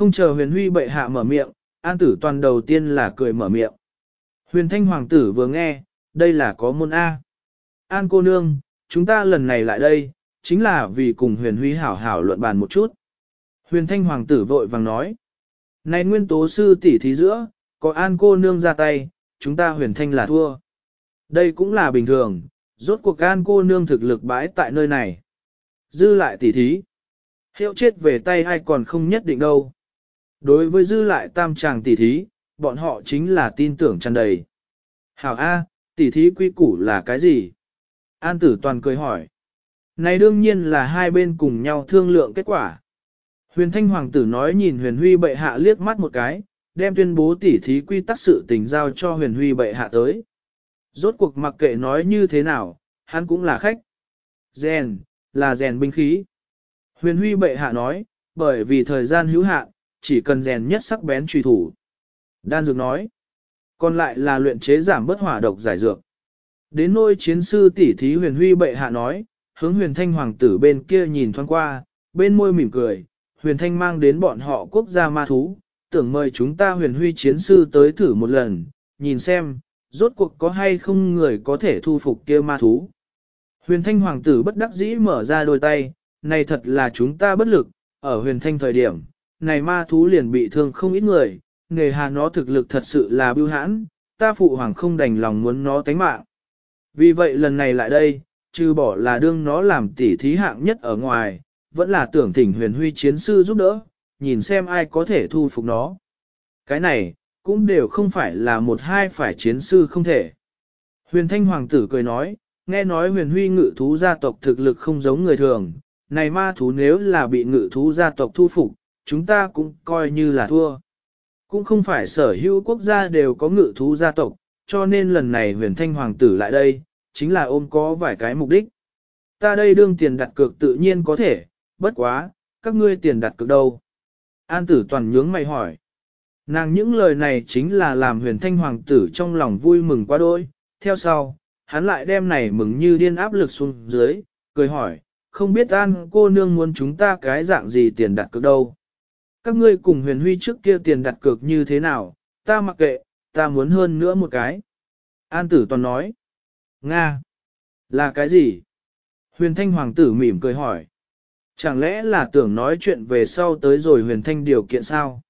Không chờ huyền huy bệ hạ mở miệng, an tử toàn đầu tiên là cười mở miệng. Huyền thanh hoàng tử vừa nghe, đây là có môn A. An cô nương, chúng ta lần này lại đây, chính là vì cùng huyền huy hảo hảo luận bàn một chút. Huyền thanh hoàng tử vội vàng nói. Này nguyên tố sư tỷ thí giữa, có an cô nương ra tay, chúng ta huyền thanh là thua. Đây cũng là bình thường, rốt cuộc an cô nương thực lực bãi tại nơi này. Dư lại tỷ thí. Hiệu chết về tay ai còn không nhất định đâu. Đối với dư lại tam chàng tỷ thí, bọn họ chính là tin tưởng tràn đầy. Hảo A, tỷ thí quy củ là cái gì? An tử toàn cười hỏi. Này đương nhiên là hai bên cùng nhau thương lượng kết quả. Huyền thanh hoàng tử nói nhìn huyền huy bệ hạ liếc mắt một cái, đem tuyên bố tỉ thí quy tắc sự tình giao cho huyền huy bệ hạ tới. Rốt cuộc mặc kệ nói như thế nào, hắn cũng là khách. Rèn, là rèn binh khí. Huyền huy bệ hạ nói, bởi vì thời gian hữu hạn, chỉ cần rèn nhất sắc bén truy thủ. Đan dược nói, còn lại là luyện chế giảm bất hỏa độc giải dược. Đến nôi chiến sư tỷ thí huyền huy bệ hạ nói, hướng huyền thanh hoàng tử bên kia nhìn thoáng qua, bên môi mỉm cười, huyền thanh mang đến bọn họ quốc gia ma thú, tưởng mời chúng ta huyền huy chiến sư tới thử một lần, nhìn xem, rốt cuộc có hay không người có thể thu phục kia ma thú. Huyền thanh hoàng tử bất đắc dĩ mở ra đôi tay, này thật là chúng ta bất lực, ở huyền thanh thời điểm, này ma thú liền bị thương không ít người, nghề hà nó thực lực thật sự là bưu hãn, ta phụ hoàng không đành lòng muốn nó tánh mạng. Vì vậy lần này lại đây, trừ bỏ là đương nó làm tỉ thí hạng nhất ở ngoài, vẫn là tưởng thỉnh huyền huy chiến sư giúp đỡ, nhìn xem ai có thể thu phục nó. Cái này, cũng đều không phải là một hai phải chiến sư không thể. Huyền thanh hoàng tử cười nói, nghe nói huyền huy ngự thú gia tộc thực lực không giống người thường, này ma thú nếu là bị ngự thú gia tộc thu phục, chúng ta cũng coi như là thua. Cũng không phải sở hữu quốc gia đều có ngự thú gia tộc, cho nên lần này huyền thanh hoàng tử lại đây, chính là ôm có vài cái mục đích. Ta đây đương tiền đặt cược tự nhiên có thể, bất quá, các ngươi tiền đặt cược đâu? An tử toàn nhướng mày hỏi. Nàng những lời này chính là làm huyền thanh hoàng tử trong lòng vui mừng quá đôi, theo sau, hắn lại đem này mừng như điên áp lực xuống dưới, cười hỏi, không biết an cô nương muốn chúng ta cái dạng gì tiền đặt cược đâu. Các ngươi cùng huyền huy trước kia tiền đặt cược như thế nào, ta mặc kệ, ta muốn hơn nữa một cái. An tử toàn nói, Nga, là cái gì? Huyền thanh hoàng tử mỉm cười hỏi. Chẳng lẽ là tưởng nói chuyện về sau tới rồi huyền thanh điều kiện sao?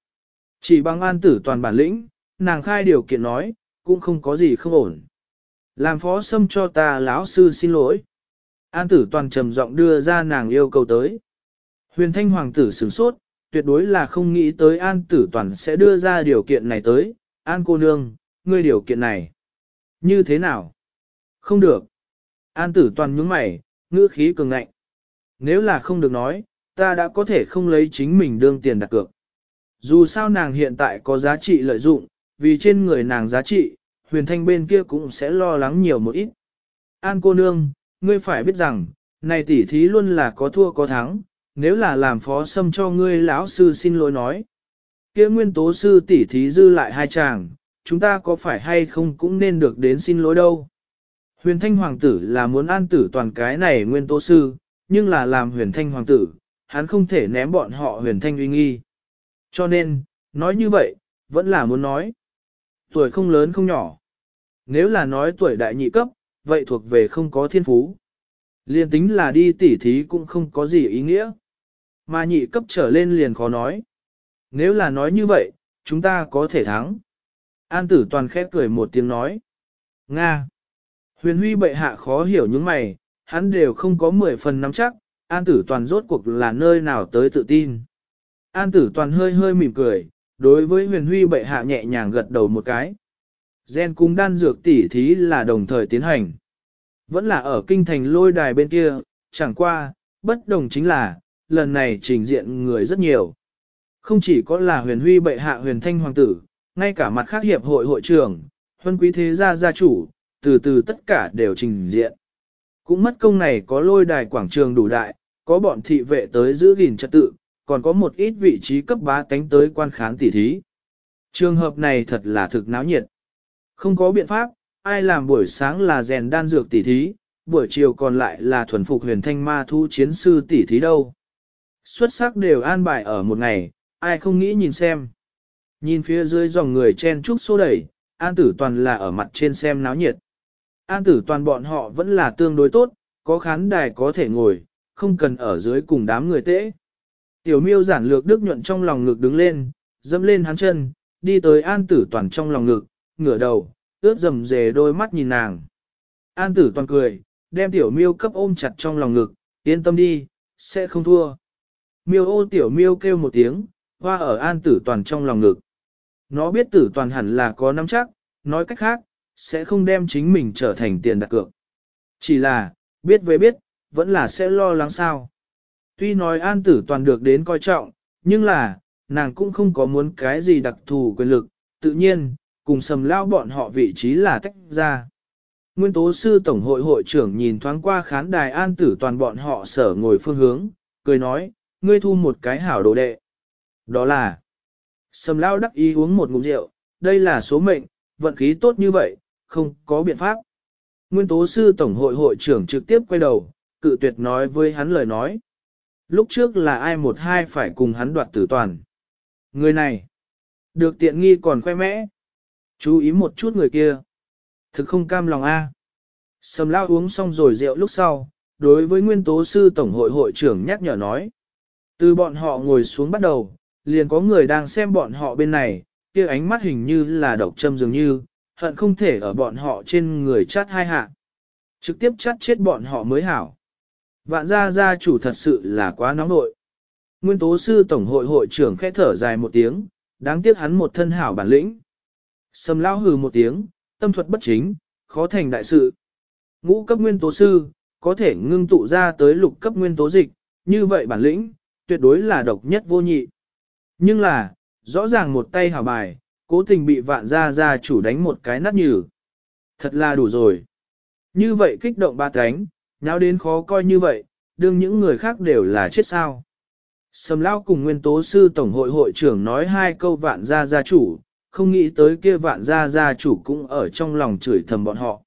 Chỉ bằng an tử toàn bản lĩnh, nàng khai điều kiện nói, cũng không có gì không ổn. Làm phó xâm cho ta lão sư xin lỗi. An tử toàn trầm giọng đưa ra nàng yêu cầu tới. Huyền thanh hoàng tử sửng sốt, tuyệt đối là không nghĩ tới an tử toàn sẽ đưa ra điều kiện này tới. An cô nương, ngươi điều kiện này. Như thế nào? Không được. An tử toàn nhướng mày, ngữ khí cường ngạnh. Nếu là không được nói, ta đã có thể không lấy chính mình đương tiền đặt cược. Dù sao nàng hiện tại có giá trị lợi dụng, vì trên người nàng giá trị, huyền thanh bên kia cũng sẽ lo lắng nhiều một ít. An cô nương, ngươi phải biết rằng, này tỷ thí luôn là có thua có thắng, nếu là làm phó xâm cho ngươi lão sư xin lỗi nói. kia nguyên tố sư tỷ thí dư lại hai chàng, chúng ta có phải hay không cũng nên được đến xin lỗi đâu. Huyền thanh hoàng tử là muốn an tử toàn cái này nguyên tố sư, nhưng là làm huyền thanh hoàng tử, hắn không thể ném bọn họ huyền thanh uy nghi. Cho nên, nói như vậy, vẫn là muốn nói. Tuổi không lớn không nhỏ. Nếu là nói tuổi đại nhị cấp, vậy thuộc về không có thiên phú. Liên tính là đi tỉ thí cũng không có gì ý nghĩa. Mà nhị cấp trở lên liền khó nói. Nếu là nói như vậy, chúng ta có thể thắng. An tử toàn khép cười một tiếng nói. Nga. Huyền huy bệ hạ khó hiểu những mày, hắn đều không có 10 phần nắm chắc, an tử toàn rốt cuộc là nơi nào tới tự tin. An tử toàn hơi hơi mỉm cười, đối với huyền huy bệ hạ nhẹ nhàng gật đầu một cái. Gen cung đan dược tỉ thí là đồng thời tiến hành. Vẫn là ở kinh thành lôi đài bên kia, chẳng qua, bất đồng chính là, lần này trình diện người rất nhiều. Không chỉ có là huyền huy bệ hạ huyền thanh hoàng tử, ngay cả mặt khác hiệp hội hội trưởng, huân quý thế gia gia chủ, từ từ tất cả đều trình diện. Cũng mất công này có lôi đài quảng trường đủ đại, có bọn thị vệ tới giữ gìn trật tự, còn có một ít vị trí cấp bá tánh tới quan khán tỉ thí. Trường hợp này thật là thực náo nhiệt. Không có biện pháp, ai làm buổi sáng là rèn đan dược tỉ thí, buổi chiều còn lại là thuần phục huyền thanh ma thu chiến sư tỉ thí đâu. Xuất sắc đều an bài ở một ngày, ai không nghĩ nhìn xem. Nhìn phía dưới dòng người chen chúc xô đẩy, an tử toàn là ở mặt trên xem náo nhiệt. An tử toàn bọn họ vẫn là tương đối tốt, có khán đài có thể ngồi, không cần ở dưới cùng đám người tễ. Tiểu miêu giản lược đức nhuận trong lòng ngực đứng lên, dẫm lên hắn chân, đi tới an tử toàn trong lòng ngực, ngửa đầu, ướt dầm dề đôi mắt nhìn nàng. An tử toàn cười, đem tiểu miêu cấp ôm chặt trong lòng ngực, yên tâm đi, sẽ không thua. Miêu ô tiểu miêu kêu một tiếng, hoa ở an tử toàn trong lòng ngực. Nó biết tử toàn hẳn là có nắm chắc, nói cách khác, sẽ không đem chính mình trở thành tiền đặt cược. Chỉ là, biết với biết, vẫn là sẽ lo lắng sao. Tuy nói an tử toàn được đến coi trọng, nhưng là, nàng cũng không có muốn cái gì đặc thù quyền lực, tự nhiên, cùng sầm lao bọn họ vị trí là tách ra. Nguyên tố sư tổng hội hội trưởng nhìn thoáng qua khán đài an tử toàn bọn họ sở ngồi phương hướng, cười nói, ngươi thu một cái hảo đồ đệ. Đó là, sầm lao đắc ý uống một ngụm rượu, đây là số mệnh, vận khí tốt như vậy, không có biện pháp. Nguyên tố sư tổng hội hội trưởng trực tiếp quay đầu, cự tuyệt nói với hắn lời nói. Lúc trước là ai một hai phải cùng hắn đoạt tử toàn. Người này, được tiện nghi còn khoe mẽ. Chú ý một chút người kia. Thực không cam lòng a. Sầm lao uống xong rồi rượu lúc sau, đối với nguyên tố sư tổng hội hội trưởng nhắc nhở nói. Từ bọn họ ngồi xuống bắt đầu, liền có người đang xem bọn họ bên này, kia ánh mắt hình như là độc châm dường như, hận không thể ở bọn họ trên người chát hai hạ. Trực tiếp chát chết bọn họ mới hảo. Vạn gia gia chủ thật sự là quá nóng nội. Nguyên tố sư tổng hội hội trưởng khẽ thở dài một tiếng, đáng tiếc hắn một thân hảo bản lĩnh. Sầm lao hừ một tiếng, tâm thuật bất chính, khó thành đại sự. Ngũ cấp nguyên tố sư, có thể ngưng tụ ra tới lục cấp nguyên tố dịch, như vậy bản lĩnh, tuyệt đối là độc nhất vô nhị. Nhưng là, rõ ràng một tay hảo bài, cố tình bị vạn gia gia chủ đánh một cái nát nhừ. Thật là đủ rồi. Như vậy kích động ba cánh, nháo đến khó coi như vậy, đương những người khác đều là chết sao. Sầm lao cùng nguyên tố sư tổng hội hội trưởng nói hai câu vạn gia gia chủ, không nghĩ tới kia vạn gia gia chủ cũng ở trong lòng chửi thầm bọn họ.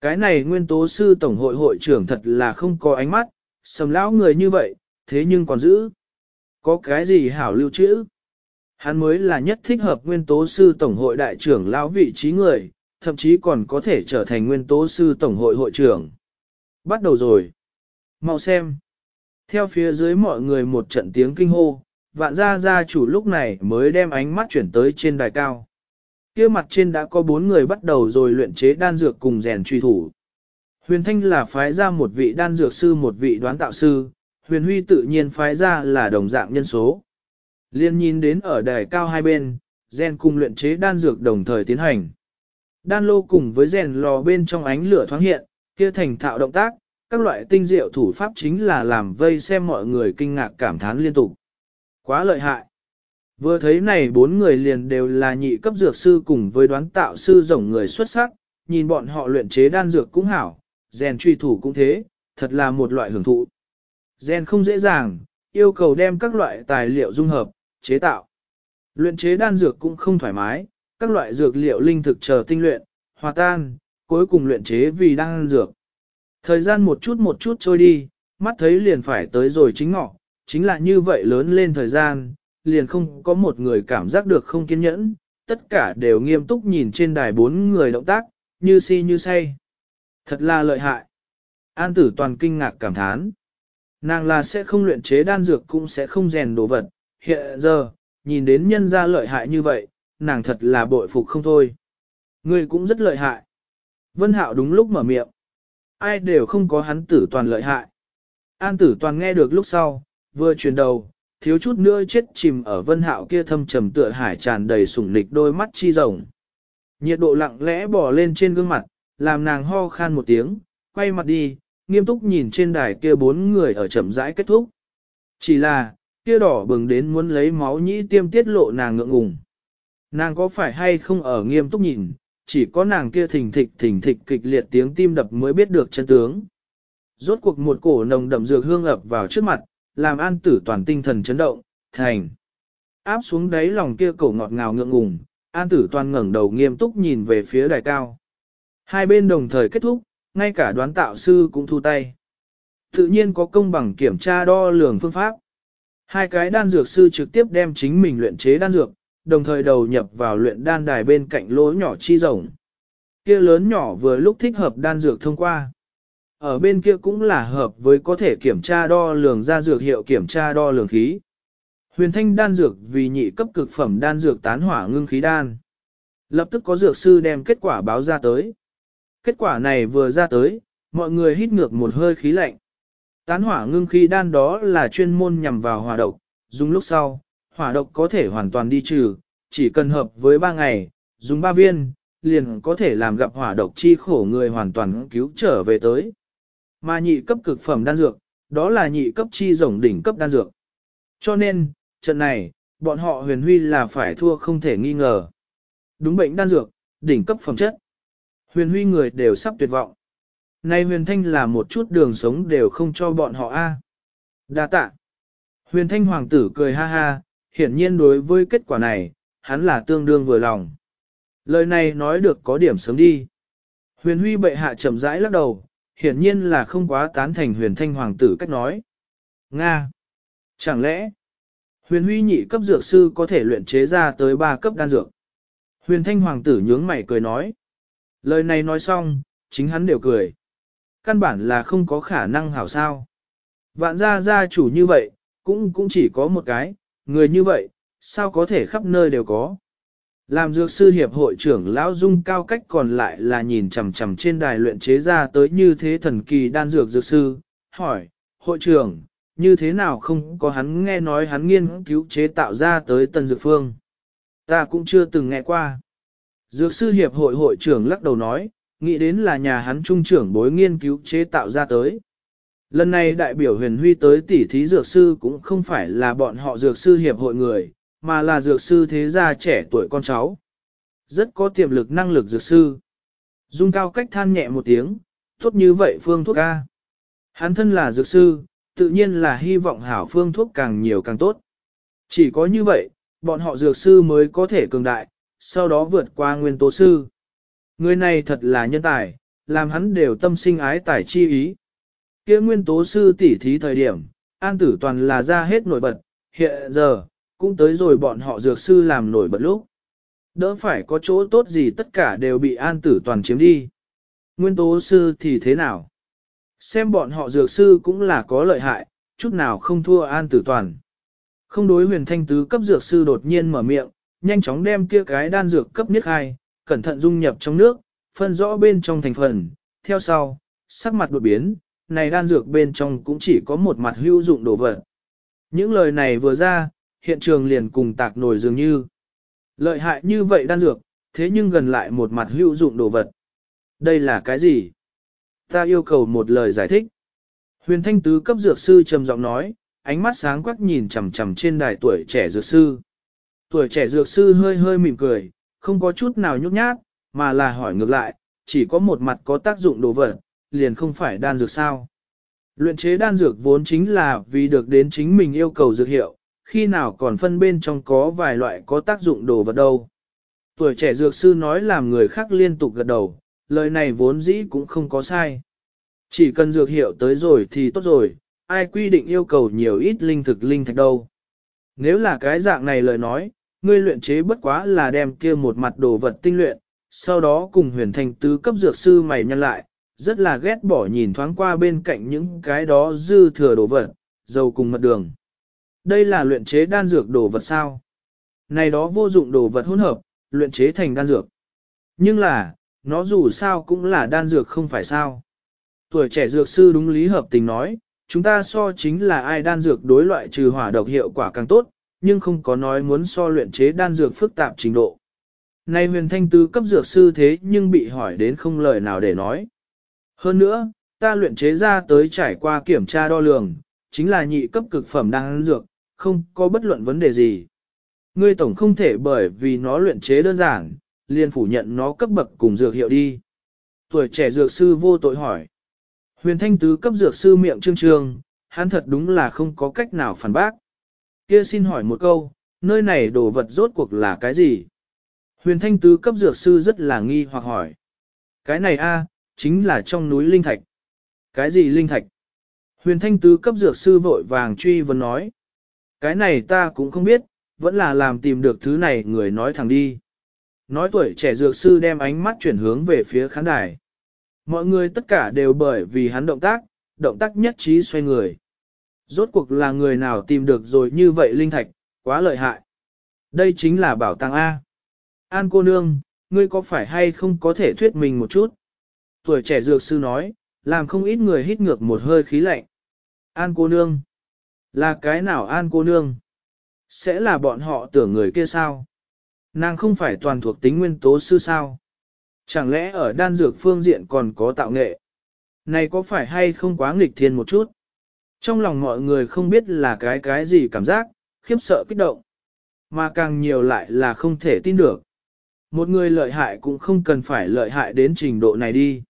Cái này nguyên tố sư tổng hội hội trưởng thật là không có ánh mắt, sầm lão người như vậy, thế nhưng còn giữ. Có cái gì hảo lưu trữ? Hắn mới là nhất thích hợp nguyên tố sư tổng hội đại trưởng lão vị trí người, thậm chí còn có thể trở thành nguyên tố sư tổng hội hội trưởng. Bắt đầu rồi. Mau xem. Theo phía dưới mọi người một trận tiếng kinh hô, vạn gia gia chủ lúc này mới đem ánh mắt chuyển tới trên đài cao. kia mặt trên đã có bốn người bắt đầu rồi luyện chế đan dược cùng rèn truy thủ. Huyền Thanh là phái ra một vị đan dược sư một vị đoán tạo sư, huyền huy tự nhiên phái ra là đồng dạng nhân số. Liên nhìn đến ở đài cao hai bên, Gen cùng luyện chế đan dược đồng thời tiến hành. Đan lô cùng với rèn lò bên trong ánh lửa thoáng hiện, kia thành thạo động tác, các loại tinh diệu thủ pháp chính là làm vây xem mọi người kinh ngạc cảm thán liên tục. Quá lợi hại. Vừa thấy này bốn người liền đều là nhị cấp dược sư cùng với đoán tạo sư rồng người xuất sắc, nhìn bọn họ luyện chế đan dược cũng hảo, rèn truy thủ cũng thế, thật là một loại hưởng thụ. Gen không dễ dàng, yêu cầu đem các loại tài liệu dung hợp, chế tạo. Luyện chế đan dược cũng không thoải mái, các loại dược liệu linh thực chờ tinh luyện, hòa tan, cuối cùng luyện chế vì đan dược. Thời gian một chút một chút trôi đi, mắt thấy liền phải tới rồi chính ngọ, chính là như vậy lớn lên thời gian, liền không có một người cảm giác được không kiên nhẫn, tất cả đều nghiêm túc nhìn trên đài bốn người động tác, như si như say. Thật là lợi hại. An tử toàn kinh ngạc cảm thán. Nàng là sẽ không luyện chế đan dược cũng sẽ không rèn đồ vật, hiện giờ, nhìn đến nhân gia lợi hại như vậy, nàng thật là bội phục không thôi. Người cũng rất lợi hại. Vân Hạo đúng lúc mở miệng. Ai đều không có hắn tử toàn lợi hại. An tử toàn nghe được lúc sau, vừa chuyển đầu, thiếu chút nữa chết chìm ở vân hạo kia thâm trầm tựa hải tràn đầy sủng nịch đôi mắt chi rồng. Nhiệt độ lặng lẽ bò lên trên gương mặt, làm nàng ho khan một tiếng, quay mặt đi, nghiêm túc nhìn trên đài kia bốn người ở chậm rãi kết thúc. Chỉ là, kia đỏ bừng đến muốn lấy máu nhĩ tiêm tiết lộ nàng ngượng ngùng. Nàng có phải hay không ở nghiêm túc nhìn, chỉ có nàng kia thình thịch thình thịch kịch liệt tiếng tim đập mới biết được chân tướng. Rốt cuộc một cổ nồng đậm dược hương ập vào trước mặt, làm an tử toàn tinh thần chấn động, thành. Áp xuống đáy lòng kia cổ ngọt ngào ngượng ngùng, an tử toàn ngẩng đầu nghiêm túc nhìn về phía đài cao. Hai bên đồng thời kết thúc, ngay cả đoán tạo sư cũng thu tay. Tự nhiên có công bằng kiểm tra đo lường phương pháp. Hai cái đan dược sư trực tiếp đem chính mình luyện chế đan dược, đồng thời đầu nhập vào luyện đan đài bên cạnh lỗ nhỏ chi rồng. Kia lớn nhỏ vừa lúc thích hợp đan dược thông qua. Ở bên kia cũng là hợp với có thể kiểm tra đo lường ra dược hiệu kiểm tra đo lường khí. Huyền thanh đan dược vì nhị cấp cực phẩm đan dược tán hỏa ngưng khí đan. Lập tức có dược sư đem kết quả báo ra tới. Kết quả này vừa ra tới, mọi người hít ngược một hơi khí lạnh. Tán hỏa ngưng khí đan đó là chuyên môn nhằm vào hỏa độc, dùng lúc sau, hỏa độc có thể hoàn toàn đi trừ, chỉ cần hợp với 3 ngày, dùng 3 viên, liền có thể làm gặp hỏa độc chi khổ người hoàn toàn cứu trở về tới. Mà nhị cấp cực phẩm đan dược, đó là nhị cấp chi rồng đỉnh cấp đan dược. Cho nên, trận này, bọn họ huyền huy là phải thua không thể nghi ngờ. Đúng bệnh đan dược, đỉnh cấp phẩm chất. Huyền huy người đều sắp tuyệt vọng. Nay huyền thanh là một chút đường sống đều không cho bọn họ a. Đa tạ. Huyền thanh hoàng tử cười ha ha, hiển nhiên đối với kết quả này, hắn là tương đương vừa lòng. Lời này nói được có điểm sớm đi. Huyền huy bệ hạ chậm rãi lắc đầu, hiển nhiên là không quá tán thành huyền thanh hoàng tử cách nói. Nga! Chẳng lẽ, huyền huy nhị cấp dược sư có thể luyện chế ra tới ba cấp đan dược? Huyền thanh hoàng tử nhướng mày cười nói. Lời này nói xong, chính hắn đều cười. Căn bản là không có khả năng hảo sao. Vạn gia gia chủ như vậy, cũng cũng chỉ có một cái, người như vậy, sao có thể khắp nơi đều có. Làm dược sư hiệp hội trưởng lão dung cao cách còn lại là nhìn chằm chằm trên đài luyện chế ra tới như thế thần kỳ đan dược dược sư, hỏi, hội trưởng, như thế nào không có hắn nghe nói hắn nghiên cứu chế tạo ra tới tần dược phương. Ta cũng chưa từng nghe qua. Dược sư hiệp hội hội trưởng lắc đầu nói, nghĩ đến là nhà hắn trung trưởng bối nghiên cứu chế tạo ra tới. Lần này đại biểu huyền huy tới tỉ thí dược sư cũng không phải là bọn họ dược sư hiệp hội người, mà là dược sư thế gia trẻ tuổi con cháu. Rất có tiềm lực năng lực dược sư. Dung cao cách than nhẹ một tiếng, tốt như vậy phương thuốc ca. Hắn thân là dược sư, tự nhiên là hy vọng hảo phương thuốc càng nhiều càng tốt. Chỉ có như vậy, bọn họ dược sư mới có thể cường đại, sau đó vượt qua nguyên tố sư. Người này thật là nhân tài, làm hắn đều tâm sinh ái tài chi ý. kia nguyên tố sư tỉ thí thời điểm, an tử toàn là ra hết nổi bật, hiện giờ, cũng tới rồi bọn họ dược sư làm nổi bật lúc. Đỡ phải có chỗ tốt gì tất cả đều bị an tử toàn chiếm đi. Nguyên tố sư thì thế nào? Xem bọn họ dược sư cũng là có lợi hại, chút nào không thua an tử toàn. Không đối huyền thanh tứ cấp dược sư đột nhiên mở miệng, nhanh chóng đem kia cái đan dược cấp niết hai, cẩn thận dung nhập trong nước, phân rõ bên trong thành phần, theo sau, sắc mặt đột biến, này đan dược bên trong cũng chỉ có một mặt hữu dụng đồ vật. Những lời này vừa ra, hiện trường liền cùng tạc nổi dường như. Lợi hại như vậy đan dược, thế nhưng gần lại một mặt hữu dụng đồ vật. Đây là cái gì? Ta yêu cầu một lời giải thích. Huyền thanh tứ cấp dược sư trầm giọng nói, ánh mắt sáng quắc nhìn chằm chằm trên đài tuổi trẻ dược sư. Tuổi trẻ dược sư hơi hơi mỉm cười, không có chút nào nhút nhát, mà là hỏi ngược lại, chỉ có một mặt có tác dụng đồ vật, liền không phải đan dược sao. Luyện chế đan dược vốn chính là vì được đến chính mình yêu cầu dược hiệu, khi nào còn phân bên trong có vài loại có tác dụng đồ vật đâu. Tuổi trẻ dược sư nói làm người khác liên tục gật đầu, lời này vốn dĩ cũng không có sai. Chỉ cần dược hiệu tới rồi thì tốt rồi, ai quy định yêu cầu nhiều ít linh thực linh thạch đâu. Nếu là cái dạng này lời nói, ngươi luyện chế bất quá là đem kia một mặt đồ vật tinh luyện, sau đó cùng huyền thành tứ cấp dược sư mày nhân lại, rất là ghét bỏ nhìn thoáng qua bên cạnh những cái đó dư thừa đồ vật, dầu cùng mật đường. Đây là luyện chế đan dược đồ vật sao? Này đó vô dụng đồ vật hỗn hợp, luyện chế thành đan dược. Nhưng là, nó dù sao cũng là đan dược không phải sao. Tuổi trẻ dược sư đúng lý hợp tình nói, chúng ta so chính là ai đan dược đối loại trừ hỏa độc hiệu quả càng tốt, nhưng không có nói muốn so luyện chế đan dược phức tạp trình độ. Nay huyền thanh tứ cấp dược sư thế nhưng bị hỏi đến không lời nào để nói. Hơn nữa, ta luyện chế ra tới trải qua kiểm tra đo lường, chính là nhị cấp cực phẩm đan dược, không có bất luận vấn đề gì. Ngươi tổng không thể bởi vì nó luyện chế đơn giản, liền phủ nhận nó cấp bậc cùng dược hiệu đi. Tuổi trẻ dược sư vô tội hỏi. Huyền thanh tứ cấp dược sư miệng trương trương, hắn thật đúng là không có cách nào phản bác. Kia xin hỏi một câu, nơi này đồ vật rốt cuộc là cái gì? Huyền thanh tứ cấp dược sư rất là nghi hoặc hỏi. Cái này a, chính là trong núi linh thạch. Cái gì linh thạch? Huyền thanh tứ cấp dược sư vội vàng truy vấn nói. Cái này ta cũng không biết, vẫn là làm tìm được thứ này người nói thẳng đi. Nói tuổi trẻ dược sư đem ánh mắt chuyển hướng về phía khán đài. Mọi người tất cả đều bởi vì hắn động tác, động tác nhất trí xoay người. Rốt cuộc là người nào tìm được rồi như vậy linh thạch, quá lợi hại. Đây chính là bảo tàng A. An cô nương, ngươi có phải hay không có thể thuyết mình một chút? Tuổi trẻ dược sư nói, làm không ít người hít ngược một hơi khí lạnh. An cô nương. Là cái nào an cô nương? Sẽ là bọn họ tưởng người kia sao? Nàng không phải toàn thuộc tính nguyên tố sư sao? Chẳng lẽ ở đan dược phương diện còn có tạo nghệ? Này có phải hay không quá nghịch thiên một chút? Trong lòng mọi người không biết là cái cái gì cảm giác, khiếp sợ kích động. Mà càng nhiều lại là không thể tin được. Một người lợi hại cũng không cần phải lợi hại đến trình độ này đi.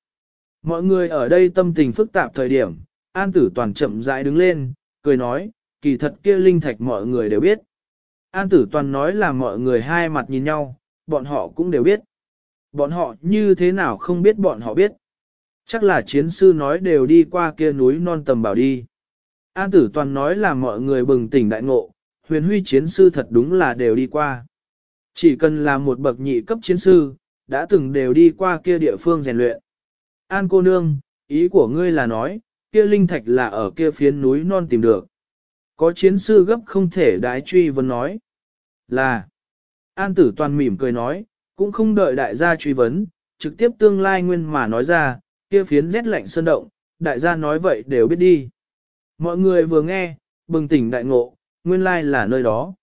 Mọi người ở đây tâm tình phức tạp thời điểm, An Tử Toàn chậm rãi đứng lên, cười nói, kỳ thật kia linh thạch mọi người đều biết. An Tử Toàn nói là mọi người hai mặt nhìn nhau, bọn họ cũng đều biết. Bọn họ như thế nào không biết bọn họ biết. Chắc là chiến sư nói đều đi qua kia núi non tầm bảo đi. An Tử Toàn nói là mọi người bừng tỉnh đại ngộ, huyền huy chiến sư thật đúng là đều đi qua. Chỉ cần là một bậc nhị cấp chiến sư, đã từng đều đi qua kia địa phương rèn luyện. An cô nương, ý của ngươi là nói, kia linh thạch là ở kia phiến núi non tìm được. Có chiến sư gấp không thể đái truy vấn nói. Là. An tử toàn mỉm cười nói, cũng không đợi đại gia truy vấn, trực tiếp tương lai nguyên mà nói ra, kia phiến rét lạnh sơn động, đại gia nói vậy đều biết đi. Mọi người vừa nghe, bừng tỉnh đại ngộ, nguyên lai là nơi đó.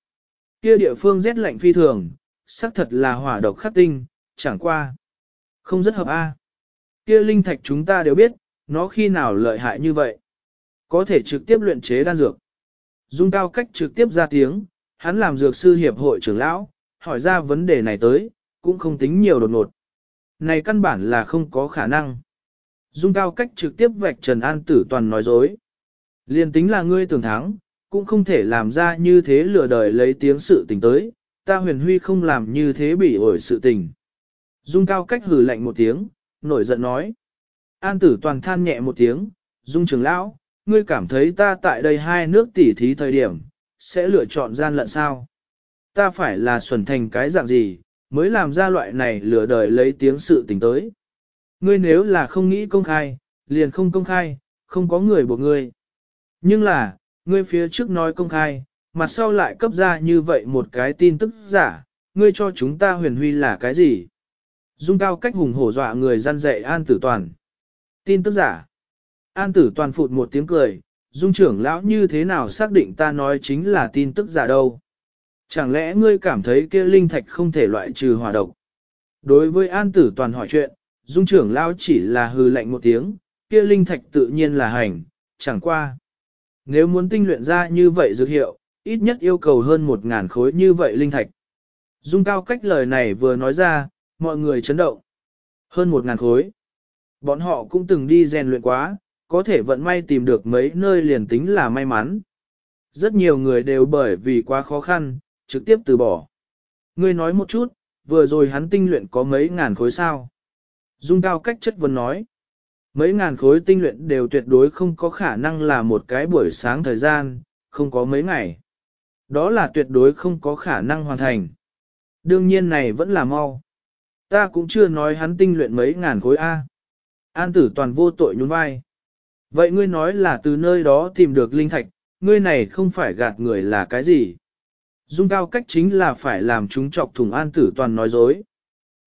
Kia địa phương rét lạnh phi thường, xác thật là hỏa độc khắc tinh, chẳng qua. Không rất hợp a. Kia linh thạch chúng ta đều biết, nó khi nào lợi hại như vậy. Có thể trực tiếp luyện chế đan dược. Dung cao cách trực tiếp ra tiếng, hắn làm dược sư hiệp hội trưởng lão, hỏi ra vấn đề này tới, cũng không tính nhiều đột ngột. Này căn bản là không có khả năng. Dung cao cách trực tiếp vạch Trần An Tử Toàn nói dối. Liên tính là ngươi tưởng thắng, cũng không thể làm ra như thế lừa đời lấy tiếng sự tình tới, ta huyền huy không làm như thế bị ổi sự tình. Dung cao cách hử lạnh một tiếng, nổi giận nói. An tử toàn than nhẹ một tiếng, Dung trưởng lão, ngươi cảm thấy ta tại đây hai nước tỉ thí thời điểm, sẽ lựa chọn gian lận sao? Ta phải là xuẩn thành cái dạng gì, mới làm ra loại này lừa đời lấy tiếng sự tình tới. Ngươi nếu là không nghĩ công khai, liền không công khai, không có người buộc ngươi. Nhưng là, ngươi phía trước nói công khai, mặt sau lại cấp ra như vậy một cái tin tức giả, ngươi cho chúng ta huyền huy là cái gì? Dung cao cách hùng hổ dọa người gian dạy an tử toàn. Tin tức giả. An tử toàn phụt một tiếng cười, dung trưởng lão như thế nào xác định ta nói chính là tin tức giả đâu. Chẳng lẽ ngươi cảm thấy kia linh thạch không thể loại trừ hỏa độc? Đối với an tử toàn hỏi chuyện, dung trưởng lão chỉ là hư lạnh một tiếng, kia linh thạch tự nhiên là hành, chẳng qua. Nếu muốn tinh luyện ra như vậy dược hiệu, ít nhất yêu cầu hơn một ngàn khối như vậy linh thạch. Dung cao cách lời này vừa nói ra, mọi người chấn động. Hơn một ngàn khối. Bọn họ cũng từng đi rèn luyện quá, có thể vận may tìm được mấy nơi liền tính là may mắn. Rất nhiều người đều bởi vì quá khó khăn, trực tiếp từ bỏ. Ngươi nói một chút, vừa rồi hắn tinh luyện có mấy ngàn khối sao. Dung cao cách chất vấn nói. Mấy ngàn khối tinh luyện đều tuyệt đối không có khả năng là một cái buổi sáng thời gian, không có mấy ngày. Đó là tuyệt đối không có khả năng hoàn thành. Đương nhiên này vẫn là mau. Ta cũng chưa nói hắn tinh luyện mấy ngàn khối A. An tử toàn vô tội nhún vai. Vậy ngươi nói là từ nơi đó tìm được linh thạch, ngươi này không phải gạt người là cái gì? Dung cao cách chính là phải làm chúng chọc thùng an tử toàn nói dối.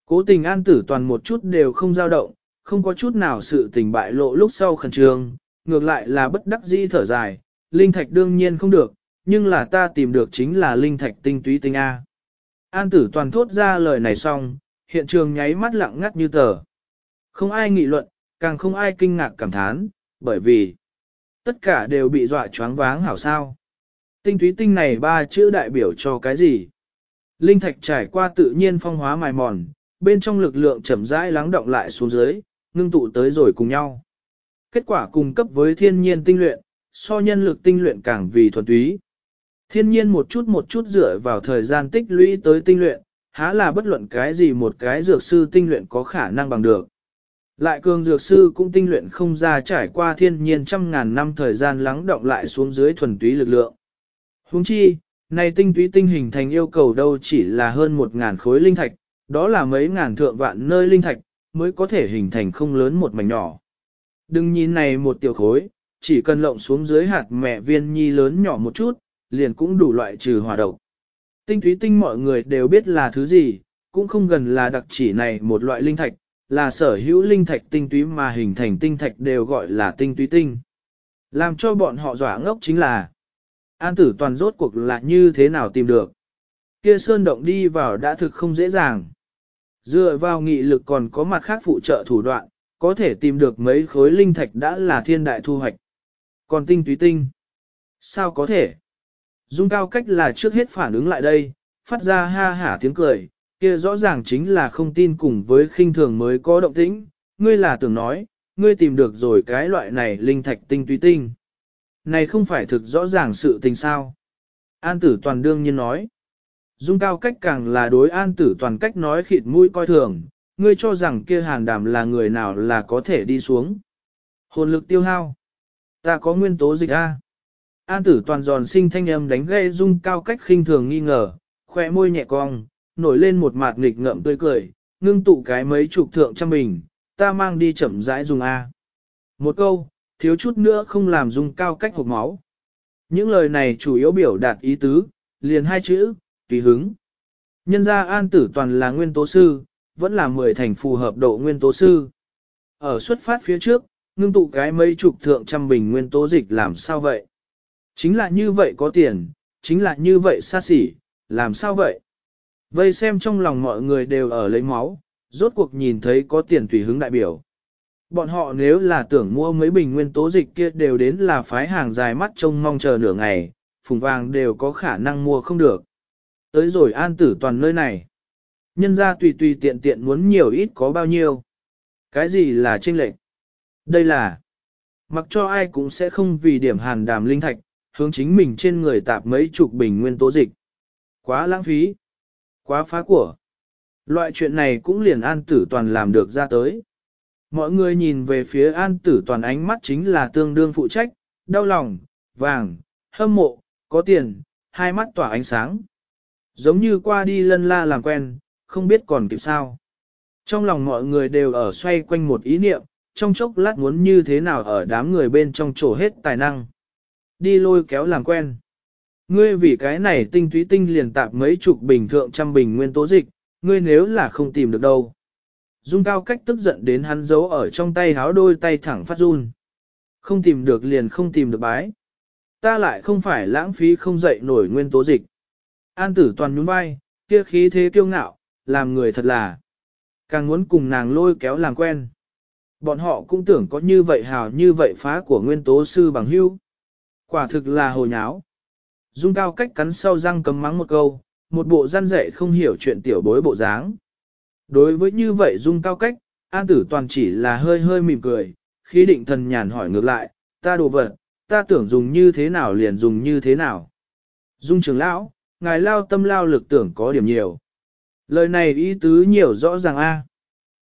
Cố tình an tử toàn một chút đều không dao động, không có chút nào sự tình bại lộ lúc sau khẩn trương, ngược lại là bất đắc dĩ thở dài, linh thạch đương nhiên không được, nhưng là ta tìm được chính là linh thạch tinh túy tinh A. An tử toàn thốt ra lời này xong, hiện trường nháy mắt lặng ngắt như tờ. Không ai nghị luận, càng không ai kinh ngạc cảm thán, bởi vì tất cả đều bị dọa choáng váng hảo sao. Tinh túy tinh này ba chữ đại biểu cho cái gì? Linh thạch trải qua tự nhiên phong hóa mài mòn, bên trong lực lượng chậm rãi lắng động lại xuống dưới, ngưng tụ tới rồi cùng nhau. Kết quả cung cấp với thiên nhiên tinh luyện, so nhân lực tinh luyện càng vì thuần túy. Thiên nhiên một chút một chút dựa vào thời gian tích lũy tới tinh luyện, há là bất luận cái gì một cái dược sư tinh luyện có khả năng bằng được. Lại cường dược sư cũng tinh luyện không ra trải qua thiên nhiên trăm ngàn năm thời gian lắng động lại xuống dưới thuần túy lực lượng. Huống chi, này tinh túy tinh hình thành yêu cầu đâu chỉ là hơn một ngàn khối linh thạch, đó là mấy ngàn thượng vạn nơi linh thạch, mới có thể hình thành không lớn một mảnh nhỏ. Đừng nhìn này một tiểu khối, chỉ cần lộng xuống dưới hạt mẹ viên nhi lớn nhỏ một chút, liền cũng đủ loại trừ hỏa độc. Tinh túy tinh mọi người đều biết là thứ gì, cũng không gần là đặc chỉ này một loại linh thạch, là sở hữu linh thạch tinh túy mà hình thành tinh thạch đều gọi là tinh túy tinh. Làm cho bọn họ dọa ngốc chính là An tử toàn rốt cuộc là như thế nào tìm được. Kia sơn động đi vào đã thực không dễ dàng. Dựa vào nghị lực còn có mặt khác phụ trợ thủ đoạn, có thể tìm được mấy khối linh thạch đã là thiên đại thu hoạch. Còn tinh túy tinh. Sao có thể? Dung cao cách là trước hết phản ứng lại đây, phát ra ha hả tiếng cười, kia rõ ràng chính là không tin cùng với khinh thường mới có động tĩnh, ngươi là tưởng nói, ngươi tìm được rồi cái loại này linh thạch tinh túy tinh. Này không phải thực rõ ràng sự tình sao. An tử toàn đương nhiên nói. Dung cao cách càng là đối an tử toàn cách nói khịt mũi coi thường, ngươi cho rằng kia hàn đàm là người nào là có thể đi xuống. Hồn lực tiêu hao. Ta có nguyên tố dịch A. An tử toàn giòn sinh thanh âm đánh gây dung cao cách khinh thường nghi ngờ, khỏe môi nhẹ cong, nổi lên một mặt nghịch ngợm tươi cười, ngưng tụ cái mấy chục thượng trăm mình, ta mang đi chậm rãi dùng A. Một câu, thiếu chút nữa không làm dung cao cách hộp máu. Những lời này chủ yếu biểu đạt ý tứ, liền hai chữ, tùy hứng. Nhân gia an tử toàn là nguyên tố sư, vẫn là mười thành phù hợp độ nguyên tố sư. Ở xuất phát phía trước, ngưng tụ cái mấy chục thượng trăm bình nguyên tố dịch làm sao vậy? Chính là như vậy có tiền, chính là như vậy xa xỉ, làm sao vậy? Vây xem trong lòng mọi người đều ở lấy máu, rốt cuộc nhìn thấy có tiền tùy hứng đại biểu. Bọn họ nếu là tưởng mua mấy bình nguyên tố dịch kia đều đến là phái hàng dài mắt trông mong chờ nửa ngày, phùng vàng đều có khả năng mua không được. Tới rồi an tử toàn nơi này. Nhân ra tùy tùy tiện tiện muốn nhiều ít có bao nhiêu. Cái gì là tranh lệch? Đây là, mặc cho ai cũng sẽ không vì điểm hàn đàm linh thạch, hướng chính mình trên người tạp mấy chục bình nguyên tố dịch. Quá lãng phí. Quá phá của. Loại chuyện này cũng liền an tử toàn làm được ra tới. Mọi người nhìn về phía an tử toàn ánh mắt chính là tương đương phụ trách, đau lòng, vàng, hâm mộ, có tiền, hai mắt tỏa ánh sáng. Giống như qua đi lân la làm quen, không biết còn kịp sao. Trong lòng mọi người đều ở xoay quanh một ý niệm, trong chốc lát muốn như thế nào ở đám người bên trong chỗ hết tài năng. Đi lôi kéo làm quen. Ngươi vì cái này tinh túy tinh liền tạp mấy chục bình thượng trăm bình nguyên tố dịch, ngươi nếu là không tìm được đâu. Dung cao cách tức giận đến hắn giấu ở trong tay háo đôi tay thẳng phát run. Không tìm được liền không tìm được bái. Ta lại không phải lãng phí không dậy nổi nguyên tố dịch. An tử toàn nhún vai, kia khí thế kiêu ngạo, làm người thật là. Càng muốn cùng nàng lôi kéo làm quen. Bọn họ cũng tưởng có như vậy hào như vậy phá của nguyên tố sư bằng hưu. Quả thực là hồ nháo. Dung cao cách cắn sau răng cấm mắng một câu, một bộ gian dạy không hiểu chuyện tiểu bối bộ dáng. Đối với như vậy dung cao cách, an tử toàn chỉ là hơi hơi mỉm cười, khi định thần nhàn hỏi ngược lại, ta đồ vật, ta tưởng dùng như thế nào liền dùng như thế nào. Dung trưởng lão, ngài lao tâm lao lực tưởng có điểm nhiều. Lời này ý tứ nhiều rõ ràng a.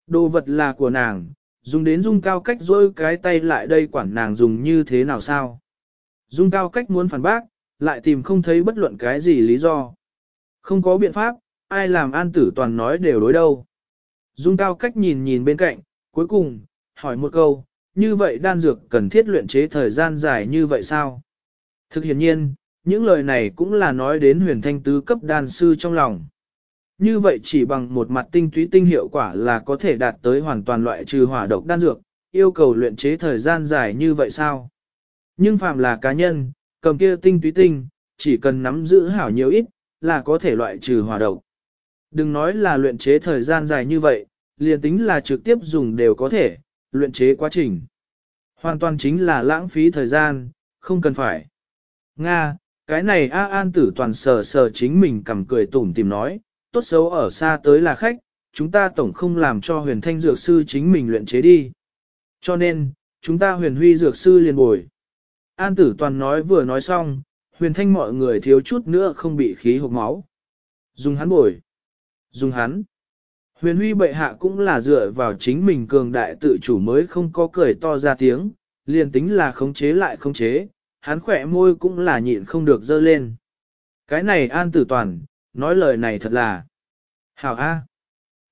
Đồ vật là của nàng, dùng đến dung cao cách dối cái tay lại đây quản nàng dùng như thế nào sao. Dung cao cách muốn phản bác, lại tìm không thấy bất luận cái gì lý do. Không có biện pháp, ai làm an tử toàn nói đều đối đâu. Dung cao cách nhìn nhìn bên cạnh, cuối cùng, hỏi một câu, như vậy đan dược cần thiết luyện chế thời gian dài như vậy sao? Thực hiện nhiên, những lời này cũng là nói đến huyền thanh tứ cấp đan sư trong lòng. Như vậy chỉ bằng một mặt tinh túy tinh hiệu quả là có thể đạt tới hoàn toàn loại trừ hỏa độc đan dược, yêu cầu luyện chế thời gian dài như vậy sao? Nhưng phạm là cá nhân, cầm kia tinh túy tinh, chỉ cần nắm giữ hảo nhiều ít, là có thể loại trừ hỏa độc. Đừng nói là luyện chế thời gian dài như vậy, liền tính là trực tiếp dùng đều có thể, luyện chế quá trình. Hoàn toàn chính là lãng phí thời gian, không cần phải. Nga, cái này A An tử toàn sờ sờ chính mình cầm cười tủm tìm nói, tốt xấu ở xa tới là khách, chúng ta tổng không làm cho huyền thanh dược sư chính mình luyện chế đi. Cho nên, chúng ta huyền huy dược sư liền bồi. An tử toàn nói vừa nói xong, huyền thanh mọi người thiếu chút nữa không bị khí hộp máu. Dùng hắn bồi. Dùng hắn. Huyền huy bệ hạ cũng là dựa vào chính mình cường đại tự chủ mới không có cười to ra tiếng, liền tính là khống chế lại khống chế, hắn khỏe môi cũng là nhịn không được dơ lên. Cái này an tử toàn, nói lời này thật là. Hảo A.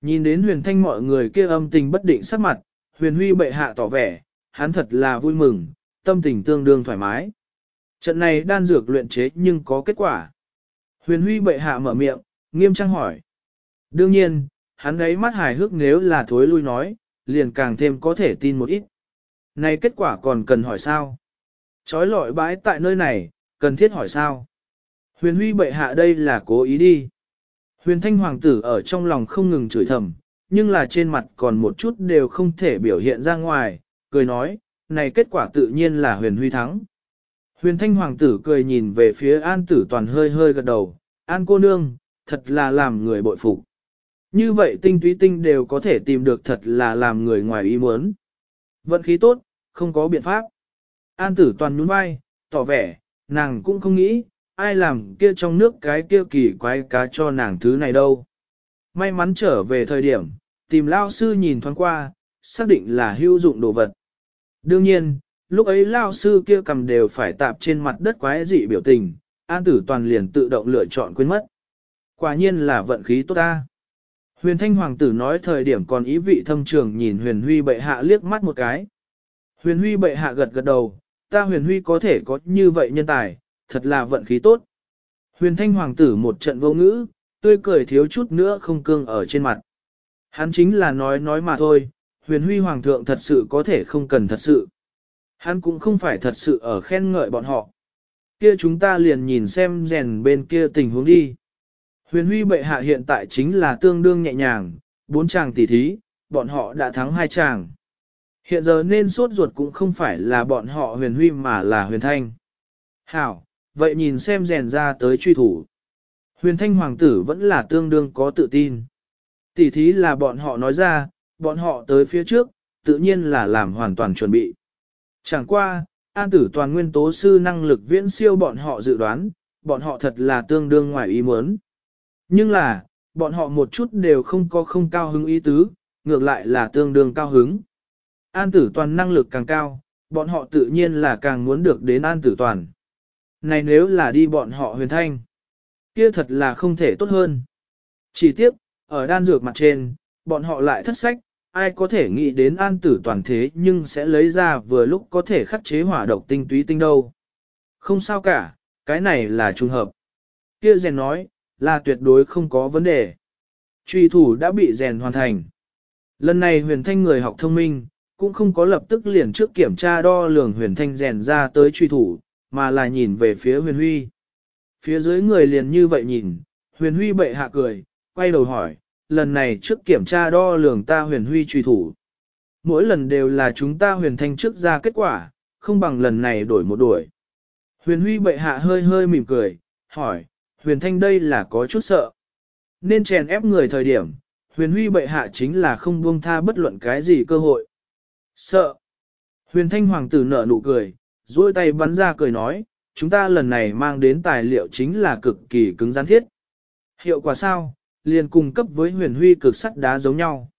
Nhìn đến huyền thanh mọi người kia âm tình bất định sắc mặt, huyền huy bệ hạ tỏ vẻ, hắn thật là vui mừng, tâm tình tương đương thoải mái. Trận này đan dược luyện chế nhưng có kết quả. Huyền huy bệ hạ mở miệng, nghiêm trang hỏi. Đương nhiên, hắn ấy mắt hài hước nếu là thối lui nói, liền càng thêm có thể tin một ít. Này kết quả còn cần hỏi sao? Chói lọi bãi tại nơi này, cần thiết hỏi sao? Huyền huy bệ hạ đây là cố ý đi. Huyền thanh hoàng tử ở trong lòng không ngừng chửi thầm, nhưng là trên mặt còn một chút đều không thể biểu hiện ra ngoài, cười nói, này kết quả tự nhiên là huyền huy thắng. Huyền thanh hoàng tử cười nhìn về phía an tử toàn hơi hơi gật đầu, an cô nương, thật là làm người bội phục. Như vậy tinh túy tinh đều có thể tìm được thật là làm người ngoài ý muốn. Vận khí tốt, không có biện pháp. An tử toàn nhún vai, tỏ vẻ, nàng cũng không nghĩ, ai làm kia trong nước cái kia kỳ quái cá cho nàng thứ này đâu. May mắn trở về thời điểm, tìm lao sư nhìn thoáng qua, xác định là hữu dụng đồ vật. Đương nhiên, lúc ấy lao sư kia cầm đều phải tạp trên mặt đất quái dị biểu tình, an tử toàn liền tự động lựa chọn quên mất. Quả nhiên là vận khí tốt ta. Huyền thanh hoàng tử nói thời điểm còn ý vị thâm trường nhìn huyền huy bệ hạ liếc mắt một cái. Huyền huy bệ hạ gật gật đầu, ta huyền huy có thể có như vậy nhân tài, thật là vận khí tốt. Huyền thanh hoàng tử một trận vô ngữ, tươi cười thiếu chút nữa không cương ở trên mặt. Hắn chính là nói nói mà thôi, huyền huy hoàng thượng thật sự có thể không cần thật sự. Hắn cũng không phải thật sự ở khen ngợi bọn họ. Kia chúng ta liền nhìn xem rèn bên kia tình huống đi. Huyền huy bệ hạ hiện tại chính là tương đương nhẹ nhàng, bốn chàng tỷ thí, bọn họ đã thắng hai chàng. Hiện giờ nên sốt ruột cũng không phải là bọn họ huyền huy mà là huyền thanh. Hảo, vậy nhìn xem rèn ra tới truy thủ. Huyền thanh hoàng tử vẫn là tương đương có tự tin. Tỷ thí là bọn họ nói ra, bọn họ tới phía trước, tự nhiên là làm hoàn toàn chuẩn bị. Chẳng qua, an tử toàn nguyên tố sư năng lực viễn siêu bọn họ dự đoán, bọn họ thật là tương đương ngoài ý muốn. Nhưng là, bọn họ một chút đều không có không cao hứng ý tứ, ngược lại là tương đương cao hứng. An tử toàn năng lực càng cao, bọn họ tự nhiên là càng muốn được đến an tử toàn. Này nếu là đi bọn họ huyền thanh, kia thật là không thể tốt hơn. Chỉ tiếp, ở đan dược mặt trên, bọn họ lại thất sách, ai có thể nghĩ đến an tử toàn thế nhưng sẽ lấy ra vừa lúc có thể khắc chế hỏa độc tinh túy tinh đâu. Không sao cả, cái này là trùng hợp. Kia rèn nói, là tuyệt đối không có vấn đề. Truy thủ đã bị rèn hoàn thành. Lần này huyền thanh người học thông minh, cũng không có lập tức liền trước kiểm tra đo lường huyền thanh rèn ra tới truy thủ, mà là nhìn về phía huyền huy. Phía dưới người liền như vậy nhìn, huyền huy bệ hạ cười, quay đầu hỏi, lần này trước kiểm tra đo lường ta huyền huy truy thủ. Mỗi lần đều là chúng ta huyền thanh trước ra kết quả, không bằng lần này đổi một đuổi. Huyền huy bệ hạ hơi hơi mỉm cười, hỏi, huyền thanh đây là có chút sợ. Nên chèn ép người thời điểm, huyền huy bệ hạ chính là không buông tha bất luận cái gì cơ hội. Sợ. Huyền thanh hoàng tử nở nụ cười, duỗi tay bắn ra cười nói, chúng ta lần này mang đến tài liệu chính là cực kỳ cứng rắn thiết. Hiệu quả sao, liền cung cấp với huyền huy cực sắt đá giống nhau.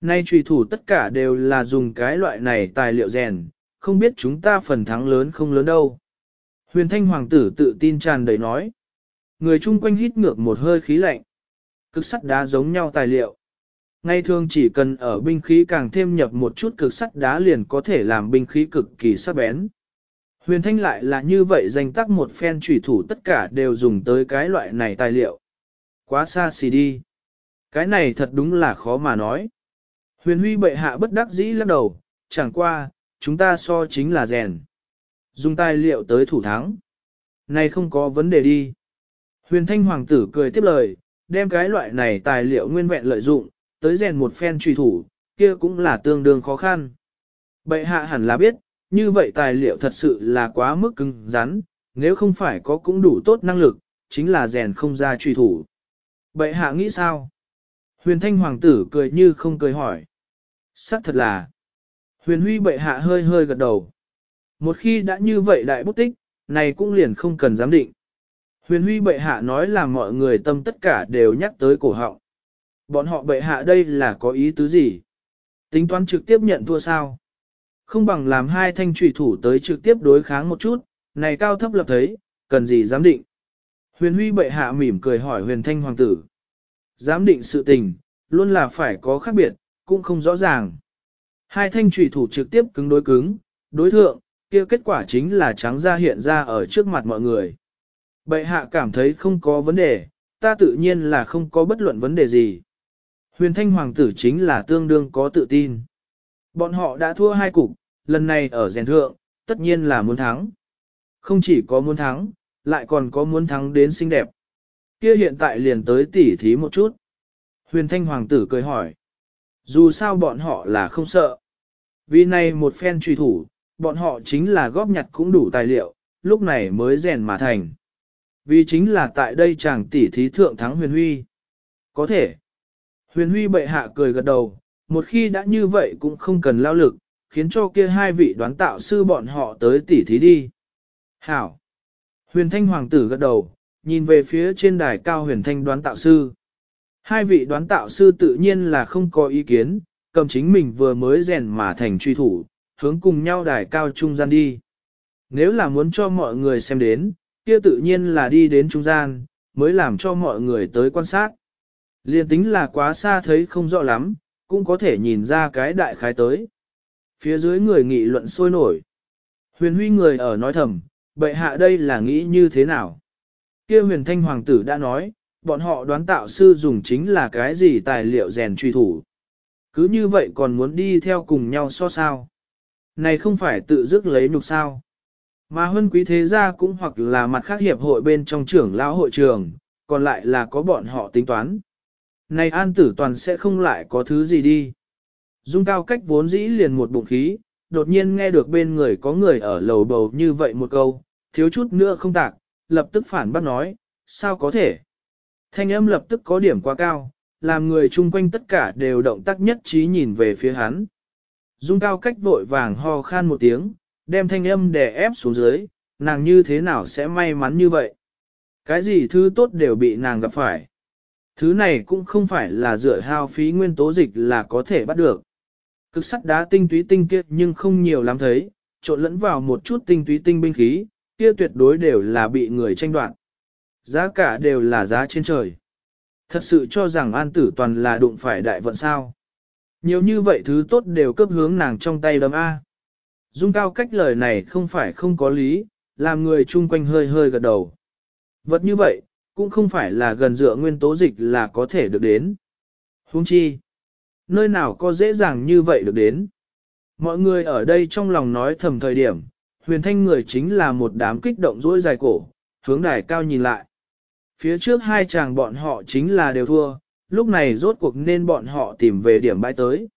Nay trùy thủ tất cả đều là dùng cái loại này tài liệu rèn, không biết chúng ta phần thắng lớn không lớn đâu. Huyền thanh hoàng tử tự tin tràn đầy nói. Người chung quanh hít ngược một hơi khí lạnh. Cực sắt đá giống nhau tài liệu. Ngay thường chỉ cần ở binh khí càng thêm nhập một chút cực sắt đá liền có thể làm binh khí cực kỳ sắc bén. Huyền thanh lại là như vậy danh tắc một phen trùy thủ tất cả đều dùng tới cái loại này tài liệu. Quá xa xì đi. Cái này thật đúng là khó mà nói. Huyền huy bệ hạ bất đắc dĩ lắc đầu, chẳng qua, chúng ta so chính là rèn. Dùng tài liệu tới thủ thắng. Này không có vấn đề đi. Huyền thanh hoàng tử cười tiếp lời, đem cái loại này tài liệu nguyên vẹn lợi dụng, tới rèn một phen truy thủ, kia cũng là tương đương khó khăn. Bệ hạ hẳn là biết, như vậy tài liệu thật sự là quá mức cứng rắn, nếu không phải có cũng đủ tốt năng lực, chính là rèn không ra truy thủ. Bệ hạ nghĩ sao? Huyền thanh hoàng tử cười như không cười hỏi. Sắc thật là. Huyền huy bệ hạ hơi hơi gật đầu. Một khi đã như vậy đại bút tích, này cũng liền không cần giám định. Huyền huy bệ hạ nói là mọi người tâm tất cả đều nhắc tới cổ họng. Bọn họ bệ hạ đây là có ý tứ gì? Tính toán trực tiếp nhận thua sao? Không bằng làm hai thanh trùy thủ tới trực tiếp đối kháng một chút, này cao thấp lập thấy, cần gì giám định. Huyền huy bệ hạ mỉm cười hỏi huyền thanh hoàng tử. Giám định sự tình, luôn là phải có khác biệt, cũng không rõ ràng. Hai thanh trùy thủ trực tiếp cứng đối cứng, đối thượng, kia kết quả chính là trắng ra hiện ra ở trước mặt mọi người. Bệ hạ cảm thấy không có vấn đề, ta tự nhiên là không có bất luận vấn đề gì. Huyền thanh hoàng tử chính là tương đương có tự tin. Bọn họ đã thua hai cục, lần này ở rèn thượng, tất nhiên là muốn thắng. Không chỉ có muốn thắng, lại còn có muốn thắng đến xinh đẹp. Kia hiện tại liền tới tỉ thí một chút. Huyền thanh hoàng tử cười hỏi. Dù sao bọn họ là không sợ. Vì này một phen truy thủ, bọn họ chính là góp nhặt cũng đủ tài liệu, lúc này mới rèn mà thành. Vì chính là tại đây chàng tỉ thí thượng thắng huyền huy. Có thể. Huyền huy bệ hạ cười gật đầu, một khi đã như vậy cũng không cần lao lực, khiến cho kia hai vị đoán tạo sư bọn họ tới tỉ thí đi. Hảo. Huyền thanh hoàng tử gật đầu, nhìn về phía trên đài cao huyền thanh đoán tạo sư. Hai vị đoán tạo sư tự nhiên là không có ý kiến, cầm chính mình vừa mới rèn mà thành truy thủ, hướng cùng nhau đài cao trung gian đi. Nếu là muốn cho mọi người xem đến, kia tự nhiên là đi đến trung gian, mới làm cho mọi người tới quan sát. Liên tính là quá xa thấy không rõ lắm, cũng có thể nhìn ra cái đại khái tới. Phía dưới người nghị luận sôi nổi. Huyền huy người ở nói thầm, bệ hạ đây là nghĩ như thế nào? kia huyền thanh hoàng tử đã nói, bọn họ đoán tạo sư dùng chính là cái gì tài liệu rèn truy thủ. Cứ như vậy còn muốn đi theo cùng nhau so sao. Này không phải tự dứt lấy nhục sao. Mà huân quý thế gia cũng hoặc là mặt khác hiệp hội bên trong trưởng lão hội trường, còn lại là có bọn họ tính toán. Này an tử toàn sẽ không lại có thứ gì đi. Dung cao cách vốn dĩ liền một bụng khí, đột nhiên nghe được bên người có người ở lầu bầu như vậy một câu, thiếu chút nữa không tạc, lập tức phản bác nói, sao có thể. Thanh âm lập tức có điểm quá cao, làm người chung quanh tất cả đều động tác nhất trí nhìn về phía hắn. Dung cao cách vội vàng ho khan một tiếng, đem thanh âm đè ép xuống dưới, nàng như thế nào sẽ may mắn như vậy. Cái gì thứ tốt đều bị nàng gặp phải. Thứ này cũng không phải là dựa hao phí nguyên tố dịch là có thể bắt được. Cực sắt đá tinh túy tinh kia nhưng không nhiều lắm thấy, trộn lẫn vào một chút tinh túy tinh binh khí, kia tuyệt đối đều là bị người tranh đoạt. Giá cả đều là giá trên trời. Thật sự cho rằng an tử toàn là đụng phải đại vận sao. Nhiều như vậy thứ tốt đều cấp hướng nàng trong tay đấm A. Dung cao cách lời này không phải không có lý, làm người chung quanh hơi hơi gật đầu. Vật như vậy, cũng không phải là gần dựa nguyên tố dịch là có thể được đến. Huống chi, nơi nào có dễ dàng như vậy được đến. Mọi người ở đây trong lòng nói thầm thời điểm, huyền thanh người chính là một đám kích động dỗi dài cổ, hướng đài cao nhìn lại. Phía trước hai chàng bọn họ chính là đều thua, lúc này rốt cuộc nên bọn họ tìm về điểm bãi tới.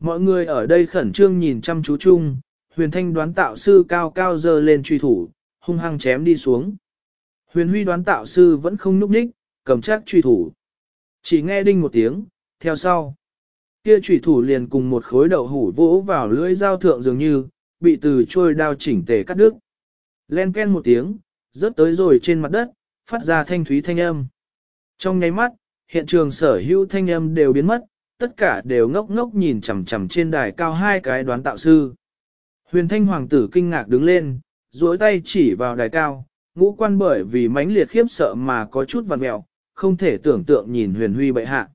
Mọi người ở đây khẩn trương nhìn chăm chú chung, huyền thanh đoán tạo sư cao cao dơ lên truy thủ, hung hăng chém đi xuống. Huyền huy đoán tạo sư vẫn không núp đích, cầm chắc truy thủ. Chỉ nghe đinh một tiếng, theo sau. Kia truy thủ liền cùng một khối đậu hủ vỗ vào lưỡi dao thượng dường như, bị từ trôi đao chỉnh tề cắt đứt. Len ken một tiếng, rớt tới rồi trên mặt đất, phát ra thanh thúy thanh âm. Trong nháy mắt, hiện trường sở hữu thanh âm đều biến mất, tất cả đều ngốc ngốc nhìn chằm chằm trên đài cao hai cái đoán tạo sư. Huyền thanh hoàng tử kinh ngạc đứng lên, duỗi tay chỉ vào đài cao, ngũ quan bởi vì mãnh liệt khiếp sợ mà có chút vằn mẹo, không thể tưởng tượng nhìn huyền huy bệ hạ.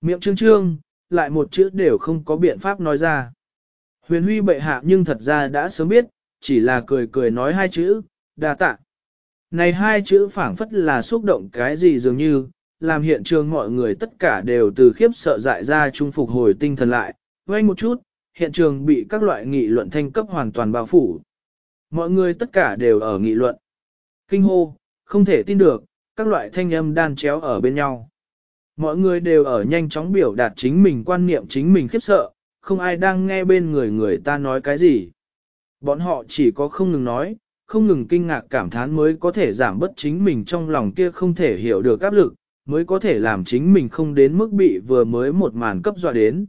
Miệng trương trương, lại một chữ đều không có biện pháp nói ra. Huyền huy bệ hạ nhưng thật ra đã sớm biết, chỉ là cười cười nói hai chữ, đa tạ. Này hai chữ phảng phất là xúc động cái gì dường như, làm hiện trường mọi người tất cả đều từ khiếp sợ dại ra trung phục hồi tinh thần lại, quay một chút, hiện trường bị các loại nghị luận thanh cấp hoàn toàn bao phủ. Mọi người tất cả đều ở nghị luận. Kinh hô, không thể tin được, các loại thanh âm đan chéo ở bên nhau. Mọi người đều ở nhanh chóng biểu đạt chính mình quan niệm chính mình khiếp sợ, không ai đang nghe bên người người ta nói cái gì. Bọn họ chỉ có không ngừng nói, không ngừng kinh ngạc cảm thán mới có thể giảm bớt chính mình trong lòng kia không thể hiểu được áp lực, mới có thể làm chính mình không đến mức bị vừa mới một màn cấp dọa đến.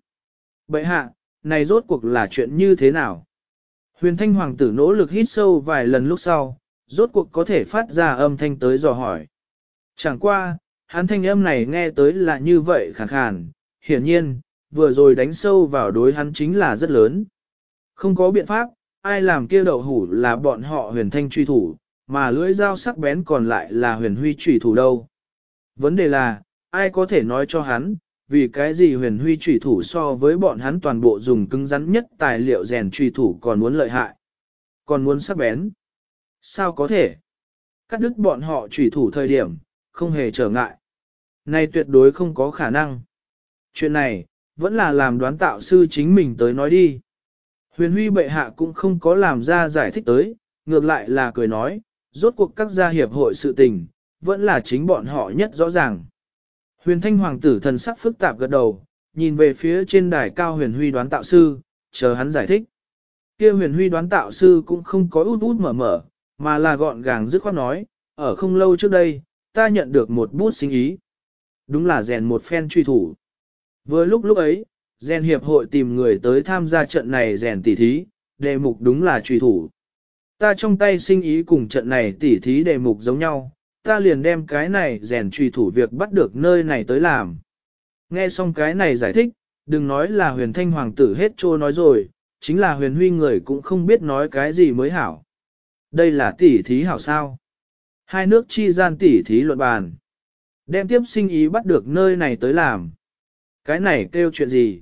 Bậy hạ, này rốt cuộc là chuyện như thế nào? Huyền thanh hoàng tử nỗ lực hít sâu vài lần lúc sau, rốt cuộc có thể phát ra âm thanh tới dò hỏi. Chẳng qua, hắn thanh âm này nghe tới là như vậy khàn khàn, hiển nhiên, vừa rồi đánh sâu vào đối hắn chính là rất lớn. Không có biện pháp, ai làm kia đậu hủ là bọn họ huyền thanh truy thủ, mà lưỡi dao sắc bén còn lại là huyền huy truy thủ đâu. Vấn đề là, ai có thể nói cho hắn, vì cái gì huyền huy truy thủ so với bọn hắn toàn bộ dùng cứng rắn nhất tài liệu rèn truy thủ còn muốn lợi hại, còn muốn sắc bén. Sao có thể? Cắt đứt bọn họ trùy thủ thời điểm, không hề trở ngại. Này tuyệt đối không có khả năng. Chuyện này, vẫn là làm đoán tạo sư chính mình tới nói đi. Huyền huy bệ hạ cũng không có làm ra giải thích tới, ngược lại là cười nói, rốt cuộc các gia hiệp hội sự tình, vẫn là chính bọn họ nhất rõ ràng. Huyền thanh hoàng tử thần sắc phức tạp gật đầu, nhìn về phía trên đài cao huyền huy đoán tạo sư, chờ hắn giải thích. kia huyền huy đoán tạo sư cũng không có út út mở mở, mà là gọn gàng dứt khoát nói, ở không lâu trước đây, ta nhận được một bút sinh ý. Đúng là rèn một phen truy thủ. Vừa lúc lúc ấy, rèn hiệp hội tìm người tới tham gia trận này rèn tỉ thí, đề mục đúng là truy thủ. Ta trong tay sinh ý cùng trận này tỉ thí đề mục giống nhau, ta liền đem cái này rèn truy thủ việc bắt được nơi này tới làm. Nghe xong cái này giải thích, đừng nói là huyền thanh hoàng tử hết trô nói rồi, chính là huyền huy người cũng không biết nói cái gì mới hảo. Đây là tỉ thí hảo sao. Hai nước chi gian tỉ thí luận bàn. Đem tiếp sinh ý bắt được nơi này tới làm. Cái này kêu chuyện gì?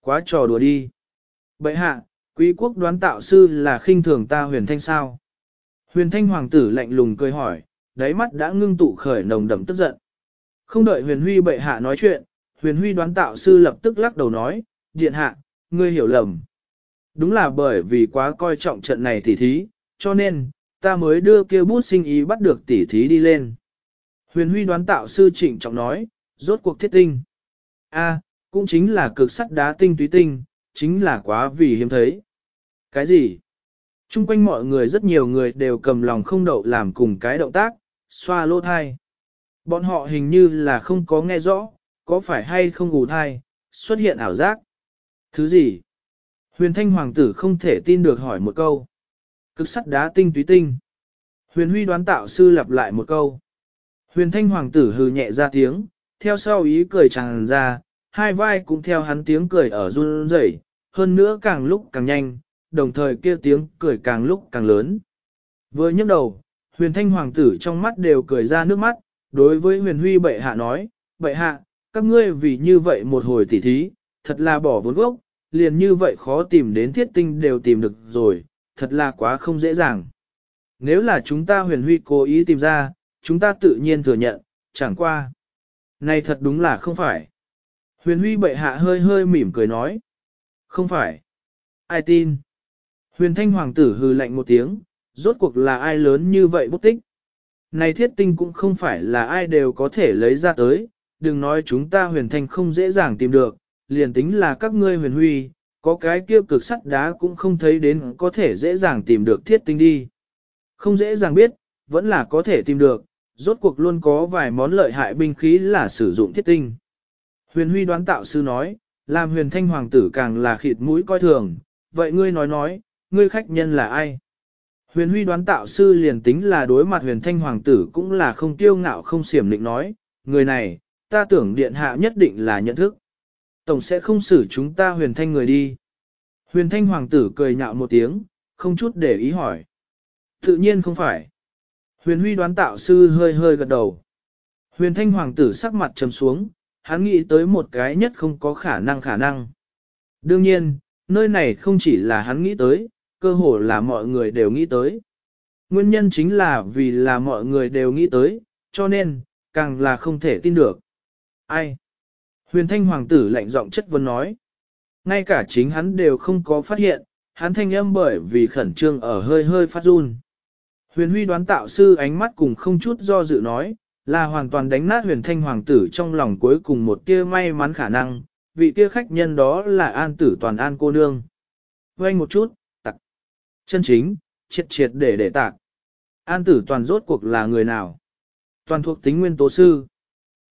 Quá trò đùa đi. Bậy hạ, quý quốc đoán tạo sư là khinh thường ta huyền thanh sao? Huyền thanh hoàng tử lạnh lùng cười hỏi, đáy mắt đã ngưng tụ khởi nồng đậm tức giận. Không đợi huyền huy bệ hạ nói chuyện, huyền huy đoán tạo sư lập tức lắc đầu nói, điện hạ, ngươi hiểu lầm. Đúng là bởi vì quá coi trọng trận này tỉ thí, cho nên, ta mới đưa kia bút sinh ý bắt được tỉ thí đi lên. Huyền huy đoán tạo sư trịnh trọng nói, rốt cuộc thiết tinh. A, cũng chính là cực sắt đá tinh túy tinh, chính là quá vì hiếm thấy. Cái gì? Trung quanh mọi người rất nhiều người đều cầm lòng không đậu làm cùng cái động tác, xoa lô thai. Bọn họ hình như là không có nghe rõ, có phải hay không ngủ thai, xuất hiện ảo giác. Thứ gì? Huyền thanh hoàng tử không thể tin được hỏi một câu. Cực sắt đá tinh túy tinh. Huyền huy đoán tạo sư lặp lại một câu. Huyền thanh hoàng tử hừ nhẹ ra tiếng, theo sau ý cười tràn ra, hai vai cũng theo hắn tiếng cười ở run rẩy, hơn nữa càng lúc càng nhanh, đồng thời kia tiếng cười càng lúc càng lớn. Vừa nhấc đầu, huyền thanh hoàng tử trong mắt đều cười ra nước mắt, đối với huyền huy bệ hạ nói, bệ hạ, các ngươi vì như vậy một hồi tỉ thí, thật là bỏ vốn gốc, liền như vậy khó tìm đến thiết tinh đều tìm được rồi, thật là quá không dễ dàng. Nếu là chúng ta huyền huy cố ý tìm ra, chúng ta tự nhiên thừa nhận, chẳng qua. Này thật đúng là không phải. Huyền huy bệ hạ hơi hơi mỉm cười nói. Không phải. Ai tin? Huyền thanh hoàng tử hư lạnh một tiếng, rốt cuộc là ai lớn như vậy bút tích. Này thiết tinh cũng không phải là ai đều có thể lấy ra tới, đừng nói chúng ta huyền thanh không dễ dàng tìm được, liền tính là các ngươi huyền huy, có cái kia cực sắt đá cũng không thấy đến có thể dễ dàng tìm được thiết tinh đi. Không dễ dàng biết, vẫn là có thể tìm được, rốt cuộc luôn có vài món lợi hại binh khí là sử dụng thiết tinh. Huyền huy đoán tạo sư nói, làm huyền thanh hoàng tử càng là khịt mũi coi thường, vậy ngươi nói nói, ngươi khách nhân là ai? Huyền huy đoán tạo sư liền tính là đối mặt huyền thanh hoàng tử cũng là không tiêu ngạo không xiểm định nói, người này, ta tưởng điện hạ nhất định là nhận thức. Tổng sẽ không xử chúng ta huyền thanh người đi. Huyền thanh hoàng tử cười nhạo một tiếng, không chút để ý hỏi. Tự nhiên không phải. Huyền huy đoán tạo sư hơi hơi gật đầu. Huyền thanh hoàng tử sắc mặt trầm xuống, hắn nghĩ tới một cái nhất không có khả năng khả năng. Đương nhiên, nơi này không chỉ là hắn nghĩ tới, cơ hồ là mọi người đều nghĩ tới. Nguyên nhân chính là vì là mọi người đều nghĩ tới, cho nên, càng là không thể tin được. Ai? Huyền thanh hoàng tử lạnh giọng chất vấn nói. Ngay cả chính hắn đều không có phát hiện, hắn thanh âm bởi vì khẩn trương ở hơi hơi phát run. Huyền huy đoán tạo sư ánh mắt cùng không chút do dự nói, là hoàn toàn đánh nát huyền thanh hoàng tử trong lòng cuối cùng một tia may mắn khả năng, vị tia khách nhân đó là an tử toàn an cô nương. Quanh một chút, tặc. Chân chính, triệt triệt để để tạc. An tử toàn rốt cuộc là người nào? Toàn thuộc tính nguyên tố sư.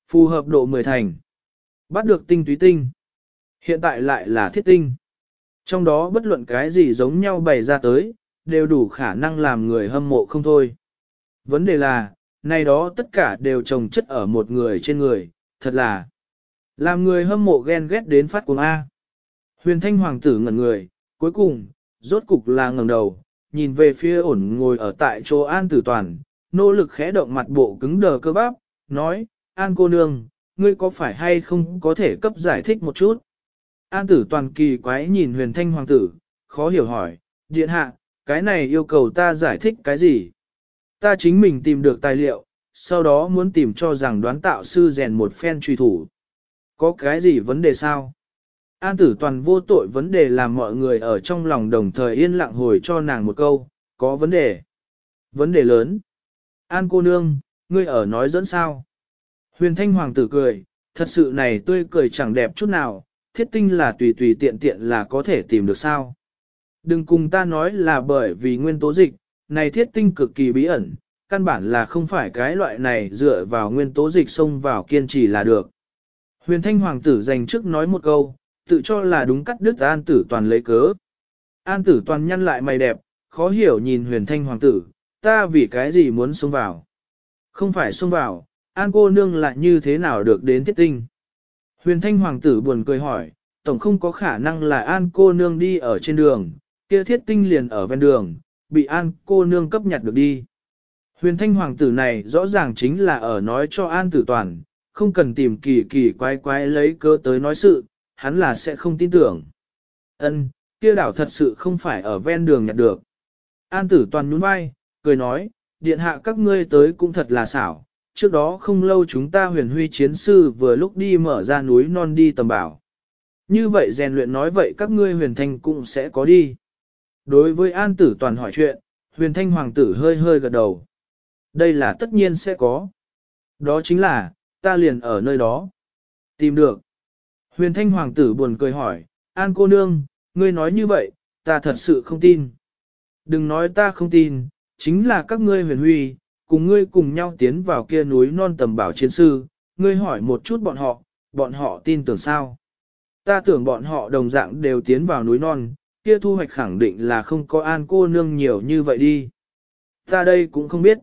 Phù hợp độ 10 thành. Bắt được tinh túy tinh. Hiện tại lại là thiết tinh. Trong đó bất luận cái gì giống nhau bày ra tới, đều đủ khả năng làm người hâm mộ không thôi. Vấn đề là, này đó tất cả đều trồng chất ở một người trên người, thật là làm người hâm mộ ghen ghét đến phát cuồng A. Huyền thanh hoàng tử ngẩn người, cuối cùng, rốt cục là ngẩng đầu, nhìn về phía ổn ngồi ở tại chỗ An Tử Toàn, nỗ lực khẽ động mặt bộ cứng đờ cơ bắp, nói, An cô nương, ngươi có phải hay không có thể cấp giải thích một chút? An Tử Toàn kỳ quái nhìn huyền thanh hoàng tử, khó hiểu hỏi, điện hạ, cái này yêu cầu ta giải thích cái gì? Ta chính mình tìm được tài liệu, sau đó muốn tìm cho rằng đoán tạo sư rèn một phen truy thủ. Có cái gì vấn đề sao? An tử toàn vô tội vấn đề làm mọi người ở trong lòng đồng thời yên lặng hồi cho nàng một câu, có vấn đề. Vấn đề lớn. An cô nương, ngươi ở nói dẫn sao? Huyền thanh hoàng tử cười, thật sự này tươi cười chẳng đẹp chút nào, thiết tinh là tùy tùy tiện tiện là có thể tìm được sao. Đừng cùng ta nói là bởi vì nguyên tố dịch, này thiết tinh cực kỳ bí ẩn, căn bản là không phải cái loại này dựa vào nguyên tố dịch xông vào kiên trì là được. Huyền thanh hoàng tử dành trước nói một câu, tự cho là đúng cắt đứt an tử toàn lấy cớ. An tử toàn nhăn lại mày đẹp, khó hiểu nhìn huyền thanh hoàng tử, ta vì cái gì muốn xông vào. Không phải xông vào, an cô nương lại như thế nào được đến thiết tinh. Huyền thanh hoàng tử buồn cười hỏi, tổng không có khả năng là an cô nương đi ở trên đường, kia thiết tinh liền ở ven đường, bị an cô nương cấp nhặt được đi. Huyền thanh hoàng tử này rõ ràng chính là ở nói cho an tử toàn, không cần tìm kỳ kỳ quái quái lấy cớ tới nói sự, hắn là sẽ không tin tưởng. Ân, kia đảo thật sự không phải ở ven đường nhặt được. An tử toàn nhún vai, cười nói, điện hạ các ngươi tới cũng thật là xảo, trước đó không lâu chúng ta huyền huy chiến sư vừa lúc đi mở ra núi non đi tầm bảo. Như vậy rèn luyện nói vậy các ngươi huyền thanh cũng sẽ có đi. Đối với an tử toàn hỏi chuyện, huyền thanh hoàng tử hơi hơi gật đầu. Đây là tất nhiên sẽ có. Đó chính là, ta liền ở nơi đó. Tìm được. Huyền thanh hoàng tử buồn cười hỏi, An cô nương, ngươi nói như vậy, ta thật sự không tin. Đừng nói ta không tin, chính là các ngươi huyền huy, cùng ngươi cùng nhau tiến vào kia núi non tầm bảo chiến sư, ngươi hỏi một chút bọn họ, bọn họ tin tưởng sao. Ta tưởng bọn họ đồng dạng đều tiến vào núi non, kia thu hoạch khẳng định là không có an cô nương nhiều như vậy đi. Ta đây cũng không biết.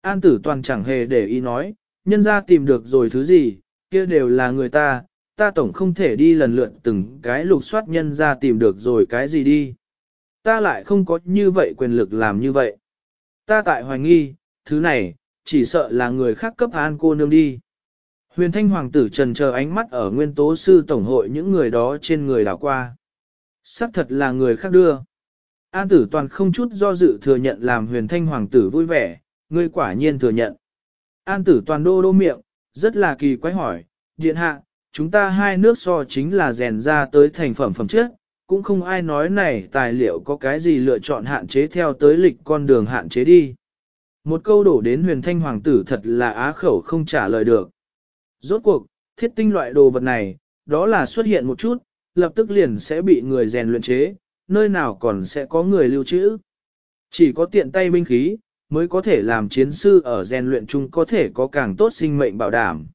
An tử toàn chẳng hề để ý nói, nhân ra tìm được rồi thứ gì, kia đều là người ta, ta tổng không thể đi lần lượt từng cái lục soát nhân ra tìm được rồi cái gì đi. Ta lại không có như vậy quyền lực làm như vậy. Ta tại hoài nghi, thứ này, chỉ sợ là người khác cấp an cô nương đi. Huyền thanh hoàng tử trần chờ ánh mắt ở nguyên tố sư tổng hội những người đó trên người đảo qua. Sắc thật là người khác đưa. An tử toàn không chút do dự thừa nhận làm huyền thanh hoàng tử vui vẻ, ngươi quả nhiên thừa nhận. An tử toàn đô đô miệng, rất là kỳ quái hỏi, điện hạ, chúng ta hai nước so chính là rèn ra tới thành phẩm phẩm trước, cũng không ai nói này tài liệu có cái gì lựa chọn hạn chế theo tới lịch con đường hạn chế đi. Một câu đổ đến huyền thanh hoàng tử thật là á khẩu không trả lời được. Rốt cuộc, thiết tinh loại đồ vật này, đó là xuất hiện một chút, lập tức liền sẽ bị người rèn luyện chế, nơi nào còn sẽ có người lưu trữ. Chỉ có tiện tay binh khí, mới có thể làm chiến sư ở rèn luyện chung có thể có càng tốt sinh mệnh bảo đảm.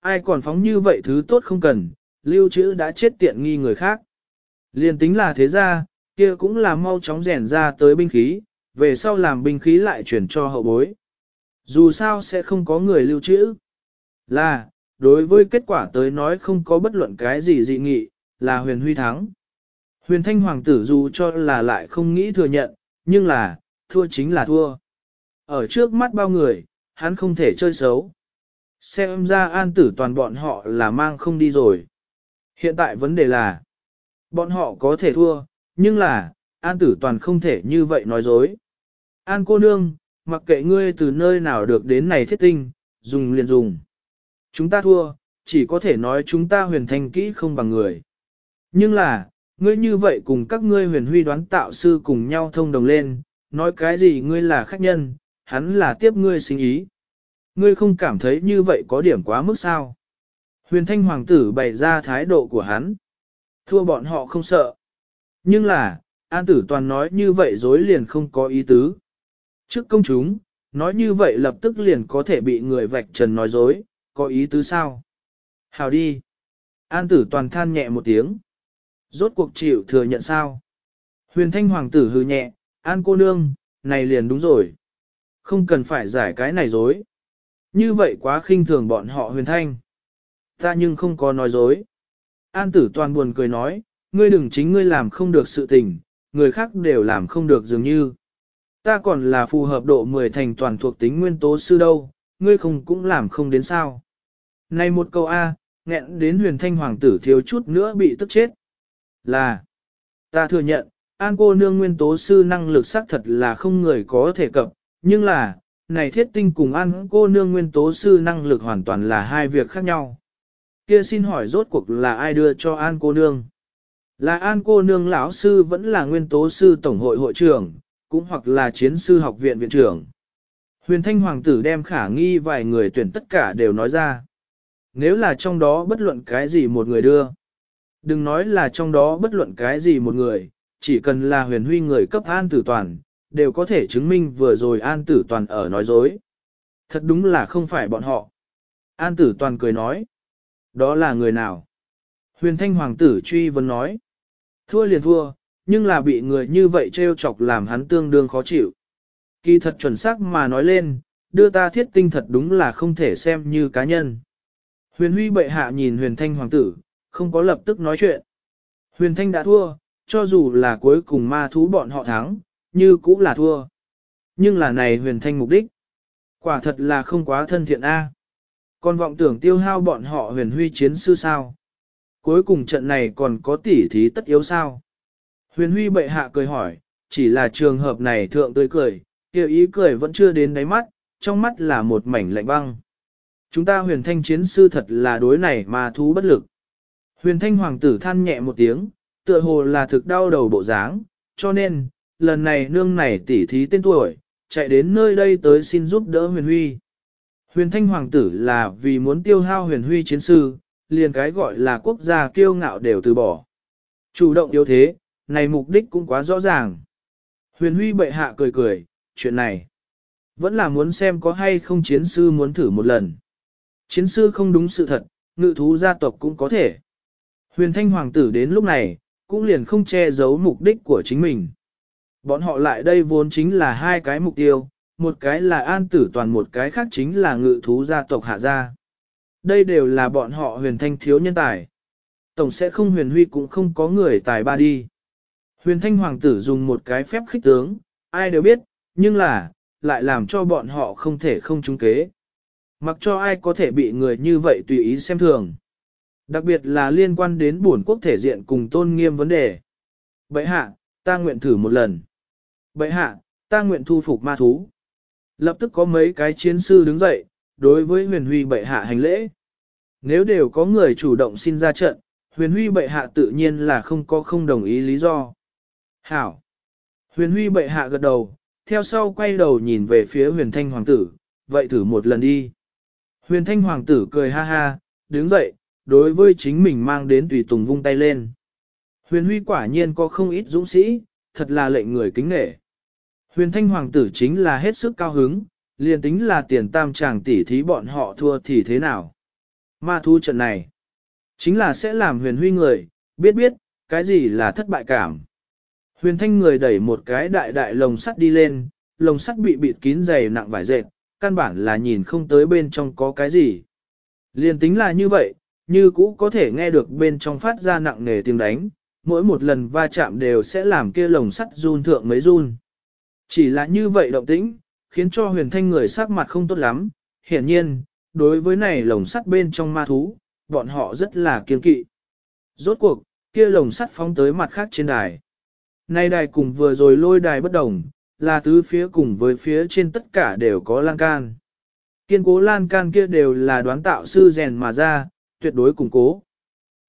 Ai còn phóng như vậy thứ tốt không cần, lưu trữ đã chết tiện nghi người khác. Liên tính là thế ra, kia cũng là mau chóng rèn ra tới binh khí, về sau làm binh khí lại chuyển cho hậu bối. Dù sao sẽ không có người lưu trữ. Là, đối với kết quả tới nói không có bất luận cái gì dị nghị, là huyền huy thắng. Huyền thanh hoàng tử dù cho là lại không nghĩ thừa nhận, nhưng là, thua chính là thua. Ở trước mắt bao người, hắn không thể chơi xấu. Xem ra an tử toàn bọn họ là mang không đi rồi. Hiện tại vấn đề là, bọn họ có thể thua, nhưng là, an tử toàn không thể như vậy nói dối. An cô nương, mặc kệ ngươi từ nơi nào được đến này thiết tinh, dùng liền dùng. Chúng ta thua, chỉ có thể nói chúng ta huyền thanh kỹ không bằng người. Nhưng là, ngươi như vậy cùng các ngươi huyền huy đoán tạo sư cùng nhau thông đồng lên, nói cái gì ngươi là khách nhân, hắn là tiếp ngươi sinh ý. Ngươi không cảm thấy như vậy có điểm quá mức sao? Huyền thanh hoàng tử bày ra thái độ của hắn. Thua bọn họ không sợ. Nhưng là, an tử toàn nói như vậy dối liền không có ý tứ. Trước công chúng, nói như vậy lập tức liền có thể bị người vạch trần nói dối, có ý tứ sao? Hào đi. An tử toàn than nhẹ một tiếng. Rốt cuộc chịu thừa nhận sao? Huyền thanh hoàng tử hư nhẹ, an cô nương, này liền đúng rồi. Không cần phải giải cái này dối. Như vậy quá khinh thường bọn họ huyền thanh. Ta nhưng không có nói dối. An tử toàn buồn cười nói, ngươi đừng chính ngươi làm không được sự tình, người khác đều làm không được dường như. Ta còn là phù hợp độ 10 thành toàn thuộc tính nguyên tố sư đâu, ngươi không cũng làm không đến sao. Này một câu A, nghẹn đến huyền thanh hoàng tử thiếu chút nữa bị tức chết. Là, ta thừa nhận, an cô nương nguyên tố sư năng lực xác thật là không người có thể cập, nhưng là, này thiết tinh cùng an cô nương nguyên tố sư năng lực hoàn toàn là hai việc khác nhau. Kia xin hỏi rốt cuộc là ai đưa cho an cô nương? Là an cô nương lão sư vẫn là nguyên tố sư tổng hội hội trưởng, cũng hoặc là chiến sư học viện viện trưởng. Huyền thanh hoàng tử đem khả nghi vài người tuyển tất cả đều nói ra. Nếu là trong đó bất luận cái gì một người đưa. Đừng nói là trong đó bất luận cái gì một người, chỉ cần là huyền huy người cấp an tử toàn, đều có thể chứng minh vừa rồi an tử toàn ở nói dối. Thật đúng là không phải bọn họ. An tử toàn cười nói. Đó là người nào? Huyền thanh hoàng tử truy vấn nói. Thua liền thua, nhưng là bị người như vậy trêu chọc làm hắn tương đương khó chịu. Kỳ thật chuẩn xác mà nói lên, đưa ta thiết tinh thật đúng là không thể xem như cá nhân. Huyền huy bệ hạ nhìn huyền thanh hoàng tử, không có lập tức nói chuyện. Huyền thanh đã thua, cho dù là cuối cùng ma thú bọn họ thắng, như cũng là thua. Nhưng là này huyền thanh mục đích. Quả thật là không quá thân thiện a. Còn vọng tưởng tiêu hao bọn họ huyền huy chiến sư sao. Cuối cùng trận này còn có tỉ thí tất yếu sao. Huyền huy bệ hạ cười hỏi, chỉ là trường hợp này thượng tươi cười, kêu ý cười vẫn chưa đến đáy mắt, trong mắt là một mảnh lạnh băng. Chúng ta huyền thanh chiến sư thật là đối này mà thú bất lực. Huyền thanh hoàng tử than nhẹ một tiếng, tựa hồ là thực đau đầu bộ dáng, cho nên, lần này nương này tỉ thí tên tuổi, chạy đến nơi đây tới xin giúp đỡ huyền huy. Huyền thanh hoàng tử là vì muốn tiêu hao huyền huy chiến sư, liền cái gọi là quốc gia kiêu ngạo đều từ bỏ. Chủ động yếu thế, này mục đích cũng quá rõ ràng. Huyền huy bệ hạ cười cười, chuyện này, vẫn là muốn xem có hay không chiến sư muốn thử một lần. Chiến sư không đúng sự thật, ngự thú gia tộc cũng có thể. Huyền thanh hoàng tử đến lúc này, cũng liền không che giấu mục đích của chính mình. Bọn họ lại đây vốn chính là hai cái mục tiêu, một cái là an tử toàn một cái khác chính là ngự thú gia tộc hạ gia. Đây đều là bọn họ huyền thanh thiếu nhân tài. Tổng sẽ không huyền huy cũng không có người tài ba đi. Huyền thanh hoàng tử dùng một cái phép khích tướng, ai đều biết, nhưng là, lại làm cho bọn họ không thể không trúng kế. Mặc cho ai có thể bị người như vậy tùy ý xem thường. Đặc biệt là liên quan đến bổn quốc thể diện cùng tôn nghiêm vấn đề. Bệ hạ, ta nguyện thử một lần. Bệ hạ, ta nguyện thu phục ma thú. Lập tức có mấy cái chiến sư đứng dậy, đối với huyền huy bệ hạ hành lễ. Nếu đều có người chủ động xin ra trận, huyền huy bệ hạ tự nhiên là không có không đồng ý lý do. Hảo! Huyền huy bệ hạ gật đầu, theo sau quay đầu nhìn về phía huyền thanh hoàng tử, vậy thử một lần đi. Huyền thanh hoàng tử cười ha ha, đứng dậy, đối với chính mình mang đến tùy tùng vung tay lên. Huyền huy quả nhiên có không ít dũng sĩ, thật là lệnh người kính nể. Huyền thanh hoàng tử chính là hết sức cao hứng, liền tính là tiền tam chàng tỷ thí bọn họ thua thì thế nào. Ma thu trận này, chính là sẽ làm huyền huy người, biết biết, cái gì là thất bại cảm. Huyền thanh người đẩy một cái đại đại lồng sắt đi lên, lồng sắt bị bịt kín dày nặng vải dệt, căn bản là nhìn không tới bên trong có cái gì. Liên tính là như vậy, như cũ có thể nghe được bên trong phát ra nặng nề tiếng đánh, mỗi một lần va chạm đều sẽ làm kia lồng sắt run thượng mấy run. Chỉ là như vậy động tĩnh, khiến cho huyền thanh người sắc mặt không tốt lắm, hiển nhiên, đối với này lồng sắt bên trong ma thú, bọn họ rất là kiên kỵ. Rốt cuộc, kia lồng sắt phóng tới mặt khác trên đài. Nay đài cùng vừa rồi lôi đài bất đồng, là tứ phía cùng với phía trên tất cả đều có lan can. Kiên cố lan can kia đều là đoán tạo sư rèn mà ra, tuyệt đối củng cố.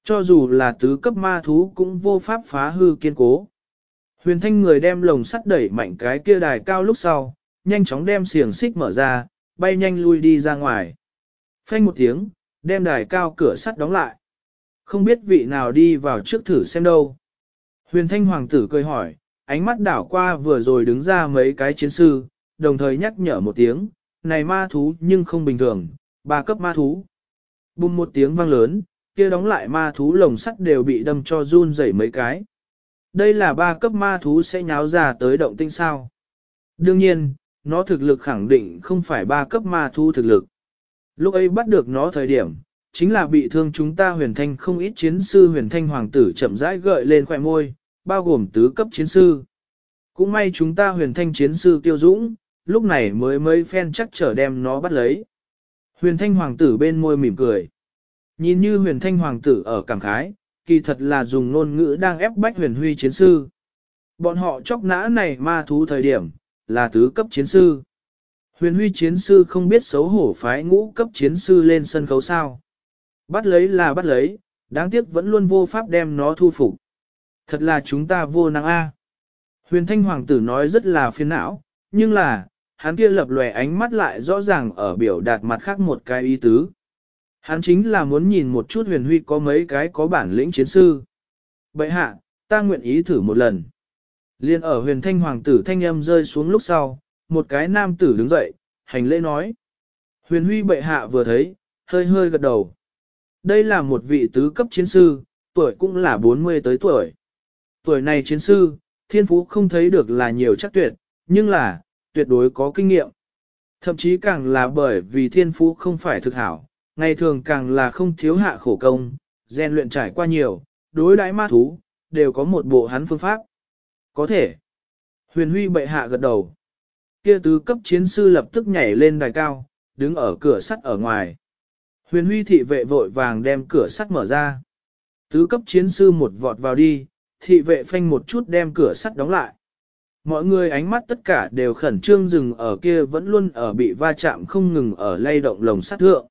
Cho dù là tứ cấp ma thú cũng vô pháp phá hư kiên cố. Huyền thanh người đem lồng sắt đẩy mạnh cái kia đài cao lúc sau, nhanh chóng đem xiềng xích mở ra, bay nhanh lui đi ra ngoài. Phanh một tiếng, đem đài cao cửa sắt đóng lại. Không biết vị nào đi vào trước thử xem đâu. Huyền thanh hoàng tử cười hỏi, ánh mắt đảo qua vừa rồi đứng ra mấy cái chiến sư, đồng thời nhắc nhở một tiếng, này ma thú nhưng không bình thường, ba cấp ma thú. Bùm một tiếng vang lớn, kia đóng lại ma thú lồng sắt đều bị đâm cho run rẩy mấy cái. Đây là ba cấp ma thú sẽ nháo ra tới động tinh sao. Đương nhiên, nó thực lực khẳng định không phải ba cấp ma thú thực lực. Lúc ấy bắt được nó thời điểm, chính là bị thương chúng ta huyền thanh không ít chiến sư huyền thanh hoàng tử chậm rãi gợi lên khỏe môi, bao gồm tứ cấp chiến sư. Cũng may chúng ta huyền thanh chiến sư tiêu dũng, lúc này mới mấy phen chắc trở đem nó bắt lấy. Huyền thanh hoàng tử bên môi mỉm cười. Nhìn như huyền thanh hoàng tử ở cảm khái, kỳ thật là dùng ngôn ngữ đang ép bách huyền huy chiến sư. Bọn họ chóc nã này ma thú thời điểm, là tứ cấp chiến sư. Huyền huy chiến sư không biết xấu hổ phái ngũ cấp chiến sư lên sân khấu sao. Bắt lấy là bắt lấy, đáng tiếc vẫn luôn vô pháp đem nó thu phục. Thật là chúng ta vô năng a. Huyền thanh hoàng tử nói rất là phiền não, nhưng là, hắn kia lập lòe ánh mắt lại rõ ràng ở biểu đạt mặt khác một cái ý tứ. Hắn chính là muốn nhìn một chút huyền huy có mấy cái có bản lĩnh chiến sư. Bậy hạ, ta nguyện ý thử một lần. Liên ở huyền thanh hoàng tử thanh âm rơi xuống lúc sau, một cái nam tử đứng dậy, hành lễ nói. Huyền huy bệ hạ vừa thấy, hơi hơi gật đầu. Đây là một vị tứ cấp chiến sư, tuổi cũng là 40 tới tuổi. Tuổi này chiến sư, thiên phú không thấy được là nhiều chắc tuyệt, nhưng là, tuyệt đối có kinh nghiệm. Thậm chí càng là bởi vì thiên phú không phải thực hảo, ngày thường càng là không thiếu hạ khổ công, rèn luyện trải qua nhiều, đối đãi ma thú, đều có một bộ hắn phương pháp. Có thể. Huyền huy bệ hạ gật đầu. Kia tứ cấp chiến sư lập tức nhảy lên đài cao, đứng ở cửa sắt ở ngoài. Huyền huy thị vệ vội vàng đem cửa sắt mở ra. Tứ cấp chiến sư một vọt vào đi, thị vệ phanh một chút đem cửa sắt đóng lại. Mọi người ánh mắt tất cả đều khẩn trương dừng ở kia vẫn luôn ở bị va chạm không ngừng ở lay động lồng sắt thượng.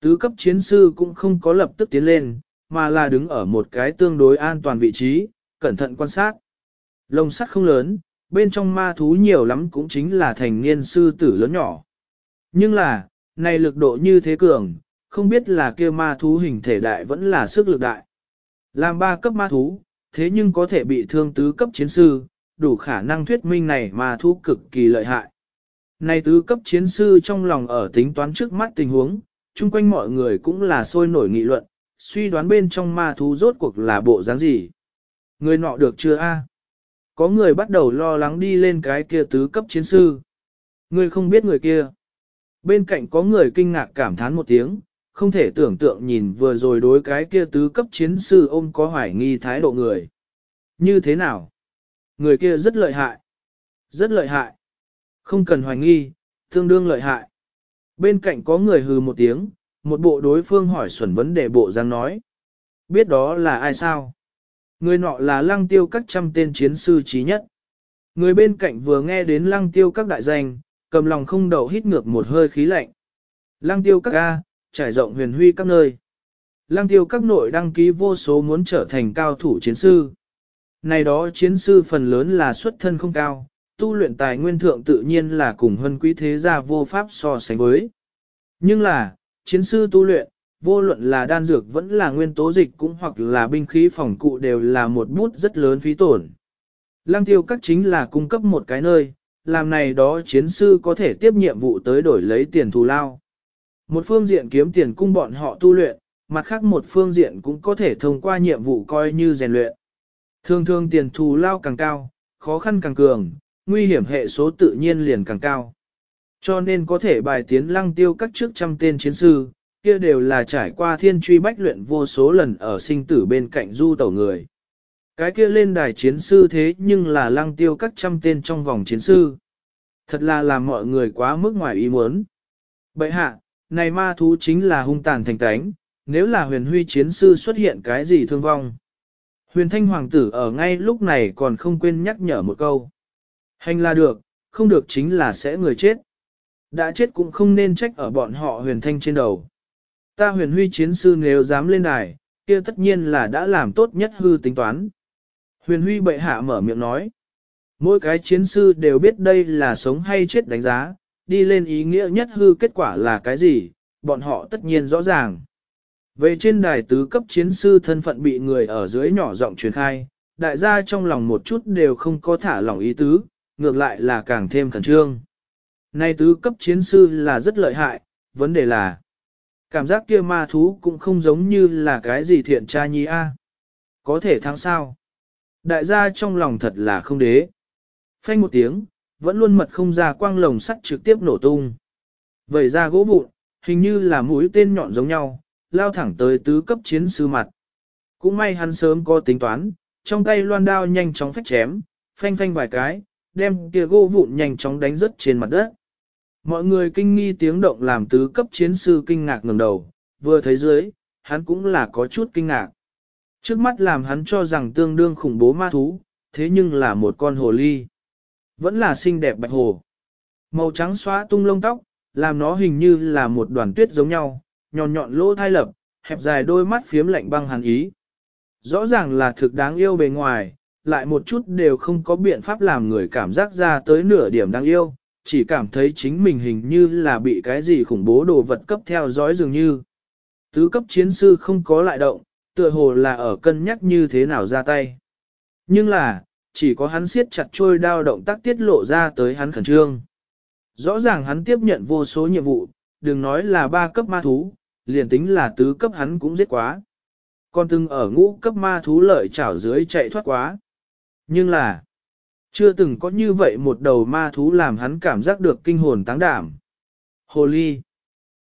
Tứ cấp chiến sư cũng không có lập tức tiến lên, mà là đứng ở một cái tương đối an toàn vị trí, cẩn thận quan sát. Lồng sắt không lớn, bên trong ma thú nhiều lắm cũng chính là thành niên sư tử lớn nhỏ. Nhưng là, này lực độ như thế cường, không biết là kia ma thú hình thể đại vẫn là sức lực đại. Làm ba cấp ma thú, thế nhưng có thể bị thương tứ cấp chiến sư, đủ khả năng thuyết minh này mà thú cực kỳ lợi hại. Này tứ cấp chiến sư trong lòng ở tính toán trước mắt tình huống, chung quanh mọi người cũng là sôi nổi nghị luận, suy đoán bên trong ma thú rốt cuộc là bộ dáng gì. Người nọ được chưa a? Có người bắt đầu lo lắng đi lên cái kia tứ cấp chiến sư. Người không biết người kia. Bên cạnh có người kinh ngạc cảm thán một tiếng, không thể tưởng tượng nhìn vừa rồi đối cái kia tứ cấp chiến sư ôm có hoài nghi thái độ người. Như thế nào? Người kia rất lợi hại. Rất lợi hại. Không cần hoài nghi, tương đương lợi hại. Bên cạnh có người hừ một tiếng, một bộ đối phương hỏi xuẩn vấn đề bộ giang nói. Biết đó là ai sao? Người nọ là lăng tiêu các trăm tên chiến sư trí nhất. Người bên cạnh vừa nghe đến lăng tiêu các đại danh, cầm lòng không đầu hít ngược một hơi khí lạnh. Lăng tiêu các A, trải rộng huyền huy các nơi. Lăng tiêu các nội đăng ký vô số muốn trở thành cao thủ chiến sư. Này đó chiến sư phần lớn là xuất thân không cao, tu luyện tài nguyên thượng tự nhiên là cùng hân quý thế gia vô pháp so sánh với. Nhưng là, chiến sư tu luyện, vô luận là đan dược vẫn là nguyên tố dịch cũng hoặc là binh khí phòng cụ đều là một bút rất lớn phí tổn. Lăng tiêu các chính là cung cấp một cái nơi, làm này đó chiến sư có thể tiếp nhiệm vụ tới đổi lấy tiền thù lao. Một phương diện kiếm tiền cung bọn họ tu luyện, mặt khác một phương diện cũng có thể thông qua nhiệm vụ coi như rèn luyện. Thường thường tiền thù lao càng cao, khó khăn càng cường, nguy hiểm hệ số tự nhiên liền càng cao. Cho nên có thể bài tiến lăng tiêu các trước trăm tên chiến sư, kia đều là trải qua thiên truy bách luyện vô số lần ở sinh tử bên cạnh du tẩu người. Cái kia lên đài chiến sư thế nhưng là lăng tiêu các trăm tên trong vòng chiến sư. Thật là làm mọi người quá mức ngoài ý muốn. Bậy hạ, này ma thú chính là hung tàn thành tánh, nếu là huyền huy chiến sư xuất hiện cái gì thương vong. Huyền thanh hoàng tử ở ngay lúc này còn không quên nhắc nhở một câu. Hành là được, không được chính là sẽ người chết. Đã chết cũng không nên trách ở bọn họ huyền thanh trên đầu. Ta huyền huy chiến sư nếu dám lên đài, kia tất nhiên là đã làm tốt nhất hư tính toán. Huyền huy bệ hạ mở miệng nói. Mỗi cái chiến sư đều biết đây là sống hay chết đánh giá, đi lên ý nghĩa nhất hư kết quả là cái gì, bọn họ tất nhiên rõ ràng. Về trên đài tứ cấp chiến sư thân phận bị người ở dưới nhỏ giọng truyền khai, đại gia trong lòng một chút đều không có thả lòng ý tứ, ngược lại là càng thêm khẩn trương. Nay tứ cấp chiến sư là rất lợi hại, vấn đề là cảm giác kia ma thú cũng không giống như là cái gì thiện tra nhi a. Có thể thắng sao? Đại gia trong lòng thật là không đế. Phanh một tiếng, vẫn luôn mật không ra quang lồng sắt trực tiếp nổ tung. Vậy ra gỗ vụn, hình như là mũi tên nhọn giống nhau, lao thẳng tới tứ cấp chiến sư mặt. Cũng may hắn sớm có tính toán, trong tay loan đao nhanh chóng phách chém, phanh phanh vài cái, đem kia gỗ vụn nhanh chóng đánh rớt trên mặt đất. Mọi người kinh nghi tiếng động làm tứ cấp chiến sư kinh ngạc ngẩng đầu, vừa thấy dưới, hắn cũng là có chút kinh ngạc. Trước mắt làm hắn cho rằng tương đương khủng bố ma thú, thế nhưng là một con hồ ly. Vẫn là xinh đẹp bạch hồ. Màu trắng xóa tung lông tóc, làm nó hình như là một đoàn tuyết giống nhau, nhọn nhọn lỗ thai lập, hẹp dài đôi mắt phiếm lạnh băng hàn ý. Rõ ràng là thực đáng yêu bề ngoài, lại một chút đều không có biện pháp làm người cảm giác ra tới nửa điểm đáng yêu, chỉ cảm thấy chính mình hình như là bị cái gì khủng bố đồ vật cấp theo dõi dường như. Tứ cấp chiến sư không có lại động, tựa hồ là ở cân nhắc như thế nào ra tay. Nhưng là, chỉ có hắn siết chặt trôi đao động tác tiết lộ ra tới hắn khẩn trương. Rõ ràng hắn tiếp nhận vô số nhiệm vụ, đừng nói là ba cấp ma thú, liền tính là tứ cấp hắn cũng giết quá. Còn từng ở ngũ cấp ma thú lợi chảo dưới chạy thoát quá. Nhưng là, chưa từng có như vậy một đầu ma thú làm hắn cảm giác được kinh hồn táng đảm. Hồ ly.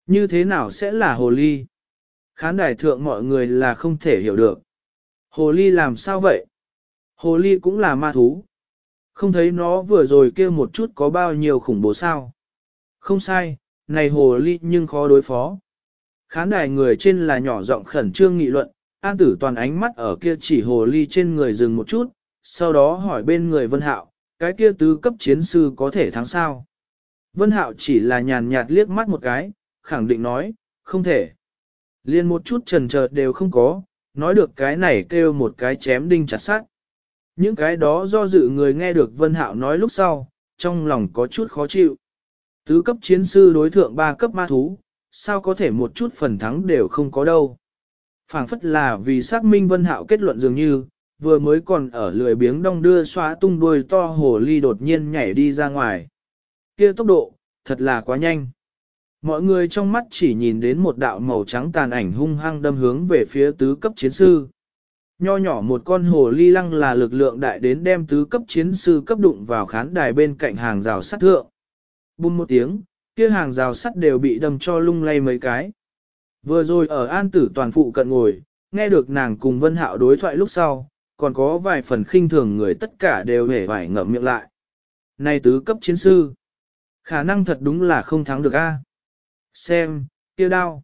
Như thế nào sẽ là hồ ly? Khán đài thượng mọi người là không thể hiểu được. Hồ ly làm sao vậy? Hồ ly cũng là ma thú. Không thấy nó vừa rồi kêu một chút có bao nhiêu khủng bố sao? Không sai, này hồ ly nhưng khó đối phó. Khán đài người trên là nhỏ giọng khẩn trương nghị luận, an tử toàn ánh mắt ở kia chỉ hồ ly trên người dừng một chút, sau đó hỏi bên người Vân Hạo, cái kia tứ cấp chiến sư có thể thắng sao? Vân Hạo chỉ là nhàn nhạt liếc mắt một cái, khẳng định nói, không thể. Liên một chút trần chờ đều không có, nói được cái này kêu một cái chém đinh chặt sát. Những cái đó do dự người nghe được Vân Hạo nói lúc sau, trong lòng có chút khó chịu. Tứ cấp chiến sư đối thượng ba cấp ma thú, sao có thể một chút phần thắng đều không có đâu. phảng phất là vì xác minh Vân Hạo kết luận dường như, vừa mới còn ở lười biếng đong đưa xóa tung đuôi to hồ ly đột nhiên nhảy đi ra ngoài. kia tốc độ, thật là quá nhanh. Mọi người trong mắt chỉ nhìn đến một đạo màu trắng tàn ảnh hung hăng đâm hướng về phía tứ cấp chiến sư. Nho nhỏ một con hồ ly lăng là lực lượng đại đến đem tứ cấp chiến sư cấp đụng vào khán đài bên cạnh hàng rào sắt thượng. Bùm một tiếng, kia hàng rào sắt đều bị đâm cho lung lay mấy cái. Vừa rồi ở an tử toàn phụ cận ngồi, nghe được nàng cùng Vân Hạo đối thoại lúc sau, còn có vài phần khinh thường người tất cả đều hề vải ngậm miệng lại. Này tứ cấp chiến sư, khả năng thật đúng là không thắng được a. Xem, kia đao.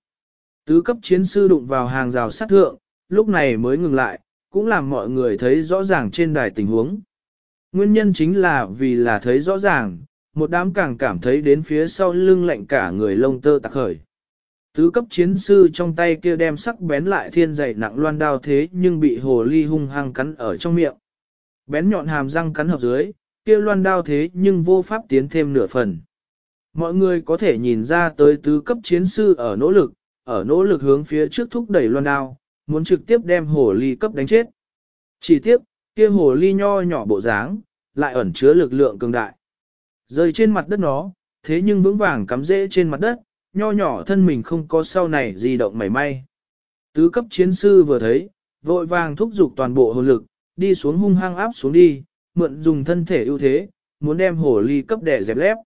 Tứ cấp chiến sư đụng vào hàng rào sát thượng, lúc này mới ngừng lại, cũng làm mọi người thấy rõ ràng trên đài tình huống. Nguyên nhân chính là vì là thấy rõ ràng, một đám càng cảm thấy đến phía sau lưng lạnh cả người lông tơ tạc khởi. Tứ cấp chiến sư trong tay kia đem sắc bén lại thiên dày nặng loan đao thế nhưng bị hồ ly hung hăng cắn ở trong miệng. Bén nhọn hàm răng cắn hợp dưới, kia loan đao thế nhưng vô pháp tiến thêm nửa phần. Mọi người có thể nhìn ra tới tứ cấp chiến sư ở nỗ lực, ở nỗ lực hướng phía trước thúc đẩy loan đao, muốn trực tiếp đem hồ ly cấp đánh chết. Chỉ tiếp, kia hồ ly nho nhỏ bộ dáng, lại ẩn chứa lực lượng cường đại. Rơi trên mặt đất nó, thế nhưng vững vàng cắm rễ trên mặt đất, nho nhỏ thân mình không có sau này di động mảy may. Tứ cấp chiến sư vừa thấy, vội vàng thúc giục toàn bộ hồn lực, đi xuống hung hăng áp xuống đi, mượn dùng thân thể ưu thế, muốn đem hồ ly cấp đẻ dẹp lép.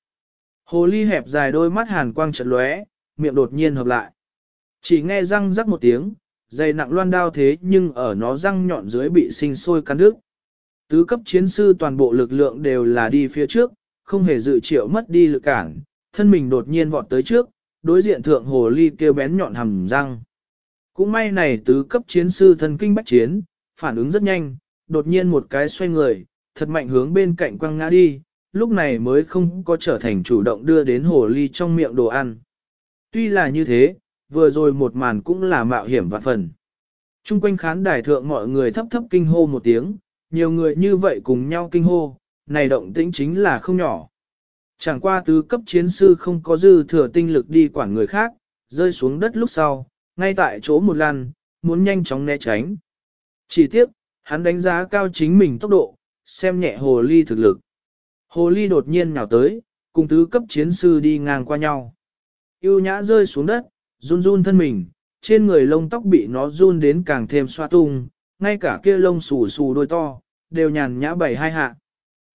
Hồ ly hẹp dài đôi mắt hàn quang trận lóe, miệng đột nhiên hợp lại. Chỉ nghe răng rắc một tiếng, dày nặng loan đao thế nhưng ở nó răng nhọn dưới bị sinh sôi cắn đứt. Tứ cấp chiến sư toàn bộ lực lượng đều là đi phía trước, không hề dự triệu mất đi lực cản, thân mình đột nhiên vọt tới trước, đối diện thượng hồ ly kêu bén nhọn hầm răng. Cũng may này tứ cấp chiến sư thần kinh bách chiến, phản ứng rất nhanh, đột nhiên một cái xoay người, thật mạnh hướng bên cạnh quăng ngã đi, lúc này mới không có trở thành chủ động đưa đến hồ ly trong miệng đồ ăn. Tuy là như thế, vừa rồi một màn cũng là mạo hiểm vạn phần. Trung quanh khán đài thượng mọi người thấp thấp kinh hô một tiếng, nhiều người như vậy cùng nhau kinh hô, này động tĩnh chính là không nhỏ. Chẳng qua tứ cấp chiến sư không có dư thừa tinh lực đi quản người khác, rơi xuống đất lúc sau, ngay tại chỗ một lần, muốn nhanh chóng né tránh. Chỉ tiếp, hắn đánh giá cao chính mình tốc độ, xem nhẹ hồ ly thực lực. Hồ ly đột nhiên nhào tới, cùng tứ cấp chiến sư đi ngang qua nhau. Yêu nhã rơi xuống đất, run run thân mình, trên người lông tóc bị nó run đến càng thêm xoa tung, ngay cả kia lông xù xù đôi to, đều nhàn nhã bảy hai hạ.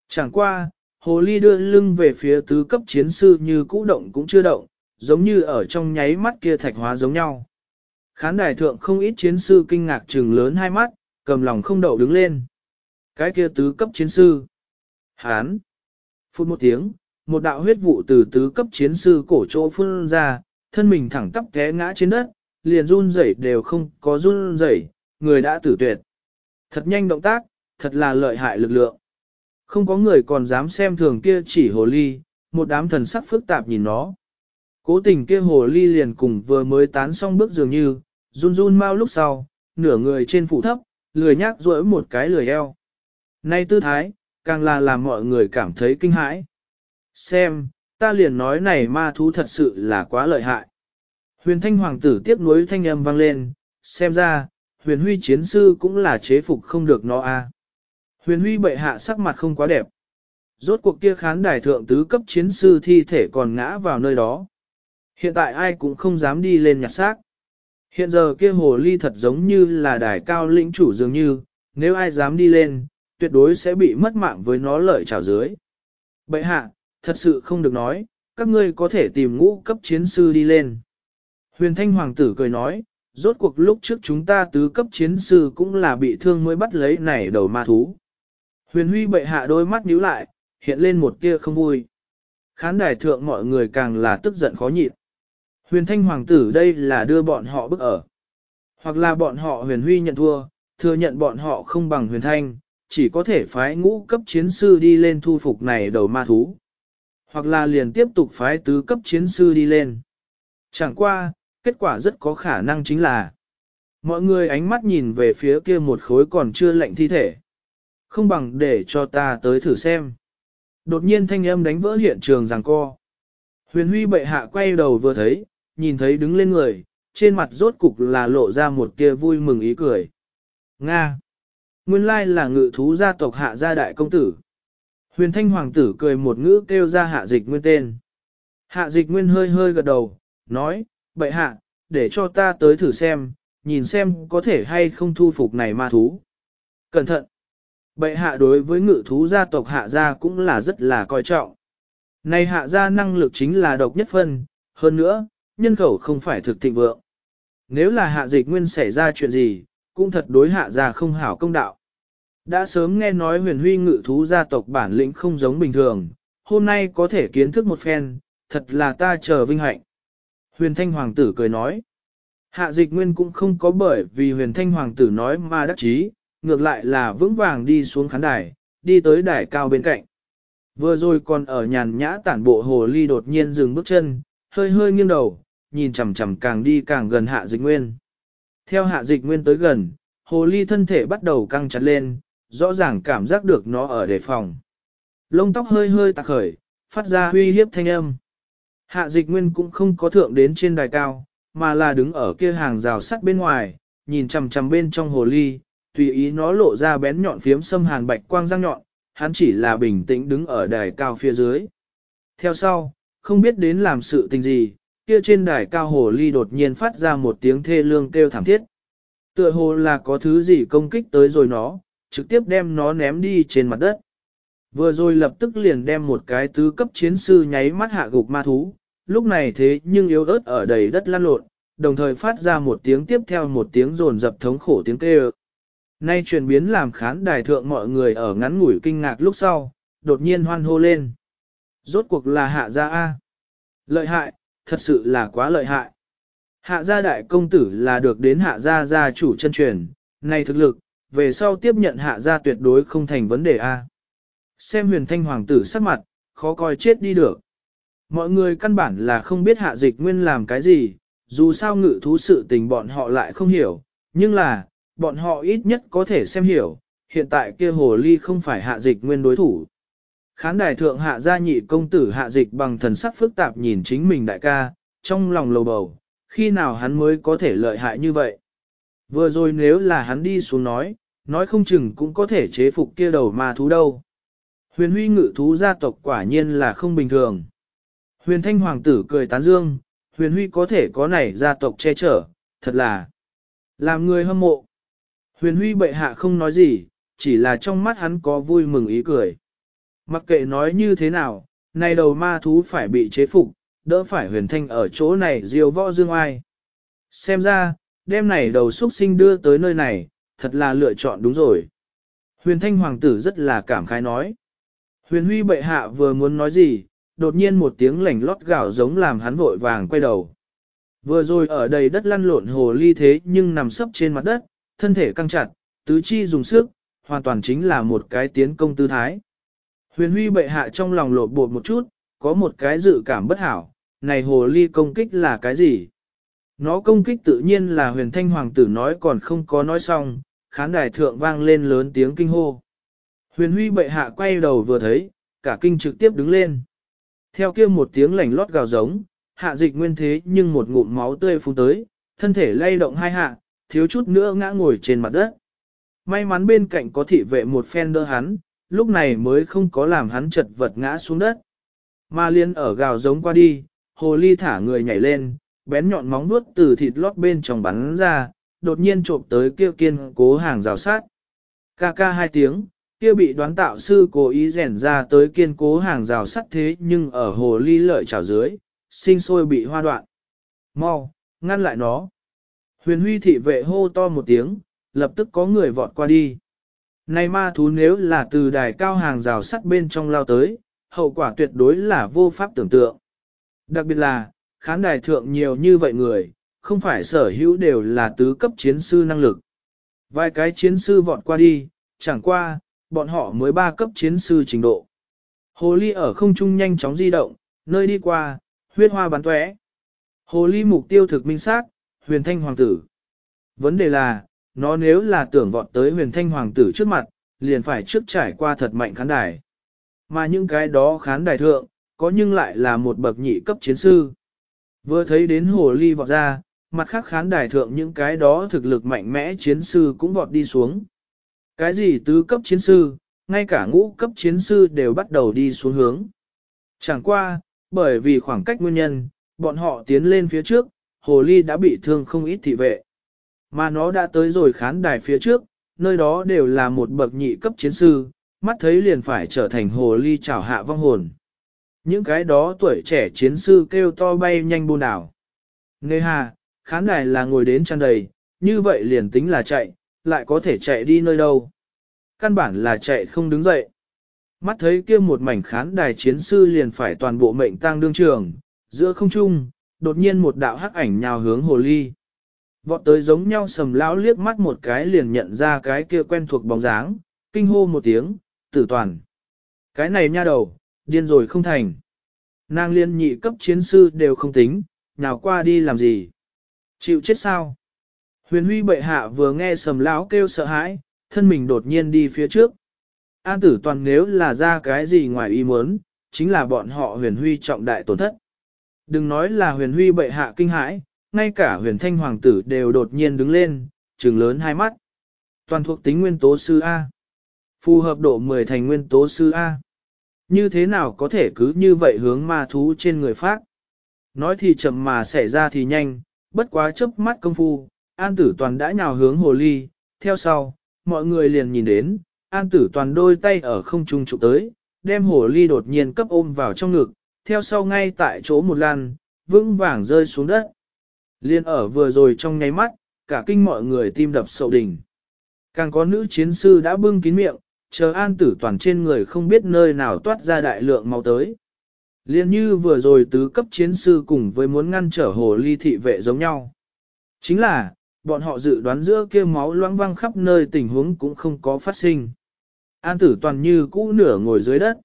Chẳng qua, hồ ly đưa lưng về phía tứ cấp chiến sư như cũ động cũng chưa động, giống như ở trong nháy mắt kia thạch hóa giống nhau. Khán đài thượng không ít chiến sư kinh ngạc trừng lớn hai mắt, cầm lòng không đậu đứng lên. Cái kia tứ cấp chiến sư. Hán. Phút một tiếng, một đạo huyết vụ từ tứ cấp chiến sư cổ chỗ phun ra, thân mình thẳng tắp té ngã trên đất, liền run rẩy đều không có run rẩy, người đã tử tuyệt. Thật nhanh động tác, thật là lợi hại lực lượng. Không có người còn dám xem thường kia chỉ hồ ly, một đám thần sắc phức tạp nhìn nó. Cố tình kia hồ ly liền cùng vừa mới tán xong bước dường như, run run mau lúc sau, nửa người trên phủ thấp, lười nhác rỗi một cái lười eo. Nay tư thái, càng là làm mọi người cảm thấy kinh hãi. Xem, ta liền nói này ma thú thật sự là quá lợi hại. Huyền thanh hoàng tử tiếp nối thanh âm vang lên, xem ra, huyền huy chiến sư cũng là chế phục không được nó a. Huyền huy bệ hạ sắc mặt không quá đẹp. Rốt cuộc kia khán đài thượng tứ cấp chiến sư thi thể còn ngã vào nơi đó. Hiện tại ai cũng không dám đi lên nhặt xác. Hiện giờ kia hồ ly thật giống như là đài cao lĩnh chủ dường như, nếu ai dám đi lên, tuyệt đối sẽ bị mất mạng với nó lợi trào dưới. Bệ hạ, thật sự không được nói, các ngươi có thể tìm ngũ cấp chiến sư đi lên. Huyền thanh hoàng tử cười nói, rốt cuộc lúc trước chúng ta tứ cấp chiến sư cũng là bị thương mới bắt lấy này đầu ma thú. Huyền huy bệ hạ đôi mắt nhíu lại, hiện lên một tia không vui. Khán đài thượng mọi người càng là tức giận khó nhịn. Huyền thanh hoàng tử đây là đưa bọn họ bức ở. Hoặc là bọn họ huyền huy nhận thua, thừa nhận bọn họ không bằng huyền thanh, chỉ có thể phái ngũ cấp chiến sư đi lên thu phục này đầu ma thú. Hoặc là liền tiếp tục phái tứ cấp chiến sư đi lên. Chẳng qua, kết quả rất có khả năng chính là mọi người ánh mắt nhìn về phía kia một khối còn chưa lạnh thi thể. Không bằng để cho ta tới thử xem. Đột nhiên thanh âm đánh vỡ hiện trường rằng co. Huyền huy bệ hạ quay đầu vừa thấy, nhìn thấy đứng lên người, trên mặt rốt cục là lộ ra một tia vui mừng ý cười. Nga! Nguyên lai là ngự thú gia tộc hạ gia đại công tử. Huyền thanh hoàng tử cười một ngữ kêu ra hạ dịch nguyên tên. Hạ dịch nguyên hơi hơi gật đầu, nói, bệ hạ, để cho ta tới thử xem, nhìn xem có thể hay không thu phục này ma thú. Cẩn thận! Bệ hạ đối với ngự thú gia tộc hạ gia cũng là rất là coi trọng. Này hạ gia năng lực chính là độc nhất phân, hơn nữa, nhân khẩu không phải thực thịnh vượng. Nếu là hạ dịch nguyên xảy ra chuyện gì, cũng thật đối hạ gia không hảo công đạo. Đã sớm nghe nói huyền huy ngự thú gia tộc bản lĩnh không giống bình thường, hôm nay có thể kiến thức một phen, thật là ta chờ vinh hạnh. Huyền thanh hoàng tử cười nói. Hạ dịch nguyên cũng không có bởi vì huyền thanh hoàng tử nói mà đắc chí, ngược lại là vững vàng đi xuống khán đài, đi tới đài cao bên cạnh. Vừa rồi còn ở nhàn nhã tản bộ hồ ly đột nhiên dừng bước chân, hơi hơi nghiêng đầu, nhìn chằm chằm càng đi càng gần hạ dịch nguyên. Theo hạ dịch nguyên tới gần, hồ ly thân thể bắt đầu căng chặt lên, rõ ràng cảm giác được nó ở đề phòng. Lông tóc hơi hơi tạc khởi, phát ra huy hiếp thanh âm. Hạ dịch nguyên cũng không có thượng đến trên đài cao, mà là đứng ở kia hàng rào sắt bên ngoài, nhìn chằm chằm bên trong hồ ly, tùy ý nó lộ ra bén nhọn phiếm xâm hàn bạch quang răng nhọn, hắn chỉ là bình tĩnh đứng ở đài cao phía dưới. Theo sau, không biết đến làm sự tình gì, kia trên đài cao hồ ly đột nhiên phát ra một tiếng thê lương kêu thảm thiết. Tựa hồ là có thứ gì công kích tới rồi nó, trực tiếp đem nó ném đi trên mặt đất. Vừa rồi lập tức liền đem một cái tứ cấp chiến sư nháy mắt hạ gục ma thú, lúc này thế nhưng yếu ớt ở đầy đất lăn lộn, đồng thời phát ra một tiếng tiếp theo một tiếng rồn dập thống khổ tiếng kêu. Nay chuyển biến làm khán đài thượng mọi người ở ngắn ngủi kinh ngạc lúc sau, đột nhiên hoan hô lên. Rốt cuộc là hạ gia A. Lợi hại, thật sự là quá lợi hại. Hạ gia đại công tử là được đến hạ gia gia chủ chân truyền, này thực lực, về sau tiếp nhận hạ gia tuyệt đối không thành vấn đề A. Xem huyền thanh hoàng tử sắc mặt, khó coi chết đi được. Mọi người căn bản là không biết hạ dịch nguyên làm cái gì, dù sao ngự thú sự tình bọn họ lại không hiểu, nhưng là, bọn họ ít nhất có thể xem hiểu, hiện tại kia hồ ly không phải hạ dịch nguyên đối thủ. Khán đài thượng hạ gia nhị công tử hạ dịch bằng thần sắc phức tạp nhìn chính mình đại ca, trong lòng lầu bầu, khi nào hắn mới có thể lợi hại như vậy. Vừa rồi nếu là hắn đi xuống nói, nói không chừng cũng có thể chế phục kia đầu ma thú đâu. Huyền huy ngự thú gia tộc quả nhiên là không bình thường. Huyền thanh hoàng tử cười tán dương, huyền huy có thể có này gia tộc che chở, thật là làm người hâm mộ. Huyền huy bệ hạ không nói gì, chỉ là trong mắt hắn có vui mừng ý cười. Mặc kệ nói như thế nào, này đầu ma thú phải bị chế phục, đỡ phải huyền thanh ở chỗ này diêu võ dương ai. Xem ra, đêm này đầu xuất sinh đưa tới nơi này, thật là lựa chọn đúng rồi. Huyền thanh hoàng tử rất là cảm khái nói. Huyền huy bệ hạ vừa muốn nói gì, đột nhiên một tiếng lảnh lót gạo giống làm hắn vội vàng quay đầu. Vừa rồi ở đầy đất lăn lộn hồ ly thế nhưng nằm sấp trên mặt đất, thân thể căng chặt, tứ chi dùng sức, hoàn toàn chính là một cái tiến công tư thái. Huyền huy bệ hạ trong lòng lộ bột một chút, có một cái dự cảm bất hảo, này hồ ly công kích là cái gì? Nó công kích tự nhiên là huyền thanh hoàng tử nói còn không có nói xong, khán đài thượng vang lên lớn tiếng kinh hô. Huyền huy bệ hạ quay đầu vừa thấy, cả kinh trực tiếp đứng lên. Theo kia một tiếng lảnh lót gào giống, hạ dịch nguyên thế nhưng một ngụm máu tươi phun tới, thân thể lay động hai hạ, thiếu chút nữa ngã ngồi trên mặt đất. May mắn bên cạnh có thị vệ một phen đỡ hắn, lúc này mới không có làm hắn chật vật ngã xuống đất. Ma liên ở gào giống qua đi, hồ ly thả người nhảy lên, bén nhọn móng vuốt từ thịt lót bên trong bắn ra, đột nhiên trộm tới kia kiên cố hàng rào sát. Ca ca hai tiếng, kia bị đoán tạo sư cố ý rèn ra tới kiên cố hàng rào sắt thế nhưng ở hồ ly lợi trào dưới, sinh sôi bị hoa đoạn. Mau, ngăn lại nó. Huyền huy thị vệ hô to một tiếng, lập tức có người vọt qua đi. Này ma thú nếu là từ đài cao hàng rào sắt bên trong lao tới, hậu quả tuyệt đối là vô pháp tưởng tượng. Đặc biệt là, khán đài thượng nhiều như vậy người, không phải sở hữu đều là tứ cấp chiến sư năng lực. Vài cái chiến sư vọt qua đi, chẳng qua, bọn họ mới ba cấp chiến sư trình độ. Hồ ly ở không trung nhanh chóng di động, nơi đi qua, huyết hoa bắn tóe. Hồ ly mục tiêu thực minh xác, huyền thanh hoàng tử. Vấn đề là, nó nếu là tưởng vọt tới huyền thanh hoàng tử trước mặt, liền phải trước trải qua thật mạnh khán đài. Mà những cái đó khán đài thượng, có nhưng lại là một bậc nhị cấp chiến sư. Vừa thấy đến hồ ly vọt ra, mặt khác khán đài thượng những cái đó thực lực mạnh mẽ chiến sư cũng vọt đi xuống. Cái gì tứ cấp chiến sư, ngay cả ngũ cấp chiến sư đều bắt đầu đi xuống hướng. Chẳng qua, bởi vì khoảng cách nguyên nhân, bọn họ tiến lên phía trước, hồ ly đã bị thương không ít thị vệ. Mà nó đã tới rồi khán đài phía trước, nơi đó đều là một bậc nhị cấp chiến sư, mắt thấy liền phải trở thành hồ ly trảo hạ vong hồn. Những cái đó tuổi trẻ chiến sư kêu to bay nhanh buôn đảo. Nghe hà, khán đài là ngồi đến tràn đầy, như vậy liền tính là chạy, lại có thể chạy đi nơi đâu. Căn bản là chạy không đứng dậy. Mắt thấy kia một mảnh khán đài chiến sư liền phải toàn bộ mệnh tang đương trường, giữa không trung, đột nhiên một đạo hắc ảnh nhào hướng hồ ly. Vọt tới giống nhau sầm lão liếc mắt một cái liền nhận ra cái kia quen thuộc bóng dáng, kinh hô một tiếng, tử toàn. Cái này nha đầu, điên rồi không thành. Nàng liên nhị cấp chiến sư đều không tính, nào qua đi làm gì. Chịu chết sao? Huyền huy bệ hạ vừa nghe sầm lão kêu sợ hãi, thân mình đột nhiên đi phía trước. An tử toàn nếu là ra cái gì ngoài ý muốn, chính là bọn họ huyền huy trọng đại tổn thất. Đừng nói là huyền huy bệ hạ kinh hãi, ngay cả huyền thanh hoàng tử đều đột nhiên đứng lên, trừng lớn hai mắt. Toàn thuộc tính nguyên tố sư A. Phù hợp độ 10 thành nguyên tố sư A. Như thế nào có thể cứ như vậy hướng ma thú trên người phát? Nói thì chậm mà xảy ra thì nhanh, bất quá chớp mắt công phu, an tử toàn đã nhào hướng hồ ly, theo sau, mọi người liền nhìn đến, an tử toàn đôi tay ở không trung trụ tới, đem hồ ly đột nhiên cấp ôm vào trong ngực, theo sau ngay tại chỗ một lần, vững vàng rơi xuống đất. Liên ở vừa rồi trong nháy mắt, cả kinh mọi người tim đập sậu đỉnh. Càng có nữ chiến sư đã bưng kín miệng, chờ an tử toàn trên người không biết nơi nào toát ra đại lượng máu tới. Liên như vừa rồi tứ cấp chiến sư cùng với muốn ngăn trở hồ ly thị vệ giống nhau. Chính là, bọn họ dự đoán giữa kia máu loãng văng khắp nơi tình huống cũng không có phát sinh. An tử toàn như cũ nửa ngồi dưới đất.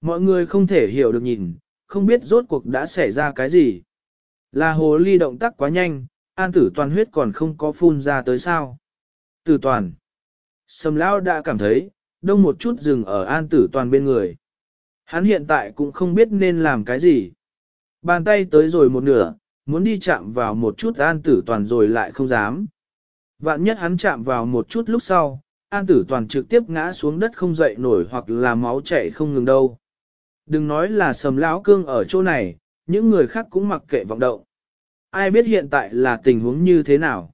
Mọi người không thể hiểu được nhìn, không biết rốt cuộc đã xảy ra cái gì. Là hồ ly động tác quá nhanh, an tử toàn huyết còn không có phun ra tới sao. Tử toàn. Sầm lao đã cảm thấy, đông một chút dừng ở an tử toàn bên người. Hắn hiện tại cũng không biết nên làm cái gì. Bàn tay tới rồi một nửa, muốn đi chạm vào một chút an tử toàn rồi lại không dám. Vạn nhất hắn chạm vào một chút lúc sau, an tử toàn trực tiếp ngã xuống đất không dậy nổi hoặc là máu chảy không ngừng đâu. Đừng nói là sầm lão cương ở chỗ này, những người khác cũng mặc kệ vọng động. Ai biết hiện tại là tình huống như thế nào.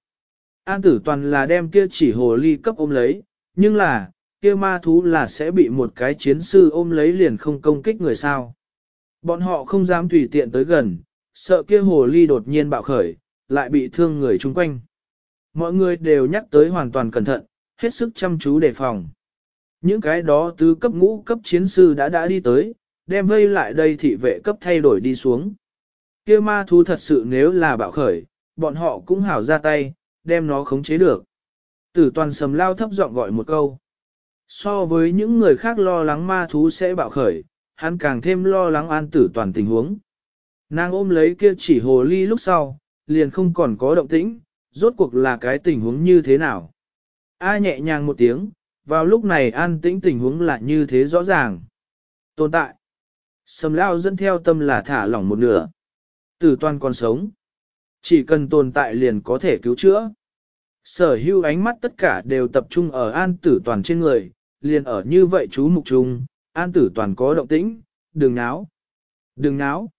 An tử toàn là đem kia chỉ hồ ly cấp ôm lấy, nhưng là, kia ma thú là sẽ bị một cái chiến sư ôm lấy liền không công kích người sao. Bọn họ không dám tùy tiện tới gần, sợ kia hồ ly đột nhiên bạo khởi, lại bị thương người chung quanh. Mọi người đều nhắc tới hoàn toàn cẩn thận, hết sức chăm chú đề phòng. Những cái đó tứ cấp ngũ cấp chiến sư đã đã đi tới, đem vây lại đây thị vệ cấp thay đổi đi xuống. kia ma thú thật sự nếu là bạo khởi, bọn họ cũng hảo ra tay, đem nó khống chế được. Tử toàn sầm lao thấp giọng gọi một câu. So với những người khác lo lắng ma thú sẽ bạo khởi, hắn càng thêm lo lắng an tử toàn tình huống. Nàng ôm lấy kia chỉ hồ ly lúc sau, liền không còn có động tĩnh, rốt cuộc là cái tình huống như thế nào. A nhẹ nhàng một tiếng, vào lúc này an tĩnh tình huống là như thế rõ ràng. Tồn tại. Sầm lao dẫn theo tâm là thả lỏng một nửa. Tử toàn còn sống. Chỉ cần tồn tại liền có thể cứu chữa. Sở Hưu ánh mắt tất cả đều tập trung ở an tử toàn trên người, liền ở như vậy chú mục trung, an tử toàn có động tĩnh, đừng náo. Đừng náo.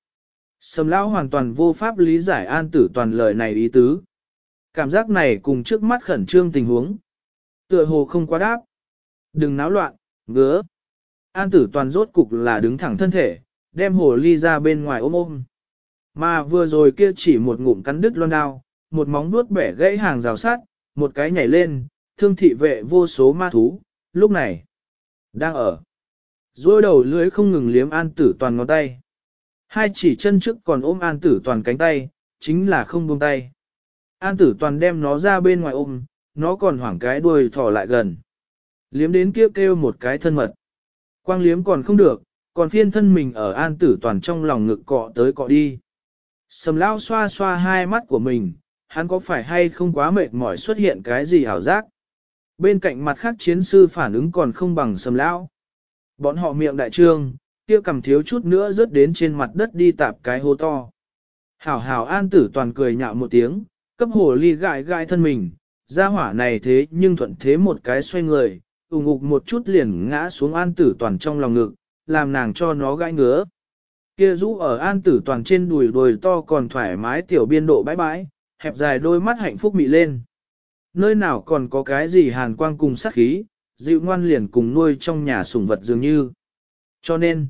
Sầm lão hoàn toàn vô pháp lý giải an tử toàn lời này ý tứ. Cảm giác này cùng trước mắt khẩn trương tình huống. Tựa hồ không quá đáp. Đừng náo loạn, ngứa. An tử toàn rốt cục là đứng thẳng thân thể, đem hồ ly ra bên ngoài ôm ôm. Mà vừa rồi kia chỉ một ngụm cắn đứt loan đao, một móng vuốt bẻ gãy hàng rào sát, một cái nhảy lên, thương thị vệ vô số ma thú, lúc này, đang ở. Rồi đầu lưới không ngừng liếm an tử toàn ngón tay. Hai chỉ chân trước còn ôm an tử toàn cánh tay, chính là không buông tay. An tử toàn đem nó ra bên ngoài ôm, nó còn hoảng cái đuôi thỏ lại gần. Liếm đến kia kêu, kêu một cái thân mật. Quang liếm còn không được, còn phiên thân mình ở an tử toàn trong lòng ngực cọ tới cọ đi. Sầm lao xoa xoa hai mắt của mình, hắn có phải hay không quá mệt mỏi xuất hiện cái gì ảo giác. Bên cạnh mặt khác chiến sư phản ứng còn không bằng sầm lão Bọn họ miệng đại trương, kia cầm thiếu chút nữa rớt đến trên mặt đất đi tạp cái hố to. Hảo hảo an tử toàn cười nhạo một tiếng, cấp hồ ly gãi gãi thân mình, ra hỏa này thế nhưng thuận thế một cái xoay người, ủng ngục một chút liền ngã xuống an tử toàn trong lòng ngực, làm nàng cho nó gãi ngứa. Kia rũ ở an tử toàn trên đùi đùi to còn thoải mái tiểu biên độ bãi bãi, hẹp dài đôi mắt hạnh phúc mị lên. Nơi nào còn có cái gì hàn quang cùng sát khí, dịu ngoan liền cùng nuôi trong nhà sủng vật dường như. Cho nên,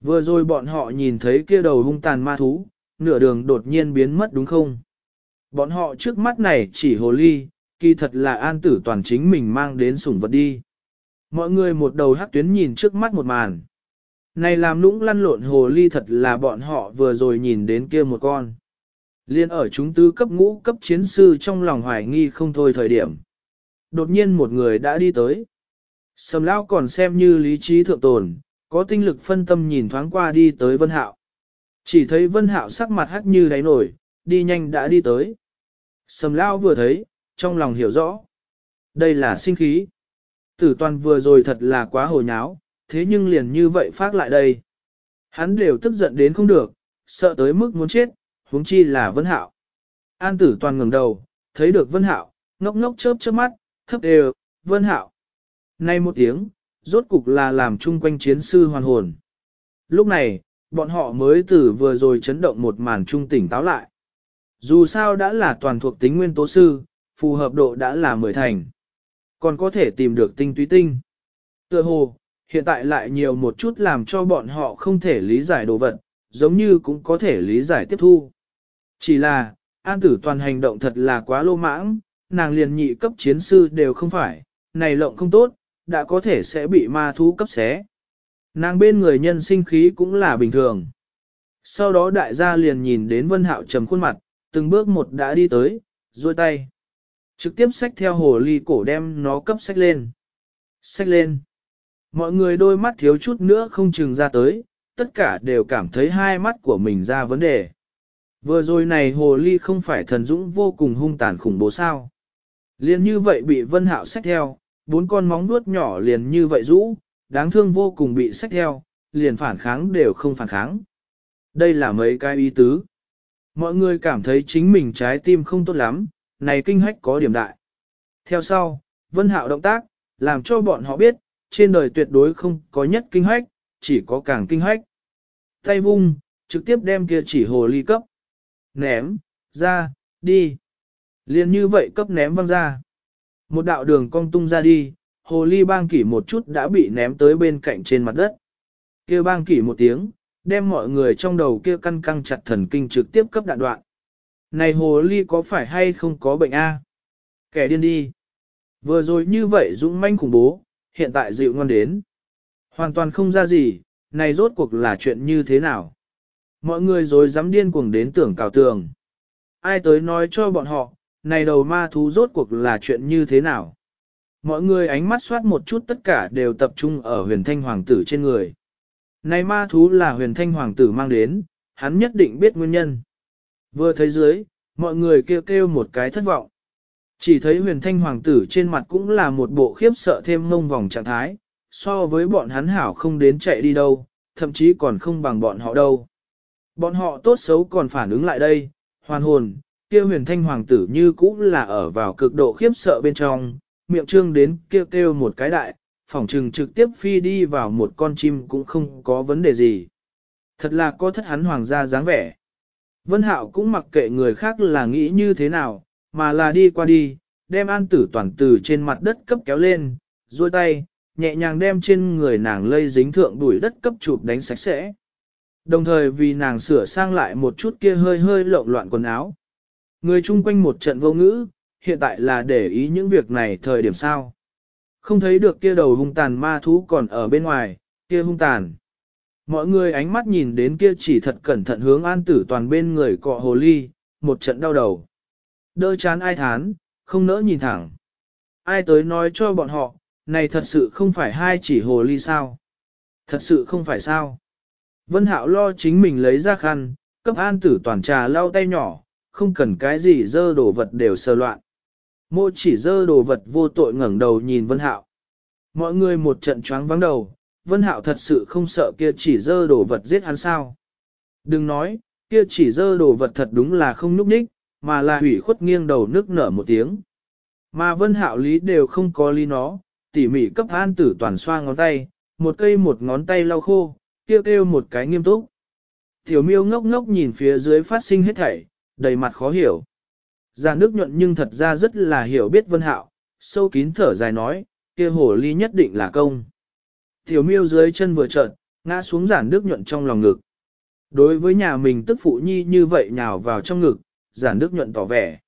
vừa rồi bọn họ nhìn thấy kia đầu hung tàn ma thú, nửa đường đột nhiên biến mất đúng không? Bọn họ trước mắt này chỉ hồ ly, kỳ thật là an tử toàn chính mình mang đến sủng vật đi. Mọi người một đầu hắc tuyến nhìn trước mắt một màn. Này làm lũng lăn lộn hồ ly thật là bọn họ vừa rồi nhìn đến kia một con. Liên ở chúng tư cấp ngũ cấp chiến sư trong lòng hoài nghi không thôi thời điểm. Đột nhiên một người đã đi tới. Sầm lao còn xem như lý trí thượng tồn, có tinh lực phân tâm nhìn thoáng qua đi tới Vân Hạo. Chỉ thấy Vân Hạo sắc mặt hắc như đáy nổi, đi nhanh đã đi tới. Sầm lao vừa thấy, trong lòng hiểu rõ. Đây là sinh khí. Tử toàn vừa rồi thật là quá hồi nháo, thế nhưng liền như vậy phát lại đây. Hắn đều tức giận đến không được, sợ tới mức muốn chết, huống chi là Vân Hạo. An tử toàn ngẩng đầu, thấy được Vân Hạo, ngốc ngốc chớp chớp mắt, thấp đều, Vân Hạo. Nay một tiếng, rốt cục là làm chung quanh chiến sư hoàn hồn. Lúc này, bọn họ mới từ vừa rồi chấn động một màn trung tỉnh táo lại. Dù sao đã là toàn thuộc tính nguyên tố sư, phù hợp độ đã là mười thành. Còn có thể tìm được tinh túy tinh. Tựa hồ, hiện tại lại nhiều một chút làm cho bọn họ không thể lý giải đồ vật, giống như cũng có thể lý giải tiếp thu. Chỉ là, an tử toàn hành động thật là quá lô mãng, nàng liền nhị cấp chiến sư đều không phải, này lộng không tốt, đã có thể sẽ bị ma thú cấp xé. Nàng bên người nhân sinh khí cũng là bình thường. Sau đó đại gia liền nhìn đến vân hạo trầm khuôn mặt, từng bước một đã đi tới, duỗi tay. Trực tiếp xách theo hồ ly cổ đem nó cấp xách lên. Xách lên. Mọi người đôi mắt thiếu chút nữa không chừng ra tới, tất cả đều cảm thấy hai mắt của mình ra vấn đề. Vừa rồi này hồ ly không phải thần dũng vô cùng hung tàn khủng bố sao. Liên như vậy bị vân hạo xách theo, bốn con móng vuốt nhỏ liền như vậy rũ, đáng thương vô cùng bị xách theo, liền phản kháng đều không phản kháng. Đây là mấy cái ý tứ. Mọi người cảm thấy chính mình trái tim không tốt lắm, này kinh hách có điểm đại. Theo sau, Vân Hạo động tác, làm cho bọn họ biết, trên đời tuyệt đối không có nhất kinh hách, chỉ có càng kinh hách. Tay vung, trực tiếp đem kia chỉ hồ ly cấp. Ném, ra, đi. Liên như vậy cấp ném văng ra. Một đạo đường cong tung ra đi, hồ ly bang kỷ một chút đã bị ném tới bên cạnh trên mặt đất. Kêu bang kỷ một tiếng, đem mọi người trong đầu kia căn căng chặt thần kinh trực tiếp cấp đạn đoạn. Này hồ ly có phải hay không có bệnh a? Kẻ điên đi. Vừa rồi như vậy dũng manh khủng bố, hiện tại dịu ngon đến. Hoàn toàn không ra gì, này rốt cuộc là chuyện như thế nào. Mọi người rồi dám điên cuồng đến tưởng cào tường. Ai tới nói cho bọn họ, này đầu ma thú rốt cuộc là chuyện như thế nào. Mọi người ánh mắt soát một chút tất cả đều tập trung ở huyền thanh hoàng tử trên người. Này ma thú là huyền thanh hoàng tử mang đến, hắn nhất định biết nguyên nhân. Vừa thấy dưới, mọi người kêu kêu một cái thất vọng. Chỉ thấy huyền thanh hoàng tử trên mặt cũng là một bộ khiếp sợ thêm mông vòng trạng thái, so với bọn hắn hảo không đến chạy đi đâu, thậm chí còn không bằng bọn họ đâu. Bọn họ tốt xấu còn phản ứng lại đây, hoàn hồn, kia huyền thanh hoàng tử như cũ là ở vào cực độ khiếp sợ bên trong, miệng trương đến kêu kêu một cái đại, phỏng trừng trực tiếp phi đi vào một con chim cũng không có vấn đề gì. Thật là có thất hắn hoàng gia dáng vẻ. Vân Hạo cũng mặc kệ người khác là nghĩ như thế nào, mà là đi qua đi, đem an tử toàn từ trên mặt đất cấp kéo lên, duỗi tay, nhẹ nhàng đem trên người nàng lây dính thượng đuổi đất cấp chụp đánh sạch sẽ. Đồng thời vì nàng sửa sang lại một chút kia hơi hơi lộn loạn quần áo. Người chung quanh một trận vô ngữ, hiện tại là để ý những việc này thời điểm sao. Không thấy được kia đầu hung tàn ma thú còn ở bên ngoài, kia hung tàn. Mọi người ánh mắt nhìn đến kia chỉ thật cẩn thận hướng an tử toàn bên người cọ hồ ly, một trận đau đầu. Đỡ chán ai thán, không nỡ nhìn thẳng. Ai tới nói cho bọn họ, này thật sự không phải hai chỉ hồ ly sao. Thật sự không phải sao. Vân Hạo lo chính mình lấy ra khăn, cấp an tử toàn trà lau tay nhỏ, không cần cái gì dơ đồ vật đều sơ loạn. Mộ chỉ dơ đồ vật vô tội ngẩng đầu nhìn Vân Hạo. Mọi người một trận choáng vắng đầu, Vân Hạo thật sự không sợ kia chỉ dơ đồ vật giết hắn sao. Đừng nói, kia chỉ dơ đồ vật thật đúng là không núp ních, mà là hủy khuất nghiêng đầu nước nở một tiếng. Mà Vân Hạo lý đều không có lý nó, tỉ mỉ cấp an tử toàn xoa ngón tay, một cây một ngón tay lau khô, kêu kêu một cái nghiêm túc. Tiểu miêu ngốc ngốc nhìn phía dưới phát sinh hết thảy, đầy mặt khó hiểu. Già nước nhuận nhưng thật ra rất là hiểu biết vân hạo, sâu kín thở dài nói, kia hồ ly nhất định là công. Tiểu miêu dưới chân vừa trợn, ngã xuống giản nước nhuận trong lòng ngực. Đối với nhà mình tức phụ nhi như vậy nhào vào trong ngực, giản nước nhuận tỏ vẻ.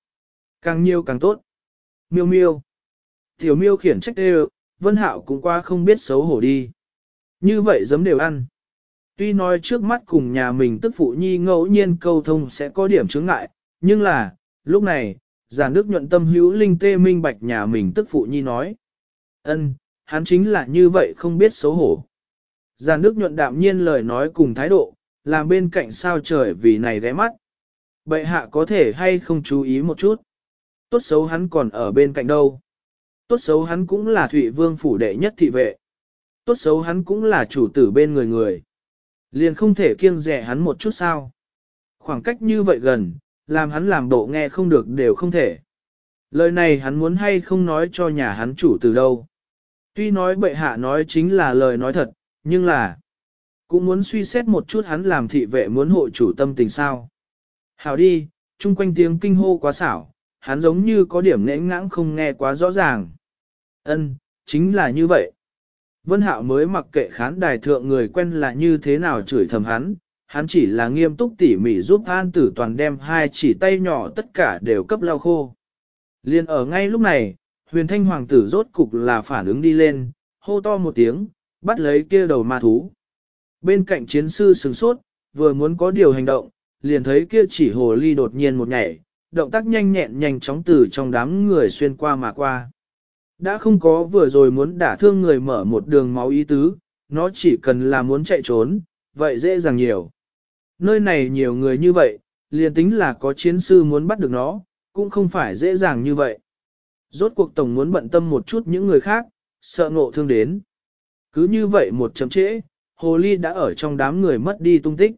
Càng nhiều càng tốt. Miêu miêu. Tiểu miêu khiển trách đều, vân hạo cũng qua không biết xấu hổ đi. Như vậy giấm đều ăn. Tuy nói trước mắt cùng nhà mình tức phụ nhi ngẫu nhiên câu thông sẽ có điểm chướng ngại, nhưng là, lúc này, giả nước nhuận tâm hữu linh tê minh bạch nhà mình tức phụ nhi nói. ân hắn chính là như vậy không biết xấu hổ. Giả nước nhuận đạm nhiên lời nói cùng thái độ, làm bên cạnh sao trời vì này ghé mắt. Bệ hạ có thể hay không chú ý một chút. Tốt xấu hắn còn ở bên cạnh đâu. Tốt xấu hắn cũng là Thụy Vương phủ đệ nhất thị vệ. Tốt xấu hắn cũng là chủ tử bên người người. Liền không thể kiêng rẻ hắn một chút sao. Khoảng cách như vậy gần, làm hắn làm bộ nghe không được đều không thể. Lời này hắn muốn hay không nói cho nhà hắn chủ từ đâu. Tuy nói bệ hạ nói chính là lời nói thật, nhưng là cũng muốn suy xét một chút hắn làm thị vệ muốn hộ chủ tâm tình sao. Hảo đi, chung quanh tiếng kinh hô quá xảo, hắn giống như có điểm nễ ngãng không nghe quá rõ ràng. Ân, chính là như vậy. Vân Hạo mới mặc kệ khán đài thượng người quen là như thế nào chửi thầm hắn, hắn chỉ là nghiêm túc tỉ mỉ giúp An Tử Toàn đem hai chỉ tay nhỏ tất cả đều cấp lau khô. Liên ở ngay lúc này, huyền thanh hoàng tử rốt cục là phản ứng đi lên, hô to một tiếng, bắt lấy kia đầu ma thú. Bên cạnh chiến sư sừng sốt, vừa muốn có điều hành động, liền thấy kia chỉ hồ ly đột nhiên một nhảy, động tác nhanh nhẹn nhanh chóng từ trong đám người xuyên qua mà qua. Đã không có vừa rồi muốn đả thương người mở một đường máu ý tứ, nó chỉ cần là muốn chạy trốn, vậy dễ dàng nhiều. Nơi này nhiều người như vậy, liền tính là có chiến sư muốn bắt được nó, cũng không phải dễ dàng như vậy. Rốt cuộc tổng muốn bận tâm một chút những người khác, sợ ngộ thương đến. Cứ như vậy một chấm trễ, hồ ly đã ở trong đám người mất đi tung tích.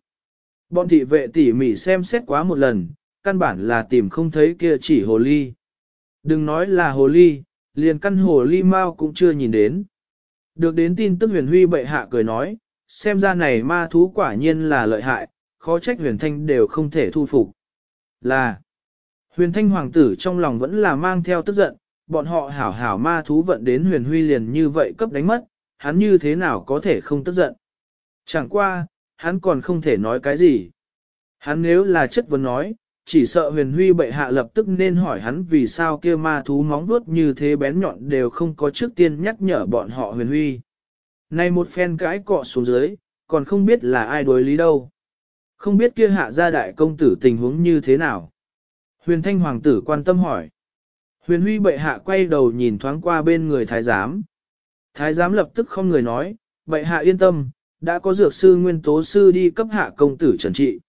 Bọn thị vệ tỉ mỉ xem xét quá một lần, căn bản là tìm không thấy kia chỉ hồ ly. Đừng nói là hồ ly, liền căn hồ ly mau cũng chưa nhìn đến. Được đến tin tức huyền huy bệ hạ cười nói, xem ra này ma thú quả nhiên là lợi hại, khó trách huyền thanh đều không thể thu phục. Là, huyền thanh hoàng tử trong lòng vẫn là mang theo tức giận, bọn họ hảo hảo ma thú vận đến huyền huy liền như vậy cấp đánh mất, hắn như thế nào có thể không tức giận. Chẳng qua, hắn còn không thể nói cái gì. Hắn nếu là chất vấn nói, chỉ sợ huyền huy bệ hạ lập tức nên hỏi hắn vì sao kia ma thú móng vuốt như thế bén nhọn đều không có trước tiên nhắc nhở bọn họ huyền huy. Này một phen cãi cọ xuống dưới, còn không biết là ai đối lý đâu. Không biết kia hạ gia đại công tử tình huống như thế nào. Huyền thanh hoàng tử quan tâm hỏi. Huyền huy bệ hạ quay đầu nhìn thoáng qua bên người thái giám. Thái giám lập tức không người nói, bệ hạ yên tâm, đã có dược sư nguyên tố sư đi cấp hạ công tử trần trị.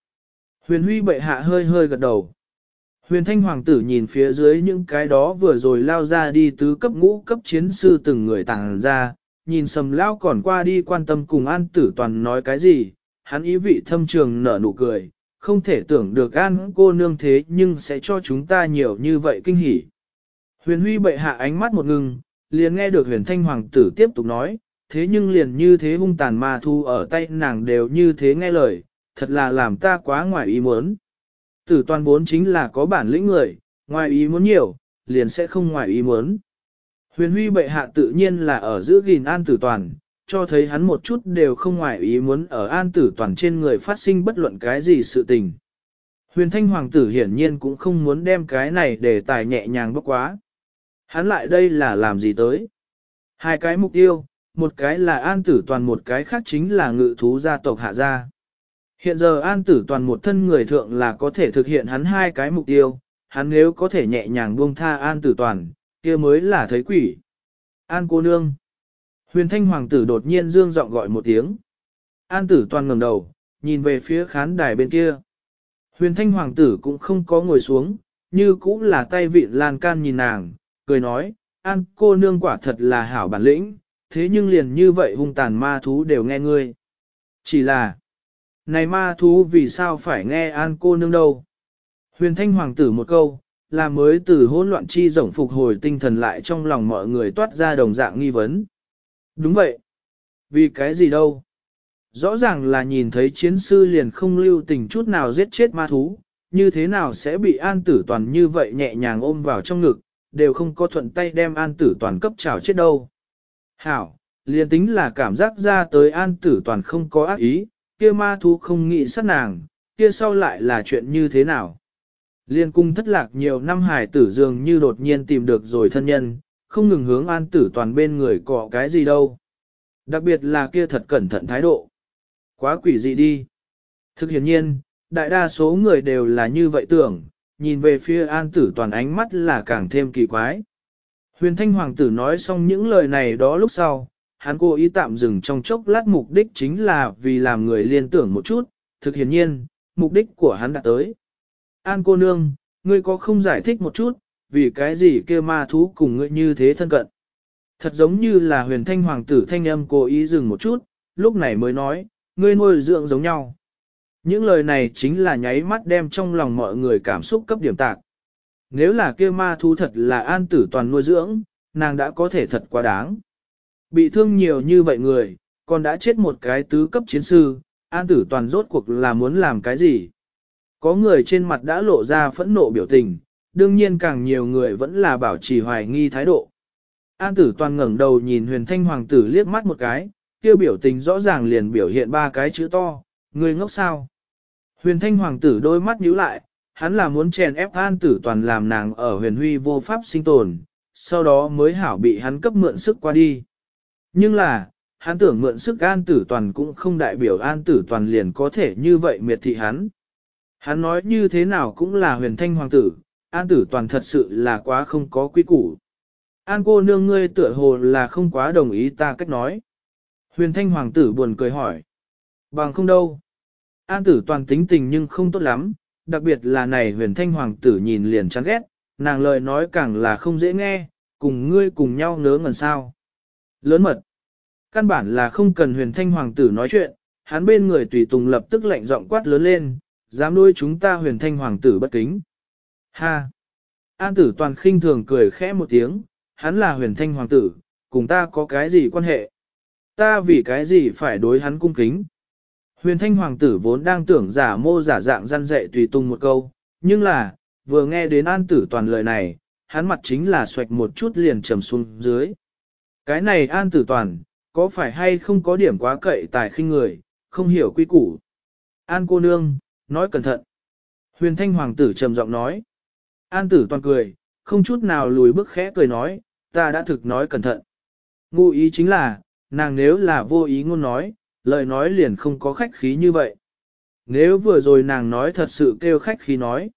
Huyền huy bệ hạ hơi hơi gật đầu. Huyền thanh hoàng tử nhìn phía dưới những cái đó vừa rồi lao ra đi tứ cấp ngũ cấp chiến sư từng người tàng ra, nhìn sầm lao còn qua đi quan tâm cùng an tử toàn nói cái gì, hắn ý vị thâm trường nở nụ cười, không thể tưởng được an cô nương thế nhưng sẽ cho chúng ta nhiều như vậy kinh hỉ. Huyền huy bệ hạ ánh mắt một ngừng, liền nghe được huyền thanh hoàng tử tiếp tục nói, thế nhưng liền như thế hung tàn ma thu ở tay nàng đều như thế nghe lời, thật là làm ta quá ngoài ý muốn. Tử toàn vốn chính là có bản lĩnh người, ngoài ý muốn nhiều, liền sẽ không ngoài ý muốn. Huyền huy bệ hạ tự nhiên là ở giữ gìn an tử toàn, cho thấy hắn một chút đều không ngoài ý muốn ở an tử toàn trên người phát sinh bất luận cái gì sự tình. Huyền thanh hoàng tử hiển nhiên cũng không muốn đem cái này để tài nhẹ nhàng bốc quá. Hắn lại đây là làm gì tới? Hai cái mục tiêu, một cái là an tử toàn một cái khác chính là ngự thú gia tộc hạ gia. Hiện giờ an tử toàn một thân người thượng là có thể thực hiện hắn hai cái mục tiêu, hắn nếu có thể nhẹ nhàng buông tha an tử toàn, kia mới là thấy quỷ. An cô nương. Huyền thanh hoàng tử đột nhiên dương giọng gọi một tiếng. An tử toàn ngẩng đầu, nhìn về phía khán đài bên kia. Huyền thanh hoàng tử cũng không có ngồi xuống, như cũng là tay vịn lan can nhìn nàng, cười nói, An cô nương quả thật là hảo bản lĩnh, thế nhưng liền như vậy hung tàn ma thú đều nghe ngươi. Chỉ là, này ma thú vì sao phải nghe An cô nương đâu? Huyền thanh hoàng tử một câu, là mới từ hỗn loạn chi rộng phục hồi tinh thần lại trong lòng mọi người toát ra đồng dạng nghi vấn. Đúng vậy. Vì cái gì đâu? Rõ ràng là nhìn thấy chiến sư liền không lưu tình chút nào giết chết ma thú, như thế nào sẽ bị an tử toàn như vậy nhẹ nhàng ôm vào trong ngực, đều không có thuận tay đem an tử toàn cấp trào chết đâu. Hảo, liền tính là cảm giác ra tới an tử toàn không có ác ý, kia ma thú không nghĩ sát nàng, kia sau lại là chuyện như thế nào. Liên cung thất lạc nhiều năm hải tử dường như đột nhiên tìm được rồi thân nhân, không ngừng hướng an tử toàn bên người cọ cái gì đâu. Đặc biệt là kia thật cẩn thận thái độ. Quá quỷ dị đi. Thực hiện nhiên, đại đa số người đều là như vậy tưởng, nhìn về phía an tử toàn ánh mắt là càng thêm kỳ quái. Huyền thanh hoàng tử nói xong những lời này đó lúc sau, hắn cố ý tạm dừng trong chốc lát mục đích chính là vì làm người liên tưởng một chút, thực hiện nhiên, mục đích của hắn đã tới. An cô nương, ngươi có không giải thích một chút, vì cái gì kia ma thú cùng ngươi như thế thân cận. Thật giống như là huyền thanh hoàng tử thanh âm cố ý dừng một chút, lúc này mới nói, ngươi nuôi dưỡng giống nhau. Những lời này chính là nháy mắt đem trong lòng mọi người cảm xúc cấp điểm tạc. Nếu là kia ma thú thật là an tử toàn nuôi dưỡng, nàng đã có thể thật quá đáng. Bị thương nhiều như vậy người, còn đã chết một cái tứ cấp chiến sư, an tử toàn rốt cuộc là muốn làm cái gì? Có người trên mặt đã lộ ra phẫn nộ biểu tình, đương nhiên càng nhiều người vẫn là bảo trì hoài nghi thái độ. An tử toàn ngẩng đầu nhìn huyền thanh hoàng tử liếc mắt một cái, kêu biểu tình rõ ràng liền biểu hiện ba cái chữ to, người ngốc sao. Huyền thanh hoàng tử đôi mắt nhíu lại, hắn là muốn chèn ép an tử toàn làm nàng ở huyền huy vô pháp sinh tồn, sau đó mới hảo bị hắn cấp mượn sức qua đi. Nhưng là, hắn tưởng mượn sức an tử toàn cũng không đại biểu an tử toàn liền có thể như vậy miệt thị hắn. Hắn nói như thế nào cũng là huyền thanh hoàng tử, an tử toàn thật sự là quá không có quý củ. An cô nương ngươi tựa hồ là không quá đồng ý ta cách nói. Huyền thanh hoàng tử buồn cười hỏi. Bằng không đâu. An tử toàn tính tình nhưng không tốt lắm, đặc biệt là này huyền thanh hoàng tử nhìn liền chán ghét, nàng lời nói càng là không dễ nghe, cùng ngươi cùng nhau ngớ ngẩn sao. Lớn mật. Căn bản là không cần huyền thanh hoàng tử nói chuyện, hắn bên người tùy tùng lập tức lạnh giọng quát lớn lên, dám nuôi chúng ta huyền thanh hoàng tử bất kính. Ha! An tử toàn khinh thường cười khẽ một tiếng, hắn là huyền thanh hoàng tử, cùng ta có cái gì quan hệ? Ta vì cái gì phải đối hắn cung kính? Huyền thanh hoàng tử vốn đang tưởng giả mô giả dạng gian dạy tùy tùng một câu, nhưng là, vừa nghe đến an tử toàn lời này, hắn mặt chính là xoạch một chút liền trầm xuống dưới. Cái này an tử toàn, có phải hay không có điểm quá cậy tài khinh người, không hiểu quy củ. An cô nương, nói cẩn thận. Huyền thanh hoàng tử trầm giọng nói. An tử toàn cười, không chút nào lùi bước khẽ cười nói, ta đã thực nói cẩn thận. Ngụ ý chính là, nàng nếu là vô ý ngôn nói, lời nói liền không có khách khí như vậy. Nếu vừa rồi nàng nói thật sự kêu khách khí nói.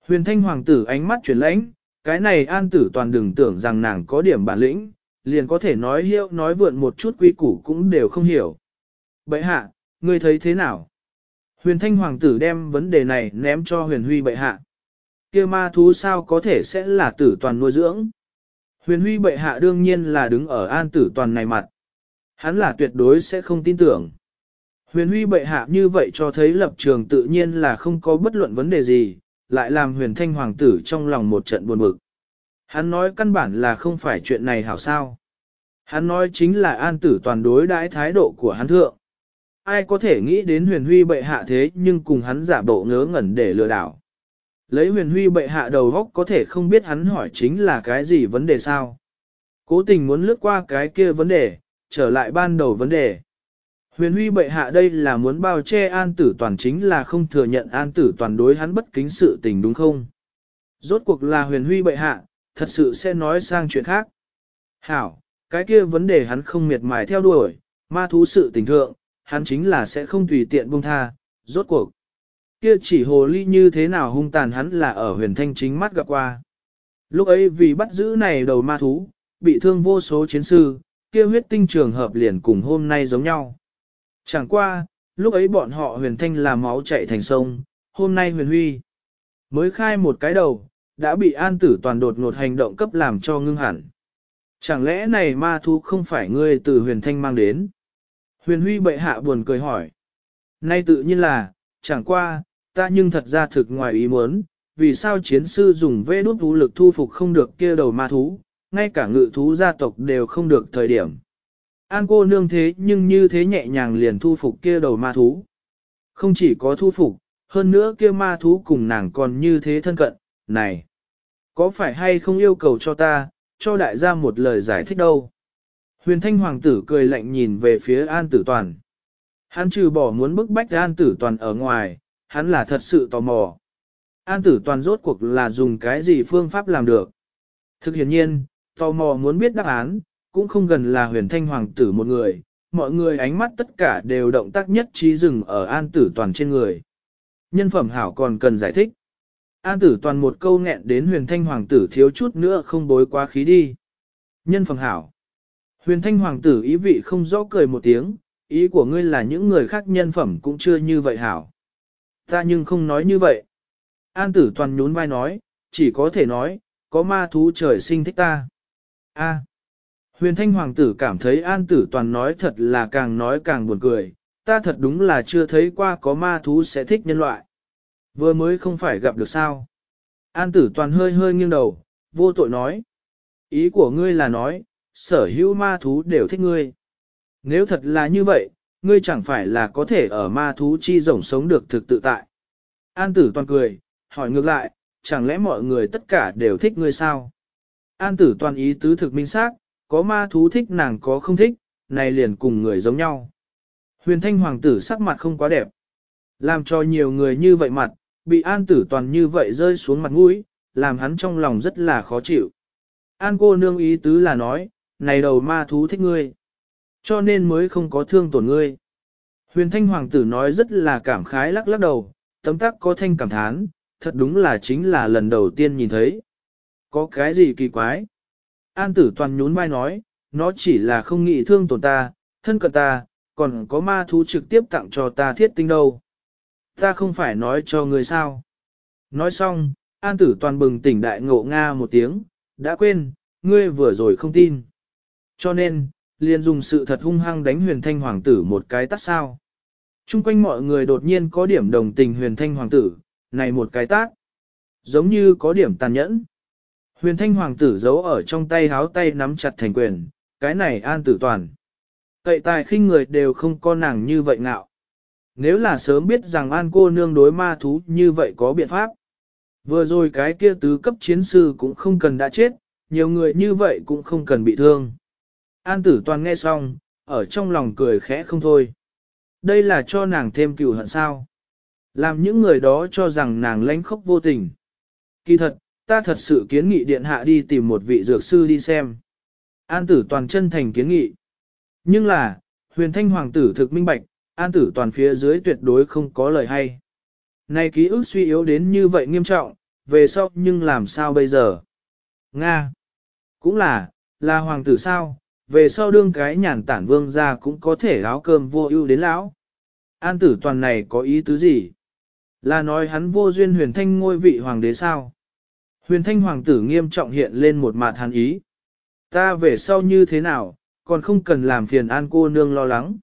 Huyền thanh hoàng tử ánh mắt chuyển lãnh, cái này an tử toàn đừng tưởng rằng nàng có điểm bản lĩnh, liền có thể nói hiệu nói vượn một chút quy củ cũng đều không hiểu. Bệ hạ, ngươi thấy thế nào? Huyền thanh hoàng tử đem vấn đề này ném cho huyền huy bệ hạ. kia ma thú sao có thể sẽ là tử toàn nuôi dưỡng? Huyền huy bệ hạ đương nhiên là đứng ở an tử toàn này mặt. Hắn là tuyệt đối sẽ không tin tưởng. Huyền huy bệ hạ như vậy cho thấy lập trường tự nhiên là không có bất luận vấn đề gì, lại làm huyền thanh hoàng tử trong lòng một trận buồn bực. Hắn nói căn bản là không phải chuyện này hảo sao. Hắn nói chính là an tử toàn đối đãi thái độ của hắn thượng. Ai có thể nghĩ đến huyền huy bệ hạ thế nhưng cùng hắn giả bộ ngớ ngẩn để lừa đảo. Lấy huyền huy bệ hạ đầu góc có thể không biết hắn hỏi chính là cái gì vấn đề sao. Cố tình muốn lướt qua cái kia vấn đề, trở lại ban đầu vấn đề. Huyền huy bệ hạ đây là muốn bao che an tử toàn chính là không thừa nhận an tử toàn đối hắn bất kính sự tình đúng không? Rốt cuộc là huyền huy bệ hạ, thật sự sẽ nói sang chuyện khác. Hảo, cái kia vấn đề hắn không miệt mài theo đuổi, ma thú sự tình thượng, hắn chính là sẽ không tùy tiện buông tha, rốt cuộc. Kia chỉ hồ ly như thế nào hung tàn hắn là ở huyền thanh chính mắt gặp qua. Lúc ấy vì bắt giữ này đầu ma thú, bị thương vô số chiến sư, kia huyết tinh trường hợp liền cùng hôm nay giống nhau. Chẳng qua, lúc ấy bọn họ huyền thanh là máu chạy thành sông, hôm nay huyền huy. Mới khai một cái đầu, đã bị an tử toàn đột ngột hành động cấp làm cho ngưng hẳn. Chẳng lẽ này ma thú không phải ngươi từ huyền thanh mang đến? Huyền huy bệ hạ buồn cười hỏi. Nay tự nhiên là, chẳng qua, ta nhưng thật ra thực ngoài ý muốn, vì sao chiến sư dùng vê đốt vũ lực thu phục không được kia đầu ma thú, ngay cả ngự thú gia tộc đều không được thời điểm. An cô nương thế nhưng như thế nhẹ nhàng liền thu phục kia đầu ma thú. Không chỉ có thu phục, hơn nữa kia ma thú cùng nàng còn như thế thân cận, này. Có phải hay không yêu cầu cho ta, cho đại gia một lời giải thích đâu? Huyền thanh hoàng tử cười lạnh nhìn về phía an tử toàn. Hắn trừ bỏ muốn bức bách an tử toàn ở ngoài, hắn là thật sự tò mò. An tử toàn rốt cuộc là dùng cái gì phương pháp làm được. Thực hiện nhiên, tò mò muốn biết đáp án, cũng không gần là huyền thanh hoàng tử một người, mọi người ánh mắt tất cả đều động tác nhất trí dừng ở an tử toàn trên người. Nhân phẩm hảo còn cần giải thích. An tử toàn một câu nghẹn đến huyền thanh hoàng tử thiếu chút nữa không bối quá khí đi. Nhân phẩm hảo. Huyền thanh hoàng tử ý vị không rõ cười một tiếng, ý của ngươi là những người khác nhân phẩm cũng chưa như vậy hảo. Ta nhưng không nói như vậy. An tử toàn nhún vai nói, chỉ có thể nói, có ma thú trời sinh thích ta. A. Huyền thanh hoàng tử cảm thấy an tử toàn nói thật là càng nói càng buồn cười, ta thật đúng là chưa thấy qua có ma thú sẽ thích nhân loại. Vừa mới không phải gặp được sao. An tử toàn hơi hơi nghiêng đầu, vô tội nói. Ý của ngươi là nói, sở hữu ma thú đều thích ngươi. Nếu thật là như vậy, ngươi chẳng phải là có thể ở ma thú chi rồng sống được thực tự tại. An tử toàn cười, hỏi ngược lại, chẳng lẽ mọi người tất cả đều thích ngươi sao? An tử toàn ý tứ thực minh xác, có ma thú thích nàng có không thích, này liền cùng người giống nhau. Huyền thanh hoàng tử sắc mặt không quá đẹp. Làm cho nhiều người như vậy mặt, bị an tử toàn như vậy rơi xuống mặt mũi, làm hắn trong lòng rất là khó chịu. An cô nương ý tứ là nói, này đầu ma thú thích ngươi, cho nên mới không có thương tổn ngươi. Huyền thanh hoàng tử nói rất là cảm khái lắc lắc đầu, tấm tắc có thanh cảm thán, thật đúng là chính là lần đầu tiên nhìn thấy. Có cái gì kỳ quái? An tử toàn nhún vai nói, nó chỉ là không nghĩ thương tổn ta, thân cận ta, còn có ma thú trực tiếp tặng cho ta thiết tinh đâu. Ta không phải nói cho người sao. Nói xong, an tử toàn bừng tỉnh đại ngộ Nga một tiếng, đã quên, ngươi vừa rồi không tin. Cho nên, liền dùng sự thật hung hăng đánh huyền thanh hoàng tử một cái tắt sao. Trung quanh mọi người đột nhiên có điểm đồng tình huyền thanh hoàng tử, này một cái tát. Giống như có điểm tàn nhẫn. Huyền thanh hoàng tử giấu ở trong tay háo tay nắm chặt thành quyền, cái này an tử toàn. Cậy tài khinh người đều không có nàng như vậy ngạo. Nếu là sớm biết rằng an cô nương đối ma thú như vậy có biện pháp. Vừa rồi cái kia tứ cấp chiến sư cũng không cần đã chết, nhiều người như vậy cũng không cần bị thương. An tử toàn nghe xong, ở trong lòng cười khẽ không thôi. Đây là cho nàng thêm cựu hận sao. Làm những người đó cho rằng nàng lánh khóc vô tình. Kỳ thật, ta thật sự kiến nghị điện hạ đi tìm một vị dược sư đi xem. An tử toàn chân thành kiến nghị. Nhưng là, huyền thanh hoàng tử thực minh bạch, an tử toàn phía dưới tuyệt đối không có lời hay. Nay ký ức suy yếu đến như vậy nghiêm trọng, về sau nhưng làm sao bây giờ? Nga! Cũng là, là hoàng tử sao, về sau đương cái nhàn tản vương ra cũng có thể áo cơm vô ưu đến lão. An tử toàn này có ý tứ gì? Là nói hắn vô duyên huyền thanh ngôi vị hoàng đế sao? Huyền thanh hoàng tử nghiêm trọng hiện lên một mặt hắn ý. Ta về sau như thế nào, còn không cần làm phiền an cô nương lo lắng.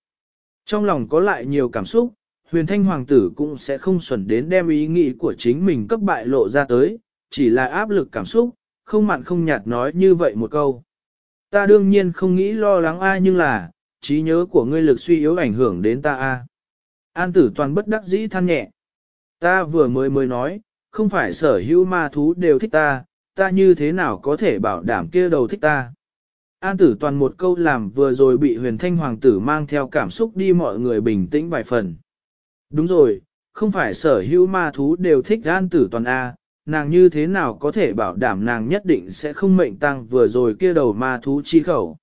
Trong lòng có lại nhiều cảm xúc, huyền thanh hoàng tử cũng sẽ không xuẩn đến đem ý nghĩ của chính mình cấp bại lộ ra tới, chỉ là áp lực cảm xúc, không mặn không nhạt nói như vậy một câu. Ta đương nhiên không nghĩ lo lắng ai nhưng là, trí nhớ của ngươi lực suy yếu ảnh hưởng đến ta a. An tử toàn bất đắc dĩ than nhẹ. Ta vừa mới mới nói, không phải sở hữu ma thú đều thích ta, ta như thế nào có thể bảo đảm kia đầu thích ta. An tử toàn một câu làm vừa rồi bị huyền thanh hoàng tử mang theo cảm xúc đi mọi người bình tĩnh vài phần. Đúng rồi, không phải sở hữu ma thú đều thích an tử toàn A, nàng như thế nào có thể bảo đảm nàng nhất định sẽ không mệnh tăng vừa rồi kia đầu ma thú chi khẩu.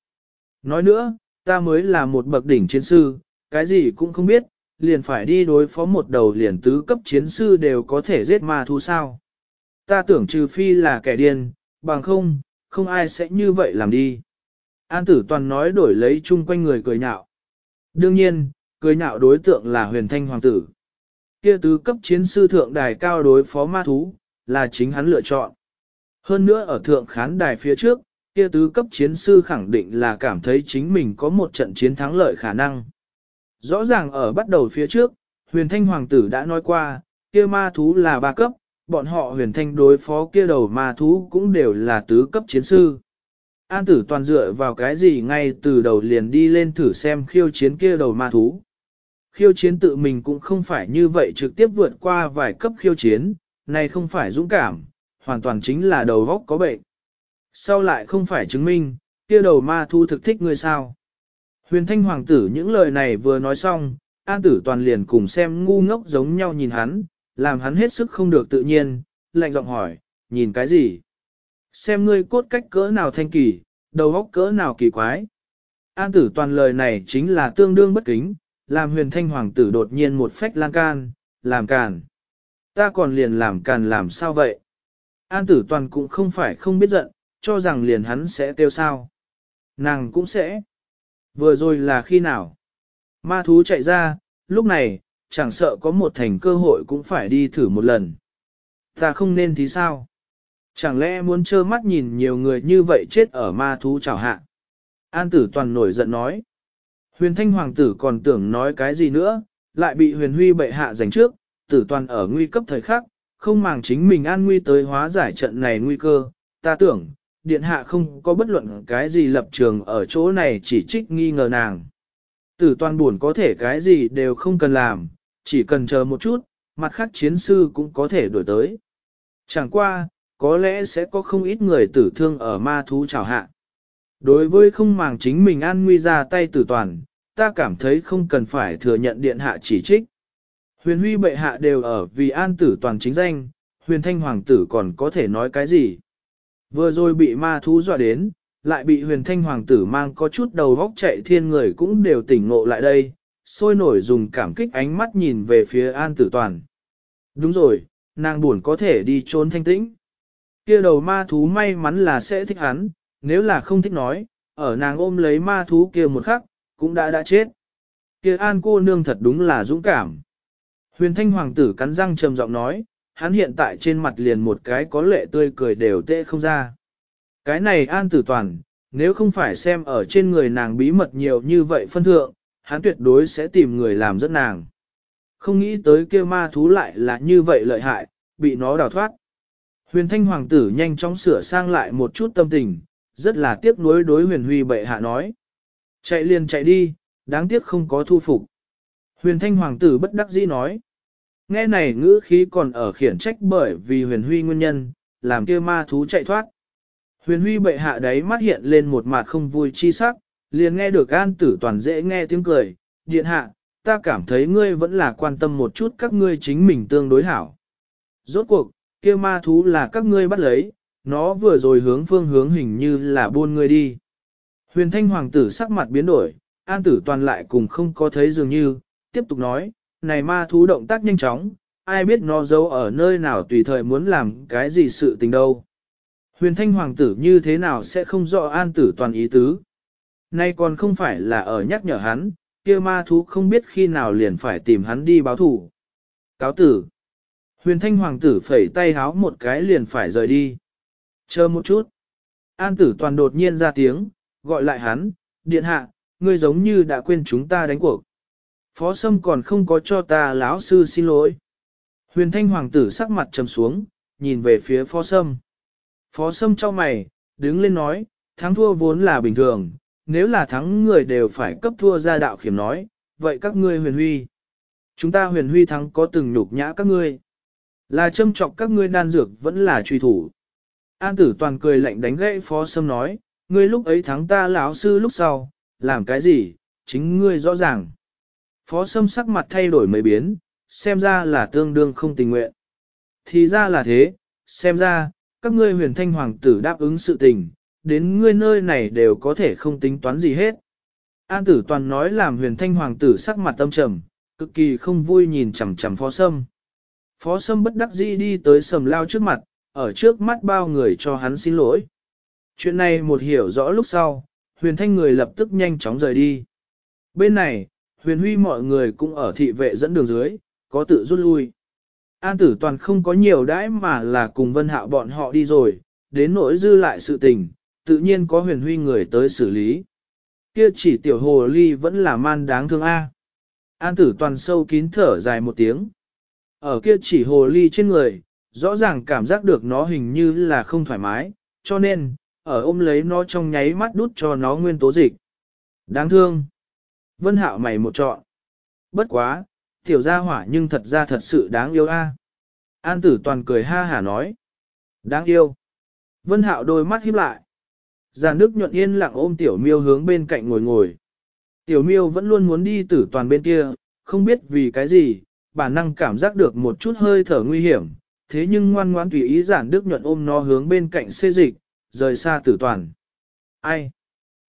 Nói nữa, ta mới là một bậc đỉnh chiến sư, cái gì cũng không biết, liền phải đi đối phó một đầu liền tứ cấp chiến sư đều có thể giết ma thú sao. Ta tưởng trừ phi là kẻ điên, bằng không, không ai sẽ như vậy làm đi. An tử toàn nói đổi lấy chung quanh người cười nhạo. Đương nhiên, cười nhạo đối tượng là huyền thanh hoàng tử. Kia tứ cấp chiến sư thượng đài cao đối phó ma thú, là chính hắn lựa chọn. Hơn nữa ở thượng khán đài phía trước, kia tứ cấp chiến sư khẳng định là cảm thấy chính mình có một trận chiến thắng lợi khả năng. Rõ ràng ở bắt đầu phía trước, huyền thanh hoàng tử đã nói qua, kia ma thú là ba cấp, bọn họ huyền thanh đối phó kia đầu ma thú cũng đều là tứ cấp chiến sư. An tử toàn dựa vào cái gì ngay từ đầu liền đi lên thử xem khiêu chiến kia đầu ma thú. Khiêu chiến tự mình cũng không phải như vậy trực tiếp vượt qua vài cấp khiêu chiến, này không phải dũng cảm, hoàn toàn chính là đầu góc có bệnh. Sau lại không phải chứng minh, kia đầu ma thú thực thích người sao. Huyền thanh hoàng tử những lời này vừa nói xong, an tử toàn liền cùng xem ngu ngốc giống nhau nhìn hắn, làm hắn hết sức không được tự nhiên, lạnh giọng hỏi, nhìn cái gì? Xem ngươi cốt cách cỡ nào thanh kỳ, đầu óc cỡ nào kỳ quái. An tử toàn lời này chính là tương đương bất kính, làm huyền thanh hoàng tử đột nhiên một phách lan can, làm càn. Ta còn liền làm càn làm sao vậy? An tử toàn cũng không phải không biết giận, cho rằng liền hắn sẽ tiêu sao. Nàng cũng sẽ. Vừa rồi là khi nào? Ma thú chạy ra, lúc này, chẳng sợ có một thành cơ hội cũng phải đi thử một lần. Ta không nên thì sao? Chẳng lẽ muốn trơ mắt nhìn nhiều người như vậy chết ở ma thú chảo hạ? An tử toàn nổi giận nói. Huyền thanh hoàng tử còn tưởng nói cái gì nữa, lại bị huyền huy bệ hạ giành trước, tử toàn ở nguy cấp thời khắc, không màng chính mình an nguy tới hóa giải trận này nguy cơ. Ta tưởng, điện hạ không có bất luận cái gì lập trường ở chỗ này chỉ trích nghi ngờ nàng. Tử toàn buồn có thể cái gì đều không cần làm, chỉ cần chờ một chút, mặt khác chiến sư cũng có thể đổi tới. Chẳng qua, có lẽ sẽ có không ít người tử thương ở ma thú trào hạ. Đối với không màng chính mình an nguy ra tay tử toàn, ta cảm thấy không cần phải thừa nhận điện hạ chỉ trích. Huyền huy bệ hạ đều ở vì an tử toàn chính danh, huyền thanh hoàng tử còn có thể nói cái gì. Vừa rồi bị ma thú dọa đến, lại bị huyền thanh hoàng tử mang có chút đầu vóc chạy thiên người cũng đều tỉnh ngộ lại đây, sôi nổi dùng cảm kích ánh mắt nhìn về phía an tử toàn. Đúng rồi, nàng buồn có thể đi trốn thanh tĩnh. Kia đầu ma thú may mắn là sẽ thích hắn, nếu là không thích nói, ở nàng ôm lấy ma thú kia một khắc, cũng đã đã chết. Kia an cô nương thật đúng là dũng cảm. Huyền thanh hoàng tử cắn răng trầm giọng nói, hắn hiện tại trên mặt liền một cái có lệ tươi cười đều tệ không ra. Cái này an tử toàn, nếu không phải xem ở trên người nàng bí mật nhiều như vậy phân thượng, hắn tuyệt đối sẽ tìm người làm rất nàng. Không nghĩ tới kia ma thú lại là như vậy lợi hại, bị nó đào thoát. Huyền thanh hoàng tử nhanh chóng sửa sang lại một chút tâm tình, rất là tiếc nuối đối huyền huy bệ hạ nói. Chạy liền chạy đi, đáng tiếc không có thu phục. Huyền thanh hoàng tử bất đắc dĩ nói. Nghe này ngữ khí còn ở khiển trách bởi vì huyền huy nguyên nhân, làm kia ma thú chạy thoát. Huyền huy bệ hạ đấy mắt hiện lên một mặt không vui chi sắc, liền nghe được an tử toàn dễ nghe tiếng cười, điện hạ, ta cảm thấy ngươi vẫn là quan tâm một chút các ngươi chính mình tương đối hảo. Rốt cuộc, kia ma thú là các ngươi bắt lấy, nó vừa rồi hướng phương hướng hình như là buôn ngươi đi. Huyền thanh hoàng tử sắc mặt biến đổi, an tử toàn lại cùng không có thấy dường như, tiếp tục nói, này ma thú động tác nhanh chóng, ai biết nó giấu ở nơi nào tùy thời muốn làm cái gì sự tình đâu. Huyền thanh hoàng tử như thế nào sẽ không rõ an tử toàn ý tứ. Nay còn không phải là ở nhắc nhở hắn, kia ma thú không biết khi nào liền phải tìm hắn đi báo thủ. Cáo tử. Huyền thanh hoàng tử phẩy tay háo một cái liền phải rời đi. Chờ một chút. An tử toàn đột nhiên ra tiếng, gọi lại hắn, điện hạ, ngươi giống như đã quên chúng ta đánh cuộc. Phó Sâm còn không có cho ta lão sư xin lỗi. Huyền thanh hoàng tử sắc mặt trầm xuống, nhìn về phía Phó Sâm. Phó Sâm cho mày, đứng lên nói, thắng thua vốn là bình thường, nếu là thắng người đều phải cấp thua ra đạo khiểm nói, vậy các ngươi huyền huy. Chúng ta huyền huy thắng có từng nhục nhã các ngươi. Là châm trọc các ngươi đan dược vẫn là truy thủ. An tử toàn cười lạnh đánh gãy phó sâm nói, ngươi lúc ấy thắng ta lão sư lúc sau, làm cái gì, chính ngươi rõ ràng. Phó sâm sắc mặt thay đổi mấy biến, xem ra là tương đương không tình nguyện. Thì ra là thế, xem ra, các ngươi huyền thanh hoàng tử đáp ứng sự tình, đến ngươi nơi này đều có thể không tính toán gì hết. An tử toàn nói làm huyền thanh hoàng tử sắc mặt tâm trầm, cực kỳ không vui nhìn chằm chằm phó sâm. Phó sâm bất đắc dĩ đi tới sầm lao trước mặt, ở trước mắt bao người cho hắn xin lỗi. Chuyện này một hiểu rõ lúc sau, huyền thanh người lập tức nhanh chóng rời đi. Bên này, huyền huy mọi người cũng ở thị vệ dẫn đường dưới, có tự rút lui. An tử toàn không có nhiều đãi mà là cùng vân hạo bọn họ đi rồi, đến nỗi dư lại sự tình, tự nhiên có huyền huy người tới xử lý. Kia chỉ tiểu hồ ly vẫn là man đáng thương A. An tử toàn sâu kín thở dài một tiếng. Ở kia chỉ hồ ly trên người, rõ ràng cảm giác được nó hình như là không thoải mái, cho nên, ở ôm lấy nó trong nháy mắt đút cho nó nguyên tố dịch. Đáng thương. Vân hạo mày một trọn. Bất quá, tiểu gia hỏa nhưng thật ra thật sự đáng yêu a. An tử toàn cười ha hả nói. Đáng yêu. Vân hạo đôi mắt híp lại. Giàn Đức nhuận yên lặng ôm tiểu miêu hướng bên cạnh ngồi ngồi. Tiểu miêu vẫn luôn muốn đi tử toàn bên kia, không biết vì cái gì, bản năng cảm giác được một chút hơi thở nguy hiểm, thế nhưng ngoan ngoãn tùy ý giản đức nhuận ôm nó hướng bên cạnh xê dịch, rời xa tử toàn. Ai?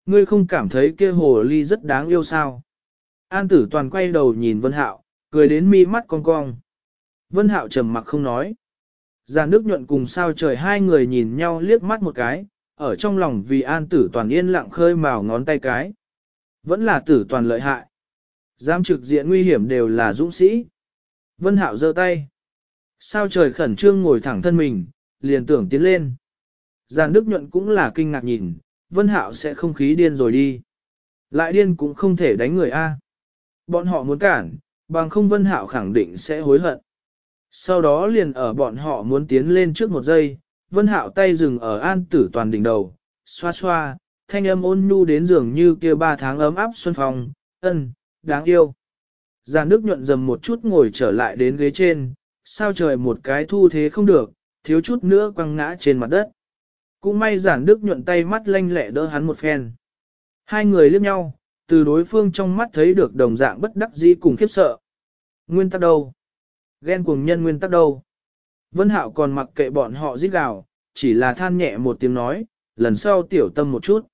Ngươi không cảm thấy kia hồ ly rất đáng yêu sao? An tử toàn quay đầu nhìn Vân Hạo, cười đến mi mắt cong cong. Vân Hạo trầm mặc không nói. Giàn Đức nhuận cùng sao trời hai người nhìn nhau liếc mắt một cái, ở trong lòng vì an tử toàn yên lặng khơi mào ngón tay cái. Vẫn là tử toàn lợi hại. Giam trực diện nguy hiểm đều là dũng sĩ. Vân Hạo giơ tay. Sao trời khẩn trương ngồi thẳng thân mình, liền tưởng tiến lên. Giàn Đức Nhuận cũng là kinh ngạc nhìn, Vân Hạo sẽ không khí điên rồi đi. Lại điên cũng không thể đánh người A. Bọn họ muốn cản, bằng không Vân Hạo khẳng định sẽ hối hận. Sau đó liền ở bọn họ muốn tiến lên trước một giây, Vân Hạo tay dừng ở an tử toàn đỉnh đầu, xoa xoa, thanh âm ôn nhu đến dường như kia ba tháng ấm áp xuân phòng, ân, đáng yêu. Giàn nước nhuận dầm một chút ngồi trở lại đến ghế trên, sao trời một cái thu thế không được, thiếu chút nữa quăng ngã trên mặt đất. Cũng may giản đức nhuận tay mắt lanh lẹ đỡ hắn một phen. Hai người liếc nhau, từ đối phương trong mắt thấy được đồng dạng bất đắc dĩ cùng khiếp sợ. Nguyên tắc đâu? Ghen cuồng nhân nguyên tắc đâu? Vân Hạo còn mặc kệ bọn họ giết gào, chỉ là than nhẹ một tiếng nói, lần sau tiểu tâm một chút.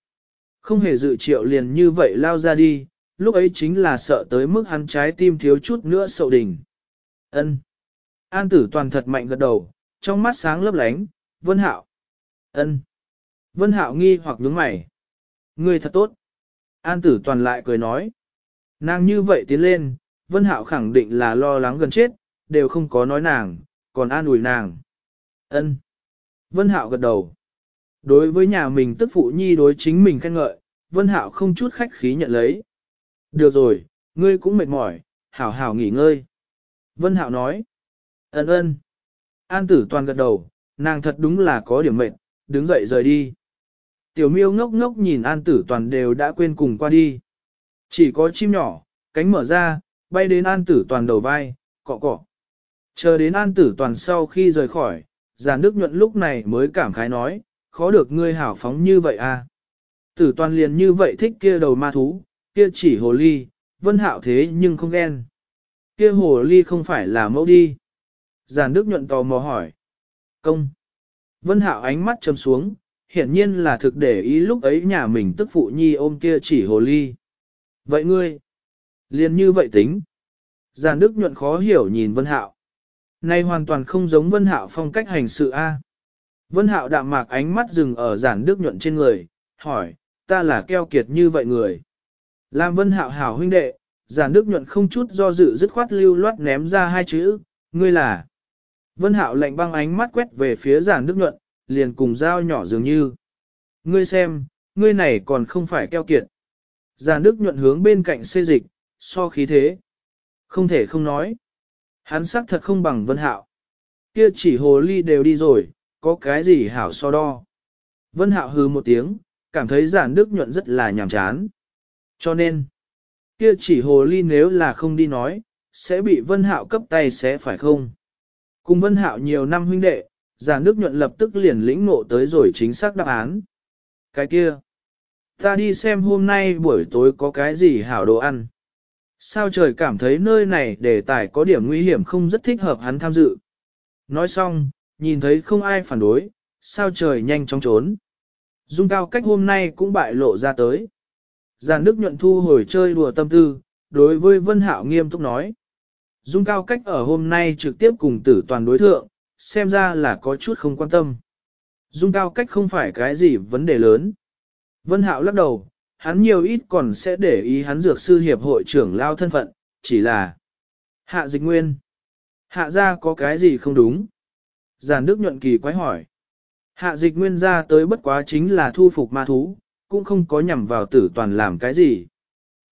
Không hề dự triệu liền như vậy lao ra đi, lúc ấy chính là sợ tới mức hắn trái tim thiếu chút nữa sậu đỉnh. Ân. An tử toàn thật mạnh gật đầu, trong mắt sáng lấp lánh, Vân Hạo. Ân. Vân Hạo nghi hoặc nhướng mày. Ngươi thật tốt. An tử toàn lại cười nói. Nàng như vậy tiến lên, Vân Hạo khẳng định là lo lắng gần chết, đều không có nói nàng, còn an ủi nàng. Ân. Vân Hạo gật đầu. Đối với nhà mình tức phụ nhi đối chính mình khen ngợi, Vân Hạo không chút khách khí nhận lấy. Được rồi, ngươi cũng mệt mỏi, hảo hảo nghỉ ngơi. Vân Hạo nói. Ấn ơn. An tử toàn gật đầu, nàng thật đúng là có điểm mệt, đứng dậy rời đi. Tiểu miêu ngốc ngốc nhìn an tử toàn đều đã quên cùng qua đi. Chỉ có chim nhỏ, cánh mở ra, bay đến an tử toàn đầu vai, cọ cọ. Chờ đến an tử toàn sau khi rời khỏi, giàn nước nhuận lúc này mới cảm khái nói, khó được ngươi hảo phóng như vậy à. Tử toàn liền như vậy thích kia đầu ma thú, kia chỉ hồ ly, vân hạo thế nhưng không ghen. Kia hồ ly không phải là mẫu đi. Giản Đức nhuận tò mò hỏi. Công. Vân hạo ánh mắt trầm xuống, hiển nhiên là thực để ý lúc ấy nhà mình tức phụ nhi ôm kia chỉ hồ ly. Vậy ngươi, liền như vậy tính. giàn Đức nhuận khó hiểu nhìn Vân Hạo. Này hoàn toàn không giống Vân Hạo phong cách hành sự A. Vân Hạo đạm mạc ánh mắt dừng ở Giản Đức nhuận trên người, hỏi, ta là keo kiệt như vậy người. Làm Vân Hạo hảo huynh đệ, Giản Đức nhuận không chút do dự dứt khoát lưu loát ném ra hai chữ, ngươi là. Vân Hạo lạnh băng ánh mắt quét về phía Giản Đức nhuận, liền cùng dao nhỏ dường như. Ngươi xem, ngươi này còn không phải keo kiệt. Giản Đức nhuận hướng bên cạnh xê dịch, so khí thế. Không thể không nói. Hắn sắc thật không bằng Vân Hạo. Kia chỉ hồ ly đều đi rồi, có cái gì hảo so đo. Vân Hạo hừ một tiếng, cảm thấy giản đức nhuận rất là nhàm chán. Cho nên, kia chỉ hồ ly nếu là không đi nói, sẽ bị Vân Hạo cấp tay sẽ phải không? Cùng Vân Hạo nhiều năm huynh đệ, giả nước nhuận lập tức liền lĩnh ngộ tới rồi chính xác đáp án. Cái kia, ta đi xem hôm nay buổi tối có cái gì hảo đồ ăn. Sao trời cảm thấy nơi này đề tài có điểm nguy hiểm không rất thích hợp hắn tham dự. Nói xong, nhìn thấy không ai phản đối, sao trời nhanh chóng trốn. Dung cao cách hôm nay cũng bại lộ ra tới. Giàn Đức nhuận thu hồi chơi đùa tâm tư, đối với Vân Hạo nghiêm túc nói. Dung cao cách ở hôm nay trực tiếp cùng tử toàn đối thượng, xem ra là có chút không quan tâm. Dung cao cách không phải cái gì vấn đề lớn. Vân Hạo lắc đầu, hắn nhiều ít còn sẽ để ý hắn dược sư hiệp hội trưởng lao thân phận, chỉ là hạ dịch nguyên. Hạ ra có cái gì không đúng? Giàn Đức nhuận kỳ quái hỏi. Hạ dịch nguyên ra tới bất quá chính là thu phục ma thú, cũng không có nhằm vào tử toàn làm cái gì.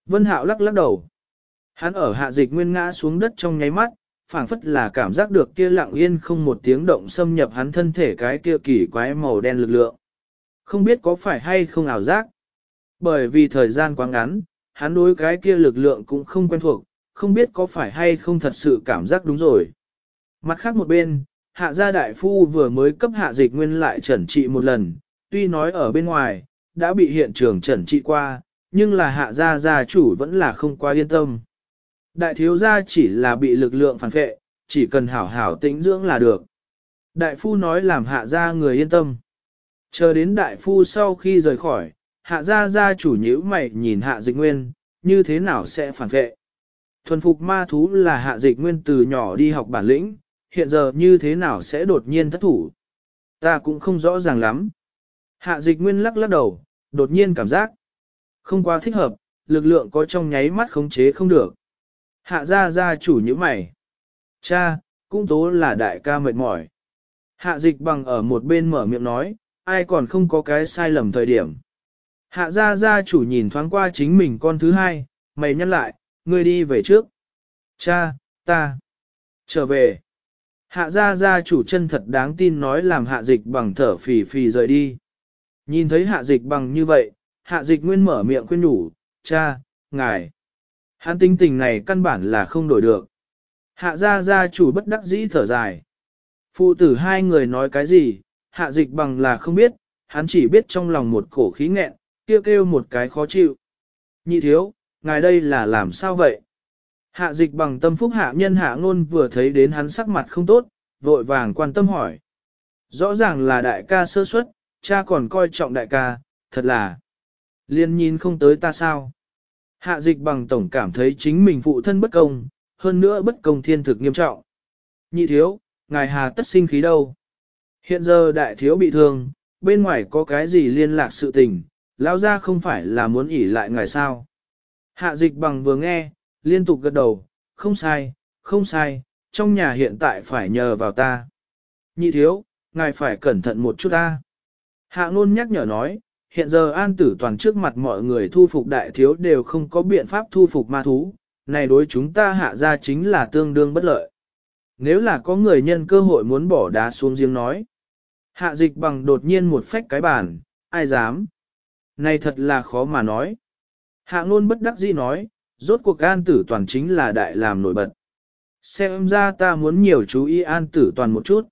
Vân Hạo lắc lắc đầu. Hắn ở hạ dịch nguyên ngã xuống đất trong nháy mắt, phảng phất là cảm giác được kia lặng yên không một tiếng động xâm nhập hắn thân thể cái kia kỳ quái màu đen lực lượng. Không biết có phải hay không ảo giác. Bởi vì thời gian quá ngắn, hắn đối cái kia lực lượng cũng không quen thuộc, không biết có phải hay không thật sự cảm giác đúng rồi. Mặt khác một bên, hạ gia đại phu vừa mới cấp hạ dịch nguyên lại trần trị một lần, tuy nói ở bên ngoài, đã bị hiện trường trần trị qua, nhưng là hạ gia gia chủ vẫn là không quá yên tâm. Đại thiếu gia chỉ là bị lực lượng phản vệ, chỉ cần hảo hảo tĩnh dưỡng là được. Đại phu nói làm hạ gia người yên tâm. Chờ đến đại phu sau khi rời khỏi, hạ gia gia chủ nhíu mày nhìn hạ dịch nguyên, như thế nào sẽ phản vệ. Thuần phục ma thú là hạ dịch nguyên từ nhỏ đi học bản lĩnh, hiện giờ như thế nào sẽ đột nhiên thất thủ. Ta cũng không rõ ràng lắm. Hạ dịch nguyên lắc lắc đầu, đột nhiên cảm giác. Không quá thích hợp, lực lượng có trong nháy mắt khống chế không được. Hạ gia gia chủ như mày. Cha, cũng tố là đại ca mệt mỏi. Hạ dịch bằng ở một bên mở miệng nói, ai còn không có cái sai lầm thời điểm. Hạ gia gia chủ nhìn thoáng qua chính mình con thứ hai, mày nhắc lại, ngươi đi về trước. Cha, ta, trở về. Hạ gia gia chủ chân thật đáng tin nói làm hạ dịch bằng thở phì phì rời đi. Nhìn thấy hạ dịch bằng như vậy, hạ dịch nguyên mở miệng khuyên nhủ, cha, ngài. Hắn tính tình này căn bản là không đổi được. Hạ gia gia chủ bất đắc dĩ thở dài. Phụ tử hai người nói cái gì, hạ dịch bằng là không biết, hắn chỉ biết trong lòng một cổ khí nghẹn, kêu kêu một cái khó chịu. Nhị thiếu, ngài đây là làm sao vậy? Hạ dịch bằng tâm phúc hạ nhân hạ ngôn vừa thấy đến hắn sắc mặt không tốt, vội vàng quan tâm hỏi. Rõ ràng là đại ca sơ suất, cha còn coi trọng đại ca, thật là liên nhìn không tới ta sao. Hạ dịch bằng tổng cảm thấy chính mình phụ thân bất công, hơn nữa bất công thiên thực nghiêm trọng. Nhị thiếu, ngài hà tất sinh khí đâu. Hiện giờ đại thiếu bị thương, bên ngoài có cái gì liên lạc sự tình, lão ra không phải là muốn ỉ lại ngài sao. Hạ dịch bằng vừa nghe, liên tục gật đầu, không sai, không sai, trong nhà hiện tại phải nhờ vào ta. Nhị thiếu, ngài phải cẩn thận một chút ta. Hạ ngôn nhắc nhở nói, hiện giờ an tử toàn trước mặt mọi người thu phục đại thiếu đều không có biện pháp thu phục ma thú, này đối chúng ta hạ ra chính là tương đương bất lợi. Nếu là có người nhân cơ hội muốn bỏ đá xuống giếng nói. Hạ dịch bằng đột nhiên một phách cái bàn, ai dám. Này thật là khó mà nói. Hạ ngôn bất đắc dĩ nói, rốt cuộc an tử toàn chính là đại làm nổi bật. Xem ra ta muốn nhiều chú ý an tử toàn một chút.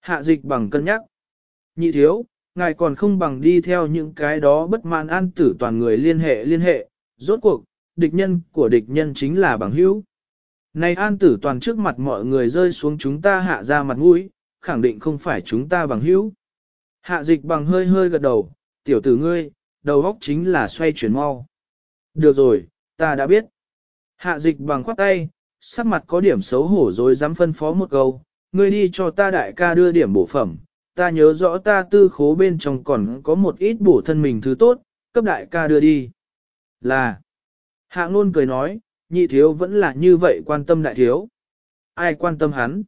Hạ dịch bằng cân nhắc. Nhị thiếu, ngài còn không bằng đi theo những cái đó bất mãn an tử toàn người liên hệ liên hệ. Rốt cuộc, địch nhân của địch nhân chính là bằng hữu. Này an tử toàn trước mặt mọi người rơi xuống chúng ta hạ ra mặt mũi, khẳng định không phải chúng ta bằng hữu. Hạ dịch bằng hơi hơi gật đầu, tiểu tử ngươi, đầu óc chính là xoay chuyển mau. Được rồi, ta đã biết. Hạ dịch bằng khoát tay, sắc mặt có điểm xấu hổ rồi dám phân phó một câu, ngươi đi cho ta đại ca đưa điểm bổ phẩm, ta nhớ rõ ta tư khố bên trong còn có một ít bổ thân mình thứ tốt, cấp đại ca đưa đi. Là, hạ ngôn cười nói, nhị thiếu vẫn là như vậy quan tâm đại thiếu. Ai quan tâm hắn?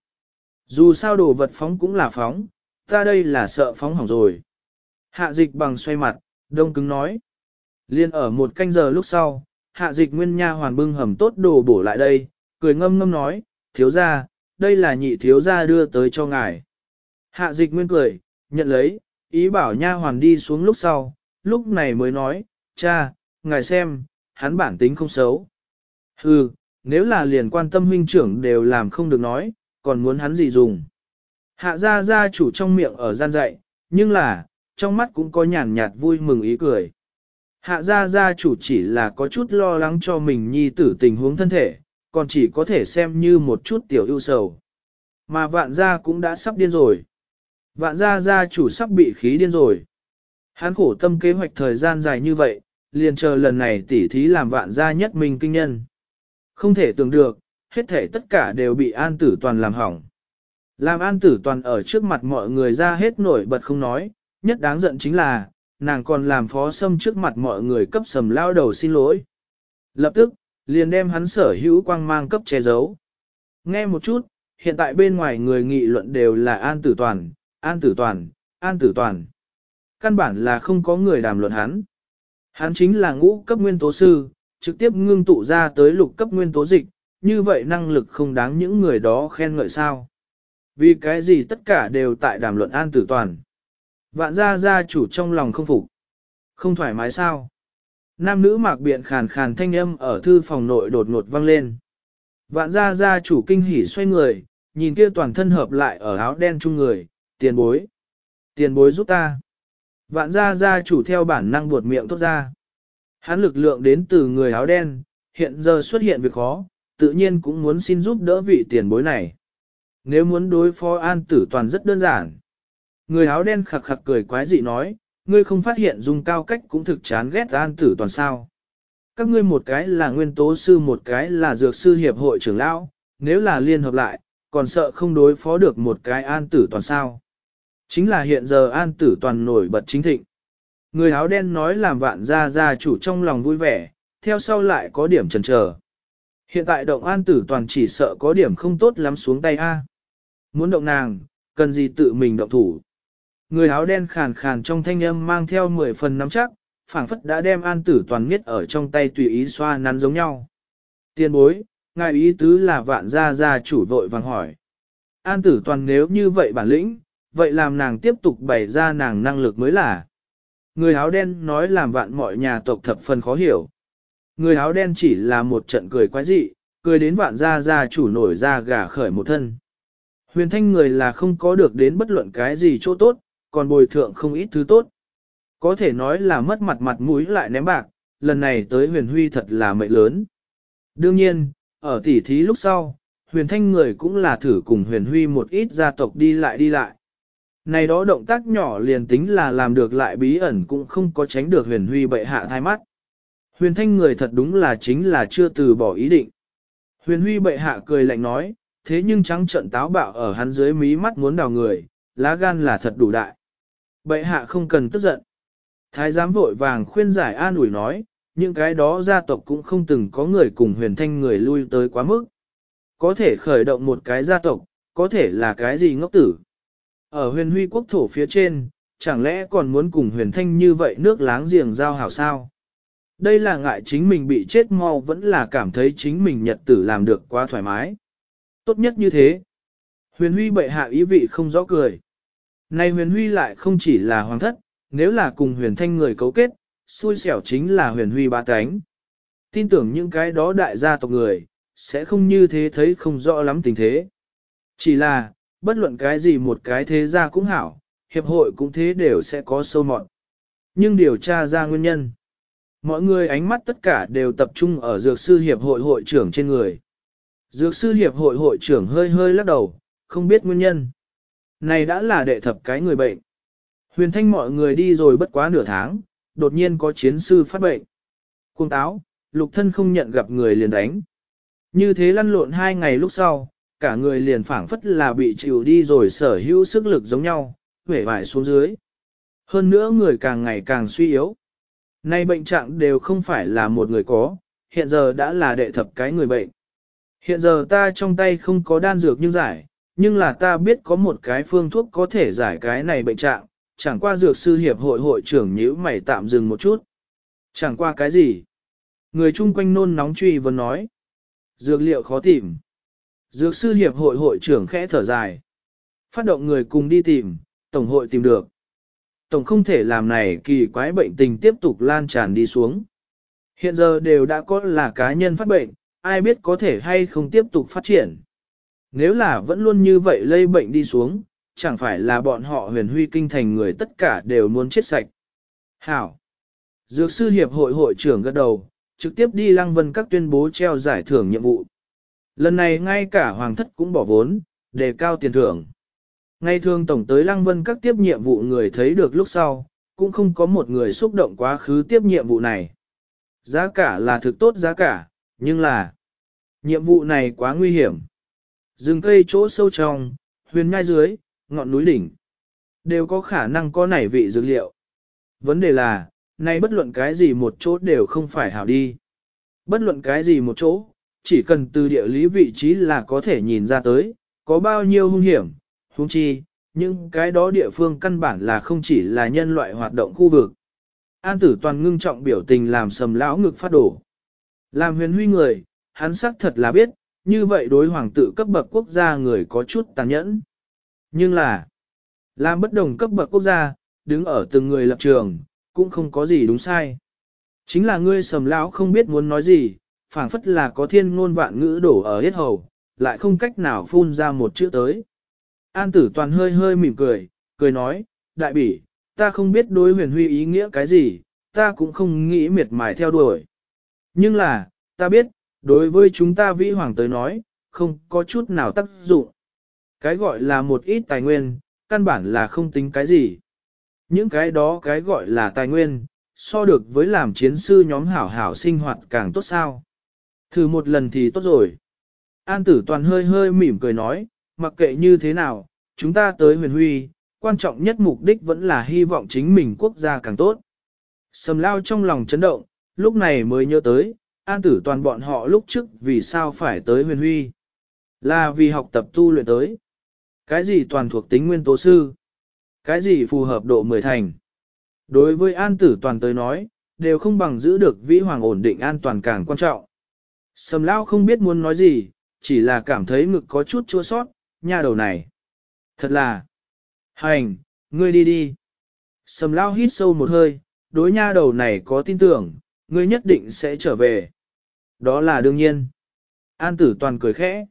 Dù sao đồ vật phóng cũng là phóng, ta đây là sợ phóng hỏng rồi. Hạ dịch bằng xoay mặt, đông cứng nói. Liên ở một canh giờ lúc sau, hạ dịch nguyên nha hoàn bưng hầm tốt đồ bổ lại đây, cười ngâm ngâm nói, thiếu gia, đây là nhị thiếu gia đưa tới cho ngài. Hạ dịch nguyên cười, nhận lấy, ý bảo nha hoàn đi xuống lúc sau, lúc này mới nói, cha, ngài xem, hắn bản tính không xấu. Hừ, nếu là liền quan tâm huynh trưởng đều làm không được nói, còn muốn hắn gì dùng. Hạ gia gia chủ trong miệng ở gian dạy, nhưng là, trong mắt cũng có nhàn nhạt vui mừng ý cười. Hạ gia gia chủ chỉ là có chút lo lắng cho mình nhi tử tình huống thân thể, còn chỉ có thể xem như một chút tiểu ưu sầu. Mà vạn gia cũng đã sắp điên rồi. Vạn gia gia chủ sắp bị khí điên rồi. Hắn khổ tâm kế hoạch thời gian dài như vậy, liền chờ lần này tỉ thí làm vạn gia nhất mình kinh nhân. Không thể tưởng được, hết thể tất cả đều bị an tử toàn làm hỏng. Làm an tử toàn ở trước mặt mọi người ra hết nổi bật không nói, nhất đáng giận chính là, nàng còn làm phó sâm trước mặt mọi người cấp sầm lao đầu xin lỗi. Lập tức, liền đem hắn sở hữu quang mang cấp che giấu. Nghe một chút, hiện tại bên ngoài người nghị luận đều là an tử toàn, an tử toàn, an tử toàn. Căn bản là không có người đàm luận hắn. Hắn chính là ngũ cấp nguyên tố sư, trực tiếp ngưng tụ ra tới lục cấp nguyên tố dịch, như vậy năng lực không đáng những người đó khen ngợi sao. Vì cái gì tất cả đều tại đàm luận an tử toàn. Vạn gia gia chủ trong lòng không phục. Không thoải mái sao? Nam nữ mạc biện khàn khàn thanh âm ở thư phòng nội đột ngột vang lên. Vạn gia gia chủ kinh hỉ xoay người, nhìn kia toàn thân hợp lại ở áo đen chung người, tiền bối. Tiền bối giúp ta. Vạn gia gia chủ theo bản năng buột miệng tốt ra. Hắn lực lượng đến từ người áo đen, hiện giờ xuất hiện việc khó, tự nhiên cũng muốn xin giúp đỡ vị tiền bối này. Nếu muốn đối phó an tử toàn rất đơn giản. Người áo đen khặc khặc cười quái dị nói, ngươi không phát hiện dùng cao cách cũng thực chán ghét an tử toàn sao. Các ngươi một cái là nguyên tố sư một cái là dược sư hiệp hội trưởng lão, nếu là liên hợp lại, còn sợ không đối phó được một cái an tử toàn sao. Chính là hiện giờ an tử toàn nổi bật chính thịnh. Người áo đen nói làm vạn gia gia chủ trong lòng vui vẻ, theo sau lại có điểm chần chờ. Hiện tại động an tử toàn chỉ sợ có điểm không tốt lắm xuống tay A. Muốn động nàng, cần gì tự mình động thủ. Người áo đen khàn khàn trong thanh âm mang theo 10 phần nắm chắc, phảng phất đã đem an tử toàn miết ở trong tay tùy ý xoa nắn giống nhau. Tiên bối, ngài ý tứ là vạn gia gia chủ vội vàng hỏi. An tử toàn nếu như vậy bản lĩnh, vậy làm nàng tiếp tục bày ra nàng năng lực mới là. Người áo đen nói làm vạn mọi nhà tộc thập phần khó hiểu. Người áo đen chỉ là một trận cười quái dị, cười đến vạn gia gia chủ nổi ra gà khởi một thân. Huyền thanh người là không có được đến bất luận cái gì chỗ tốt, còn bồi thượng không ít thứ tốt. Có thể nói là mất mặt mặt mũi lại ném bạc, lần này tới huyền huy thật là mệnh lớn. Đương nhiên, ở tỉ thí lúc sau, huyền thanh người cũng là thử cùng huyền huy một ít gia tộc đi lại đi lại. Này đó động tác nhỏ liền tính là làm được lại bí ẩn cũng không có tránh được huyền huy bệ hạ thai mắt. Huyền thanh người thật đúng là chính là chưa từ bỏ ý định. Huyền huy bệ hạ cười lạnh nói, thế nhưng trắng trận táo bạo ở hắn dưới mí mắt muốn đào người, lá gan là thật đủ đại. Bệ hạ không cần tức giận. Thái giám vội vàng khuyên giải an ủi nói, những cái đó gia tộc cũng không từng có người cùng huyền thanh người lui tới quá mức. Có thể khởi động một cái gia tộc, có thể là cái gì ngốc tử. Ở huyền huy quốc thổ phía trên, chẳng lẽ còn muốn cùng huyền thanh như vậy nước láng giềng giao hảo sao? Đây là ngại chính mình bị chết mau vẫn là cảm thấy chính mình nhật tử làm được quá thoải mái. Tốt nhất như thế. Huyền huy bệ hạ ý vị không rõ cười. Này huyền huy lại không chỉ là hoàng thất, nếu là cùng huyền thanh người cấu kết, xui xẻo chính là huyền huy ba cánh. Tin tưởng những cái đó đại gia tộc người, sẽ không như thế thấy không rõ lắm tình thế. Chỉ là, bất luận cái gì một cái thế gia cũng hảo, hiệp hội cũng thế đều sẽ có sâu mọn. Nhưng điều tra ra nguyên nhân. mọi người ánh mắt tất cả đều tập trung ở dược sư hiệp hội hội trưởng trên người. Dược sư hiệp hội hội trưởng hơi hơi lắc đầu, không biết nguyên nhân. Này đã là đệ thập cái người bệnh. Huyền thanh mọi người đi rồi bất quá nửa tháng, đột nhiên có chiến sư phát bệnh. Cuồng táo, lục thân không nhận gặp người liền đánh. Như thế lăn lộn hai ngày lúc sau, cả người liền phảng phất là bị chịu đi rồi sở hữu sức lực giống nhau, vẻ vải xuống dưới. Hơn nữa người càng ngày càng suy yếu. Nay bệnh trạng đều không phải là một người có, hiện giờ đã là đệ thập cái người bệnh. Hiện giờ ta trong tay không có đan dược như giải, nhưng là ta biết có một cái phương thuốc có thể giải cái này bệnh trạng, chẳng qua dược sư hiệp hội hội trưởng nhữ mày tạm dừng một chút. Chẳng qua cái gì? Người chung quanh nôn nóng truy vấn nói. Dược liệu khó tìm. Dược sư hiệp hội hội trưởng khẽ thở dài. Phát động người cùng đi tìm, tổng hội tìm được. Tổng không thể làm này kỳ quái bệnh tình tiếp tục lan tràn đi xuống. Hiện giờ đều đã có là cá nhân phát bệnh, ai biết có thể hay không tiếp tục phát triển. Nếu là vẫn luôn như vậy lây bệnh đi xuống, chẳng phải là bọn họ huyền huy kinh thành người tất cả đều muốn chết sạch. Hảo! Dược sư hiệp hội hội trưởng gật đầu, trực tiếp đi lăng vân các tuyên bố treo giải thưởng nhiệm vụ. Lần này ngay cả hoàng thất cũng bỏ vốn, đề cao tiền thưởng. Ngay thường tổng tới lăng vân các tiếp nhiệm vụ người thấy được lúc sau, cũng không có một người xúc động quá khứ tiếp nhiệm vụ này. Giá cả là thực tốt giá cả, nhưng là nhiệm vụ này quá nguy hiểm. Rừng cây chỗ sâu trong, huyền nhai dưới, ngọn núi đỉnh, đều có khả năng có nảy vị dược liệu. Vấn đề là, nay bất luận cái gì một chỗ đều không phải hảo đi. Bất luận cái gì một chỗ, chỉ cần từ địa lý vị trí là có thể nhìn ra tới, có bao nhiêu hung hiểm, hung chi, nhưng cái đó địa phương căn bản là không chỉ là nhân loại hoạt động khu vực. An tử toàn ngưng trọng biểu tình làm sầm lão ngực phát đổ. Làm huyền huy người, hắn xác thật là biết, như vậy đối hoàng tử cấp bậc quốc gia người có chút tàn nhẫn. Nhưng là, làm bất đồng cấp bậc quốc gia, đứng ở từng người lập trường, cũng không có gì đúng sai. Chính là ngươi sầm lão không biết muốn nói gì, phảng phất là có thiên ngôn vạn ngữ đổ ở hết hầu, lại không cách nào phun ra một chữ tới. An tử toàn hơi hơi mỉm cười, cười nói, đại bỉ, ta không biết đối huyền huy ý nghĩa cái gì, ta cũng không nghĩ miệt mài theo đuổi. Nhưng là, ta biết, đối với chúng ta vĩ hoàng tới nói, không có chút nào tác dụng. Cái gọi là một ít tài nguyên, căn bản là không tính cái gì. Những cái đó cái gọi là tài nguyên, so được với làm chiến sư nhóm hảo hảo sinh hoạt càng tốt sao. Thử một lần thì tốt rồi. An tử toàn hơi hơi mỉm cười nói, mặc kệ như thế nào, chúng ta tới huyền huy, quan trọng nhất mục đích vẫn là hy vọng chính mình quốc gia càng tốt. Sầm lao trong lòng chấn động, lúc này mới nhớ tới, an tử toàn bọn họ lúc trước vì sao phải tới huyền huy. Là vì học tập tu luyện tới. Cái gì toàn thuộc tính nguyên tố sư? Cái gì phù hợp độ mười thành? Đối với an tử toàn tới nói, đều không bằng giữ được vĩ hoàng ổn định an toàn càng quan trọng. Sầm lao không biết muốn nói gì, chỉ là cảm thấy ngực có chút chua sót, nha đầu này. Thật là, hành, ngươi đi đi. Sầm lao hít sâu một hơi, đối nha đầu này có tin tưởng, ngươi nhất định sẽ trở về. Đó là đương nhiên. An tử toàn cười khẽ.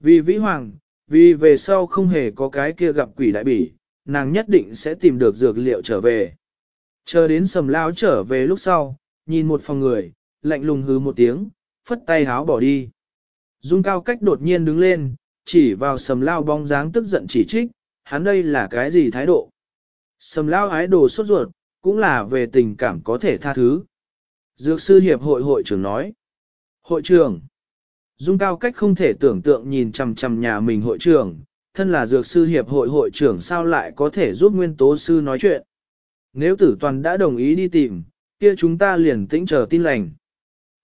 Vì vĩ hoàng, vì về sau không hề có cái kia gặp quỷ đại bỉ, nàng nhất định sẽ tìm được dược liệu trở về. Chờ đến sầm lao trở về lúc sau, nhìn một phòng người, lạnh lùng hứ một tiếng, phất tay háo bỏ đi. Dung cao cách đột nhiên đứng lên, chỉ vào sầm lao bóng dáng tức giận chỉ trích, hắn đây là cái gì thái độ. Sầm lao ái đồ sốt ruột, cũng là về tình cảm có thể tha thứ. Dược sư hiệp hội hội trưởng nói. Hội trưởng. Dung cao cách không thể tưởng tượng nhìn chằm chằm nhà mình hội trưởng, thân là dược sư hiệp hội hội trưởng sao lại có thể giúp nguyên tố sư nói chuyện. Nếu tử toàn đã đồng ý đi tìm, kia chúng ta liền tĩnh chờ tin lành.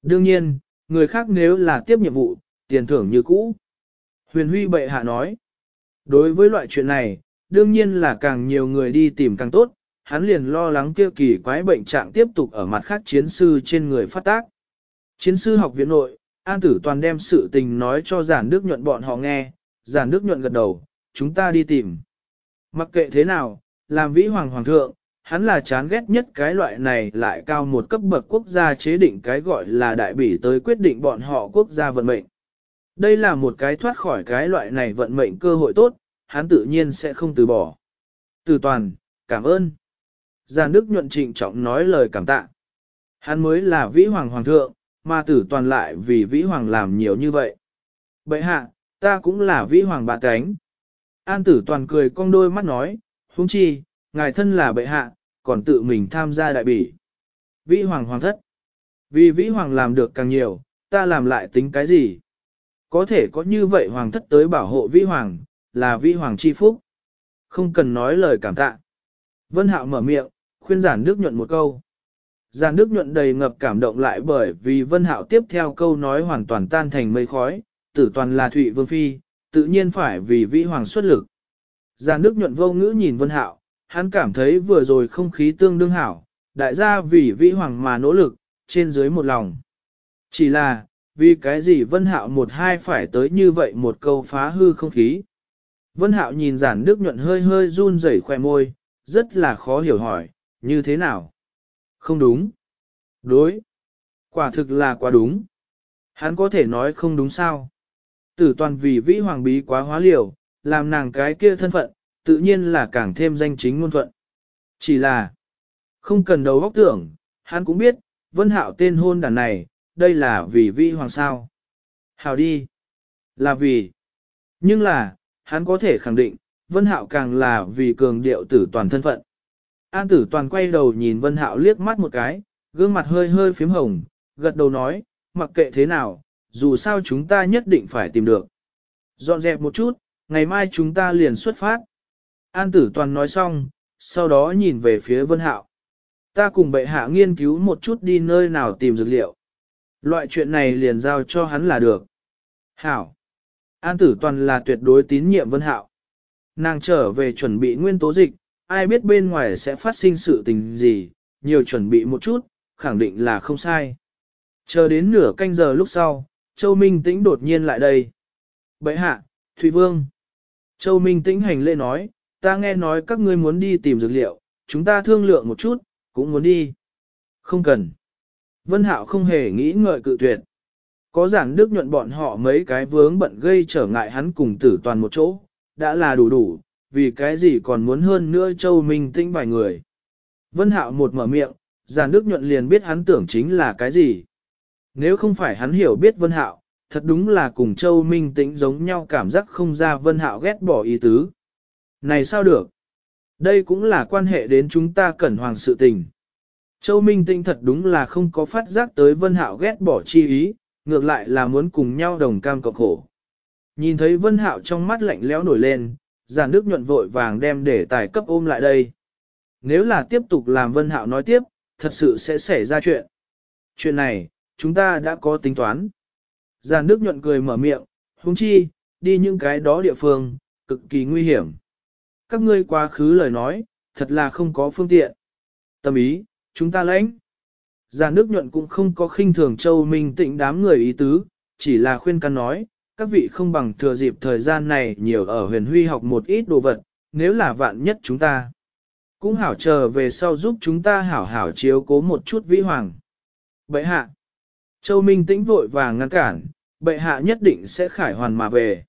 Đương nhiên, người khác nếu là tiếp nhiệm vụ, tiền thưởng như cũ. Huyền Huy bệ hạ nói, đối với loại chuyện này, đương nhiên là càng nhiều người đi tìm càng tốt, hắn liền lo lắng kia kỳ quái bệnh trạng tiếp tục ở mặt khác chiến sư trên người phát tác. Chiến sư học viện nội, An Tử Toàn đem sự tình nói cho giản đức nhuận bọn họ nghe, giản đức nhuận gật đầu, chúng ta đi tìm. Mặc kệ thế nào, làm vĩ hoàng hoàng thượng, hắn là chán ghét nhất cái loại này lại cao một cấp bậc quốc gia chế định cái gọi là đại bỉ tới quyết định bọn họ quốc gia vận mệnh. Đây là một cái thoát khỏi cái loại này vận mệnh cơ hội tốt, hắn tự nhiên sẽ không từ bỏ. Từ toàn, cảm ơn. Giàn Đức nhuận trịnh trọng nói lời cảm tạ. Hắn mới là vĩ hoàng hoàng thượng, mà tử toàn lại vì vĩ hoàng làm nhiều như vậy. Bệ hạ, ta cũng là vĩ hoàng bạ cánh. An tử toàn cười cong đôi mắt nói, huống chi, ngài thân là bệ hạ, còn tự mình tham gia đại bỉ. Vĩ hoàng hoàng thất. Vì vĩ hoàng làm được càng nhiều, ta làm lại tính cái gì? Có thể có như vậy hoàng thất tới bảo hộ vĩ hoàng, là vĩ hoàng chi phúc. Không cần nói lời cảm tạ. Vân Hạo mở miệng, khuyên giản đức nhuận một câu. Giản đức nhuận đầy ngập cảm động lại bởi vì Vân Hạo tiếp theo câu nói hoàn toàn tan thành mây khói, tử toàn là Thụy Vương Phi, tự nhiên phải vì vĩ hoàng xuất lực. Giản đức nhuận vô ngữ nhìn Vân Hạo, hắn cảm thấy vừa rồi không khí tương đương hảo, đại gia vì vĩ hoàng mà nỗ lực, trên dưới một lòng. Chỉ là, vì cái gì Vân Hạo một hai phải tới như vậy một câu phá hư không khí. Vân Hạo nhìn giản đức nhuận hơi hơi run rẩy khoe môi, rất là khó hiểu hỏi, như thế nào? Không đúng. Đối. Quả thực là quá đúng. Hắn có thể nói không đúng sao? Tử toàn vì vĩ hoàng bí quá hóa liều, làm nàng cái kia thân phận, tự nhiên là càng thêm danh chính ngôn thuận. Chỉ là, không cần đầu óc tưởng, hắn cũng biết, vân hạo tên hôn đàn này, đây là vì vi hoàng sao. Hào đi. Là vì. Nhưng là, hắn có thể khẳng định, vân hạo càng là vì cường điệu tử toàn thân phận. An tử toàn quay đầu nhìn vân hạo liếc mắt một cái, gương mặt hơi hơi phím hồng, gật đầu nói, mặc kệ thế nào, dù sao chúng ta nhất định phải tìm được. Dọn dẹp một chút, ngày mai chúng ta liền xuất phát. An tử toàn nói xong, sau đó nhìn về phía vân hạo. Ta cùng bệ hạ nghiên cứu một chút đi nơi nào tìm dược liệu. Loại chuyện này liền giao cho hắn là được. Hảo. An tử toàn là tuyệt đối tín nhiệm vân hạo. Nàng trở về chuẩn bị nguyên tố dịch, ai biết bên ngoài sẽ phát sinh sự tình gì, nhiều chuẩn bị một chút, khẳng định là không sai. Chờ đến nửa canh giờ lúc sau, Châu Minh Tĩnh đột nhiên lại đây. Bậy hạ, Thủy Vương. Châu Minh Tĩnh hành lễ nói, ta nghe nói các ngươi muốn đi tìm dược liệu, chúng ta thương lượng một chút, cũng muốn đi. Không cần. Vân Hạo không hề nghĩ ngợi cự tuyệt. Có giản đức nhuận bọn họ mấy cái vướng bận gây trở ngại hắn cùng tử toàn một chỗ, đã là đủ đủ, vì cái gì còn muốn hơn nữa Châu Minh Tĩnh vài người. Vân Hạo một mở miệng, giản đức nhuận liền biết hắn tưởng chính là cái gì. Nếu không phải hắn hiểu biết Vân Hạo, thật đúng là cùng Châu Minh Tĩnh giống nhau cảm giác không ra Vân Hạo ghét bỏ ý tứ. Này sao được? Đây cũng là quan hệ đến chúng ta cẩn hoàng sự tình. Châu Minh Tinh thật đúng là không có phát giác tới Vân Hạo ghét bỏ chi ý, ngược lại là muốn cùng nhau đồng cam cộng khổ. Nhìn thấy Vân Hạo trong mắt lạnh lẽo nổi lên, giản đức nhuận vội vàng đem để tài cấp ôm lại đây. Nếu là tiếp tục làm Vân Hạo nói tiếp, thật sự sẽ xảy ra chuyện. Chuyện này, chúng ta đã có tính toán. Giản Đức nhuận cười mở miệng, huống chi, đi những cái đó địa phương, cực kỳ nguy hiểm. Các ngươi quá khứ lời nói, thật là không có phương tiện. Tâm ý, chúng ta lãnh. Già nước nhuận cũng không có khinh thường châu minh tịnh đám người ý tứ, chỉ là khuyên can nói, các vị không bằng thừa dịp thời gian này nhiều ở huyền huy học một ít đồ vật, nếu là vạn nhất chúng ta. Cũng hảo chờ về sau giúp chúng ta hảo hảo chiếu cố một chút vĩ hoàng. bệ hạ. Châu Minh tĩnh vội vàng ngăn cản, bệ hạ nhất định sẽ khải hoàn mà về.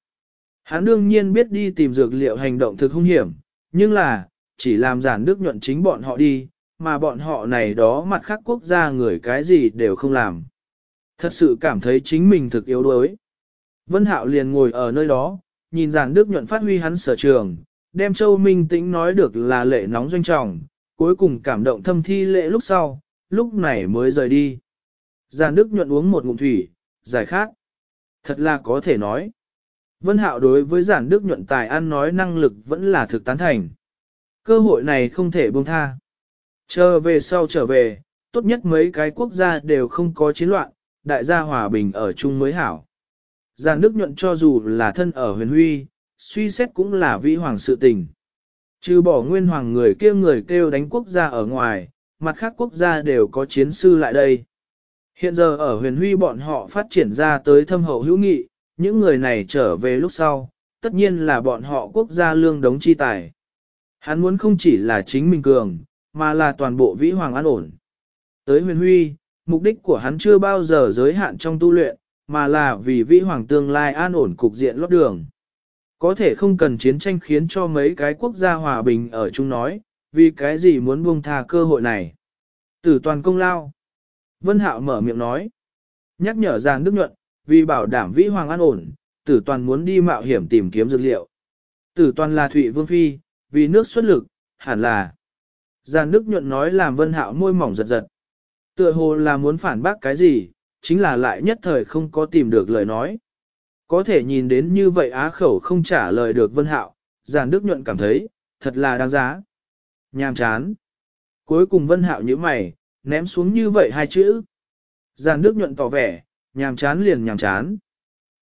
Hắn đương nhiên biết đi tìm dược liệu hành động thực hung hiểm, nhưng là, chỉ làm giản đức nhuận chính bọn họ đi, mà bọn họ này đó mặt khác quốc gia người cái gì đều không làm. Thật sự cảm thấy chính mình thực yếu đuối. Vân Hạo liền ngồi ở nơi đó, nhìn giản đức nhuận phát huy hắn sở trường, đem Châu Minh Tĩnh nói được là lệ nóng doanh trọng, cuối cùng cảm động thâm thi lệ lúc sau, lúc này mới rời đi. giàn Đức nhuận uống một ngụm thủy, giải khát. Thật là có thể nói. Vân Hạo đối với giản Đức nhuận tài ăn nói năng lực vẫn là thực tán thành. Cơ hội này không thể buông tha. Chờ về sau trở về, tốt nhất mấy cái quốc gia đều không có chiến loạn, đại gia hòa bình ở chung mới hảo. Giản Đức nhuận cho dù là thân ở huyền huy, suy xét cũng là vĩ hoàng sự tình. Trừ bỏ nguyên hoàng người kia người kêu đánh quốc gia ở ngoài, mặt khác quốc gia đều có chiến sư lại đây. Hiện giờ ở huyền huy bọn họ phát triển ra tới thâm hậu hữu nghị, những người này trở về lúc sau, tất nhiên là bọn họ quốc gia lương đống chi tài. Hắn muốn không chỉ là chính mình cường, mà là toàn bộ vĩ hoàng an ổn. Tới huyền huy, mục đích của hắn chưa bao giờ giới hạn trong tu luyện, mà là vì vĩ hoàng tương lai an ổn cục diện lót đường. Có thể không cần chiến tranh khiến cho mấy cái quốc gia hòa bình ở chung nói, vì cái gì muốn buông tha cơ hội này. Tử toàn công lao. Vân Hạo mở miệng nói. Nhắc nhở Giàn Đức Nhuận, vì bảo đảm vĩ hoàng an ổn, tử toàn muốn đi mạo hiểm tìm kiếm dược liệu. Tử toàn là Thụy Vương Phi, vì nước xuất lực, hẳn là. Giàn Đức Nhuận nói làm Vân Hạo môi mỏng giật giật. Tựa hồ là muốn phản bác cái gì, chính là lại nhất thời không có tìm được lời nói. Có thể nhìn đến như vậy á khẩu không trả lời được Vân Hạo, Giàn Đức Nhuận cảm thấy, thật là đáng giá. Nhàm chán. Cuối cùng Vân Hạo như mày, ném xuống như vậy hai chữ. Giàn Đức Nhuận tỏ vẻ, nhàm chán liền nhàm chán.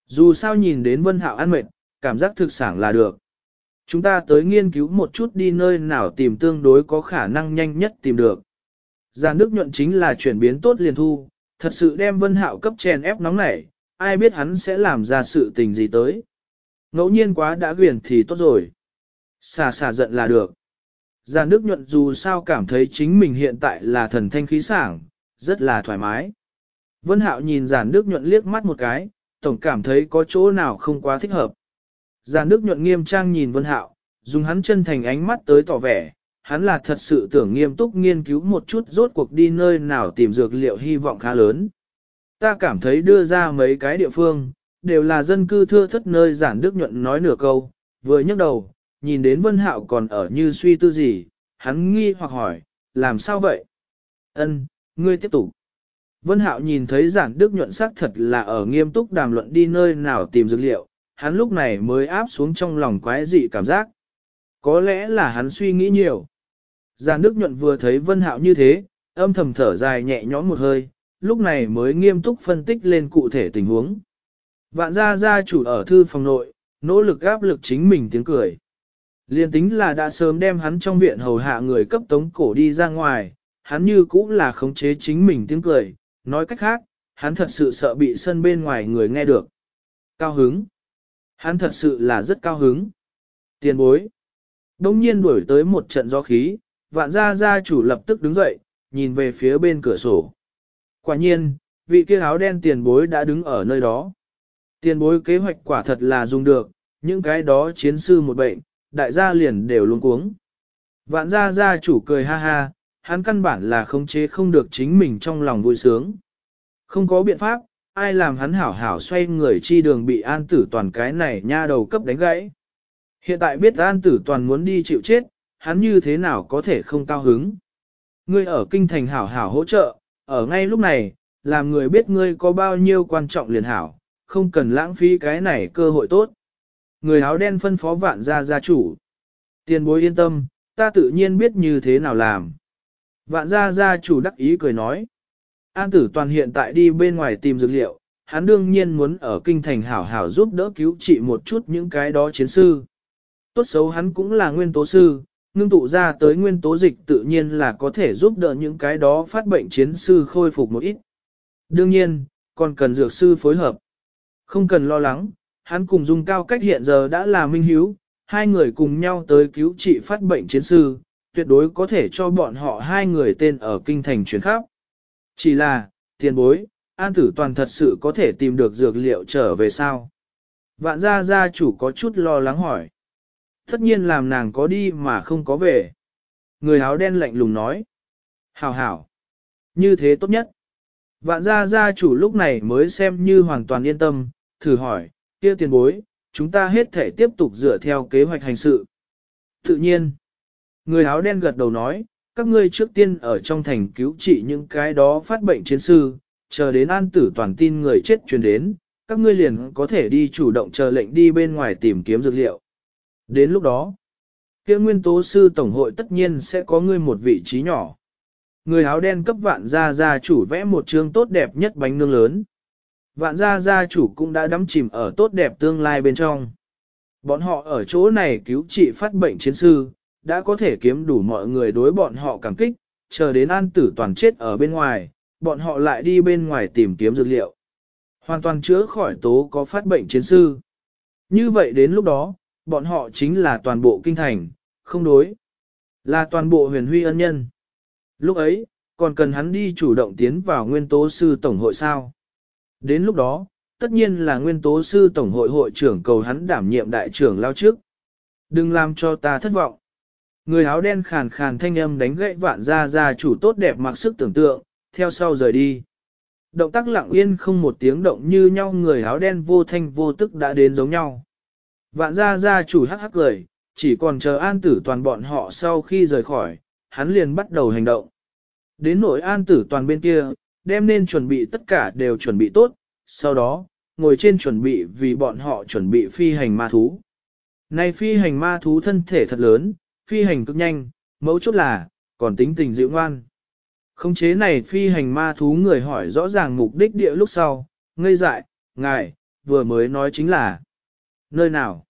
Dù sao nhìn đến Vân Hạo ăn mệt, cảm giác thực sản là được. Chúng ta tới nghiên cứu một chút đi nơi nào tìm tương đối có khả năng nhanh nhất tìm được. Giàn nước Nhuận chính là chuyển biến tốt liền thu, thật sự đem Vân Hạo cấp chèn ép nóng nảy, ai biết hắn sẽ làm ra sự tình gì tới. Ngẫu nhiên quá đã quyền thì tốt rồi. Xà xà giận là được. Giàn nước Nhuận dù sao cảm thấy chính mình hiện tại là thần thanh khí sảng, rất là thoải mái. Vân Hạo nhìn Giản Đức Nhuận liếc mắt một cái, tổng cảm thấy có chỗ nào không quá thích hợp. Giản Đức Nhuận nghiêm trang nhìn Vân Hạo, dùng hắn chân thành ánh mắt tới tỏ vẻ, hắn là thật sự tưởng nghiêm túc nghiên cứu một chút rốt cuộc đi nơi nào tìm dược liệu hy vọng khá lớn. Ta cảm thấy đưa ra mấy cái địa phương, đều là dân cư thưa thất nơi giản đức nhuận nói nửa câu, vừa nhấc đầu, nhìn đến Vân Hạo còn ở như suy tư gì, hắn nghi hoặc hỏi, làm sao vậy? Ân, ngươi tiếp tục. Vân Hạo nhìn thấy giản đức nhuận sắc thật là ở nghiêm túc đàm luận đi nơi nào tìm dược liệu, hắn lúc này mới áp xuống trong lòng quái dị cảm giác. Có lẽ là hắn suy nghĩ nhiều. Giản Đức Nhuận vừa thấy Vân Hạo như thế, âm thầm thở dài nhẹ nhõm một hơi, lúc này mới nghiêm túc phân tích lên cụ thể tình huống. Vạn gia gia chủ ở thư phòng nội, nỗ lực áp lực chính mình tiếng cười. Liên tính là đã sớm đem hắn trong viện hầu hạ người cấp tống cổ đi ra ngoài, hắn như cũng là khống chế chính mình tiếng cười, nói cách khác, hắn thật sự sợ bị sân bên ngoài người nghe được. Cao hứng. Hắn thật sự là rất cao hứng. Tiền bối. Đông nhiên đuổi tới một trận gió khí, vạn gia gia chủ lập tức đứng dậy, nhìn về phía bên cửa sổ. Quả nhiên, vị kia áo đen tiền bối đã đứng ở nơi đó. Tiền bối kế hoạch quả thật là dùng được, những cái đó chiến sư một bệnh, đại gia liền đều luôn cuống. Vạn gia gia chủ cười ha ha, hắn căn bản là khống chế không được chính mình trong lòng vui sướng. Không có biện pháp, ai làm hắn hảo hảo xoay người chi đường bị an tử toàn cái này nha đầu cấp đánh gãy. Hiện tại biết an tử toàn muốn đi chịu chết, hắn như thế nào có thể không cao hứng. Ngươi ở kinh thành hảo hảo hỗ trợ, ở ngay lúc này, làm người biết ngươi có bao nhiêu quan trọng liền hảo, không cần lãng phí cái này cơ hội tốt. Người áo đen phân phó vạn gia gia chủ. Tiền bối yên tâm, ta tự nhiên biết như thế nào làm. Vạn gia gia chủ đắc ý cười nói. An tử toàn hiện tại đi bên ngoài tìm dược liệu, hắn đương nhiên muốn ở kinh thành hảo hảo giúp đỡ cứu trị một chút những cái đó chiến sư. Tốt xấu hắn cũng là nguyên tố sư, ngưng tụ ra tới nguyên tố dịch tự nhiên là có thể giúp đỡ những cái đó phát bệnh chiến sư khôi phục một ít. Đương nhiên, còn cần dược sư phối hợp. Không cần lo lắng, hắn cùng dung cao cách hiện giờ đã là minh hiếu, hai người cùng nhau tới cứu trị phát bệnh chiến sư, tuyệt đối có thể cho bọn họ hai người tên ở kinh thành chuyển khắp. Chỉ là, tiền bối, an tử toàn thật sự có thể tìm được dược liệu trở về sao? Vạn gia gia chủ có chút lo lắng hỏi. Tất nhiên làm nàng có đi mà không có về. Người áo đen lạnh lùng nói. Hảo hảo. Như thế tốt nhất. Vạn gia gia chủ lúc này mới xem như hoàn toàn yên tâm, thử hỏi, kia tiền bối, chúng ta hết thể tiếp tục dựa theo kế hoạch hành sự. Tự nhiên, người áo đen gật đầu nói, các ngươi trước tiên ở trong thành cứu trị những cái đó phát bệnh chiến sư, chờ đến an tử toàn tin người chết truyền đến, các ngươi liền có thể đi chủ động chờ lệnh đi bên ngoài tìm kiếm dược liệu. Đến lúc đó, kia nguyên tố sư tổng hội tất nhiên sẽ có ngươi một vị trí nhỏ. Người áo đen cấp vạn gia gia chủ vẽ một chương tốt đẹp nhất bánh nương lớn. Vạn gia gia chủ cũng đã đắm chìm ở tốt đẹp tương lai bên trong. Bọn họ ở chỗ này cứu trị phát bệnh chiến sư, đã có thể kiếm đủ mọi người đối bọn họ cảm kích, chờ đến an tử toàn chết ở bên ngoài, bọn họ lại đi bên ngoài tìm kiếm dược liệu. Hoàn toàn chữa khỏi tố có phát bệnh chiến sư. Như vậy đến lúc đó, bọn họ chính là toàn bộ kinh thành, không đối. Là toàn bộ huyền huy ân nhân. Lúc ấy, còn cần hắn đi chủ động tiến vào nguyên tố sư tổng hội sao. Đến lúc đó, tất nhiên là nguyên tố sư tổng hội hội trưởng cầu hắn đảm nhiệm đại trưởng lao trước. Đừng làm cho ta thất vọng. Người áo đen khàn khàn thanh âm đánh gãy vạn gia gia chủ tốt đẹp mặc sức tưởng tượng, theo sau rời đi. Động tác lặng yên không một tiếng động như nhau người áo đen vô thanh vô tức đã đến giống nhau. Vạn gia gia chủ hắc hắc cười, chỉ còn chờ an tử toàn bọn họ sau khi rời khỏi, hắn liền bắt đầu hành động. Đến nỗi an tử toàn bên kia, đem nên chuẩn bị tất cả đều chuẩn bị tốt, sau đó, ngồi trên chuẩn bị vì bọn họ chuẩn bị phi hành ma thú. Này phi hành ma thú thân thể thật lớn, phi hành cực nhanh, mấu chốt là, còn tính tình dịu ngoan. Khống chế này phi hành ma thú người hỏi rõ ràng mục đích địa lúc sau, ngây dại, ngài, vừa mới nói chính là nơi nào.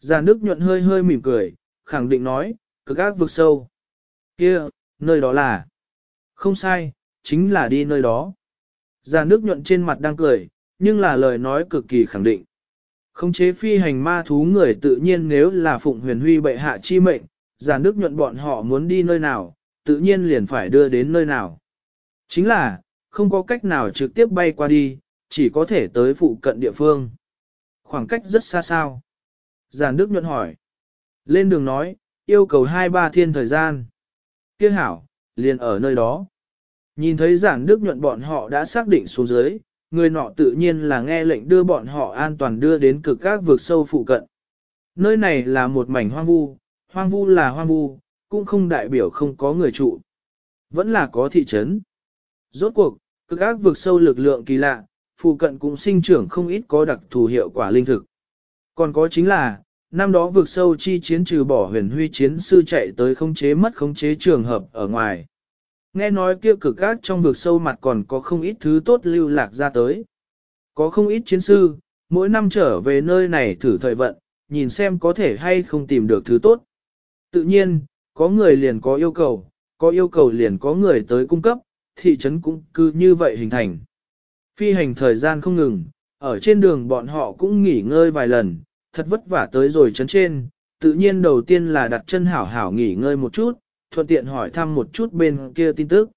Già nước nhuận hơi hơi mỉm cười, khẳng định nói, cực ác vực sâu. kia nơi đó là. Không sai, chính là đi nơi đó. Già nước nhuận trên mặt đang cười, nhưng là lời nói cực kỳ khẳng định. Khống chế phi hành ma thú người tự nhiên nếu là phụng huyền huy bệ hạ chi mệnh, giả nước nhuận bọn họ muốn đi nơi nào, tự nhiên liền phải đưa đến nơi nào. Chính là, không có cách nào trực tiếp bay qua đi, chỉ có thể tới phụ cận địa phương. Khoảng cách rất xa sao. Giàn Đức nhuận hỏi. Lên đường nói, yêu cầu hai ba thiên thời gian. Kia hảo, liền ở nơi đó. Nhìn thấy giản Đức nhuận bọn họ đã xác định xuống dưới, người nọ tự nhiên là nghe lệnh đưa bọn họ an toàn đưa đến cực các vực sâu phụ cận. Nơi này là một mảnh hoang vu, hoang vu là hoang vu, cũng không đại biểu không có người trụ. Vẫn là có thị trấn. Rốt cuộc, cực ác vực sâu lực lượng kỳ lạ, phụ cận cũng sinh trưởng không ít có đặc thù hiệu quả linh thực. Còn có chính là, năm đó vượt sâu chi chiến trừ bỏ huyền huy chiến sư chạy tới khống chế mất khống chế trường hợp ở ngoài. Nghe nói kia cực ác trong vực sâu mặt còn có không ít thứ tốt lưu lạc ra tới. Có không ít chiến sư, mỗi năm trở về nơi này thử thời vận, nhìn xem có thể hay không tìm được thứ tốt. Tự nhiên, có người liền có yêu cầu, có yêu cầu liền có người tới cung cấp, thị trấn cũng cứ như vậy hình thành. Phi hành thời gian không ngừng, ở trên đường bọn họ cũng nghỉ ngơi vài lần, thật vất vả tới rồi trấn trên, tự nhiên đầu tiên là đặt chân hảo hảo nghỉ ngơi một chút, thuận tiện hỏi thăm một chút bên kia tin tức.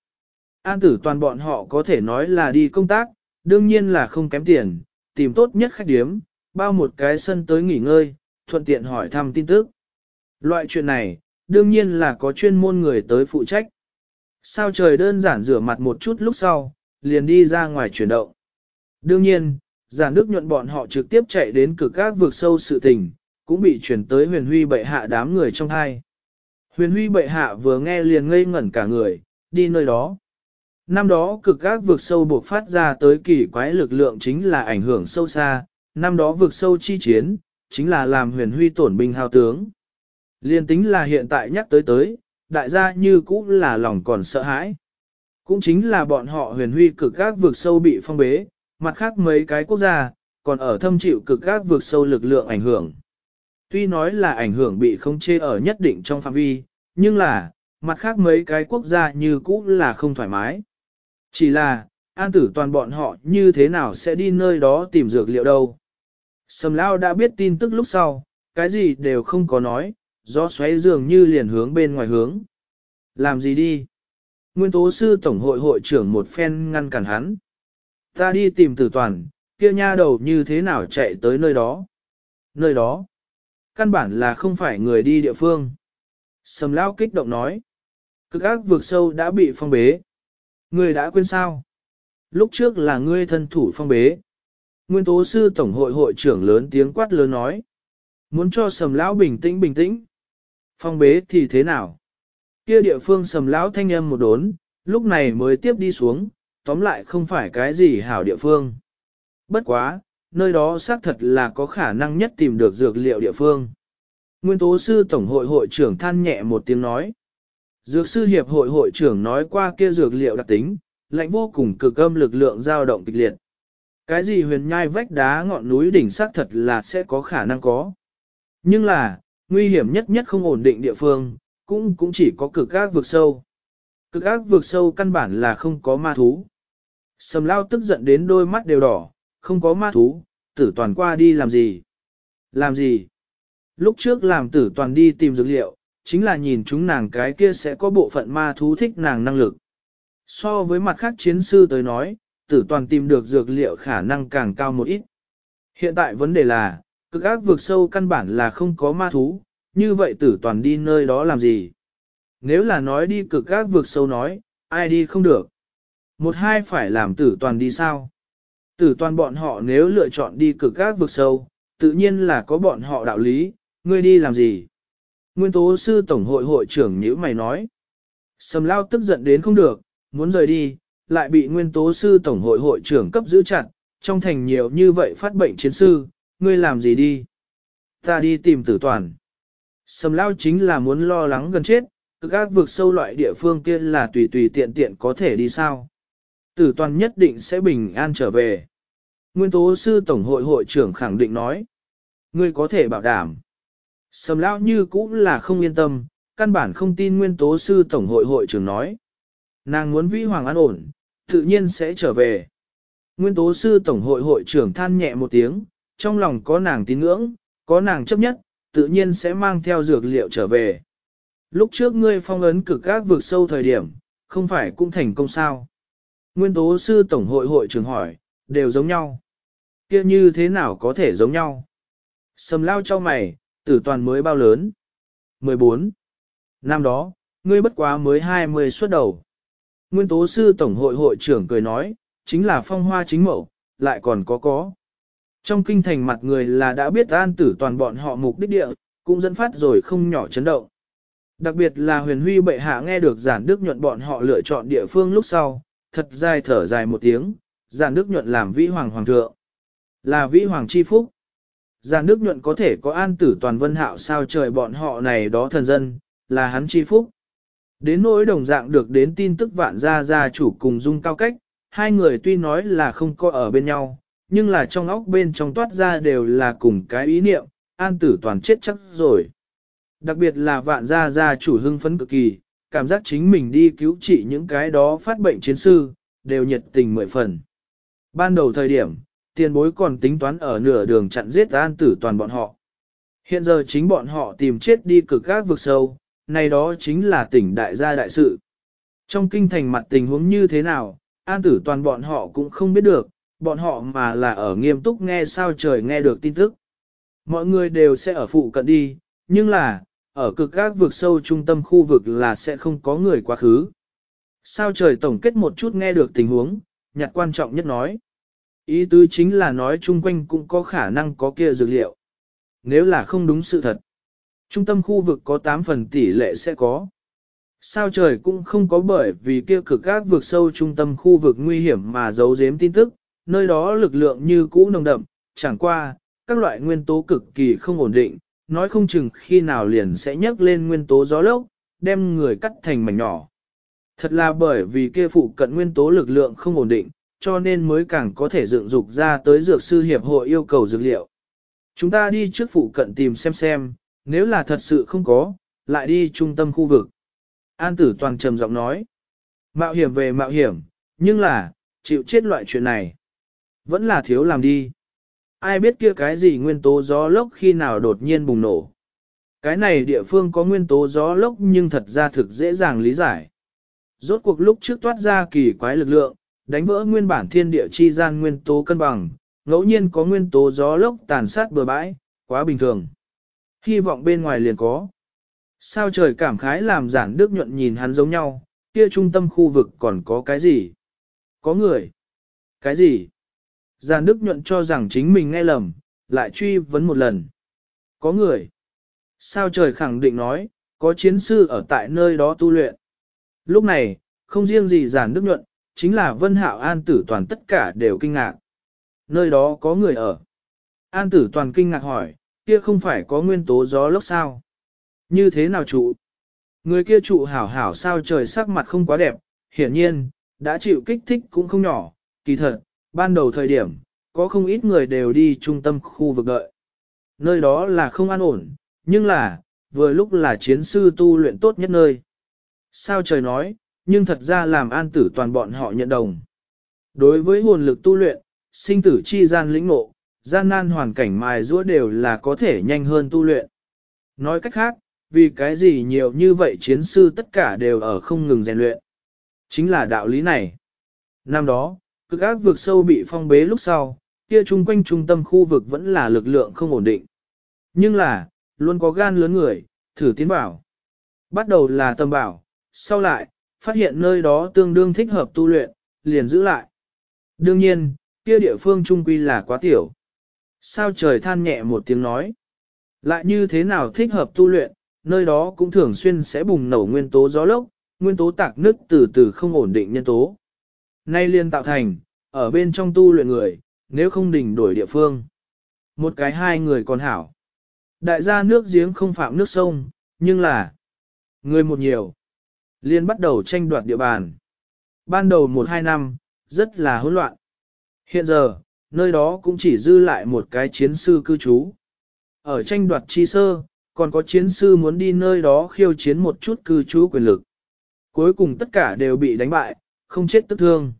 An tử toàn bọn họ có thể nói là đi công tác, đương nhiên là không kém tiền, tìm tốt nhất khách điếm, bao một cái sân tới nghỉ ngơi, thuận tiện hỏi thăm tin tức. Loại chuyện này, đương nhiên là có chuyên môn người tới phụ trách. Sao trời đơn giản rửa mặt một chút lúc sau, liền đi ra ngoài chuyển động. Đương nhiên, giản đức nhuận bọn họ trực tiếp chạy đến cực các vực sâu sự tình, cũng bị chuyển tới huyền huy bệ hạ đám người trong hai. Huyền huy bệ hạ vừa nghe liền ngây ngẩn cả người, đi nơi đó. Năm đó cực các vực sâu buộc phát ra tới kỳ quái lực lượng chính là ảnh hưởng sâu xa, năm đó vực sâu chi chiến, chính là làm huyền huy tổn binh hao tướng. Liên tính là hiện tại nhắc tới tới, đại gia như cũ là lòng còn sợ hãi. Cũng chính là bọn họ huyền huy cực các vực sâu bị phong bế, mặt khác mấy cái quốc gia, còn ở thâm chịu cực các vực sâu lực lượng ảnh hưởng. Tuy nói là ảnh hưởng bị không chê ở nhất định trong phạm vi, nhưng là, mặt khác mấy cái quốc gia như cũ là không thoải mái. Chỉ là, an tử toàn bọn họ như thế nào sẽ đi nơi đó tìm dược liệu đâu. Sầm Lao đã biết tin tức lúc sau, cái gì đều không có nói, gió xoáy dường như liền hướng bên ngoài hướng. Làm gì đi? Nguyên tố sư tổng hội hội trưởng một phen ngăn cản hắn. Ta đi tìm tử toàn, kia nha đầu như thế nào chạy tới nơi đó? Nơi đó? Căn bản là không phải người đi địa phương. Sầm lao kích động nói. Cực ác vượt sâu đã bị phong bế. Ngươi đã quên sao? Lúc trước là ngươi thân thủ phong bế. Nguyên tố sư tổng hội hội trưởng lớn tiếng quát lớn nói. Muốn cho sầm lão bình tĩnh bình tĩnh. Phong bế thì thế nào? Kia địa phương sầm lão thanh âm một đốn, lúc này mới tiếp đi xuống, tóm lại không phải cái gì hảo địa phương. Bất quá, nơi đó xác thật là có khả năng nhất tìm được dược liệu địa phương. Nguyên tố sư tổng hội hội trưởng than nhẹ một tiếng nói. Dược sư hiệp hội hội trưởng nói qua kia dược liệu đặc tính, lạnh vô cùng cực âm lực lượng dao động kịch liệt. Cái gì huyền nhai vách đá ngọn núi đỉnh xác thật là sẽ có khả năng có. Nhưng là, nguy hiểm nhất nhất không ổn định địa phương, cũng cũng chỉ có cực ác vực sâu. Cực ác vực sâu căn bản là không có ma thú. Sầm lao tức giận đến đôi mắt đều đỏ, không có ma thú, tử toàn qua đi làm gì? Làm gì? Lúc trước làm tử toàn đi tìm dược liệu, chính là nhìn chúng nàng cái kia sẽ có bộ phận ma thú thích nàng năng lực. So với mặt khác chiến sư tới nói, tử toàn tìm được dược liệu khả năng càng cao một ít. Hiện tại vấn đề là, cực ác vượt sâu căn bản là không có ma thú, như vậy tử toàn đi nơi đó làm gì? Nếu là nói đi cực ác vượt sâu nói, ai đi không được? một hai phải làm tử toàn đi sao? Tử toàn bọn họ nếu lựa chọn đi cực ác vượt sâu, tự nhiên là có bọn họ đạo lý, ngươi đi làm gì? Nguyên tố sư tổng hội hội trưởng nhữ mày nói. Sầm lao tức giận đến không được, muốn rời đi, lại bị nguyên tố sư tổng hội hội trưởng cấp giữ chặt, trong thành nhiều như vậy phát bệnh chiến sư, ngươi làm gì đi? Ta đi tìm tử toàn. Sầm lao chính là muốn lo lắng gần chết, các vực sâu loại địa phương kia là tùy tùy tiện tiện có thể đi sao. Tử toàn nhất định sẽ bình an trở về. Nguyên tố sư tổng hội hội trưởng khẳng định nói. Ngươi có thể bảo đảm. Sầm lao như cũng là không yên tâm, căn bản không tin nguyên tố sư tổng hội hội trưởng nói. Nàng muốn vĩ hoàng an ổn, tự nhiên sẽ trở về. Nguyên tố sư tổng hội hội trưởng than nhẹ một tiếng, trong lòng có nàng tín ngưỡng, có nàng chấp nhất, tự nhiên sẽ mang theo dược liệu trở về. Lúc trước ngươi phong ấn cực các vượt sâu thời điểm, không phải cũng thành công sao? Nguyên tố sư tổng hội hội trưởng hỏi, đều giống nhau. kia như thế nào có thể giống nhau? Sầm lao cho mày, tử toàn mới bao lớn? 14. Năm đó, ngươi bất quá mới 20 xuất đầu. Nguyên tố sư tổng hội hội trưởng cười nói, chính là phong hoa chính mẫu, lại còn có có. Trong kinh thành mặt người là đã biết an tử toàn bọn họ mục đích địa, cũng dẫn phát rồi không nhỏ chấn động. Đặc biệt là huyền huy bệ hạ nghe được giản đức nhuận bọn họ lựa chọn địa phương lúc sau, thật dài thở dài một tiếng, giản đức nhuận làm vĩ hoàng hoàng thượng. Là vĩ hoàng chi phúc. Giản đức nhuận có thể có an tử toàn vân hạo sao trời bọn họ này đó thần dân, là hắn chi phúc. Đến nỗi đồng dạng được đến tin tức vạn gia gia chủ cùng dung cao cách, hai người tuy nói là không có ở bên nhau, nhưng là trong óc bên trong toát ra đều là cùng cái ý niệm, an tử toàn chết chắc rồi. Đặc biệt là vạn gia gia chủ hưng phấn cực kỳ, cảm giác chính mình đi cứu trị những cái đó phát bệnh chiến sư, đều nhiệt tình mười phần. Ban đầu thời điểm, tiền bối còn tính toán ở nửa đường chặn giết an tử toàn bọn họ. Hiện giờ chính bọn họ tìm chết đi cực các vực sâu, này đó chính là tỉnh đại gia đại sự. Trong kinh thành mặt tình huống như thế nào, an tử toàn bọn họ cũng không biết được, bọn họ mà là ở nghiêm túc nghe sao trời nghe được tin tức. Mọi người đều sẽ ở phụ cận đi, nhưng là, ở cực các vực sâu trung tâm khu vực là sẽ không có người quá khứ. Sao trời tổng kết một chút nghe được tình huống, nhặt quan trọng nhất nói. Ý tứ chính là nói chung quanh cũng có khả năng có kia dược liệu. Nếu là không đúng sự thật, trung tâm khu vực có 8 phần tỷ lệ sẽ có. Sao trời cũng không có bởi vì kia cực các vực sâu trung tâm khu vực nguy hiểm mà giấu giếm tin tức, nơi đó lực lượng như cũ nồng đậm, chẳng qua, các loại nguyên tố cực kỳ không ổn định, nói không chừng khi nào liền sẽ nhấc lên nguyên tố gió lốc, đem người cắt thành mảnh nhỏ. Thật là bởi vì kia phụ cận nguyên tố lực lượng không ổn định, cho nên mới càng có thể dựng dục ra tới dược sư hiệp hội yêu cầu dược liệu. Chúng ta đi trước phụ cận tìm xem xem, nếu là thật sự không có, lại đi trung tâm khu vực. An tử toàn trầm giọng nói, mạo hiểm về mạo hiểm, nhưng là, chịu chết loại chuyện này. Vẫn là thiếu làm đi. Ai biết kia cái gì nguyên tố gió lốc khi nào đột nhiên bùng nổ. Cái này địa phương có nguyên tố gió lốc nhưng thật ra thực dễ dàng lý giải. Rốt cuộc lúc trước toát ra kỳ quái lực lượng, đánh vỡ nguyên bản thiên địa chi gian nguyên tố cân bằng, ngẫu nhiên có nguyên tố gió lốc tàn sát bừa bãi, quá bình thường. Hy vọng bên ngoài liền có. Sao trời cảm khái làm giản đức nhuận nhìn hắn giống nhau, kia trung tâm khu vực còn có cái gì? Có người. Cái gì? Giản đức nhuận cho rằng chính mình nghe lầm, lại truy vấn một lần. Có người. Sao trời khẳng định nói, có chiến sư ở tại nơi đó tu luyện. Lúc này, không riêng gì giản đức nhuận, chính là Vân Hạo An Tử Toàn tất cả đều kinh ngạc. Nơi đó có người ở. An Tử Toàn kinh ngạc hỏi, kia không phải có nguyên tố gió lốc sao? Như thế nào trụ? Người kia trụ hảo hảo sao trời sắc mặt không quá đẹp, hiển nhiên, đã chịu kích thích cũng không nhỏ, kỳ thật, ban đầu thời điểm, có không ít người đều đi trung tâm khu vực đợi. Nơi đó là không an ổn, nhưng là, vừa lúc là chiến sư tu luyện tốt nhất nơi. Sao trời nói, nhưng thật ra làm an tử toàn bọn họ nhận đồng. Đối với hồn lực tu luyện, sinh tử chi gian lĩnh ngộ, gian nan hoàn cảnh mài rũa đều là có thể nhanh hơn tu luyện. Nói cách khác, vì cái gì nhiều như vậy chiến sư tất cả đều ở không ngừng rèn luyện. Chính là đạo lý này. Năm đó, cực ác vực sâu bị phong bế lúc sau, kia chung quanh trung tâm khu vực vẫn là lực lượng không ổn định. Nhưng là, luôn có gan lớn người, thử tiến bảo. Bắt đầu là tâm bảo, sau lại, phát hiện nơi đó tương đương thích hợp tu luyện, liền giữ lại. Đương nhiên, kia địa phương trung quy là quá tiểu. Sao trời than nhẹ một tiếng nói. Lại như thế nào thích hợp tu luyện, nơi đó cũng thường xuyên sẽ bùng nổ nguyên tố gió lốc, nguyên tố tạc nứt từ từ không ổn định nhân tố. Nay liên tạo thành, ở bên trong tu luyện người, nếu không đỉnh đổi địa phương. Một cái hai người còn hảo. Đại gia nước giếng không phạm nước sông, nhưng là người một nhiều. Liên bắt đầu tranh đoạt địa bàn. Ban đầu một hai năm, rất là hỗn loạn. Hiện giờ, nơi đó cũng chỉ dư lại một cái chiến sư cư trú. Ở tranh đoạt chi sơ, còn có chiến sư muốn đi nơi đó khiêu chiến một chút cư trú quyền lực. Cuối cùng tất cả đều bị đánh bại, không chết tức thương.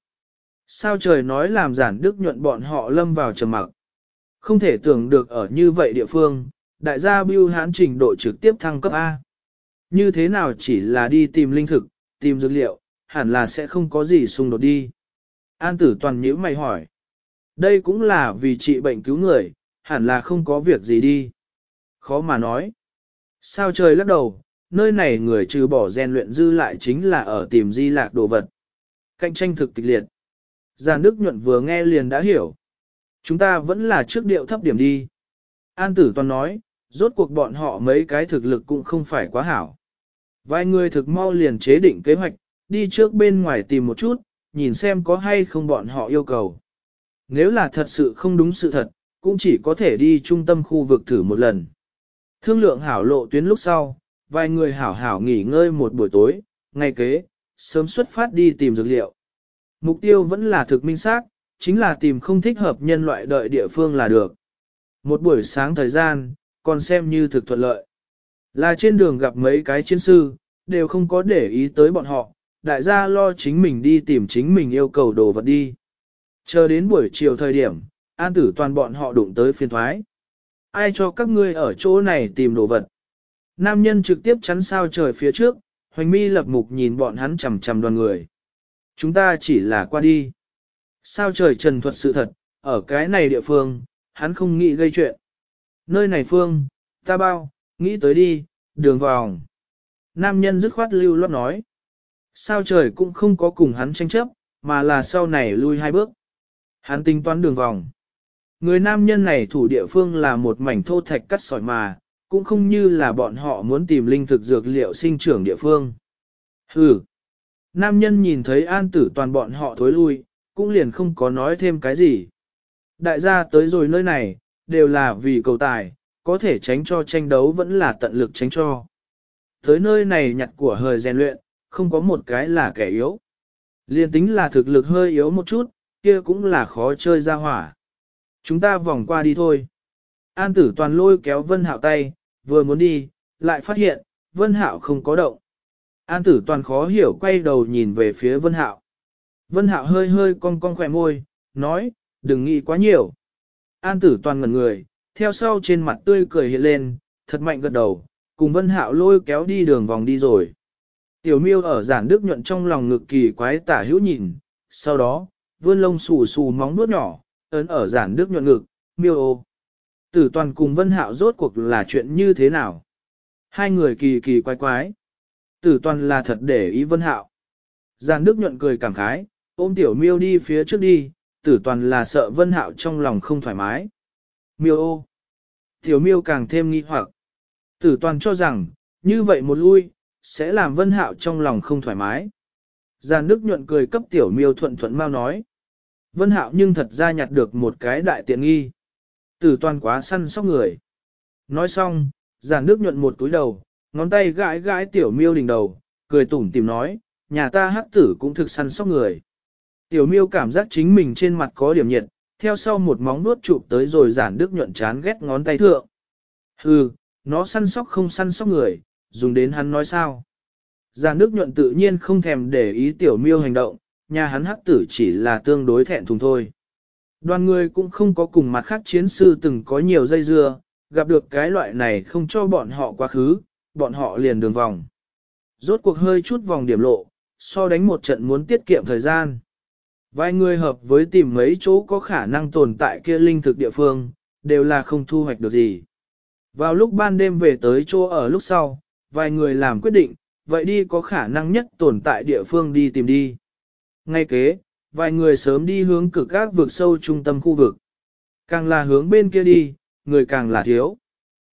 Sao trời nói làm giản đức nhuận bọn họ lâm vào trầm mặc. Không thể tưởng được ở như vậy địa phương, đại gia bưu hán trình độ trực tiếp thăng cấp A. Như thế nào chỉ là đi tìm linh thực, tìm dược liệu, hẳn là sẽ không có gì xung đột đi. An tử toàn nhữ mày hỏi. Đây cũng là vì trị bệnh cứu người, hẳn là không có việc gì đi. Khó mà nói. Sao trời lắc đầu, nơi này người trừ bỏ rèn luyện dư lại chính là ở tìm di lạc đồ vật. Cạnh tranh thực kịch liệt. Giàn Đức nhuận vừa nghe liền đã hiểu. Chúng ta vẫn là trước điệu thấp điểm đi. An tử toàn nói, rốt cuộc bọn họ mấy cái thực lực cũng không phải quá hảo. Vài người thực mau liền chế định kế hoạch, đi trước bên ngoài tìm một chút, nhìn xem có hay không bọn họ yêu cầu. Nếu là thật sự không đúng sự thật, cũng chỉ có thể đi trung tâm khu vực thử một lần. Thương lượng hảo lộ tuyến lúc sau, vài người hảo hảo nghỉ ngơi một buổi tối, ngay kế, sớm xuất phát đi tìm dược liệu. Mục tiêu vẫn là thực minh xác, chính là tìm không thích hợp nhân loại đợi địa phương là được. Một buổi sáng thời gian, còn xem như thực thuận lợi. Là trên đường gặp mấy cái chiến sư, đều không có để ý tới bọn họ, đại gia lo chính mình đi tìm chính mình yêu cầu đồ vật đi. Chờ đến buổi chiều thời điểm, an tử toàn bọn họ đụng tới phiên thoái. Ai cho các ngươi ở chỗ này tìm đồ vật? Nam nhân trực tiếp chắn sao trời phía trước, hoành mi lập mục nhìn bọn hắn chầm chầm đoàn người. Chúng ta chỉ là qua đi. Sao trời trần thuật sự thật, ở cái này địa phương, hắn không nghĩ gây chuyện. Nơi này phương, ta bao, nghĩ tới đi, đường vòng. Nam nhân dứt khoát lưu loát nói. Sao trời cũng không có cùng hắn tranh chấp, mà là sau này lui hai bước. Hắn tính toán đường vòng. Người nam nhân này thủ địa phương là một mảnh thô thạch cắt sỏi mà, cũng không như là bọn họ muốn tìm linh thực dược liệu sinh trưởng địa phương. Hừ. Nam nhân nhìn thấy an tử toàn bọn họ thối lui, cũng liền không có nói thêm cái gì. Đại gia tới rồi nơi này, đều là vì cầu tài, có thể tránh cho tranh đấu vẫn là tận lực tránh cho. Tới nơi này nhặt của hời rèn luyện, không có một cái là kẻ yếu. Liên tính là thực lực hơi yếu một chút, kia cũng là khó chơi ra hỏa. Chúng ta vòng qua đi thôi. An tử toàn lôi kéo Vân Hạo tay, vừa muốn đi, lại phát hiện, Vân Hạo không có động. An tử toàn khó hiểu quay đầu nhìn về phía Vân Hạo. Vân Hạo hơi hơi cong cong khỏe môi, nói, đừng nghĩ quá nhiều. An tử toàn ngẩn người, theo sau trên mặt tươi cười hiện lên, thật mạnh gật đầu, cùng Vân Hạo lôi kéo đi đường vòng đi rồi. Tiểu miêu ở giản đức nhuận trong lòng ngực kỳ quái tả hữu nhìn, sau đó, vươn lông xù xù móng nuốt nhỏ, ấn ở giản đức nhuận ngực, miêu ô. Tử toàn cùng Vân Hạo rốt cuộc là chuyện như thế nào? Hai người kỳ kỳ quái quái. Tử toàn là thật để ý Vân Hạo. Giang đức nhuận cười cảm khái, ôm tiểu miêu đi phía trước đi, tử toàn là sợ Vân Hạo trong lòng không thoải mái. Miêu ô. Tiểu miêu càng thêm nghi hoặc. Tử toàn cho rằng, như vậy một lui, sẽ làm Vân Hạo trong lòng không thoải mái. Giàn Đức nhuận cười cấp tiểu miêu thuận thuận mau nói. Vân Hạo nhưng thật ra nhặt được một cái đại tiện nghi. Tử toàn quá săn sóc người. Nói xong, giàn nước nhuận một túi đầu, ngón tay gãi gãi tiểu miêu đỉnh đầu, cười tủm tìm nói, nhà ta hắc tử cũng thực săn sóc người. Tiểu miêu cảm giác chính mình trên mặt có điểm nhiệt, theo sau một móng nuốt chụp tới rồi giản đức nhuận chán ghét ngón tay thượng. Hừ, nó săn sóc không săn sóc người, dùng đến hắn nói sao. Giản đức nhuận tự nhiên không thèm để ý tiểu miêu hành động, nhà hắn hắc tử chỉ là tương đối thẹn thùng thôi. Đoàn người cũng không có cùng mặt khác chiến sư từng có nhiều dây dưa, gặp được cái loại này không cho bọn họ quá khứ, bọn họ liền đường vòng. Rốt cuộc hơi chút vòng điểm lộ, so đánh một trận muốn tiết kiệm thời gian. Vài người hợp với tìm mấy chỗ có khả năng tồn tại kia linh thực địa phương, đều là không thu hoạch được gì. Vào lúc ban đêm về tới chỗ ở lúc sau, vài người làm quyết định, vậy đi có khả năng nhất tồn tại địa phương đi tìm đi. Ngay kế, Vài người sớm đi hướng cực các vực sâu trung tâm khu vực. Càng là hướng bên kia đi, người càng là thiếu.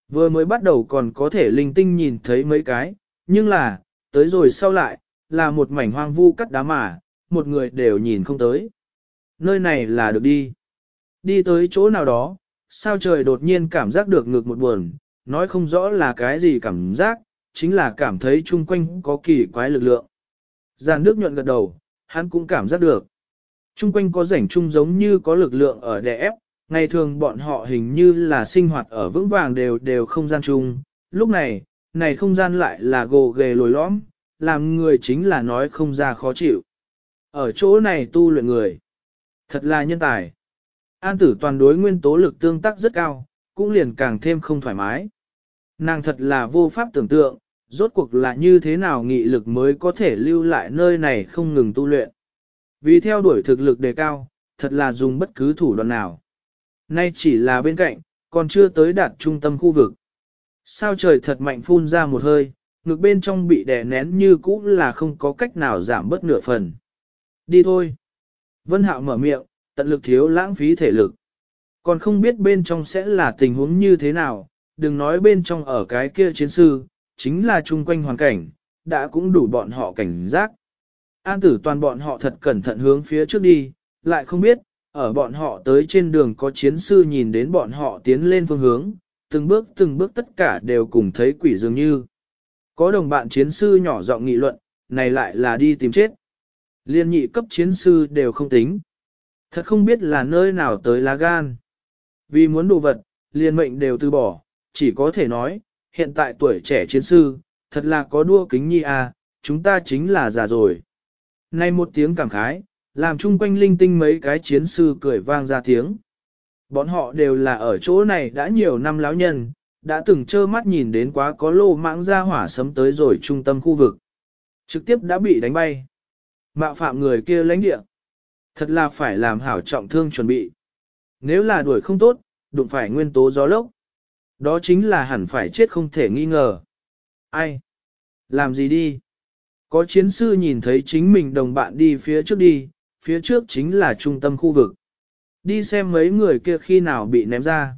Vừa mới bắt đầu còn có thể linh tinh nhìn thấy mấy cái, nhưng là, tới rồi sau lại, là một mảnh hoang vu cắt đá mà, một người đều nhìn không tới. Nơi này là được đi. Đi tới chỗ nào đó, sao trời đột nhiên cảm giác được ngược một buồn, nói không rõ là cái gì cảm giác, chính là cảm thấy chung quanh có kỳ quái lực lượng. Giàn nước nhuận gật đầu, hắn cũng cảm giác được. Chung quanh có rảnh chung giống như có lực lượng ở đè ép, ngày thường bọn họ hình như là sinh hoạt ở vững vàng đều đều không gian chung. Lúc này, này không gian lại là gồ ghề lồi lõm, làm người chính là nói không ra khó chịu. Ở chỗ này tu luyện người. Thật là nhân tài. An tử toàn đối nguyên tố lực tương tác rất cao, cũng liền càng thêm không thoải mái. Nàng thật là vô pháp tưởng tượng, rốt cuộc là như thế nào nghị lực mới có thể lưu lại nơi này không ngừng tu luyện. Vì theo đuổi thực lực đề cao, thật là dùng bất cứ thủ đoạn nào. Nay chỉ là bên cạnh, còn chưa tới đạt trung tâm khu vực. Sao trời thật mạnh phun ra một hơi, ngực bên trong bị đè nén như cũ là không có cách nào giảm bớt nửa phần. Đi thôi. Vân Hạo mở miệng, tận lực thiếu lãng phí thể lực. Còn không biết bên trong sẽ là tình huống như thế nào, đừng nói bên trong ở cái kia chiến sư, chính là chung quanh hoàn cảnh, đã cũng đủ bọn họ cảnh giác. An tử toàn bọn họ thật cẩn thận hướng phía trước đi, lại không biết, ở bọn họ tới trên đường có chiến sư nhìn đến bọn họ tiến lên phương hướng, từng bước từng bước tất cả đều cùng thấy quỷ dường như. Có đồng bạn chiến sư nhỏ giọng nghị luận, này lại là đi tìm chết. Liên nhị cấp chiến sư đều không tính. Thật không biết là nơi nào tới lá gan. Vì muốn đồ vật, liên mệnh đều từ bỏ, chỉ có thể nói, hiện tại tuổi trẻ chiến sư, thật là có đua kính nhi à, chúng ta chính là già rồi. Nay một tiếng cảm khái, làm chung quanh linh tinh mấy cái chiến sư cười vang ra tiếng. Bọn họ đều là ở chỗ này đã nhiều năm láo nhân, đã từng trơ mắt nhìn đến quá có lô mãng ra hỏa sấm tới rồi trung tâm khu vực. Trực tiếp đã bị đánh bay. Mạo phạm người kia lãnh địa. Thật là phải làm hảo trọng thương chuẩn bị. Nếu là đuổi không tốt, đụng phải nguyên tố gió lốc. Đó chính là hẳn phải chết không thể nghi ngờ. Ai? Làm gì đi? Có chiến sư nhìn thấy chính mình đồng bạn đi phía trước đi, phía trước chính là trung tâm khu vực. Đi xem mấy người kia khi nào bị ném ra.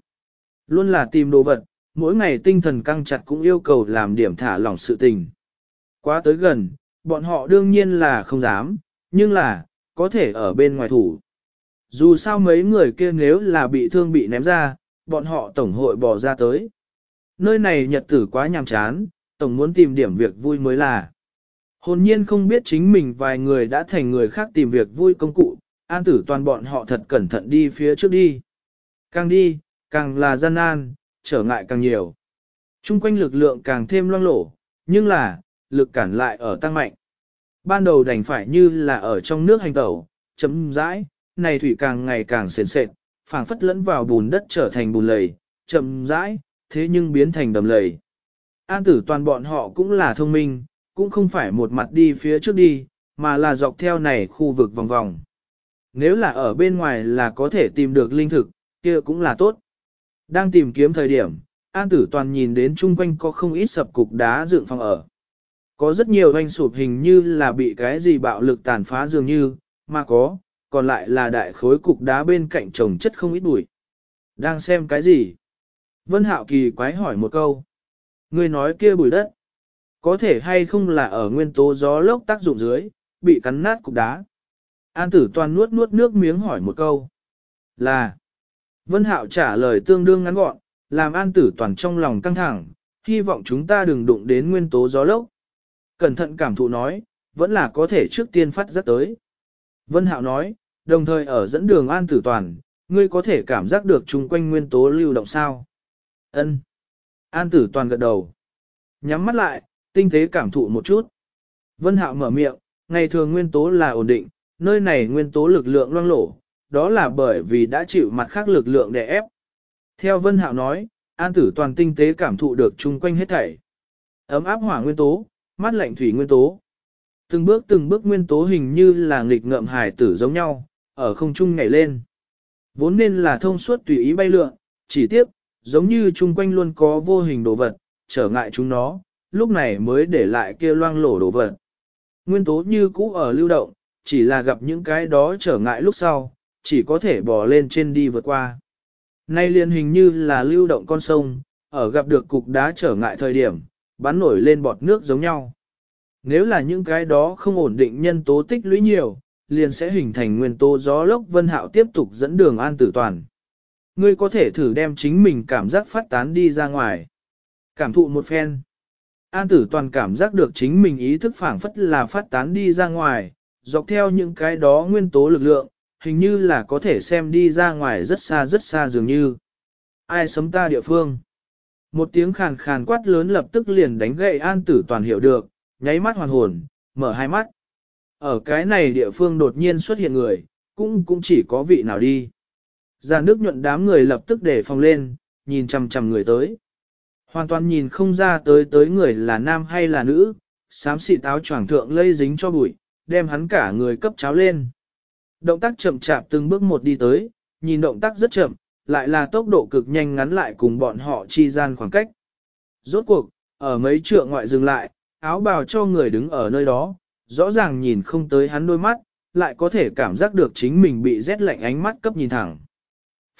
Luôn là tìm đồ vật, mỗi ngày tinh thần căng chặt cũng yêu cầu làm điểm thả lỏng sự tình. Quá tới gần, bọn họ đương nhiên là không dám, nhưng là, có thể ở bên ngoài thủ. Dù sao mấy người kia nếu là bị thương bị ném ra, bọn họ tổng hội bỏ ra tới. Nơi này nhật tử quá nhàm chán, tổng muốn tìm điểm việc vui mới là. Hồn nhiên không biết chính mình vài người đã thành người khác tìm việc vui công cụ, an tử toàn bọn họ thật cẩn thận đi phía trước đi. Càng đi, càng là gian nan, trở ngại càng nhiều. Trung quanh lực lượng càng thêm loang lổ, nhưng là, lực cản lại ở tăng mạnh. Ban đầu đành phải như là ở trong nước hành tẩu, chấm rãi, này thủy càng ngày càng sền sệt, phảng phất lẫn vào bùn đất trở thành bùn lầy, chậm rãi, thế nhưng biến thành đầm lầy. An tử toàn bọn họ cũng là thông minh, cũng không phải một mặt đi phía trước đi, mà là dọc theo này khu vực vòng vòng. Nếu là ở bên ngoài là có thể tìm được linh thực, kia cũng là tốt. Đang tìm kiếm thời điểm, An tử toàn nhìn đến chung quanh có không ít sập cục đá dựng phòng ở. Có rất nhiều doanh sụp hình như là bị cái gì bạo lực tàn phá dường như, mà có, còn lại là đại khối cục đá bên cạnh trồng chất không ít bụi. Đang xem cái gì? Vân Hạo kỳ quái hỏi một câu. Người nói kia bụi đất. Có thể hay không là ở nguyên tố gió lốc tác dụng dưới, bị cắn nát cục đá. An tử toàn nuốt nuốt nước miếng hỏi một câu. Là. Vân Hạo trả lời tương đương ngắn gọn, làm an tử toàn trong lòng căng thẳng, hy vọng chúng ta đừng đụng đến nguyên tố gió lốc. Cẩn thận cảm thụ nói, vẫn là có thể trước tiên phát giác tới. Vân Hạo nói, đồng thời ở dẫn đường an tử toàn, ngươi có thể cảm giác được chung quanh nguyên tố lưu động sao. Ân. An tử toàn gật đầu. Nhắm mắt lại, tinh tế cảm thụ một chút. Vân Hạo mở miệng, ngày thường nguyên tố là ổn định, nơi này nguyên tố lực lượng loang lổ, đó là bởi vì đã chịu mặt khác lực lượng đè ép. Theo Vân Hạo nói, An Tử toàn tinh tế cảm thụ được chung quanh hết thảy. Ấm áp hỏa nguyên tố, mát lạnh thủy nguyên tố. Từng bước từng bước nguyên tố hình như là nghịch ngợm hải tử giống nhau, ở không trung nhảy lên. Vốn nên là thông suốt tùy ý bay lượn, chỉ tiếp, giống như chung quanh luôn có vô hình đồ vật, trở ngại chúng nó, lúc này mới để lại kia loang lổ đồ vật. Nguyên tố như cũ ở lưu động, chỉ là gặp những cái đó trở ngại lúc sau, chỉ có thể bò lên trên đi vượt qua. Nay liền hình như là lưu động con sông, ở gặp được cục đá trở ngại thời điểm, bắn nổi lên bọt nước giống nhau. Nếu là những cái đó không ổn định nhân tố tích lũy nhiều, liền sẽ hình thành nguyên tố gió lốc vân hạo tiếp tục dẫn đường an tử toàn. Ngươi có thể thử đem chính mình cảm giác phát tán đi ra ngoài. Cảm thụ một phen. An tử toàn cảm giác được chính mình ý thức phảng phất là phát tán đi ra ngoài, dọc theo những cái đó nguyên tố lực lượng, hình như là có thể xem đi ra ngoài rất xa rất xa dường như. Ai sấm ta địa phương? Một tiếng khàn khàn quát lớn lập tức liền đánh gậy an tử toàn hiểu được, nháy mắt hoàn hồn, mở hai mắt. Ở cái này địa phương đột nhiên xuất hiện người, cũng cũng chỉ có vị nào đi. Già nước nhuận đám người lập tức để phòng lên, nhìn chằm chằm người tới. Hoàn toàn nhìn không ra tới tới người là nam hay là nữ, xám xị táo choàng thượng lây dính cho bụi, đem hắn cả người cấp cháo lên. Động tác chậm chạp từng bước một đi tới, nhìn động tác rất chậm, lại là tốc độ cực nhanh ngắn lại cùng bọn họ chi gian khoảng cách. Rốt cuộc, ở mấy trượng ngoại dừng lại, áo bào cho người đứng ở nơi đó, rõ ràng nhìn không tới hắn đôi mắt, lại có thể cảm giác được chính mình bị rét lạnh ánh mắt cấp nhìn thẳng.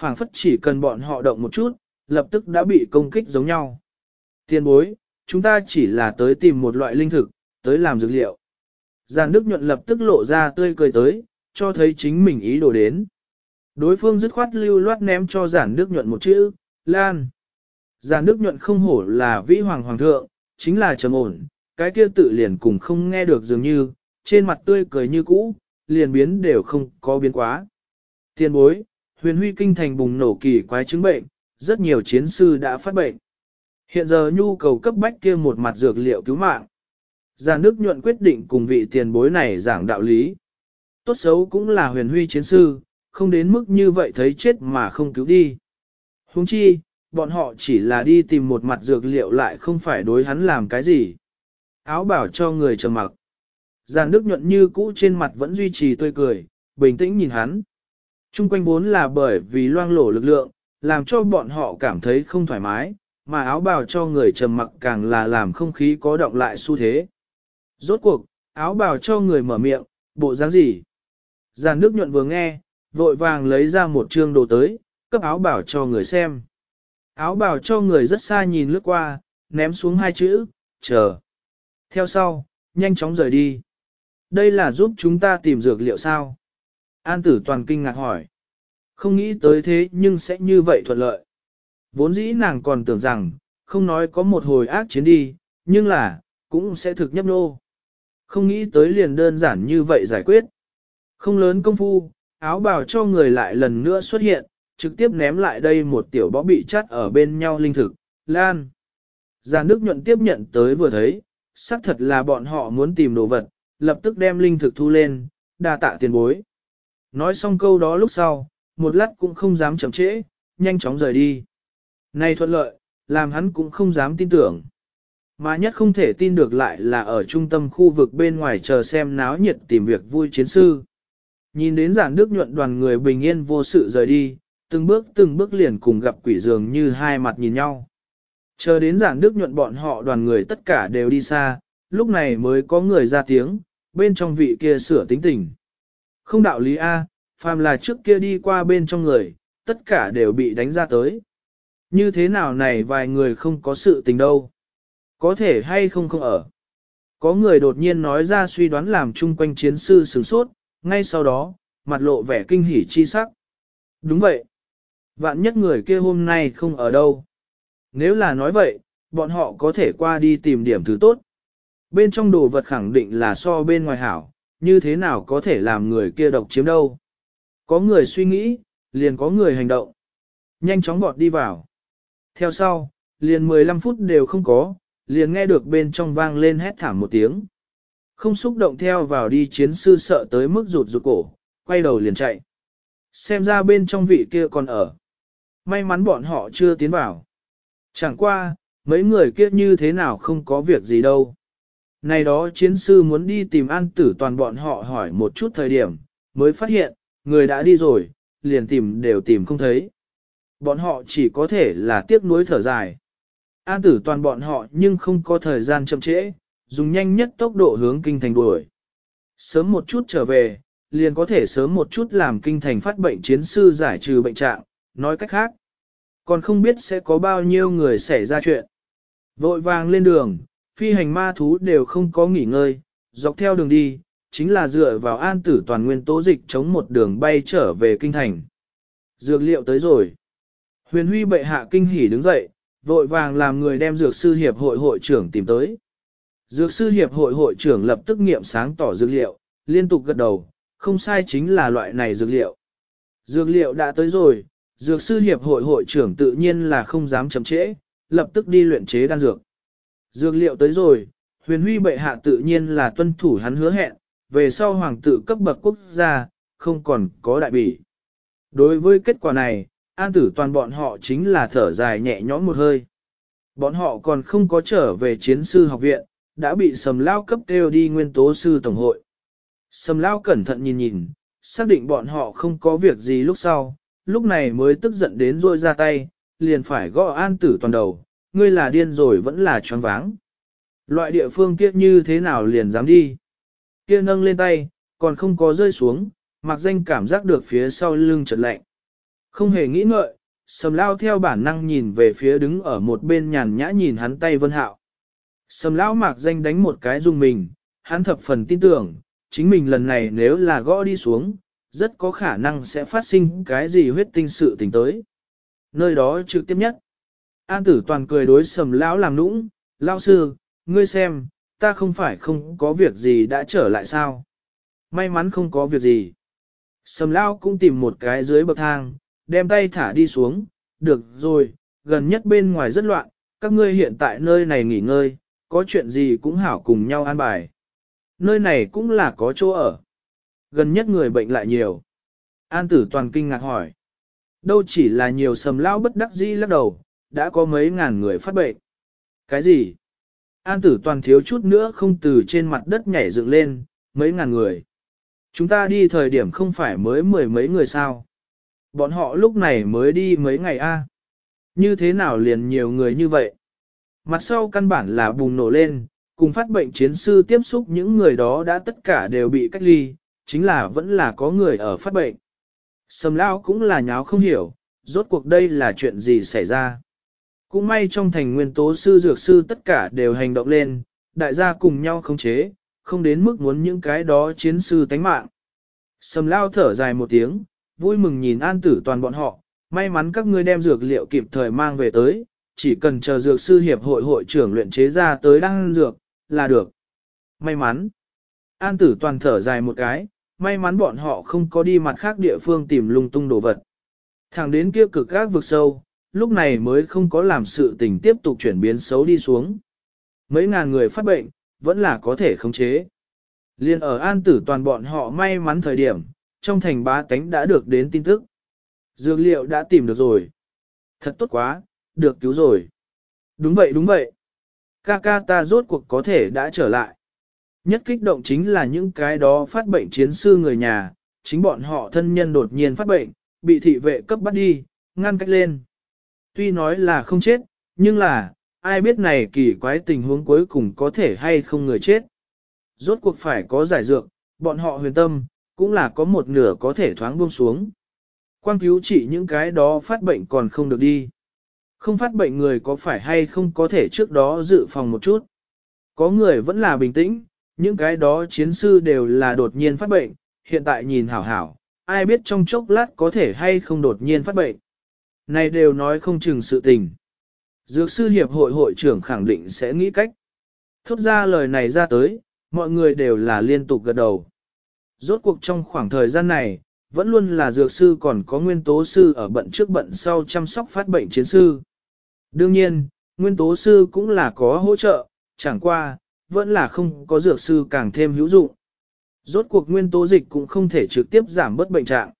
phảng phất chỉ cần bọn họ động một chút, lập tức đã bị công kích giống nhau. Tiên bối, chúng ta chỉ là tới tìm một loại linh thực, tới làm dược liệu. Giàn Đức nhuận lập tức lộ ra tươi cười tới, cho thấy chính mình ý đồ đến. Đối phương dứt khoát lưu loát ném cho giản Đức nhuận một chữ, Lan. Giản Đức nhuận không hổ là vĩ hoàng hoàng thượng, chính là trầm ổn, cái kia tự liền cùng không nghe được dường như, trên mặt tươi cười như cũ, liền biến đều không có biến quá. Tiên bối, huyền huy kinh thành bùng nổ kỳ quái chứng bệnh, rất nhiều chiến sư đã phát bệnh. Hiện giờ nhu cầu cấp bách kia một mặt dược liệu cứu mạng. Giàn Đức nhuận quyết định cùng vị tiền bối này giảng đạo lý. Tốt xấu cũng là huyền huy chiến sư, không đến mức như vậy thấy chết mà không cứu đi. Huống chi, bọn họ chỉ là đi tìm một mặt dược liệu lại không phải đối hắn làm cái gì. Áo bảo cho người trầm mặc. Giàn Đức nhuận như cũ trên mặt vẫn duy trì tươi cười, bình tĩnh nhìn hắn. Trung quanh vốn là bởi vì loang lổ lực lượng, làm cho bọn họ cảm thấy không thoải mái, mà áo bào cho người trầm mặc càng là làm không khí có động lại xu thế. Rốt cuộc, áo bào cho người mở miệng, bộ dáng gì? Giàn nước nhuận vừa nghe, vội vàng lấy ra một trương đồ tới, cấp áo bào cho người xem. Áo bào cho người rất xa nhìn lướt qua, ném xuống hai chữ, chờ. Theo sau, nhanh chóng rời đi. Đây là giúp chúng ta tìm dược liệu sao? An tử toàn kinh ngạc hỏi. Không nghĩ tới thế nhưng sẽ như vậy thuận lợi. Vốn dĩ nàng còn tưởng rằng, không nói có một hồi ác chiến đi, nhưng là, cũng sẽ thực nhấp nô. Không nghĩ tới liền đơn giản như vậy giải quyết. Không lớn công phu, áo bào cho người lại lần nữa xuất hiện, trực tiếp ném lại đây một tiểu bó bị chắt ở bên nhau linh thực, lan. Giàn Đức nhuận tiếp nhận tới vừa thấy, xác thật là bọn họ muốn tìm đồ vật, lập tức đem linh thực thu lên, đa tạ tiền bối. Nói xong câu đó lúc sau, một lát cũng không dám chậm trễ, nhanh chóng rời đi. Này thuận lợi, làm hắn cũng không dám tin tưởng. Mà nhất không thể tin được lại là ở trung tâm khu vực bên ngoài chờ xem náo nhiệt tìm việc vui chiến sư. Nhìn đến giản đức nhuận đoàn người bình yên vô sự rời đi, từng bước từng bước liền cùng gặp quỷ dường như hai mặt nhìn nhau. Chờ đến giản đức nhuận bọn họ đoàn người tất cả đều đi xa, lúc này mới có người ra tiếng, bên trong vị kia sửa tính tình. Không đạo lý A, phàm là trước kia đi qua bên trong người, tất cả đều bị đánh ra tới. Như thế nào này vài người không có sự tình đâu. Có thể hay không không ở. Có người đột nhiên nói ra suy đoán làm chung quanh chiến sư sửng sốt, ngay sau đó, mặt lộ vẻ kinh hỉ chi sắc. Đúng vậy. Vạn nhất người kia hôm nay không ở đâu. Nếu là nói vậy, bọn họ có thể qua đi tìm điểm thứ tốt. Bên trong đồ vật khẳng định là so bên ngoài hảo, như thế nào có thể làm người kia độc chiếm đâu. Có người suy nghĩ, liền có người hành động. Nhanh chóng bọn đi vào. Theo sau, liền 15 phút đều không có, liền nghe được bên trong vang lên hét thảm một tiếng. Không xúc động theo vào đi chiến sư sợ tới mức rụt rụt cổ, quay đầu liền chạy. Xem ra bên trong vị kia còn ở. May mắn bọn họ chưa tiến vào. Chẳng qua, mấy người kia như thế nào không có việc gì đâu. Này đó chiến sư muốn đi tìm an tử toàn bọn họ hỏi một chút thời điểm, mới phát hiện, người đã đi rồi, liền tìm đều tìm không thấy. Bọn họ chỉ có thể là tiếc nuối thở dài. An tử toàn bọn họ nhưng không có thời gian chậm trễ, dùng nhanh nhất tốc độ hướng kinh thành đuổi. sớm một chút trở về, liền có thể sớm một chút làm kinh thành phát bệnh chiến sư giải trừ bệnh trạng, nói cách khác. Còn không biết sẽ có bao nhiêu người xảy ra chuyện. Vội vàng lên đường, phi hành ma thú đều không có nghỉ ngơi, dọc theo đường đi, chính là dựa vào an tử toàn nguyên tố dịch chống một đường bay trở về kinh thành. Dược liệu tới rồi. Huyền huy bệ hạ kinh hỉ đứng dậy, vội vàng làm người đem dược sư hiệp hội hội trưởng tìm tới. Dược sư hiệp hội hội trưởng lập tức nghiệm sáng tỏ dược liệu, liên tục gật đầu, không sai chính là loại này dược liệu. Dược liệu đã tới rồi, dược sư hiệp hội hội trưởng tự nhiên là không dám chậm trễ, lập tức đi luyện chế đan dược. Dược liệu tới rồi, huyền huy bệ hạ tự nhiên là tuân thủ hắn hứa hẹn, về sau hoàng tự cấp bậc quốc gia, không còn có đại bỉ. Đối với kết quả này, an tử toàn bọn họ chính là thở dài nhẹ nhõm một hơi. Bọn họ còn không có trở về chiến sư học viện, đã bị sầm lao cấp kêu đi nguyên tố sư tổng hội. Sầm lao cẩn thận nhìn nhìn, xác định bọn họ không có việc gì lúc sau, lúc này mới tức giận đến rôi ra tay, liền phải gõ an tử toàn đầu, ngươi là điên rồi vẫn là choáng váng. Loại địa phương kia như thế nào liền dám đi. Kia nâng lên tay, còn không có rơi xuống, mặc danh cảm giác được phía sau lưng chợt lạnh. Không hề nghĩ ngợi, sầm lao theo bản năng nhìn về phía đứng ở một bên nhàn nhã nhìn hắn tay vân hạo. Sầm lão mạc danh đánh một cái dùng mình, hắn thập phần tin tưởng, chính mình lần này nếu là gõ đi xuống, rất có khả năng sẽ phát sinh cái gì huyết tinh sự tình tới. Nơi đó trực tiếp nhất. An tử toàn cười đối sầm lão làm nũng, lão sư, ngươi xem, ta không phải không có việc gì đã trở lại sao. May mắn không có việc gì. Sầm lão cũng tìm một cái dưới bậc thang, đem tay thả đi xuống, được rồi, gần nhất bên ngoài rất loạn, các ngươi hiện tại nơi này nghỉ ngơi, có chuyện gì cũng hảo cùng nhau an bài. Nơi này cũng là có chỗ ở. Gần nhất người bệnh lại nhiều. An tử toàn kinh ngạc hỏi. Đâu chỉ là nhiều sầm lão bất đắc dĩ lắc đầu, đã có mấy ngàn người phát bệnh. Cái gì? An tử toàn thiếu chút nữa không từ trên mặt đất nhảy dựng lên, mấy ngàn người. Chúng ta đi thời điểm không phải mới mười mấy người sao. Bọn họ lúc này mới đi mấy ngày a Như thế nào liền nhiều người như vậy? Mặt sau căn bản là bùng nổ lên, cùng phát bệnh chiến sư tiếp xúc những người đó đã tất cả đều bị cách ly, chính là vẫn là có người ở phát bệnh. Sầm lao cũng là nháo không hiểu, rốt cuộc đây là chuyện gì xảy ra. Cũng may trong thành nguyên tố sư dược sư tất cả đều hành động lên, đại gia cùng nhau khống chế, không đến mức muốn những cái đó chiến sư tánh mạng. Sầm lao thở dài một tiếng, vui mừng nhìn an tử toàn bọn họ, may mắn các ngươi đem dược liệu kịp thời mang về tới, chỉ cần chờ dược sư hiệp hội hội trưởng luyện chế ra tới đăng dược, là được. May mắn. An tử toàn thở dài một cái, may mắn bọn họ không có đi mặt khác địa phương tìm lung tung đồ vật. Thẳng đến kia cực các vực sâu, lúc này mới không có làm sự tình tiếp tục chuyển biến xấu đi xuống. Mấy ngàn người phát bệnh, vẫn là có thể khống chế. Liên ở an tử toàn bọn họ may mắn thời điểm, trong thành bá tánh đã được đến tin tức. Dược liệu đã tìm được rồi. Thật tốt quá, được cứu rồi. Đúng vậy đúng vậy. Ca ca ta rốt cuộc có thể đã trở lại. Nhất kích động chính là những cái đó phát bệnh chiến sư người nhà, chính bọn họ thân nhân đột nhiên phát bệnh, bị thị vệ cấp bắt đi, ngăn cách lên. Tuy nói là không chết, nhưng là, ai biết này kỳ quái tình huống cuối cùng có thể hay không người chết. Rốt cuộc phải có giải dược, bọn họ huyền tâm, cũng là có một nửa có thể thoáng buông xuống. Quang cứu trị những cái đó phát bệnh còn không được đi. Không phát bệnh người có phải hay không có thể trước đó dự phòng một chút. Có người vẫn là bình tĩnh, những cái đó chiến sư đều là đột nhiên phát bệnh, hiện tại nhìn hảo hảo, ai biết trong chốc lát có thể hay không đột nhiên phát bệnh. Này đều nói không chừng sự tình. Dược sư hiệp hội hội trưởng khẳng định sẽ nghĩ cách. Thốt ra lời này ra tới, mọi người đều là liên tục gật đầu. Rốt cuộc trong khoảng thời gian này, vẫn luôn là dược sư còn có nguyên tố sư ở bận trước bận sau chăm sóc phát bệnh chiến sư. Đương nhiên, nguyên tố sư cũng là có hỗ trợ, chẳng qua, vẫn là không có dược sư càng thêm hữu dụng. Rốt cuộc nguyên tố dịch cũng không thể trực tiếp giảm bớt bệnh trạng.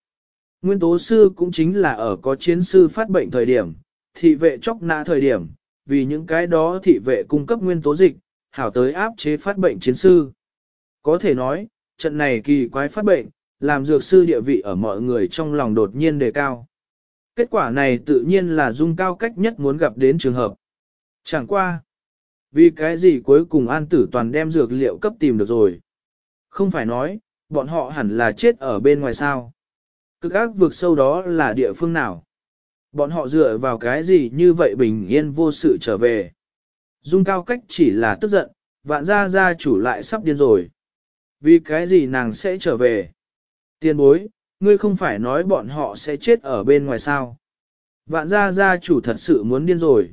Nguyên tố sư cũng chính là ở có chiến sư phát bệnh thời điểm, thị vệ chóc nã thời điểm, vì những cái đó thị vệ cung cấp nguyên tố dịch, hảo tới áp chế phát bệnh chiến sư. Có thể nói, trận này kỳ quái phát bệnh, làm dược sư địa vị ở mọi người trong lòng đột nhiên đề cao. Kết quả này tự nhiên là dung cao cách nhất muốn gặp đến trường hợp. Chẳng qua. Vì cái gì cuối cùng an tử toàn đem dược liệu cấp tìm được rồi. Không phải nói, bọn họ hẳn là chết ở bên ngoài sao. Cực ác vực sâu đó là địa phương nào? Bọn họ dựa vào cái gì như vậy bình yên vô sự trở về? Dung cao cách chỉ là tức giận, vạn gia gia chủ lại sắp điên rồi. Vì cái gì nàng sẽ trở về? Tiên bối, ngươi không phải nói bọn họ sẽ chết ở bên ngoài sao? Vạn gia gia chủ thật sự muốn điên rồi.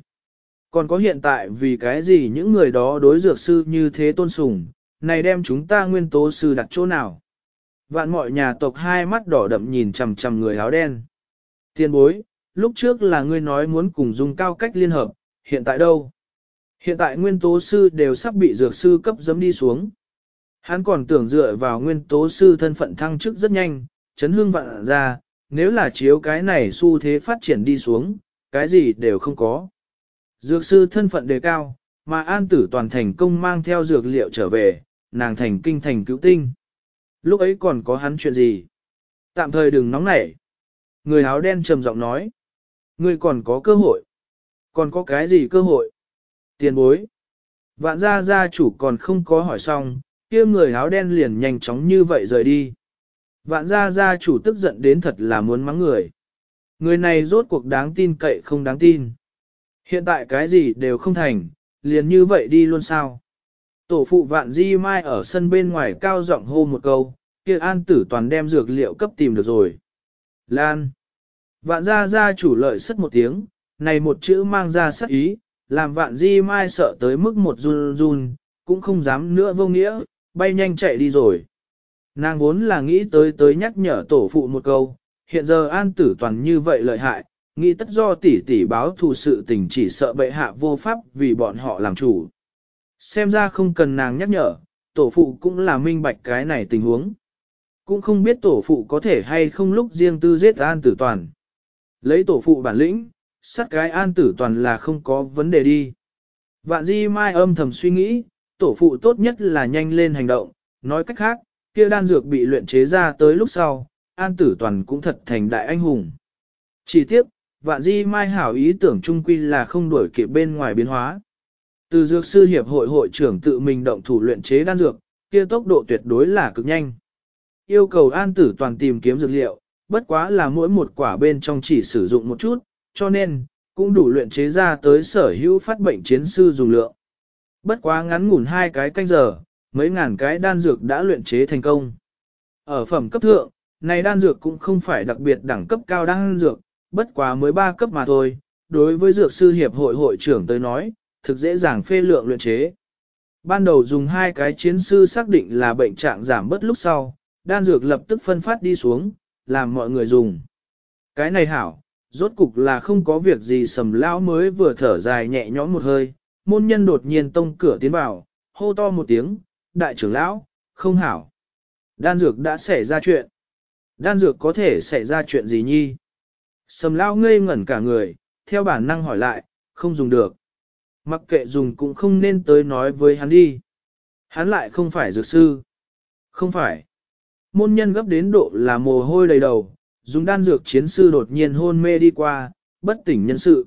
Còn có hiện tại vì cái gì những người đó đối dược sư như thế tôn sùng, này đem chúng ta nguyên tố sư đặt chỗ nào? Vạn mọi nhà tộc hai mắt đỏ đậm nhìn chằm chằm người áo đen. Tiên bối, lúc trước là ngươi nói muốn cùng dung cao cách liên hợp, hiện tại đâu? Hiện tại nguyên tố sư đều sắp bị dược sư cấp dấm đi xuống. Hắn còn tưởng dựa vào nguyên tố sư thân phận thăng chức rất nhanh, chấn hương vạn ra, nếu là chiếu cái này xu thế phát triển đi xuống, cái gì đều không có. Dược sư thân phận đề cao, mà an tử toàn thành công mang theo dược liệu trở về, nàng thành kinh thành cứu tinh. Lúc ấy còn có hắn chuyện gì? Tạm thời đừng nóng nảy. Người áo đen trầm giọng nói. Ngươi còn có cơ hội. Còn có cái gì cơ hội? Tiền bối. Vạn gia gia chủ còn không có hỏi xong, kia người áo đen liền nhanh chóng như vậy rời đi. Vạn gia gia chủ tức giận đến thật là muốn mắng người. Người này rốt cuộc đáng tin cậy không đáng tin. Hiện tại cái gì đều không thành, liền như vậy đi luôn sao. Tổ phụ vạn di mai ở sân bên ngoài cao giọng hô một câu, kia an tử toàn đem dược liệu cấp tìm được rồi. Lan. Vạn gia gia chủ lợi sất một tiếng, này một chữ mang ra sắc ý, làm vạn di mai sợ tới mức một run run, cũng không dám nữa vô nghĩa, bay nhanh chạy đi rồi. Nàng vốn là nghĩ tới tới nhắc nhở tổ phụ một câu, hiện giờ an tử toàn như vậy lợi hại, nghĩ tất do tỷ tỷ báo thù sự tình chỉ sợ bệ hạ vô pháp vì bọn họ làm chủ. Xem ra không cần nàng nhắc nhở, tổ phụ cũng là minh bạch cái này tình huống. Cũng không biết tổ phụ có thể hay không lúc riêng tư giết an tử toàn. Lấy tổ phụ bản lĩnh, sát cái an tử toàn là không có vấn đề đi. Vạn di mai âm thầm suy nghĩ, tổ phụ tốt nhất là nhanh lên hành động, nói cách khác, kia đan dược bị luyện chế ra tới lúc sau, an tử toàn cũng thật thành đại anh hùng. Chỉ tiếc, vạn di mai hảo ý tưởng trung quy là không đuổi kịp bên ngoài biến hóa. Từ dược sư hiệp hội hội trưởng tự mình động thủ luyện chế đan dược, kia tốc độ tuyệt đối là cực nhanh. Yêu cầu an tử toàn tìm kiếm dược liệu, bất quá là mỗi một quả bên trong chỉ sử dụng một chút, cho nên, cũng đủ luyện chế ra tới sở hữu phát bệnh chiến sư dùng lượng. Bất quá ngắn ngủn hai cái canh giờ, mấy ngàn cái đan dược đã luyện chế thành công. Ở phẩm cấp thượng, này đan dược cũng không phải đặc biệt đẳng cấp cao đan dược, bất quá mới ba cấp mà thôi, đối với dược sư hiệp hội hội trưởng tới nói, thực dễ dàng phê lượng luyện chế. Ban đầu dùng hai cái chiến sư xác định là bệnh trạng giảm bớt lúc sau, đan dược lập tức phân phát đi xuống, làm mọi người dùng. Cái này hảo, rốt cục là không có việc gì sầm lão mới vừa thở dài nhẹ nhõm một hơi, môn nhân đột nhiên tông cửa tiến vào, hô to một tiếng, đại trưởng lão, không hảo. Đan dược đã xảy ra chuyện. Đan dược có thể xảy ra chuyện gì nhi? Sầm lão ngây ngẩn cả người, theo bản năng hỏi lại, không dùng được. Mặc kệ dùng cũng không nên tới nói với hắn đi. Hắn lại không phải dược sư. Không phải. Môn nhân gấp đến độ là mồ hôi đầy đầu, dùng đan dược chiến sư đột nhiên hôn mê đi qua, bất tỉnh nhân sự.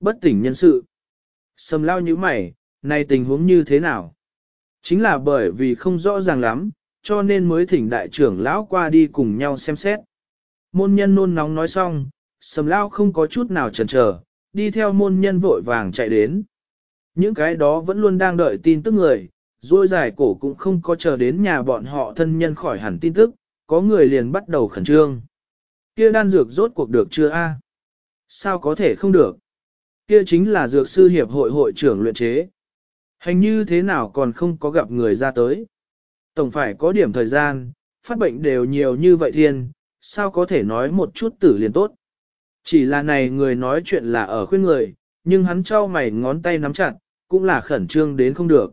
Bất tỉnh nhân sự. Sầm lao như mày, này tình huống như thế nào? Chính là bởi vì không rõ ràng lắm, cho nên mới thỉnh đại trưởng lão qua đi cùng nhau xem xét. Môn nhân nôn nóng nói xong, sầm lao không có chút nào chần chờ, đi theo môn nhân vội vàng chạy đến. Những cái đó vẫn luôn đang đợi tin tức người, ruôi dài cổ cũng không có chờ đến nhà bọn họ thân nhân khỏi hẳn tin tức, có người liền bắt đầu khẩn trương. Kia đan dược rốt cuộc được chưa a? Sao có thể không được? Kia chính là dược sư hiệp hội hội trưởng luyện chế. Hành như thế nào còn không có gặp người ra tới? Tổng phải có điểm thời gian, phát bệnh đều nhiều như vậy thiên, sao có thể nói một chút tử liền tốt? Chỉ là này người nói chuyện là ở khuyên người, nhưng hắn trao mày ngón tay nắm chặt, cũng là khẩn trương đến không được.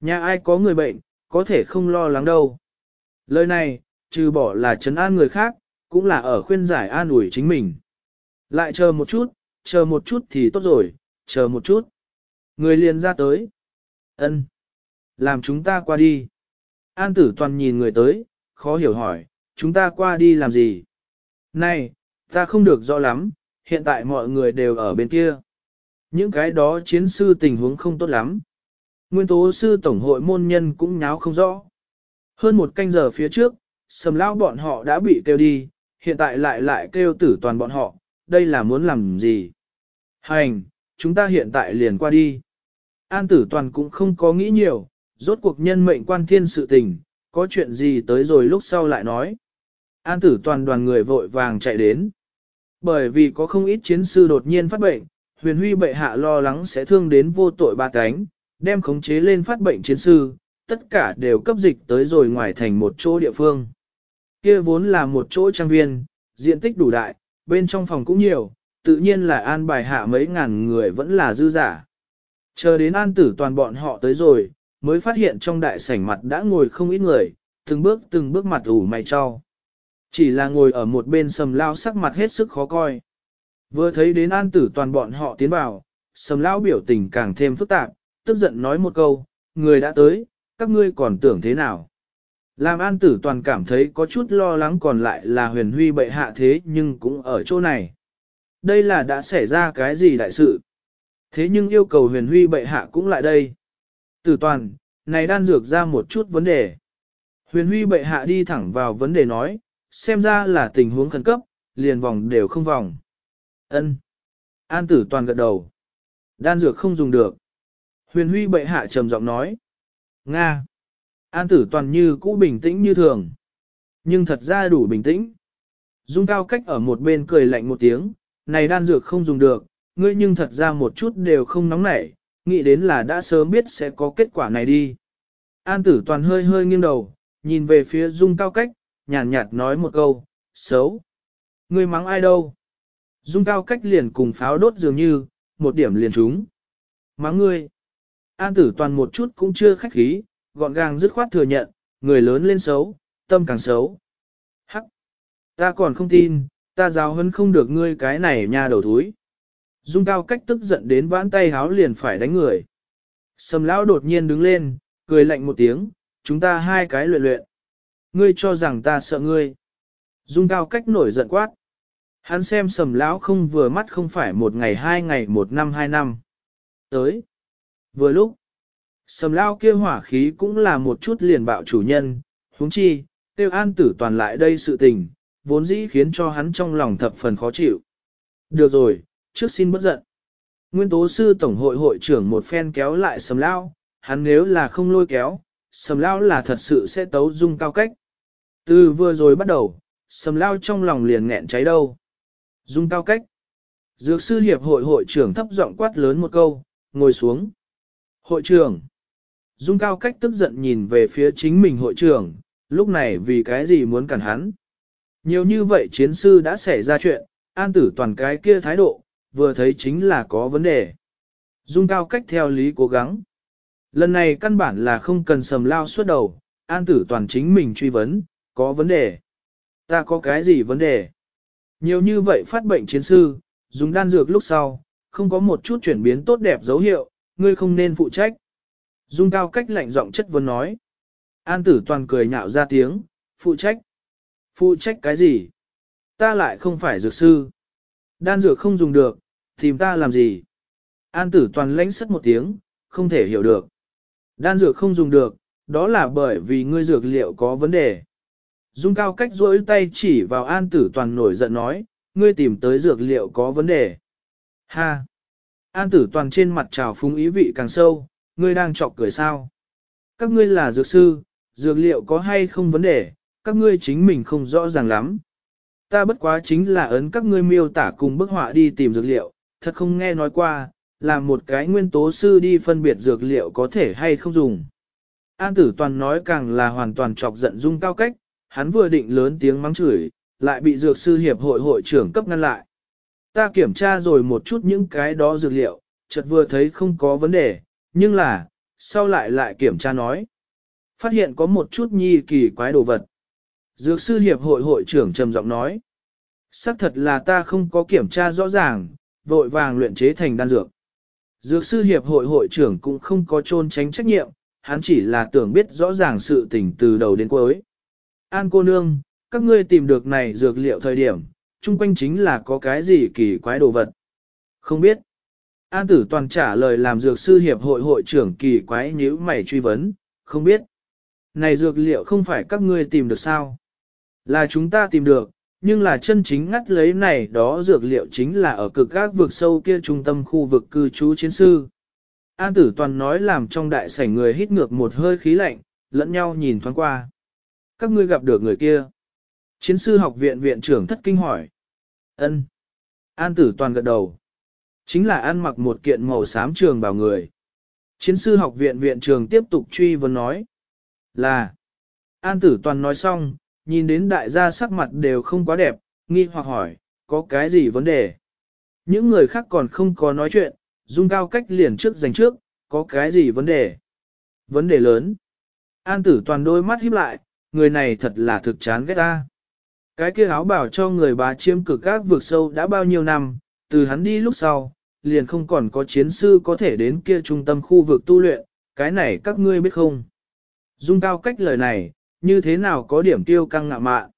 Nhà ai có người bệnh, có thể không lo lắng đâu. Lời này, trừ bỏ là trấn an người khác, cũng là ở khuyên giải an ủi chính mình. Lại chờ một chút, chờ một chút thì tốt rồi, chờ một chút. Người liền ra tới. ân Làm chúng ta qua đi. An tử toàn nhìn người tới, khó hiểu hỏi, chúng ta qua đi làm gì? Này, ta không được rõ lắm, hiện tại mọi người đều ở bên kia. Những cái đó chiến sư tình huống không tốt lắm. Nguyên tố sư tổng hội môn nhân cũng nháo không rõ. Hơn một canh giờ phía trước, sầm lao bọn họ đã bị kêu đi, hiện tại lại lại kêu tử toàn bọn họ, đây là muốn làm gì? Hành, chúng ta hiện tại liền qua đi. An tử toàn cũng không có nghĩ nhiều, rốt cuộc nhân mệnh quan thiên sự tình, có chuyện gì tới rồi lúc sau lại nói. An tử toàn đoàn người vội vàng chạy đến. Bởi vì có không ít chiến sư đột nhiên phát bệnh, huyền huy bệ hạ lo lắng sẽ thương đến vô tội ba cánh, đem khống chế lên phát bệnh chiến sư, tất cả đều cấp dịch tới rồi ngoài thành một chỗ địa phương. Kia vốn là một chỗ trang viên, diện tích đủ đại, bên trong phòng cũng nhiều, tự nhiên là an bài hạ mấy ngàn người vẫn là dư giả. Chờ đến an tử toàn bọn họ tới rồi, mới phát hiện trong đại sảnh mặt đã ngồi không ít người, từng bước từng bước mặt ủ mày cho. Chỉ là ngồi ở một bên sầm lao sắc mặt hết sức khó coi. Vừa thấy đến an tử toàn bọn họ tiến vào, sầm lao biểu tình càng thêm phức tạp, tức giận nói một câu, người đã tới, các ngươi còn tưởng thế nào. Làm an tử toàn cảm thấy có chút lo lắng còn lại là huyền huy bệ hạ thế nhưng cũng ở chỗ này. Đây là đã xảy ra cái gì đại sự. Thế nhưng yêu cầu huyền huy bệ hạ cũng lại đây. Tử toàn, này đan dược ra một chút vấn đề. Huyền huy bệ hạ đi thẳng vào vấn đề nói, xem ra là tình huống khẩn cấp, liền vòng đều không vòng. Ân. An tử toàn gật đầu. Đan dược không dùng được. Huyền huy bệ hạ trầm giọng nói. Nga. An tử toàn như cũ bình tĩnh như thường. Nhưng thật ra đủ bình tĩnh. Dung cao cách ở một bên cười lạnh một tiếng, này đan dược không dùng được, ngươi nhưng thật ra một chút đều không nóng nảy, nghĩ đến là đã sớm biết sẽ có kết quả này đi. An tử toàn hơi hơi nghiêng đầu, nhìn về phía dung cao cách, nhàn nhạt, nhạt nói một câu, xấu. Ngươi mắng ai đâu? Dung cao cách liền cùng pháo đốt dường như, một điểm liền trúng. Mắng ngươi. An tử toàn một chút cũng chưa khách khí, gọn gàng dứt khoát thừa nhận, người lớn lên xấu, tâm càng xấu. Hắc! Ta còn không tin, ta giáo hơn không được ngươi cái này nha đầu thúi. Dung cao cách tức giận đến vãn tay háo liền phải đánh người. Sầm lão đột nhiên đứng lên, cười lạnh một tiếng, chúng ta hai cái luyện luyện. Ngươi cho rằng ta sợ ngươi. Dung cao cách nổi giận quát. Hắn xem sầm lão không vừa mắt không phải một ngày hai ngày một năm hai năm. Tới. Vừa lúc. Sầm lão kia hỏa khí cũng là một chút liền bạo chủ nhân, huống chi, tiêu an tử toàn lại đây sự tình, vốn dĩ khiến cho hắn trong lòng thập phần khó chịu. Được rồi, trước xin bất giận. Nguyên tố sư tổng hội hội trưởng một phen kéo lại sầm lao, hắn nếu là không lôi kéo, sầm lao là thật sự sẽ tấu dung cao cách. Từ vừa rồi bắt đầu, sầm lao trong lòng liền nghẹn cháy đâu. Dung cao cách. Dược sư hiệp hội hội trưởng thấp giọng quát lớn một câu, ngồi xuống. Hội trưởng. Dung cao cách tức giận nhìn về phía chính mình hội trưởng, lúc này vì cái gì muốn cản hắn. Nhiều như vậy chiến sư đã xảy ra chuyện, an tử toàn cái kia thái độ, vừa thấy chính là có vấn đề. Dung cao cách theo lý cố gắng. Lần này căn bản là không cần sầm lao suốt đầu, an tử toàn chính mình truy vấn, có vấn đề. Ta có cái gì vấn đề? Nhiều như vậy phát bệnh chiến sư, dùng đan dược lúc sau, không có một chút chuyển biến tốt đẹp dấu hiệu, ngươi không nên phụ trách. Dung cao cách lạnh giọng chất vấn nói. An tử toàn cười nhạo ra tiếng, phụ trách. Phụ trách cái gì? Ta lại không phải dược sư. Đan dược không dùng được, tìm ta làm gì? An tử toàn lãnh sất một tiếng, không thể hiểu được. Đan dược không dùng được, đó là bởi vì ngươi dược liệu có vấn đề. Dung cao cách rỗi tay chỉ vào an tử toàn nổi giận nói, ngươi tìm tới dược liệu có vấn đề. Ha! An tử toàn trên mặt trào phúng ý vị càng sâu, ngươi đang chọc cười sao? Các ngươi là dược sư, dược liệu có hay không vấn đề, các ngươi chính mình không rõ ràng lắm. Ta bất quá chính là ấn các ngươi miêu tả cùng bức họa đi tìm dược liệu, thật không nghe nói qua, là một cái nguyên tố sư đi phân biệt dược liệu có thể hay không dùng. An tử toàn nói càng là hoàn toàn chọc giận dung cao cách, hắn vừa định lớn tiếng mắng chửi, lại bị dược sư hiệp hội hội trưởng cấp ngăn lại. Ta kiểm tra rồi một chút những cái đó dược liệu, chợt vừa thấy không có vấn đề, nhưng là, sau lại lại kiểm tra nói. Phát hiện có một chút nhi kỳ quái đồ vật. Dược sư hiệp hội hội trưởng trầm giọng nói. Xác thật là ta không có kiểm tra rõ ràng, vội vàng luyện chế thành đan dược. Dược sư hiệp hội hội trưởng cũng không có trôn tránh trách nhiệm, hắn chỉ là tưởng biết rõ ràng sự tình từ đầu đến cuối. An cô nương, các ngươi tìm được này dược liệu thời điểm, chung quanh chính là có cái gì kỳ quái đồ vật. Không biết. An tử toàn trả lời làm dược sư hiệp hội hội trưởng kỳ quái nhíu mày truy vấn, không biết. này dược liệu không phải các ngươi tìm được sao? Là chúng ta tìm được, nhưng là chân chính ngắt lấy này đó dược liệu chính là ở cực các vực sâu kia trung tâm khu vực cư trú chiến sư. An tử toàn nói làm trong đại sảnh người hít ngược một hơi khí lạnh, lẫn nhau nhìn thoáng qua. Các ngươi gặp được người kia. Chiến sư học viện viện trưởng thất kinh hỏi. ân An tử toàn gật đầu. Chính là ăn mặc một kiện màu xám trường bảo người. Chiến sư học viện viện trường tiếp tục truy vấn nói. Là. An tử toàn nói xong, nhìn đến đại gia sắc mặt đều không quá đẹp, nghi hoặc hỏi, có cái gì vấn đề? Những người khác còn không có nói chuyện, dung cao cách liền trước dành trước, có cái gì vấn đề? Vấn đề lớn. An tử toàn đôi mắt híp lại, người này thật là thực chán ghét ta. Cái kia áo bảo cho người bá chiếm cực các vượt sâu đã bao nhiêu năm, từ hắn đi lúc sau, liền không còn có chiến sư có thể đến kia trung tâm khu vực tu luyện, cái này các ngươi biết không? Dung cao cách lời này, như thế nào có điểm tiêu căng ngạ mạn.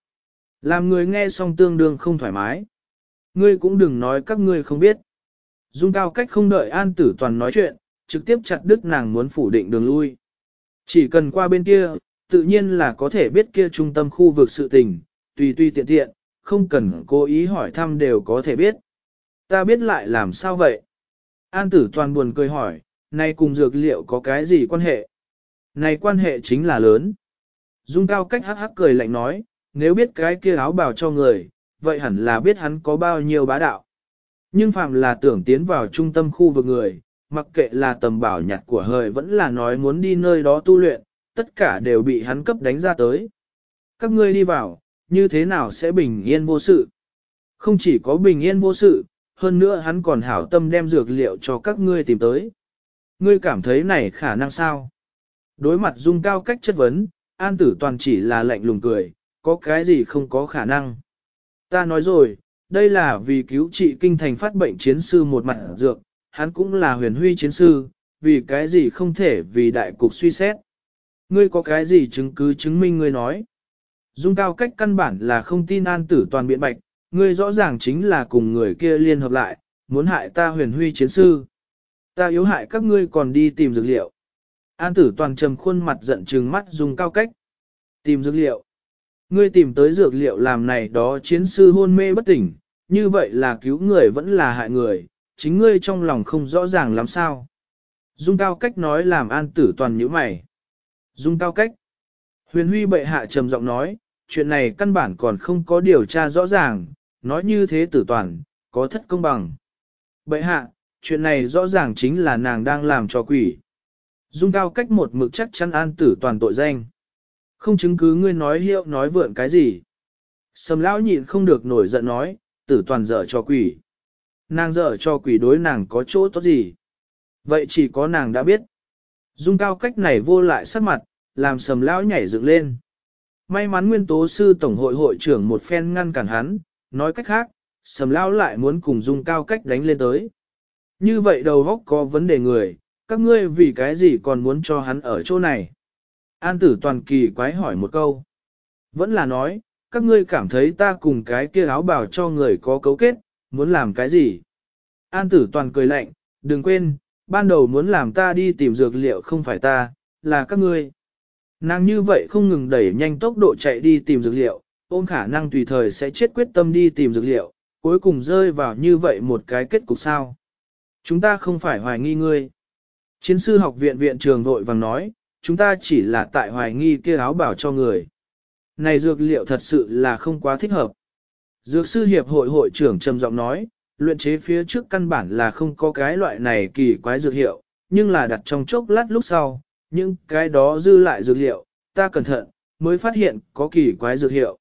Làm người nghe xong tương đương không thoải mái. Ngươi cũng đừng nói các ngươi không biết. Dung cao cách không đợi an tử toàn nói chuyện, trực tiếp chặt đứt nàng muốn phủ định đường lui. Chỉ cần qua bên kia, tự nhiên là có thể biết kia trung tâm khu vực sự tình, tùy tùy tiện tiện, không cần cố ý hỏi thăm đều có thể biết. Ta biết lại làm sao vậy? An tử toàn buồn cười hỏi, nay cùng dược liệu có cái gì quan hệ? Này quan hệ chính là lớn. Dung cao cách hắc hắc cười lạnh nói, nếu biết cái kia áo bào cho người, vậy hẳn là biết hắn có bao nhiêu bá đạo. Nhưng phạm là tưởng tiến vào trung tâm khu vực người, mặc kệ là tầm bảo nhặt của hời vẫn là nói muốn đi nơi đó tu luyện, tất cả đều bị hắn cấp đánh ra tới. Các ngươi đi vào, như thế nào sẽ bình yên vô sự? Không chỉ có bình yên vô sự, hơn nữa hắn còn hảo tâm đem dược liệu cho các ngươi tìm tới. Ngươi cảm thấy này khả năng sao? Đối mặt dung cao cách chất vấn, an tử toàn chỉ là lạnh lùng cười, có cái gì không có khả năng. Ta nói rồi, đây là vì cứu trị kinh thành phát bệnh chiến sư một mặt dược, hắn cũng là huyền huy chiến sư, vì cái gì không thể vì đại cục suy xét. Ngươi có cái gì chứng cứ chứng minh ngươi nói. Dung cao cách căn bản là không tin an tử toàn biện bạch, ngươi rõ ràng chính là cùng người kia liên hợp lại, muốn hại ta huyền huy chiến sư. Ta yếu hại các ngươi còn đi tìm dược liệu. An tử toàn trầm khuôn mặt giận trừng mắt dùng cao cách. Tìm dược liệu. Ngươi tìm tới dược liệu làm này đó chiến sư hôn mê bất tỉnh, như vậy là cứu người vẫn là hại người, chính ngươi trong lòng không rõ ràng làm sao. Dung cao cách nói làm an tử toàn nhíu mày. Dung cao cách. Huyền huy bệ hạ trầm giọng nói, chuyện này căn bản còn không có điều tra rõ ràng, nói như thế tử toàn, có thất công bằng. Bệ hạ, chuyện này rõ ràng chính là nàng đang làm cho quỷ. Dung cao cách một mực chắc chắn an tử toàn tội danh. Không chứng cứ ngươi nói hiệu nói vượn cái gì. Sầm lão nhịn không được nổi giận nói, tử toàn dở cho quỷ. Nàng dở cho quỷ đối nàng có chỗ tốt gì. Vậy chỉ có nàng đã biết. Dung cao cách này vô lại sắc mặt, làm sầm lão nhảy dựng lên. May mắn nguyên tố sư tổng hội hội trưởng một phen ngăn cản hắn, nói cách khác, sầm lao lại muốn cùng dung cao cách đánh lên tới. Như vậy đầu góc có vấn đề người, các ngươi vì cái gì còn muốn cho hắn ở chỗ này? An tử toàn kỳ quái hỏi một câu. Vẫn là nói, các ngươi cảm thấy ta cùng cái kia áo bào cho người có cấu kết, muốn làm cái gì? An tử toàn cười lạnh, đừng quên, ban đầu muốn làm ta đi tìm dược liệu không phải ta, là các ngươi. Nàng như vậy không ngừng đẩy nhanh tốc độ chạy đi tìm dược liệu, ôm khả năng tùy thời sẽ chết quyết tâm đi tìm dược liệu, cuối cùng rơi vào như vậy một cái kết cục sao. Chúng ta không phải hoài nghi ngươi. Chiến sư học viện viện trường vội vàng nói, chúng ta chỉ là tại hoài nghi kia áo bảo cho người. Này dược liệu thật sự là không quá thích hợp. Dược sư hiệp hội hội trưởng trầm giọng nói, luyện chế phía trước căn bản là không có cái loại này kỳ quái dược hiệu, nhưng là đặt trong chốc lát lúc sau, những cái đó dư lại dược liệu, ta cẩn thận, mới phát hiện có kỳ quái dược hiệu.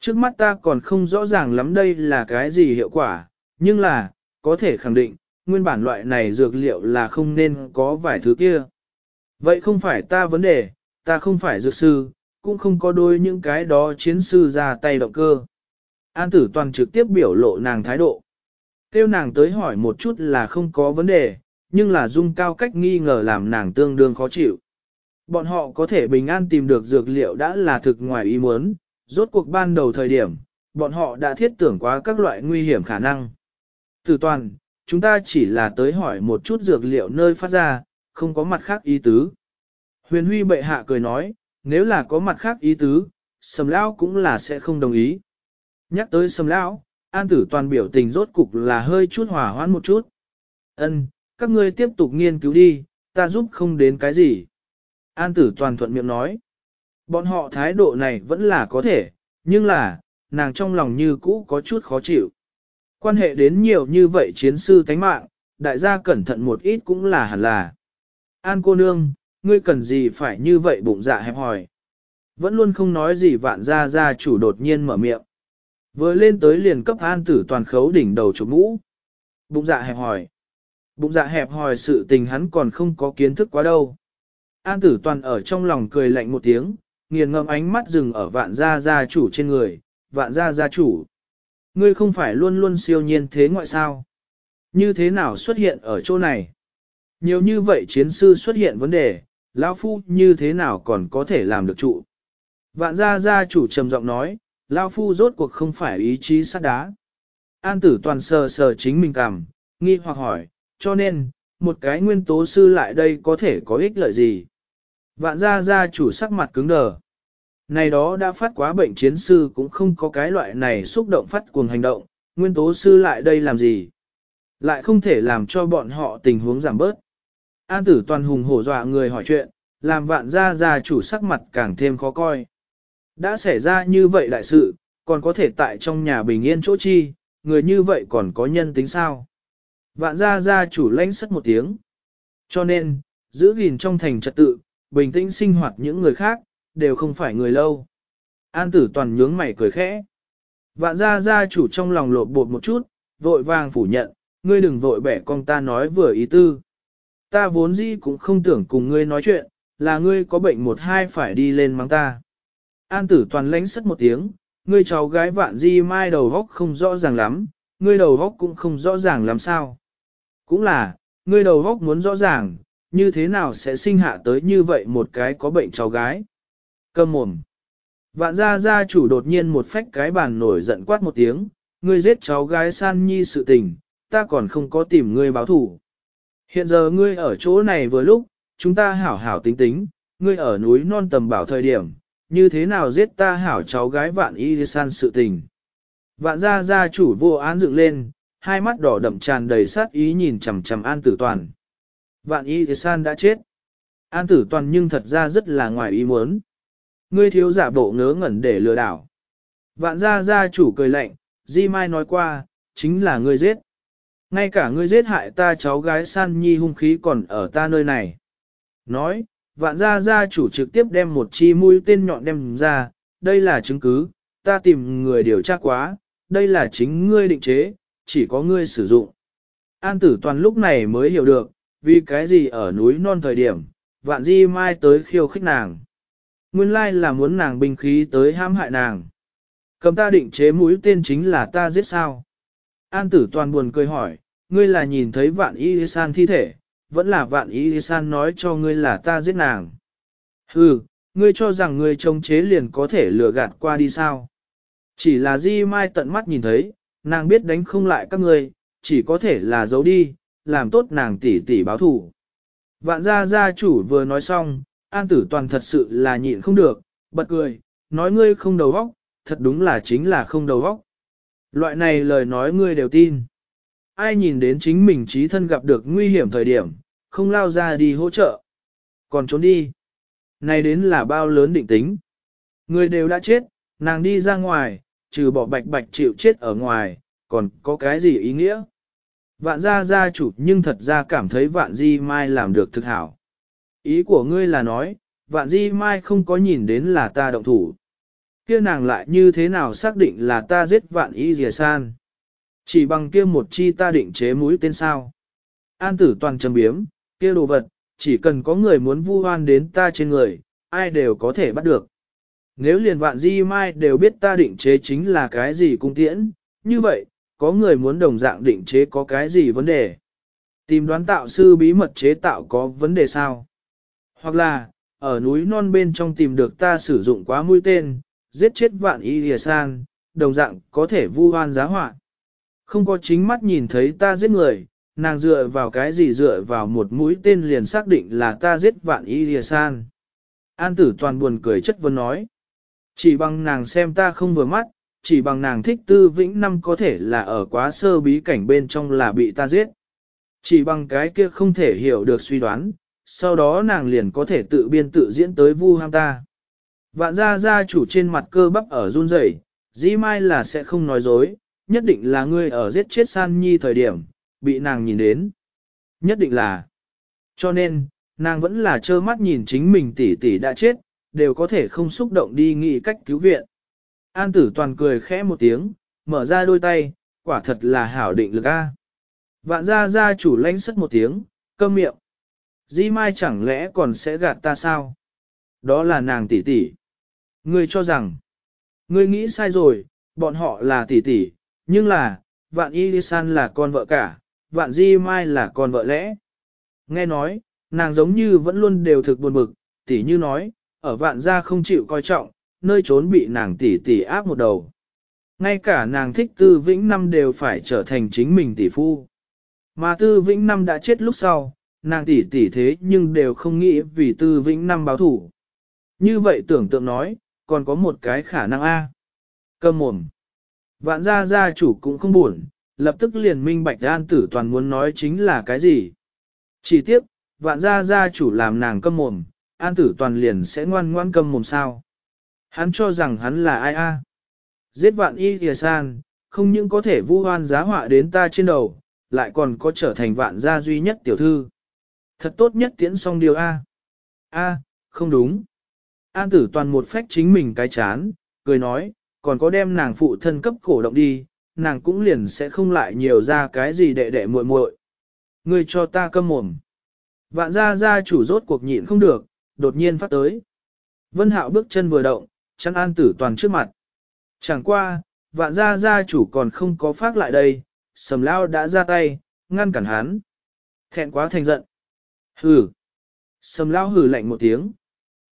Trước mắt ta còn không rõ ràng lắm đây là cái gì hiệu quả, nhưng là, có thể khẳng định, nguyên bản loại này dược liệu là không nên có vài thứ kia. Vậy không phải ta vấn đề, ta không phải dược sư, cũng không có đôi những cái đó chiến sư ra tay động cơ. An tử toàn trực tiếp biểu lộ nàng thái độ. Kêu nàng tới hỏi một chút là không có vấn đề, nhưng là dung cao cách nghi ngờ làm nàng tương đương khó chịu. Bọn họ có thể bình an tìm được dược liệu đã là thực ngoài ý muốn, rốt cuộc ban đầu thời điểm, bọn họ đã thiết tưởng quá các loại nguy hiểm khả năng. Tử toàn, chúng ta chỉ là tới hỏi một chút dược liệu nơi phát ra, không có mặt khác ý tứ. Huyền huy bệ hạ cười nói, nếu là có mặt khác ý tứ, sầm lão cũng là sẽ không đồng ý. Nhắc tới sầm lão, an tử toàn biểu tình rốt cục là hơi chút hỏa hoãn một chút. Ân, các ngươi tiếp tục nghiên cứu đi, ta giúp không đến cái gì. An tử toàn thuận miệng nói. Bọn họ thái độ này vẫn là có thể, nhưng là, nàng trong lòng như cũ có chút khó chịu. Quan hệ đến nhiều như vậy chiến sư tánh mạng, đại gia cẩn thận một ít cũng là hẳn là. An cô nương, ngươi cần gì phải như vậy bụng dạ hẹp hòi. Vẫn luôn không nói gì vạn gia gia chủ đột nhiên mở miệng. Vừa lên tới liền cấp an tử toàn khấu đỉnh đầu chụp mũ. Bụng dạ hẹp hòi. Bụng dạ hẹp hòi sự tình hắn còn không có kiến thức quá đâu. An tử toàn ở trong lòng cười lạnh một tiếng, nghiền ngẫm ánh mắt dừng ở vạn gia gia chủ trên người, vạn gia gia chủ. Ngươi không phải luôn luôn siêu nhiên thế ngoại sao? Như thế nào xuất hiện ở chỗ này? Nhiều như vậy chiến sư xuất hiện vấn đề, lão phu như thế nào còn có thể làm được trụ? Vạn gia gia chủ trầm giọng nói, lão phu rốt cuộc không phải ý chí sắt đá. An tử toàn sờ sờ chính mình cảm, nghi hoặc hỏi, cho nên, một cái nguyên tố sư lại đây có thể có ích lợi gì? Vạn gia gia chủ sắc mặt cứng đờ. Này đó đã phát quá bệnh chiến sư cũng không có cái loại này xúc động phát cuồng hành động, nguyên tố sư lại đây làm gì? Lại không thể làm cho bọn họ tình huống giảm bớt. An tử toàn hùng hổ dọa người hỏi chuyện, làm vạn gia gia chủ sắc mặt càng thêm khó coi. Đã xảy ra như vậy đại sự, còn có thể tại trong nhà bình yên chỗ chi, người như vậy còn có nhân tính sao? Vạn gia gia chủ lãnh sất một tiếng. Cho nên, giữ gìn trong thành trật tự, bình tĩnh sinh hoạt những người khác, đều không phải người lâu. An tử toàn nhướng mày cười khẽ. Vạn gia gia chủ trong lòng lột bột một chút, vội vàng phủ nhận, ngươi đừng vội bẻ con ta nói vừa ý tư. Ta vốn dĩ cũng không tưởng cùng ngươi nói chuyện, là ngươi có bệnh một hai phải đi lên mang ta. An tử toàn lánh sất một tiếng, ngươi cháu gái vạn di mai đầu góc không rõ ràng lắm, ngươi đầu góc cũng không rõ ràng làm sao. Cũng là, ngươi đầu góc muốn rõ ràng, như thế nào sẽ sinh hạ tới như vậy một cái có bệnh cháu gái. Cơm mồm. Vạn gia gia chủ đột nhiên một phách cái bàn nổi giận quát một tiếng, ngươi giết cháu gái san nhi sự tình, ta còn không có tìm ngươi báo thủ. Hiện giờ ngươi ở chỗ này vừa lúc, chúng ta hảo hảo tính tính, ngươi ở núi non tầm bảo thời điểm, như thế nào giết ta hảo cháu gái vạn y san sự tình. Vạn gia gia chủ vô án dựng lên, hai mắt đỏ đậm tràn đầy sát ý nhìn chằm chằm an tử toàn. Vạn y san đã chết. An tử toàn nhưng thật ra rất là ngoài ý muốn. Ngươi thiếu giả bộ ngớ ngẩn để lừa đảo. Vạn gia gia chủ cười lạnh, Di Mai nói qua, chính là ngươi giết. Ngay cả ngươi giết hại ta cháu gái san nhi hung khí còn ở ta nơi này. Nói, vạn gia gia chủ trực tiếp đem một chi mũi tên nhọn đem ra, đây là chứng cứ, ta tìm người điều tra quá, đây là chính ngươi định chế, chỉ có ngươi sử dụng. An tử toàn lúc này mới hiểu được, vì cái gì ở núi non thời điểm, vạn di mai tới khiêu khích nàng. Nguyên lai là muốn nàng binh khí tới hãm hại nàng. Cầm ta định chế mũi tên chính là ta giết sao. An tử toàn buồn cười hỏi, ngươi là nhìn thấy vạn y san thi thể, vẫn là vạn y san nói cho ngươi là ta giết nàng. Hừ, ngươi cho rằng ngươi trông chế liền có thể lừa gạt qua đi sao. Chỉ là di mai tận mắt nhìn thấy, nàng biết đánh không lại các ngươi, chỉ có thể là giấu đi, làm tốt nàng tỷ tỷ báo thủ. Vạn gia gia chủ vừa nói xong, an tử toàn thật sự là nhịn không được, bật cười, nói ngươi không đầu óc, thật đúng là chính là không đầu óc. Loại này lời nói ngươi đều tin. Ai nhìn đến chính mình trí thân gặp được nguy hiểm thời điểm, không lao ra đi hỗ trợ. Còn trốn đi. Này đến là bao lớn định tính. Người đều đã chết, nàng đi ra ngoài, trừ bỏ bạch bạch chịu chết ở ngoài, còn có cái gì ý nghĩa? Vạn gia gia chủ nhưng thật ra cảm thấy vạn di mai làm được thực hảo. Ý của ngươi là nói, vạn di mai không có nhìn đến là ta động thủ. Kia nàng lại như thế nào xác định là ta giết vạn y dìa san. Chỉ bằng kia một chi ta định chế mũi tên sao. An tử toàn trầm biếm, kia đồ vật, chỉ cần có người muốn vu oan đến ta trên người, ai đều có thể bắt được. Nếu liền vạn di mai đều biết ta định chế chính là cái gì cung tiễn, như vậy, có người muốn đồng dạng định chế có cái gì vấn đề. Tìm đoán tạo sư bí mật chế tạo có vấn đề sao? Hoặc là, ở núi non bên trong tìm được ta sử dụng quá mũi tên, giết chết vạn y lìa san, đồng dạng có thể vu hoan giá họa. Không có chính mắt nhìn thấy ta giết người, nàng dựa vào cái gì dựa vào một mũi tên liền xác định là ta giết vạn y lìa san. An tử toàn buồn cười chất vấn nói. Chỉ bằng nàng xem ta không vừa mắt, chỉ bằng nàng thích tư vĩnh năm có thể là ở quá sơ bí cảnh bên trong là bị ta giết. Chỉ bằng cái kia không thể hiểu được suy đoán, sau đó nàng liền có thể tự biên tự diễn tới vu ham ta. Vạn gia gia chủ trên mặt cơ bắp ở run rẩy, dĩ mai là sẽ không nói dối, nhất định là ngươi ở giết chết san nhi thời điểm, bị nàng nhìn đến. Nhất định là. Cho nên, nàng vẫn là trơ mắt nhìn chính mình tỷ tỷ đã chết, đều có thể không xúc động đi nghĩ cách cứu viện. An tử toàn cười khẽ một tiếng, mở ra đôi tay, quả thật là hảo định lực a. Vạn gia gia chủ lãnh sất một tiếng, câm miệng. Di mai chẳng lẽ còn sẽ gạt ta sao? Đó là nàng tỷ tỷ. Ngươi cho rằng, ngươi nghĩ sai rồi, bọn họ là tỷ tỷ, nhưng là, vạn y san là con vợ cả, vạn di mai là con vợ lẽ. Nghe nói, nàng giống như vẫn luôn đều thực buồn bực, tỷ như nói, ở vạn gia không chịu coi trọng, nơi trốn bị nàng tỷ tỷ áp một đầu. Ngay cả nàng thích tư vĩnh năm đều phải trở thành chính mình tỷ phu. Mà tư vĩnh năm đã chết lúc sau, nàng tỷ tỷ thế nhưng đều không nghĩ vì tư vĩnh năm báo thủ. Như vậy tưởng tượng nói, còn có một cái khả năng A. Cầm mồm. Vạn gia gia chủ cũng không buồn, lập tức liền minh bạch an tử toàn muốn nói chính là cái gì. Chỉ tiếp, vạn gia gia chủ làm nàng câm mồm, an tử toàn liền sẽ ngoan ngoan câm mồm sao. Hắn cho rằng hắn là ai a? Giết vạn y thìa san, không những có thể vu hoan giá họa đến ta trên đầu, lại còn có trở thành vạn gia duy nhất tiểu thư. Thật tốt nhất tiễn xong điều A. A, không đúng. An tử toàn một phách chính mình cái chán, cười nói, còn có đem nàng phụ thân cấp cổ động đi, nàng cũng liền sẽ không lại nhiều ra cái gì đệ đệ muội muội. Ngươi cho ta câm mồm. Vạn gia gia chủ rốt cuộc nhịn không được, đột nhiên phát tới. Vân hạo bước chân vừa động, chắn an tử toàn trước mặt. Chẳng qua, vạn gia gia chủ còn không có phát lại đây, sầm lao đã ra tay, ngăn cản hắn. Thẹn quá thành giận. Hừ. Sầm lao hừ lạnh một tiếng.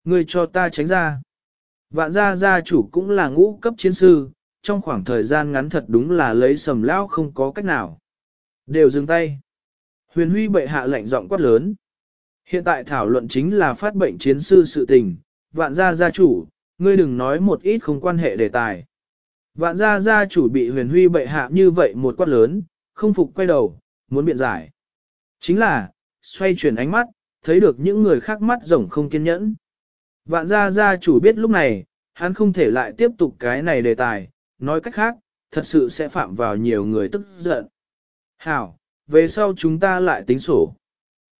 Ngươi cho ta tránh ra. Vạn gia gia chủ cũng là ngũ cấp chiến sư, trong khoảng thời gian ngắn thật đúng là lấy sầm lao không có cách nào. Đều dừng tay. Huyền huy bệ hạ lệnh giọng quát lớn. Hiện tại thảo luận chính là phát bệnh chiến sư sự tình, vạn gia gia chủ, ngươi đừng nói một ít không quan hệ đề tài. Vạn gia gia chủ bị huyền huy bệ hạ như vậy một quát lớn, không phục quay đầu, muốn biện giải. Chính là, xoay chuyển ánh mắt, thấy được những người khác mắt rồng không kiên nhẫn. Vạn gia gia chủ biết lúc này, hắn không thể lại tiếp tục cái này đề tài, nói cách khác, thật sự sẽ phạm vào nhiều người tức giận. Hảo, về sau chúng ta lại tính sổ.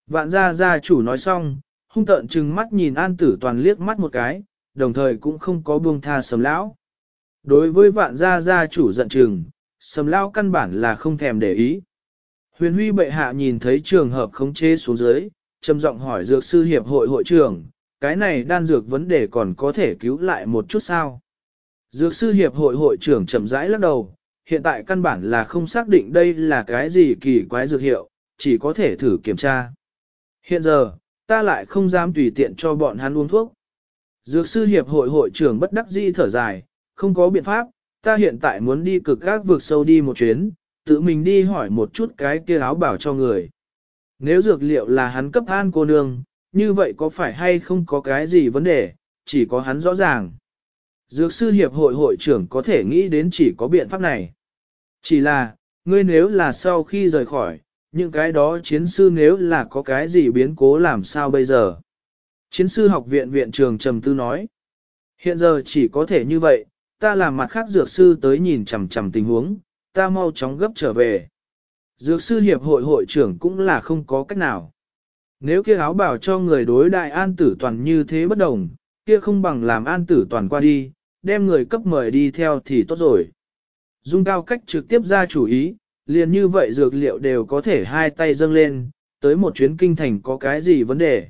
Vạn gia gia chủ nói xong, hung tợn trừng mắt nhìn an tử toàn liếc mắt một cái, đồng thời cũng không có buông tha sầm lão. Đối với vạn gia gia chủ giận trường, sầm lão căn bản là không thèm để ý. Huyền huy bệ hạ nhìn thấy trường hợp khống chế xuống dưới, trầm giọng hỏi dược sư hiệp hội hội trưởng, cái này đan dược vấn đề còn có thể cứu lại một chút sao? Dược sư hiệp hội hội trưởng chậm rãi lắc đầu, hiện tại căn bản là không xác định đây là cái gì kỳ quái dược hiệu, chỉ có thể thử kiểm tra. Hiện giờ, ta lại không dám tùy tiện cho bọn hắn uống thuốc. Dược sư hiệp hội hội trưởng bất đắc dĩ thở dài, không có biện pháp, ta hiện tại muốn đi cực các vượt sâu đi một chuyến, tự mình đi hỏi một chút cái kia áo bảo cho người. Nếu dược liệu là hắn cấp an cô nương, như vậy có phải hay không có cái gì vấn đề, chỉ có hắn rõ ràng. Dược sư hiệp hội hội trưởng có thể nghĩ đến chỉ có biện pháp này. Chỉ là, ngươi nếu là sau khi rời khỏi, những cái đó chiến sư nếu là có cái gì biến cố làm sao bây giờ. Chiến sư học viện viện trường trầm tư nói. Hiện giờ chỉ có thể như vậy, ta làm mặt khác dược sư tới nhìn chằm chằm tình huống, ta mau chóng gấp trở về. Dược sư hiệp hội hội trưởng cũng là không có cách nào. Nếu kia áo bảo cho người đối đại an tử toàn như thế bất đồng, kia không bằng làm an tử toàn qua đi, đem người cấp mời đi theo thì tốt rồi. Dung cao cách trực tiếp ra chủ ý, liền như vậy dược liệu đều có thể hai tay dâng lên, tới một chuyến kinh thành có cái gì vấn đề.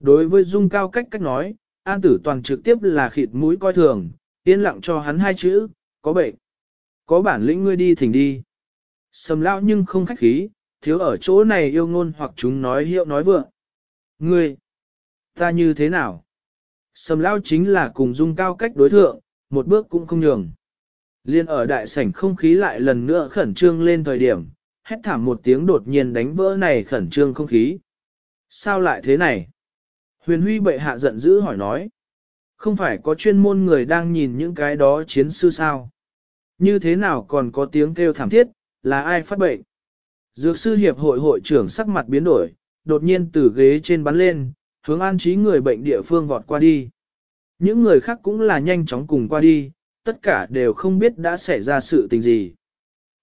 Đối với dung cao cách cách nói, an tử toàn trực tiếp là khịt mũi coi thường, yên lặng cho hắn hai chữ, có bệnh. Có bản lĩnh ngươi đi thỉnh đi. Sầm lao nhưng không khách khí, thiếu ở chỗ này yêu ngôn hoặc chúng nói hiệu nói vượng. Ngươi, ta như thế nào? Sầm lao chính là cùng dung cao cách đối thượng, một bước cũng không nhường. Liên ở đại sảnh không khí lại lần nữa khẩn trương lên thời điểm, hét thảm một tiếng đột nhiên đánh vỡ này khẩn trương không khí. Sao lại thế này? Huyền huy bệ hạ giận dữ hỏi nói. Không phải có chuyên môn người đang nhìn những cái đó chiến sư sao? Như thế nào còn có tiếng kêu thảm thiết, là ai phát bệnh? Dược sư hiệp hội hội trưởng sắc mặt biến đổi, đột nhiên từ ghế trên bắn lên, hướng an trí người bệnh địa phương vọt qua đi. Những người khác cũng là nhanh chóng cùng qua đi, tất cả đều không biết đã xảy ra sự tình gì.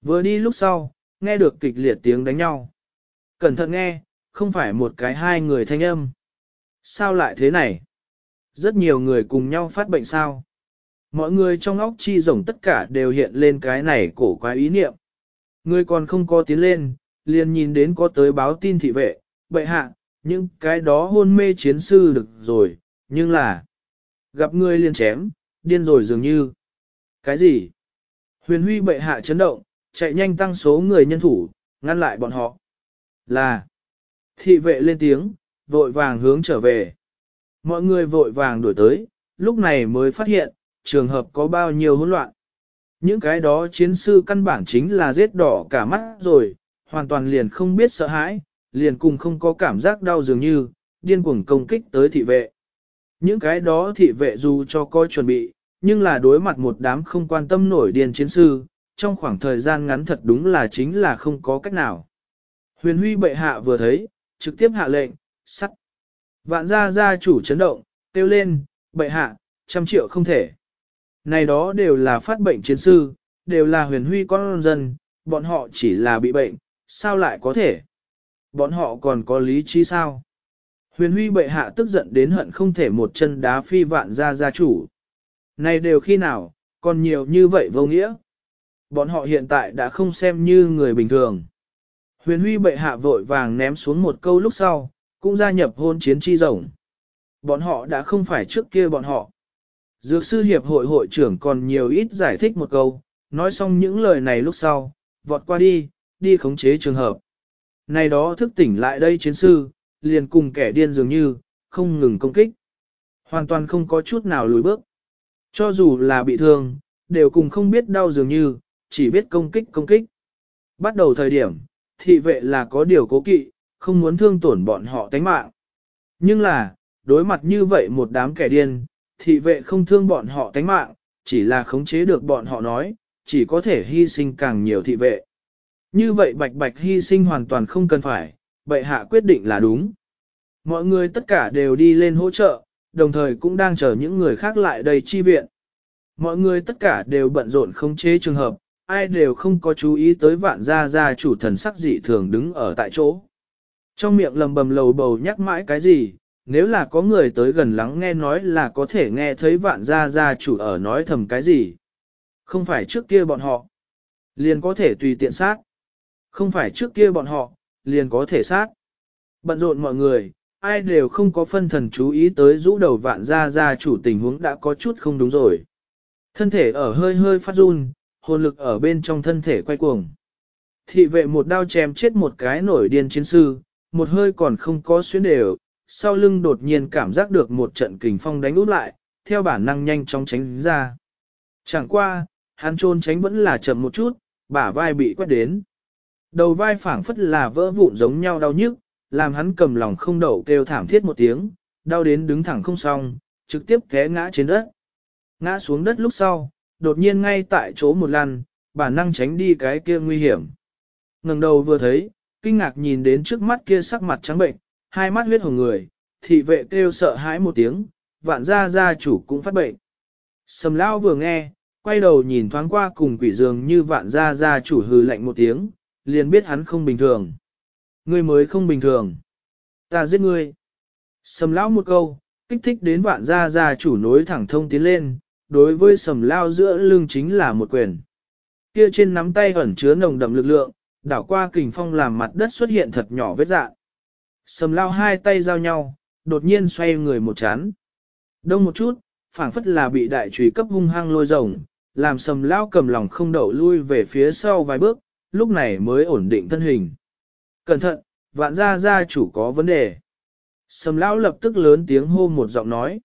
Vừa đi lúc sau, nghe được kịch liệt tiếng đánh nhau. Cẩn thận nghe, không phải một cái hai người thanh âm. Sao lại thế này? Rất nhiều người cùng nhau phát bệnh sao? Mọi người trong óc chi rồng tất cả đều hiện lên cái này cổ quái ý niệm. Người còn không có tiến lên, liền nhìn đến có tới báo tin thị vệ, bệ hạ, những cái đó hôn mê chiến sư được rồi, nhưng là gặp người liền chém, điên rồi dường như. Cái gì? Huyền huy bệ hạ chấn động, chạy nhanh tăng số người nhân thủ, ngăn lại bọn họ. Là thị vệ lên tiếng, vội vàng hướng trở về. Mọi người vội vàng đuổi tới, lúc này mới phát hiện, trường hợp có bao nhiêu hỗn loạn. Những cái đó chiến sư căn bản chính là giết đỏ cả mắt rồi, hoàn toàn liền không biết sợ hãi, liền cùng không có cảm giác đau dường như, điên cuồng công kích tới thị vệ. Những cái đó thị vệ dù cho coi chuẩn bị, nhưng là đối mặt một đám không quan tâm nổi điên chiến sư, trong khoảng thời gian ngắn thật đúng là chính là không có cách nào. Huyền huy bệ hạ vừa thấy, trực tiếp hạ lệnh, sắt. Vạn gia gia chủ chấn động, kêu lên, bệ hạ, trăm triệu không thể. Này đó đều là phát bệnh chiến sư, đều là huyền huy con dân, bọn họ chỉ là bị bệnh, sao lại có thể? Bọn họ còn có lý trí sao? Huyền huy bệ hạ tức giận đến hận không thể một chân đá phi vạn gia gia chủ. Này đều khi nào, còn nhiều như vậy vô nghĩa. Bọn họ hiện tại đã không xem như người bình thường. Huyền huy bệ hạ vội vàng ném xuống một câu lúc sau, cũng gia nhập hôn chiến chi rồng. Bọn họ đã không phải trước kia bọn họ. Dược sư hiệp hội hội trưởng còn nhiều ít giải thích một câu, nói xong những lời này lúc sau, vọt qua đi, đi khống chế trường hợp. Này đó thức tỉnh lại đây chiến sư, liền cùng kẻ điên dường như, không ngừng công kích. Hoàn toàn không có chút nào lùi bước. Cho dù là bị thương, đều cùng không biết đau dường như, chỉ biết công kích công kích. Bắt đầu thời điểm, thị vệ là có điều cố kỵ, không muốn thương tổn bọn họ tánh mạng. Nhưng là, đối mặt như vậy một đám kẻ điên, thị vệ không thương bọn họ tánh mạng, chỉ là khống chế được bọn họ nói, chỉ có thể hy sinh càng nhiều thị vệ. Như vậy bạch bạch hy sinh hoàn toàn không cần phải, bệ hạ quyết định là đúng. Mọi người tất cả đều đi lên hỗ trợ, đồng thời cũng đang chờ những người khác lại đây chi viện. Mọi người tất cả đều bận rộn khống chế trường hợp, ai đều không có chú ý tới vạn gia gia chủ thần sắc dị thường đứng ở tại chỗ. Trong miệng lầm bầm lầu bầu nhắc mãi cái gì, nếu là có người tới gần lắng nghe nói là có thể nghe thấy vạn gia gia chủ ở nói thầm cái gì. Không phải trước kia bọn họ, liền có thể tùy tiện sát. Không phải trước kia bọn họ, liền có thể sát. Bận rộn mọi người, ai đều không có phân thần chú ý tới rũ đầu vạn gia gia chủ tình huống đã có chút không đúng rồi. Thân thể ở hơi hơi phát run, hồn lực ở bên trong thân thể quay cuồng. Thị vệ một đao chém chết một cái nổi điên chiến sư, một hơi còn không có xuyến đều, sau lưng đột nhiên cảm giác được một trận kình phong đánh út lại, theo bản năng nhanh chóng tránh ra. Chẳng qua, hắn trôn tránh vẫn là chậm một chút, bả vai bị quét đến. Đầu vai phảng phất là vỡ vụn giống nhau đau nhức, làm hắn cầm lòng không đậu kêu thảm thiết một tiếng, đau đến đứng thẳng không xong, trực tiếp té ngã trên đất. Ngã xuống đất lúc sau, đột nhiên ngay tại chỗ một lần, bản năng tránh đi cái kia nguy hiểm. ngẩng đầu vừa thấy, kinh ngạc nhìn đến trước mắt kia sắc mặt trắng bệnh, hai mắt huyết hồng người, thị vệ kêu sợ hãi một tiếng, vạn gia gia chủ cũng phát bệnh. Sầm lão vừa nghe, quay đầu nhìn thoáng qua cùng quỷ dường như vạn gia gia chủ hừ lạnh một tiếng, liền biết hắn không bình thường. Ngươi mới không bình thường. Ta giết ngươi. Sầm lão một câu, kích thích đến vạn gia gia chủ nối thẳng thông tiến lên, đối với sầm lao giữa lưng chính là một quyền. Kia trên nắm tay ẩn chứa nồng đậm lực lượng, đảo qua kình phong làm mặt đất xuất hiện thật nhỏ vết dạ Sầm lao hai tay giao nhau, đột nhiên xoay người một chán. Đông một chút, phảng phất là bị đại trùy cấp hung hăng lôi rồng, làm sầm lao cầm lòng không đậu lui về phía sau vài bước, lúc này mới ổn định thân hình. Cẩn thận, vạn gia gia chủ có vấn đề. Sầm lão lập tức lớn tiếng hô một giọng nói.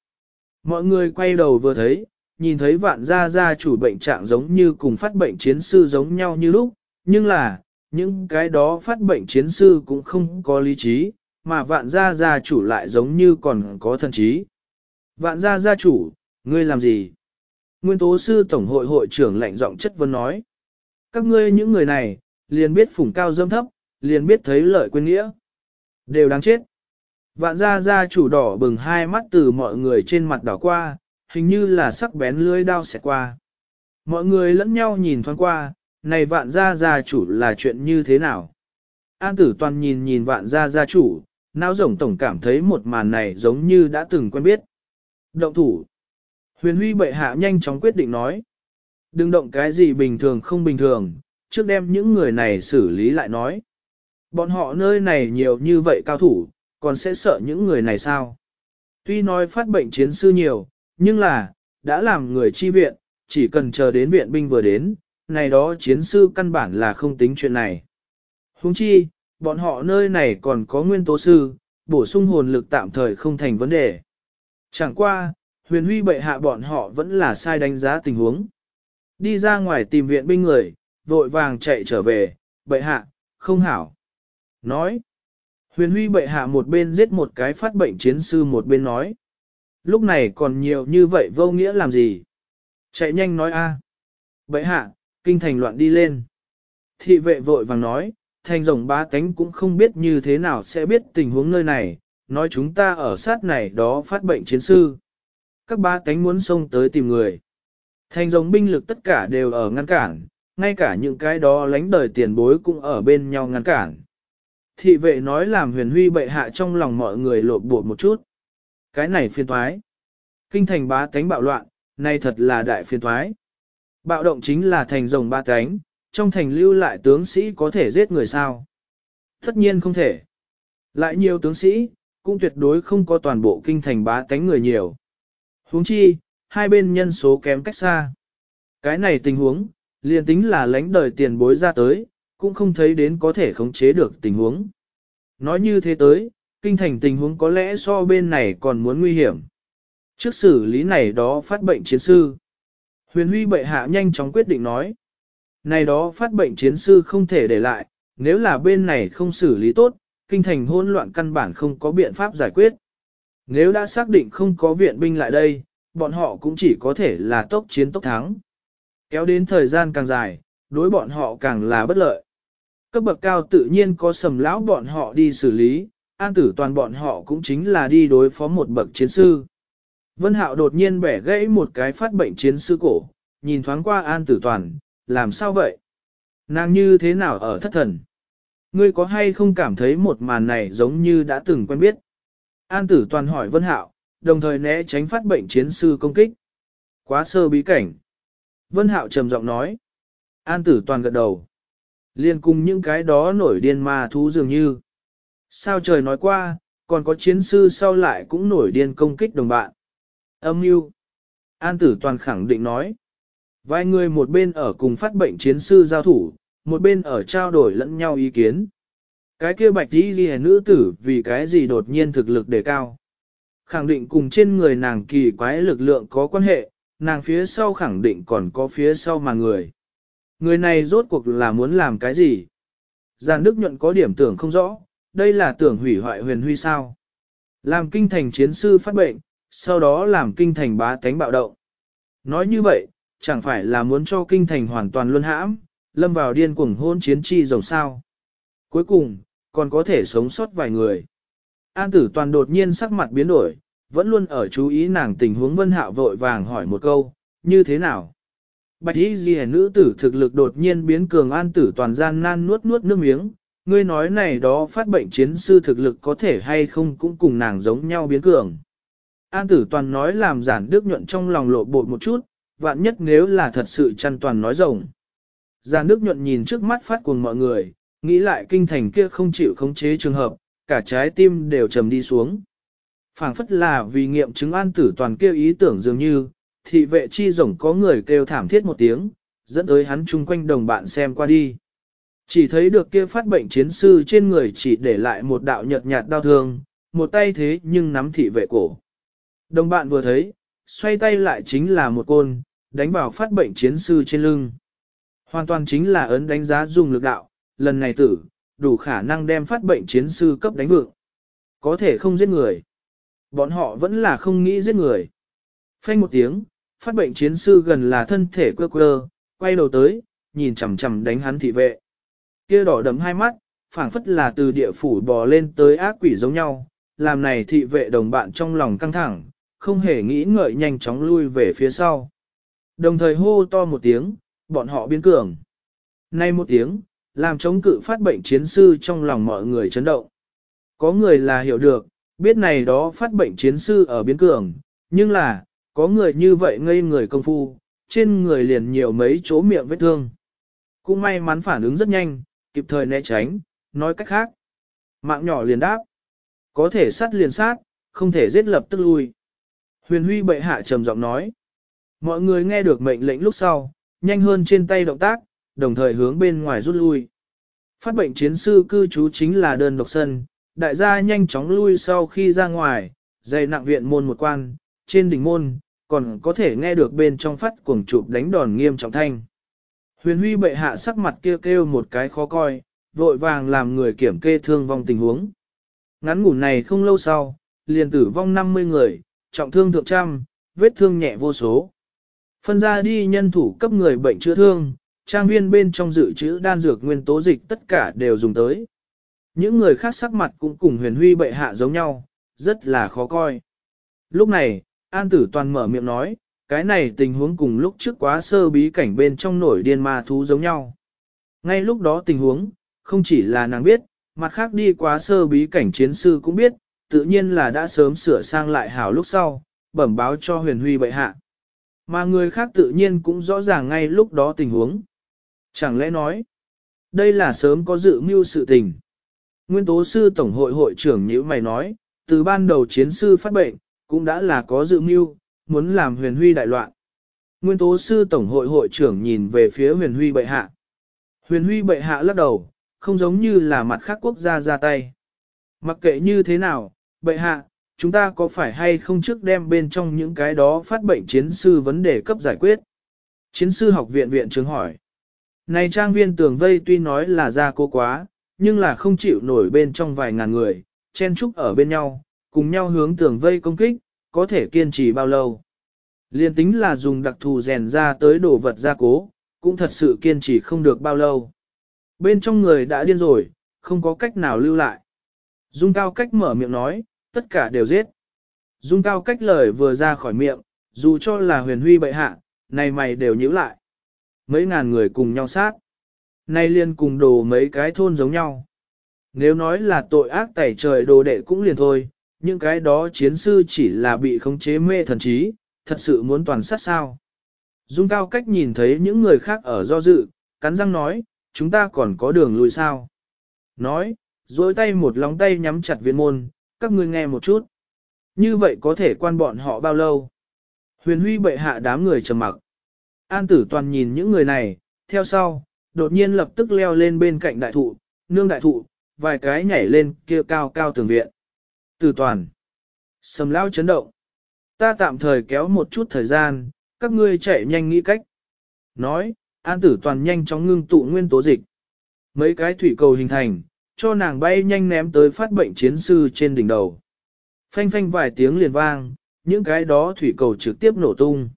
Mọi người quay đầu vừa thấy, nhìn thấy vạn gia gia chủ bệnh trạng giống như cùng phát bệnh chiến sư giống nhau như lúc, nhưng là, những cái đó phát bệnh chiến sư cũng không có lý trí, mà vạn gia gia chủ lại giống như còn có thần trí. Vạn gia gia chủ, ngươi làm gì? Nguyên tố sư tổng hội hội trưởng lạnh giọng chất vấn nói. Các ngươi những người này, liền biết phủng cao dâm thấp, liền biết thấy lợi quên nghĩa. Đều đáng chết. Vạn gia gia chủ đỏ bừng hai mắt từ mọi người trên mặt đỏ qua, hình như là sắc bén lưới đao xẹt qua. Mọi người lẫn nhau nhìn thoáng qua, này vạn gia gia chủ là chuyện như thế nào? An tử toàn nhìn nhìn vạn gia gia chủ, não rồng tổng cảm thấy một màn này giống như đã từng quen biết. Động thủ. Huyền huy bệ hạ nhanh chóng quyết định nói. Đừng động cái gì bình thường không bình thường, trước đem những người này xử lý lại nói. Bọn họ nơi này nhiều như vậy cao thủ, còn sẽ sợ những người này sao? Tuy nói phát bệnh chiến sư nhiều, nhưng là, đã làm người chi viện, chỉ cần chờ đến viện binh vừa đến, này đó chiến sư căn bản là không tính chuyện này. Huống chi, bọn họ nơi này còn có nguyên tố sư, bổ sung hồn lực tạm thời không thành vấn đề. Chẳng qua, huyền huy bệ hạ bọn họ vẫn là sai đánh giá tình huống. Đi ra ngoài tìm viện binh người, vội vàng chạy trở về, bệ hạ, không hảo. Nói, huyền huy bệ hạ một bên giết một cái phát bệnh chiến sư một bên nói. Lúc này còn nhiều như vậy vô nghĩa làm gì? Chạy nhanh nói a. Bệ hạ, kinh thành loạn đi lên. Thị vệ vội vàng nói, thành rồng ba tánh cũng không biết như thế nào sẽ biết tình huống nơi này, nói chúng ta ở sát này đó phát bệnh chiến sư. Các ba tánh muốn xông tới tìm người. Thành rồng binh lực tất cả đều ở ngăn cản, ngay cả những cái đó lánh đời tiền bối cũng ở bên nhau ngăn cản. Thị vệ nói làm huyền huy bệ hạ trong lòng mọi người lộn bột một chút. Cái này phiên thoái. Kinh thành ba tánh bạo loạn, nay thật là đại phiên thoái. Bạo động chính là thành rồng ba cánh, trong thành lưu lại tướng sĩ có thể giết người sao? Tất nhiên không thể. Lại nhiều tướng sĩ, cũng tuyệt đối không có toàn bộ kinh thành bá cánh người nhiều. huống chi, hai bên nhân số kém cách xa. Cái này tình huống, liền tính là lãnh đời tiền bối ra tới, cũng không thấy đến có thể khống chế được tình huống. Nói như thế tới, kinh thành tình huống có lẽ so bên này còn muốn nguy hiểm. Trước xử lý này đó phát bệnh chiến sư. Huyền huy bệ hạ nhanh chóng quyết định nói. Này đó phát bệnh chiến sư không thể để lại, nếu là bên này không xử lý tốt, kinh thành hỗn loạn căn bản không có biện pháp giải quyết. Nếu đã xác định không có viện binh lại đây, bọn họ cũng chỉ có thể là tốc chiến tốc thắng. Kéo đến thời gian càng dài, đối bọn họ càng là bất lợi. Cấp bậc cao tự nhiên có sầm lão bọn họ đi xử lý, an tử toàn bọn họ cũng chính là đi đối phó một bậc chiến sư. Vân Hạo đột nhiên bẻ gãy một cái phát bệnh chiến sư cổ, nhìn thoáng qua An Tử Toàn, làm sao vậy? Nàng như thế nào ở thất thần? Ngươi có hay không cảm thấy một màn này giống như đã từng quen biết? An Tử Toàn hỏi Vân Hạo, đồng thời né tránh phát bệnh chiến sư công kích. Quá sơ bí cảnh. Vân Hạo trầm giọng nói. An Tử Toàn gật đầu. Liên cùng những cái đó nổi điên ma thú dường như. Sao trời nói qua, còn có chiến sư sau lại cũng nổi điên công kích đồng bạn. Âm mưu An tử toàn khẳng định nói. Vài người một bên ở cùng phát bệnh chiến sư giao thủ, một bên ở trao đổi lẫn nhau ý kiến. Cái kia bạch đi ghi nữ tử vì cái gì đột nhiên thực lực đề cao. Khẳng định cùng trên người nàng kỳ quái lực lượng có quan hệ, nàng phía sau khẳng định còn có phía sau mà người. Người này rốt cuộc là muốn làm cái gì? Giàn Đức nhuận có điểm tưởng không rõ, đây là tưởng hủy hoại huyền huy sao. Làm kinh thành chiến sư phát bệnh, sau đó làm kinh thành bá tánh bạo động. Nói như vậy, chẳng phải là muốn cho kinh thành hoàn toàn luân hãm, lâm vào điên cuồng hôn chiến chi rồng sao. Cuối cùng, còn có thể sống sót vài người. An tử toàn đột nhiên sắc mặt biến đổi, vẫn luôn ở chú ý nàng tình huống vân hạo vội vàng hỏi một câu, như thế nào? Bạch y ghi nữ tử thực lực đột nhiên biến cường an tử toàn gian nan nuốt nuốt nước miếng, ngươi nói này đó phát bệnh chiến sư thực lực có thể hay không cũng cùng nàng giống nhau biến cường. An tử toàn nói làm giản đức nhuận trong lòng lộ bột một chút, vạn nhất nếu là thật sự chăn toàn nói rồng. Giản đức nhuận nhìn trước mắt phát cuồng mọi người, nghĩ lại kinh thành kia không chịu khống chế trường hợp, cả trái tim đều trầm đi xuống. phảng phất là vì nghiệm chứng an tử toàn kêu ý tưởng dường như, thị vệ chi rồng có người kêu thảm thiết một tiếng, dẫn tới hắn chung quanh đồng bạn xem qua đi. Chỉ thấy được kia phát bệnh chiến sư trên người chỉ để lại một đạo nhợt nhạt đau thương, một tay thế nhưng nắm thị vệ cổ. Đồng bạn vừa thấy, xoay tay lại chính là một côn, đánh vào phát bệnh chiến sư trên lưng. Hoàn toàn chính là ấn đánh giá dùng lực đạo, lần này tử, đủ khả năng đem phát bệnh chiến sư cấp đánh vượng. Có thể không giết người. Bọn họ vẫn là không nghĩ giết người. Phanh một tiếng, phát bệnh chiến sư gần là thân thể quơ quơ, quay đầu tới, nhìn chằm chằm đánh hắn thị vệ. Kia đỏ đấm hai mắt, phảng phất là từ địa phủ bò lên tới ác quỷ giống nhau, làm này thị vệ đồng bạn trong lòng căng thẳng, không hề nghĩ ngợi nhanh chóng lui về phía sau. Đồng thời hô to một tiếng, bọn họ biến cường. Nay một tiếng, làm chống cự phát bệnh chiến sư trong lòng mọi người chấn động. Có người là hiểu được, biết này đó phát bệnh chiến sư ở biến cường, nhưng là, có người như vậy ngây người công phu, trên người liền nhiều mấy chỗ miệng vết thương. Cũng may mắn phản ứng rất nhanh, kịp thời né tránh, nói cách khác. Mạng nhỏ liền đáp. Có thể sát liền sát, không thể giết lập tức lui. Huyền huy bệ hạ trầm giọng nói. Mọi người nghe được mệnh lệnh lúc sau, nhanh hơn trên tay động tác, đồng thời hướng bên ngoài rút lui. Phát bệnh chiến sư cư trú chính là đơn độc sân, đại gia nhanh chóng lui sau khi ra ngoài, dày nặng viện môn một quan, trên đỉnh môn, còn có thể nghe được bên trong phát cuồng chụp đánh đòn nghiêm trọng thanh. Huyền huy bệ hạ sắc mặt kêu kêu một cái khó coi, vội vàng làm người kiểm kê thương vong tình huống. Ngắn ngủ này không lâu sau, liền tử vong 50 người, trọng thương thượng trăm, vết thương nhẹ vô số. Phân ra đi nhân thủ cấp người bệnh chữa thương, trang viên bên trong dự trữ đan dược nguyên tố dịch tất cả đều dùng tới. Những người khác sắc mặt cũng cùng huyền huy bệ hạ giống nhau, rất là khó coi. Lúc này, An Tử Toàn mở miệng nói, cái này tình huống cùng lúc trước quá sơ bí cảnh bên trong nổi điên ma thú giống nhau. Ngay lúc đó tình huống, không chỉ là nàng biết, mặt khác đi quá sơ bí cảnh chiến sư cũng biết, tự nhiên là đã sớm sửa sang lại hảo lúc sau, bẩm báo cho huyền huy bệ hạ. Mà người khác tự nhiên cũng rõ ràng ngay lúc đó tình huống. Chẳng lẽ nói, đây là sớm có dự mưu sự tình. Nguyên tố sư tổng hội hội trưởng như mày nói, từ ban đầu chiến sư phát bệnh, cũng đã là có dự mưu, muốn làm huyền huy đại loạn. Nguyên tố sư tổng hội hội trưởng nhìn về phía huyền huy bệ hạ. Huyền huy bệ hạ lắc đầu, không giống như là mặt khác quốc gia ra tay. Mặc kệ như thế nào, bệ hạ, chúng ta có phải hay không trước đem bên trong những cái đó phát bệnh chiến sư vấn đề cấp giải quyết? Chiến sư học viện viện trưởng hỏi. Này trang viên tường vây tuy nói là ra cô quá, nhưng là không chịu nổi bên trong vài ngàn người, chen chúc ở bên nhau, cùng nhau hướng tường vây công kích, có thể kiên trì bao lâu. Liên tính là dùng đặc thù rèn ra tới đồ vật gia cố, cũng thật sự kiên trì không được bao lâu. Bên trong người đã điên rồi, không có cách nào lưu lại. Dung cao cách mở miệng nói, tất cả đều giết. Dung cao cách lời vừa ra khỏi miệng, dù cho là huyền huy bệ hạ, này mày đều nhíu lại. Mấy ngàn người cùng nhau sát. Nay liên cùng đồ mấy cái thôn giống nhau. Nếu nói là tội ác tẩy trời đồ đệ cũng liền thôi, những cái đó chiến sư chỉ là bị khống chế mê thần trí, thật sự muốn toàn sát sao. Dung cao cách nhìn thấy những người khác ở do dự, cắn răng nói, chúng ta còn có đường lùi sao. Nói, dối tay một lóng tay nhắm chặt viên môn, các ngươi nghe một chút. Như vậy có thể quan bọn họ bao lâu? Huyền huy bệ hạ đám người trầm mặc. An tử toàn nhìn những người này, theo sau, đột nhiên lập tức leo lên bên cạnh đại thụ, nương đại thụ, vài cái nhảy lên kia cao cao tường viện. Tử toàn. Sầm lao chấn động. Ta tạm thời kéo một chút thời gian, các ngươi chạy nhanh nghĩ cách. Nói, an tử toàn nhanh chóng ngưng tụ nguyên tố dịch. Mấy cái thủy cầu hình thành, cho nàng bay nhanh ném tới phát bệnh chiến sư trên đỉnh đầu. Phanh phanh vài tiếng liền vang, những cái đó thủy cầu trực tiếp nổ tung.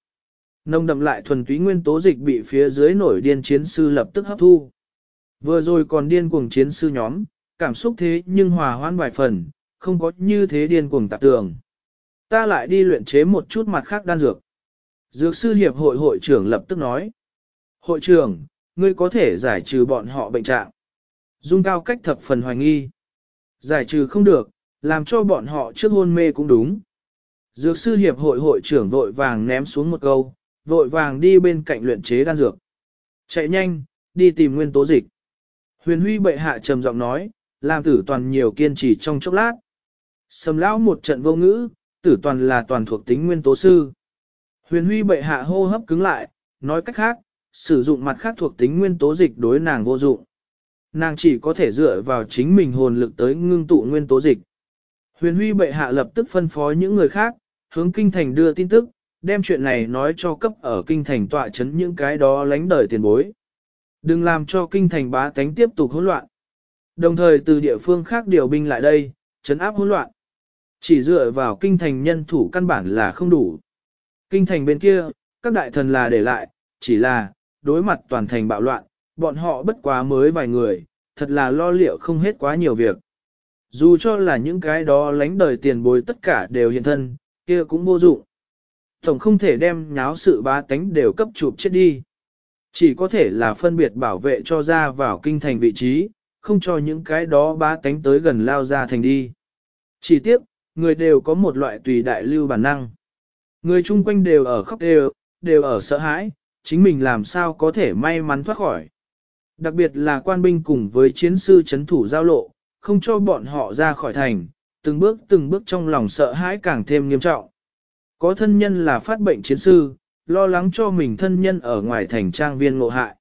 Nông đậm lại thuần túy nguyên tố dịch bị phía dưới nổi điên chiến sư lập tức hấp thu. Vừa rồi còn điên cuồng chiến sư nhóm, cảm xúc thế nhưng hòa hoãn vài phần, không có như thế điên cuồng tạp tường. Ta lại đi luyện chế một chút mặt khác đan dược. Dược sư hiệp hội hội trưởng lập tức nói. Hội trưởng, ngươi có thể giải trừ bọn họ bệnh trạng. Dung cao cách thập phần hoài nghi. Giải trừ không được, làm cho bọn họ trước hôn mê cũng đúng. Dược sư hiệp hội hội trưởng vội vàng ném xuống một câu, vội vàng đi bên cạnh luyện chế đan dược. Chạy nhanh, đi tìm nguyên tố dịch. Huyền huy bệ hạ trầm giọng nói, làm tử toàn nhiều kiên trì trong chốc lát. Sầm lão một trận vô ngữ, tử toàn là toàn thuộc tính nguyên tố sư. Huyền huy bệ hạ hô hấp cứng lại, nói cách khác, sử dụng mặt khác thuộc tính nguyên tố dịch đối nàng vô dụng. Nàng chỉ có thể dựa vào chính mình hồn lực tới ngưng tụ nguyên tố dịch. Huyền huy bệ hạ lập tức phân phó những người khác, hướng kinh thành đưa tin tức, đem chuyện này nói cho cấp ở kinh thành tọa chấn những cái đó lánh đời tiền bối. Đừng làm cho kinh thành bá tánh tiếp tục hỗn loạn. Đồng thời từ địa phương khác điều binh lại đây, chấn áp hỗn loạn. Chỉ dựa vào kinh thành nhân thủ căn bản là không đủ. Kinh thành bên kia, các đại thần là để lại, chỉ là, đối mặt toàn thành bạo loạn, bọn họ bất quá mới vài người, thật là lo liệu không hết quá nhiều việc. Dù cho là những cái đó lánh đời tiền bối tất cả đều hiện thân, kia cũng vô dụng. Tổng không thể đem nháo sự bá tánh đều cấp chụp chết đi. Chỉ có thể là phân biệt bảo vệ cho ra vào kinh thành vị trí, không cho những cái đó bá tánh tới gần lao ra thành đi. Chỉ tiếc, người đều có một loại tùy đại lưu bản năng. Người chung quanh đều ở khóc đều, đều ở sợ hãi, chính mình làm sao có thể may mắn thoát khỏi. Đặc biệt là quan binh cùng với chiến sư chấn thủ giao lộ, không cho bọn họ ra khỏi thành, từng bước từng bước trong lòng sợ hãi càng thêm nghiêm trọng. Có thân nhân là phát bệnh chiến sư, lo lắng cho mình thân nhân ở ngoài thành trang viên ngộ hại.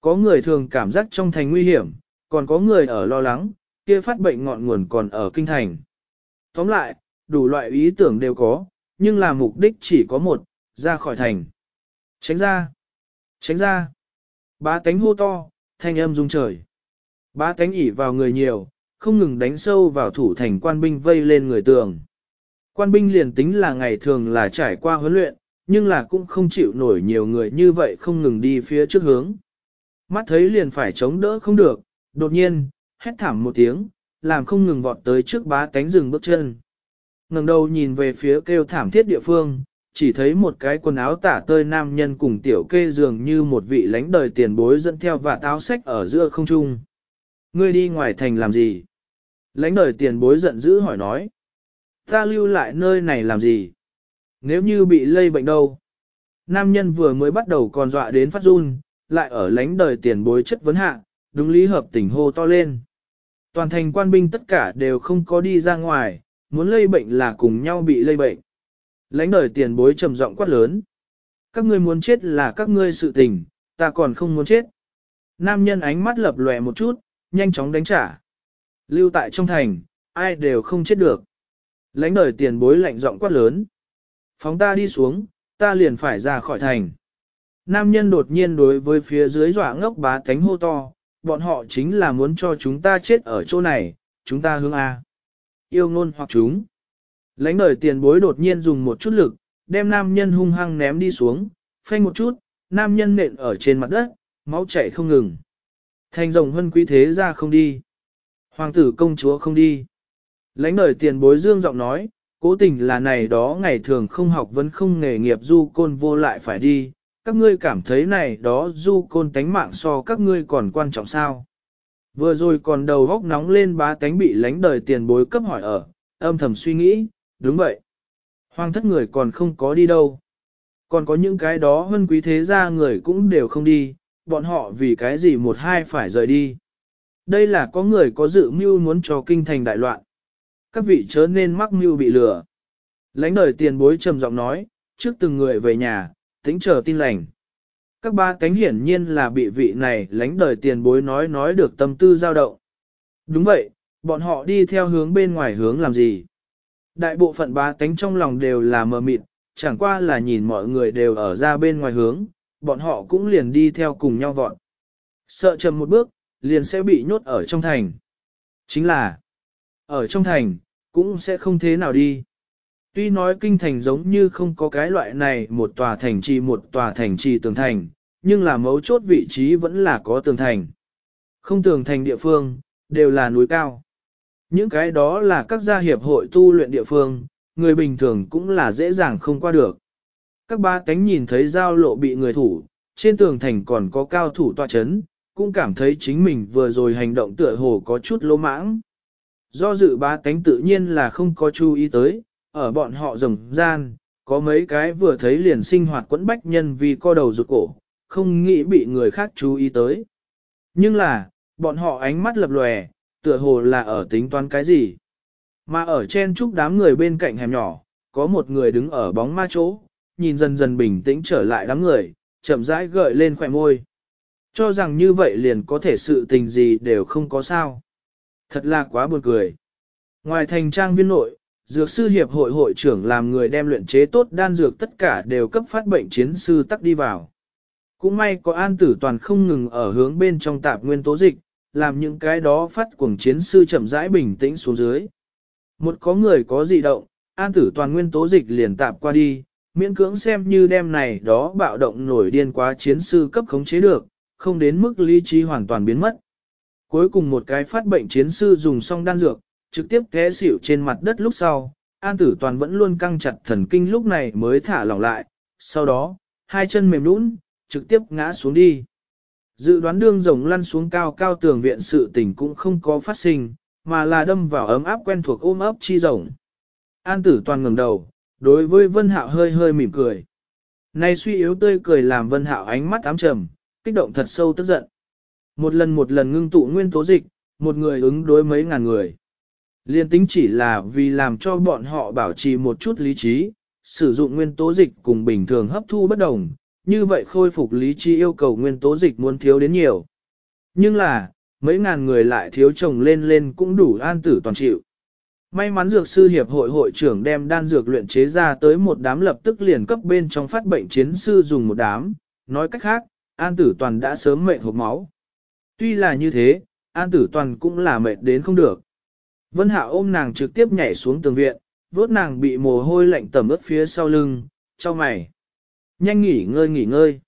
Có người thường cảm giác trong thành nguy hiểm, còn có người ở lo lắng, kia phát bệnh ngọn nguồn còn ở kinh thành. Tóm lại, đủ loại ý tưởng đều có, nhưng là mục đích chỉ có một, ra khỏi thành. Tránh ra! Tránh ra! Bá tánh hô to, thanh âm rung trời. Bá tánh ỉ vào người nhiều, không ngừng đánh sâu vào thủ thành quan binh vây lên người tường. Quan binh liền tính là ngày thường là trải qua huấn luyện, nhưng là cũng không chịu nổi nhiều người như vậy không ngừng đi phía trước hướng. Mắt thấy liền phải chống đỡ không được, đột nhiên, hét thảm một tiếng, làm không ngừng vọt tới trước bá cánh rừng bước chân. ngẩng đầu nhìn về phía kêu thảm thiết địa phương, chỉ thấy một cái quần áo tả tơi nam nhân cùng tiểu kê dường như một vị lãnh đời tiền bối dẫn theo và táo sách ở giữa không trung. Ngươi đi ngoài thành làm gì? Lãnh đời tiền bối giận dữ hỏi nói. Ta lưu lại nơi này làm gì? Nếu như bị lây bệnh đâu? Nam nhân vừa mới bắt đầu còn dọa đến phát run, lại ở lãnh đời tiền bối chất vấn hạ, đúng lý hợp tình hô to lên. Toàn thành quan binh tất cả đều không có đi ra ngoài, muốn lây bệnh là cùng nhau bị lây bệnh. Lãnh đời tiền bối trầm giọng quát lớn. Các ngươi muốn chết là các ngươi sự tình, ta còn không muốn chết. Nam nhân ánh mắt lập lòe một chút, nhanh chóng đánh trả. Lưu tại trong thành, ai đều không chết được. Lãnh đời tiền bối lạnh giọng quát lớn. Phóng ta đi xuống, ta liền phải ra khỏi thành. Nam nhân đột nhiên đối với phía dưới dọa ngốc bá cánh hô to, bọn họ chính là muốn cho chúng ta chết ở chỗ này, chúng ta hướng A. Yêu ngôn hoặc chúng. Lãnh đời tiền bối đột nhiên dùng một chút lực, đem nam nhân hung hăng ném đi xuống, phanh một chút, nam nhân nện ở trên mặt đất, máu chảy không ngừng. Thành rồng hân quý thế ra không đi. Hoàng tử công chúa không đi. Lãnh đời tiền bối dương giọng nói, cố tình là này đó ngày thường không học vẫn không nghề nghiệp du côn vô lại phải đi, các ngươi cảm thấy này đó du côn tánh mạng so các ngươi còn quan trọng sao. Vừa rồi còn đầu góc nóng lên bá tánh bị lánh đời tiền bối cấp hỏi ở, âm thầm suy nghĩ, đúng vậy. Hoàng thất người còn không có đi đâu. Còn có những cái đó hơn quý thế gia người cũng đều không đi, bọn họ vì cái gì một hai phải rời đi. Đây là có người có dự mưu muốn cho kinh thành đại loạn. Các vị chớ nên mắc mưu bị lừa. Lánh đời tiền bối trầm giọng nói, trước từng người về nhà, tính chờ tin lành. Các ba cánh hiển nhiên là bị vị này lánh đời tiền bối nói nói được tâm tư dao động. Đúng vậy, bọn họ đi theo hướng bên ngoài hướng làm gì? Đại bộ phận ba tánh trong lòng đều là mờ mịt, chẳng qua là nhìn mọi người đều ở ra bên ngoài hướng, bọn họ cũng liền đi theo cùng nhau vọn. Sợ chậm một bước, liền sẽ bị nhốt ở trong thành. Chính là, ở trong thành, cũng sẽ không thế nào đi. Tuy nói kinh thành giống như không có cái loại này một tòa thành trì một tòa thành trì tường thành, nhưng là mấu chốt vị trí vẫn là có tường thành. Không tường thành địa phương, đều là núi cao. Những cái đó là các gia hiệp hội tu luyện địa phương, người bình thường cũng là dễ dàng không qua được. Các ba cánh nhìn thấy giao lộ bị người thủ, trên tường thành còn có cao thủ tọa chấn, cũng cảm thấy chính mình vừa rồi hành động tựa hồ có chút lỗ mãng. Do dự ba cánh tự nhiên là không có chú ý tới, ở bọn họ rồng gian, có mấy cái vừa thấy liền sinh hoạt quẫn bách nhân vì co đầu rụt cổ, không nghĩ bị người khác chú ý tới. Nhưng là, bọn họ ánh mắt lập lòe, tựa hồ là ở tính toán cái gì. Mà ở trên chúc đám người bên cạnh hẻm nhỏ, có một người đứng ở bóng ma chỗ, nhìn dần dần bình tĩnh trở lại đám người, chậm rãi gợi lên khỏe môi. Cho rằng như vậy liền có thể sự tình gì đều không có sao. Thật là quá buồn cười. Ngoài thành trang viên nội, Dược sư hiệp hội hội trưởng làm người đem luyện chế tốt đan dược tất cả đều cấp phát bệnh chiến sư tắc đi vào. Cũng may có an tử toàn không ngừng ở hướng bên trong tạp nguyên tố dịch, làm những cái đó phát cuồng chiến sư chậm rãi bình tĩnh xuống dưới. Một có người có dị động, an tử toàn nguyên tố dịch liền tạp qua đi, miễn cưỡng xem như đêm này đó bạo động nổi điên quá chiến sư cấp khống chế được, không đến mức lý trí hoàn toàn biến mất. Cuối cùng một cái phát bệnh chiến sư dùng xong đan dược, trực tiếp té xỉu trên mặt đất lúc sau, an tử toàn vẫn luôn căng chặt thần kinh lúc này mới thả lỏng lại, sau đó, hai chân mềm nũng, trực tiếp ngã xuống đi. Dự đoán đương rồng lăn xuống cao cao tường viện sự tình cũng không có phát sinh, mà là đâm vào ấm áp quen thuộc ôm ấp chi rồng. An tử toàn ngẩng đầu, đối với Vân Hạo hơi hơi mỉm cười. Này suy yếu tươi cười làm Vân Hạo ánh mắt ám trầm, kích động thật sâu tức giận. Một lần một lần ngưng tụ nguyên tố dịch, một người ứng đối mấy ngàn người. Liên tính chỉ là vì làm cho bọn họ bảo trì một chút lý trí, sử dụng nguyên tố dịch cùng bình thường hấp thu bất đồng, như vậy khôi phục lý trí yêu cầu nguyên tố dịch muốn thiếu đến nhiều. Nhưng là, mấy ngàn người lại thiếu chồng lên lên cũng đủ an tử toàn chịu. May mắn dược sư hiệp hội hội trưởng đem đan dược luyện chế ra tới một đám lập tức liền cấp bên trong phát bệnh chiến sư dùng một đám, nói cách khác, an tử toàn đã sớm mệt hộp máu. Tuy là như thế, an tử toàn cũng là mệt đến không được. Vân Hạ ôm nàng trực tiếp nhảy xuống tường viện, vốt nàng bị mồ hôi lạnh tẩm ướt phía sau lưng, cho mày. Nhanh nghỉ ngơi nghỉ ngơi.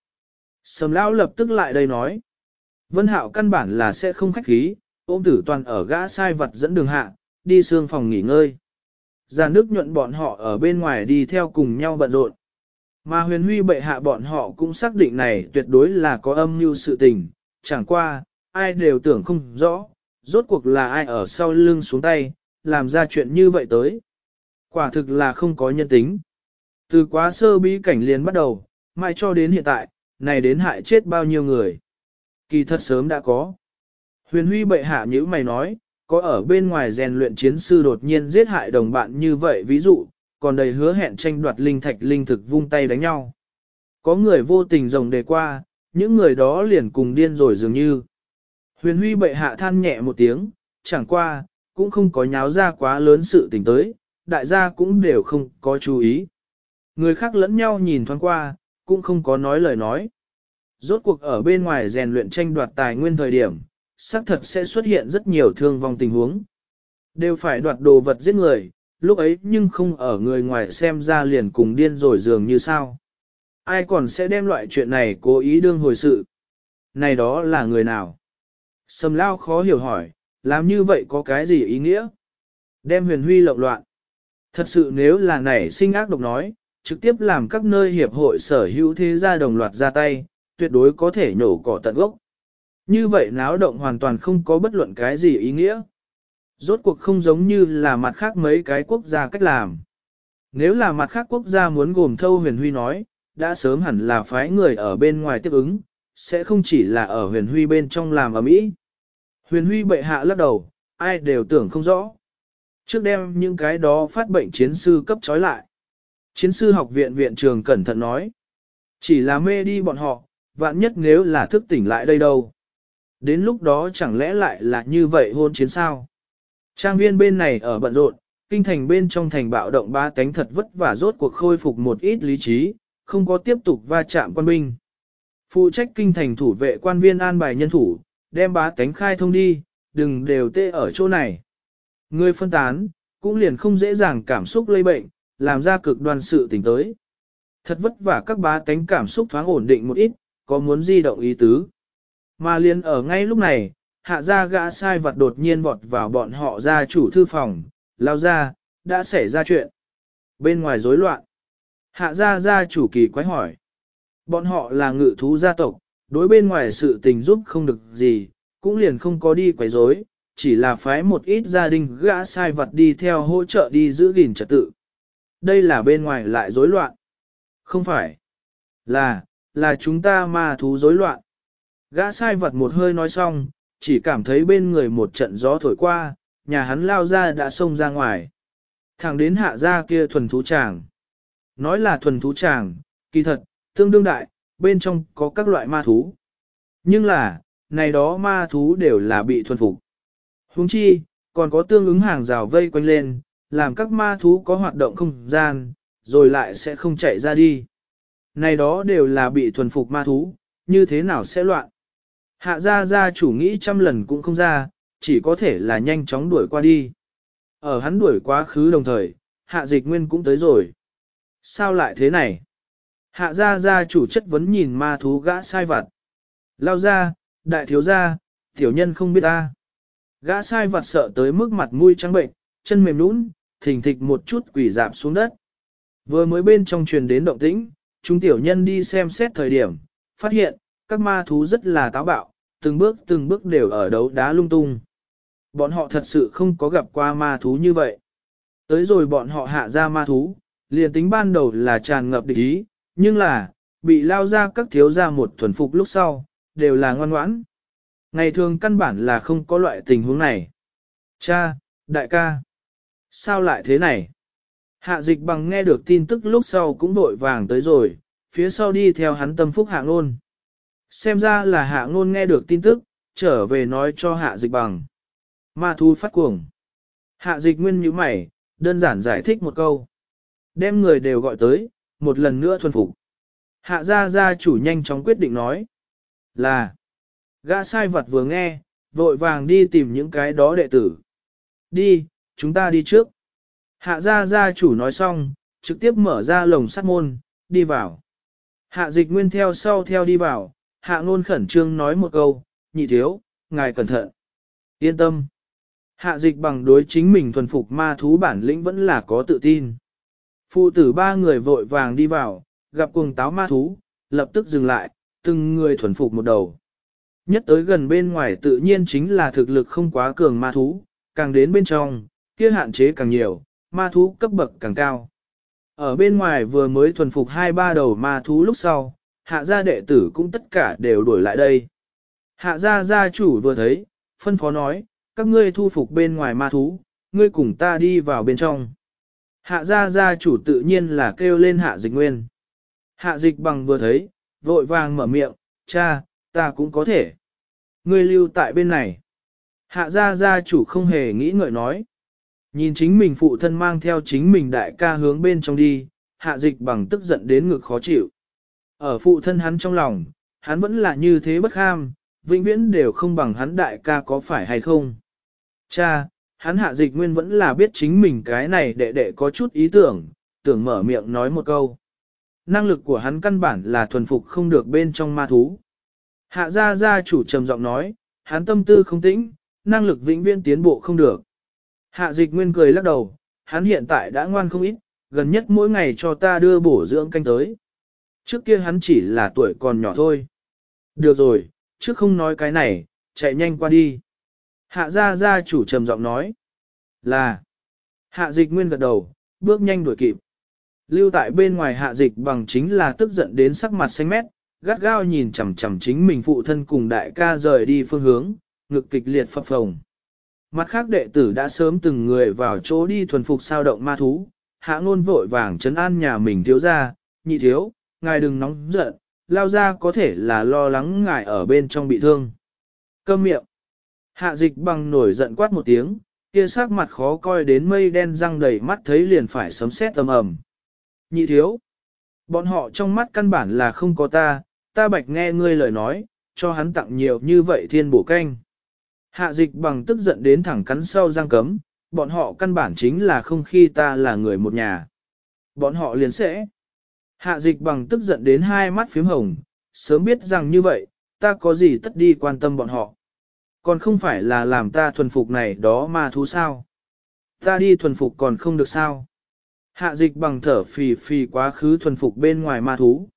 Sầm lão lập tức lại đây nói. Vân Hạo căn bản là sẽ không khách khí, ôm tử toàn ở gã sai vật dẫn đường hạ, đi xương phòng nghỉ ngơi. Già nước nhuận bọn họ ở bên ngoài đi theo cùng nhau bận rộn. Mà huyền huy bệ hạ bọn họ cũng xác định này tuyệt đối là có âm mưu sự tình, chẳng qua, ai đều tưởng không rõ, rốt cuộc là ai ở sau lưng xuống tay, làm ra chuyện như vậy tới. Quả thực là không có nhân tính. Từ quá sơ bí cảnh liền bắt đầu, mãi cho đến hiện tại, này đến hại chết bao nhiêu người. Kỳ thật sớm đã có. Huyền huy bệ hạ như mày nói, có ở bên ngoài rèn luyện chiến sư đột nhiên giết hại đồng bạn như vậy ví dụ, còn đầy hứa hẹn tranh đoạt linh thạch linh thực vung tay đánh nhau. Có người vô tình rồng đề qua, những người đó liền cùng điên rồi dường như. Huyền huy bệ hạ than nhẹ một tiếng, chẳng qua, cũng không có nháo ra quá lớn sự tình tới, đại gia cũng đều không có chú ý. Người khác lẫn nhau nhìn thoáng qua, cũng không có nói lời nói. Rốt cuộc ở bên ngoài rèn luyện tranh đoạt tài nguyên thời điểm, xác thật sẽ xuất hiện rất nhiều thương vong tình huống. Đều phải đoạt đồ vật giết người, lúc ấy nhưng không ở người ngoài xem ra liền cùng điên rồi dường như sao. Ai còn sẽ đem loại chuyện này cố ý đương hồi sự? Này đó là người nào? Sầm lao khó hiểu hỏi, làm như vậy có cái gì ý nghĩa? Đem huyền huy lộn loạn. Thật sự nếu là nảy sinh ác độc nói, trực tiếp làm các nơi hiệp hội sở hữu thế gia đồng loạt ra tay, tuyệt đối có thể nhổ cỏ tận gốc. Như vậy náo động hoàn toàn không có bất luận cái gì ý nghĩa. Rốt cuộc không giống như là mặt khác mấy cái quốc gia cách làm. Nếu là mặt khác quốc gia muốn gồm thâu huyền huy nói, đã sớm hẳn là phái người ở bên ngoài tiếp ứng, sẽ không chỉ là ở huyền huy bên trong làm ở Mỹ. Huyền huy bệ hạ lắc đầu, ai đều tưởng không rõ. Trước đem những cái đó phát bệnh chiến sư cấp trói lại. Chiến sư học viện viện trường cẩn thận nói. Chỉ là mê đi bọn họ, vạn nhất nếu là thức tỉnh lại đây đâu. Đến lúc đó chẳng lẽ lại là như vậy hôn chiến sao? Trang viên bên này ở bận rộn, kinh thành bên trong thành bạo động ba cánh thật vất vả rốt cuộc khôi phục một ít lý trí, không có tiếp tục va chạm quân binh. Phụ trách kinh thành thủ vệ quan viên an bài nhân thủ, đem bá cánh khai thông đi, đừng đều tê ở chỗ này. Người phân tán, cũng liền không dễ dàng cảm xúc lây bệnh, làm ra cực đoan sự tình tới. Thật vất vả các bá tánh cảm xúc thoáng ổn định một ít, có muốn di động ý tứ. Mà liền ở ngay lúc này, hạ gia gã sai vật đột nhiên vọt vào bọn họ ra chủ thư phòng, lao ra, đã xảy ra chuyện. Bên ngoài rối loạn, hạ gia gia chủ kỳ quái hỏi. Bọn họ là ngự thú gia tộc, đối bên ngoài sự tình giúp không được gì, cũng liền không có đi quấy rối, chỉ là phái một ít gia đình gã sai vật đi theo hỗ trợ đi giữ gìn trật tự. Đây là bên ngoài lại rối loạn. Không phải. Là, là chúng ta ma thú rối loạn. Gã sai vật một hơi nói xong, chỉ cảm thấy bên người một trận gió thổi qua, nhà hắn lao ra đã xông ra ngoài. Thẳng đến hạ ra kia thuần thú tràng. Nói là thuần thú tràng, kỳ thật, tương đương đại, bên trong có các loại ma thú. Nhưng là, này đó ma thú đều là bị thuần phục. Huống chi, còn có tương ứng hàng rào vây quanh lên, làm các ma thú có hoạt động không gian, rồi lại sẽ không chạy ra đi. Này đó đều là bị thuần phục ma thú, như thế nào sẽ loạn. Hạ gia gia chủ nghĩ trăm lần cũng không ra, chỉ có thể là nhanh chóng đuổi qua đi. Ở hắn đuổi quá khứ đồng thời, hạ dịch nguyên cũng tới rồi. Sao lại thế này? Hạ gia gia chủ chất vấn nhìn ma thú gã sai vặt. Lao ra, đại thiếu gia, tiểu nhân không biết ta. Gã sai vặt sợ tới mức mặt mũi trắng bệnh, chân mềm nũng, thình thịch một chút quỷ dạp xuống đất. Vừa mới bên trong truyền đến động tĩnh, chúng tiểu nhân đi xem xét thời điểm, phát hiện, các ma thú rất là táo bạo, từng bước từng bước đều ở đấu đá lung tung. Bọn họ thật sự không có gặp qua ma thú như vậy. Tới rồi bọn họ hạ ra ma thú, liền tính ban đầu là tràn ngập địch ý, nhưng là, bị lao ra các thiếu gia một thuần phục lúc sau, đều là ngoan ngoãn. Ngày thường căn bản là không có loại tình huống này. Cha, đại ca, sao lại thế này? Hạ dịch bằng nghe được tin tức lúc sau cũng vội vàng tới rồi, phía sau đi theo hắn tâm phúc hạ ngôn. Xem ra là hạ ngôn nghe được tin tức, trở về nói cho hạ dịch bằng. Ma thu phát cuồng. Hạ dịch nguyên như mày, đơn giản giải thích một câu. Đem người đều gọi tới, một lần nữa thuần phục. Hạ gia gia chủ nhanh chóng quyết định nói. Là. Gã sai vật vừa nghe, vội vàng đi tìm những cái đó đệ tử. Đi, chúng ta đi trước. Hạ gia gia chủ nói xong, trực tiếp mở ra lồng sắt môn, đi vào. Hạ dịch nguyên theo sau theo đi vào, hạ ngôn khẩn trương nói một câu, nhị thiếu, ngài cẩn thận. Yên tâm. Hạ dịch bằng đối chính mình thuần phục ma thú bản lĩnh vẫn là có tự tin. Phụ tử ba người vội vàng đi vào, gặp cuồng táo ma thú, lập tức dừng lại, từng người thuần phục một đầu. Nhất tới gần bên ngoài tự nhiên chính là thực lực không quá cường ma thú, càng đến bên trong, kia hạn chế càng nhiều, ma thú cấp bậc càng cao. Ở bên ngoài vừa mới thuần phục hai ba đầu ma thú lúc sau, hạ gia đệ tử cũng tất cả đều đuổi lại đây. Hạ gia gia chủ vừa thấy, phân phó nói, các ngươi thu phục bên ngoài ma thú, ngươi cùng ta đi vào bên trong. Hạ gia gia chủ tự nhiên là kêu lên hạ dịch nguyên. Hạ dịch bằng vừa thấy, vội vàng mở miệng, cha, ta cũng có thể. Ngươi lưu tại bên này. Hạ gia gia chủ không hề nghĩ ngợi nói. Nhìn chính mình phụ thân mang theo chính mình đại ca hướng bên trong đi, hạ dịch bằng tức giận đến ngực khó chịu. Ở phụ thân hắn trong lòng, hắn vẫn là như thế bất ham, vĩnh viễn đều không bằng hắn đại ca có phải hay không. Cha, hắn hạ dịch nguyên vẫn là biết chính mình cái này đệ đệ có chút ý tưởng, tưởng mở miệng nói một câu. Năng lực của hắn căn bản là thuần phục không được bên trong ma thú. Hạ gia gia chủ trầm giọng nói, hắn tâm tư không tĩnh, năng lực vĩnh viễn tiến bộ không được. Hạ dịch nguyên cười lắc đầu, hắn hiện tại đã ngoan không ít, gần nhất mỗi ngày cho ta đưa bổ dưỡng canh tới. Trước kia hắn chỉ là tuổi còn nhỏ thôi. Được rồi, trước không nói cái này, chạy nhanh qua đi. Hạ gia gia chủ trầm giọng nói. Là. Hạ dịch nguyên gật đầu, bước nhanh đuổi kịp. Lưu tại bên ngoài hạ dịch bằng chính là tức giận đến sắc mặt xanh mét, gắt gao nhìn chằm chằm chính mình phụ thân cùng đại ca rời đi phương hướng, ngực kịch liệt phập phồng. Mặt khác đệ tử đã sớm từng người vào chỗ đi thuần phục sao động ma thú, hạ ngôn vội vàng chấn an nhà mình thiếu ra, nhị thiếu, ngài đừng nóng giận, lao ra có thể là lo lắng ngài ở bên trong bị thương. Câm miệng. Hạ dịch bằng nổi giận quát một tiếng, kia sắc mặt khó coi đến mây đen răng đầy mắt thấy liền phải sấm sét tầm ầm. Nhị thiếu. Bọn họ trong mắt căn bản là không có ta, ta bạch nghe ngươi lời nói, cho hắn tặng nhiều như vậy thiên bổ canh. Hạ dịch bằng tức giận đến thẳng cắn sau răng cấm, bọn họ căn bản chính là không khi ta là người một nhà. Bọn họ liền sẽ. Hạ dịch bằng tức giận đến hai mắt phím hồng, sớm biết rằng như vậy, ta có gì tất đi quan tâm bọn họ. Còn không phải là làm ta thuần phục này đó mà thú sao. Ta đi thuần phục còn không được sao. Hạ dịch bằng thở phì phì quá khứ thuần phục bên ngoài ma thú.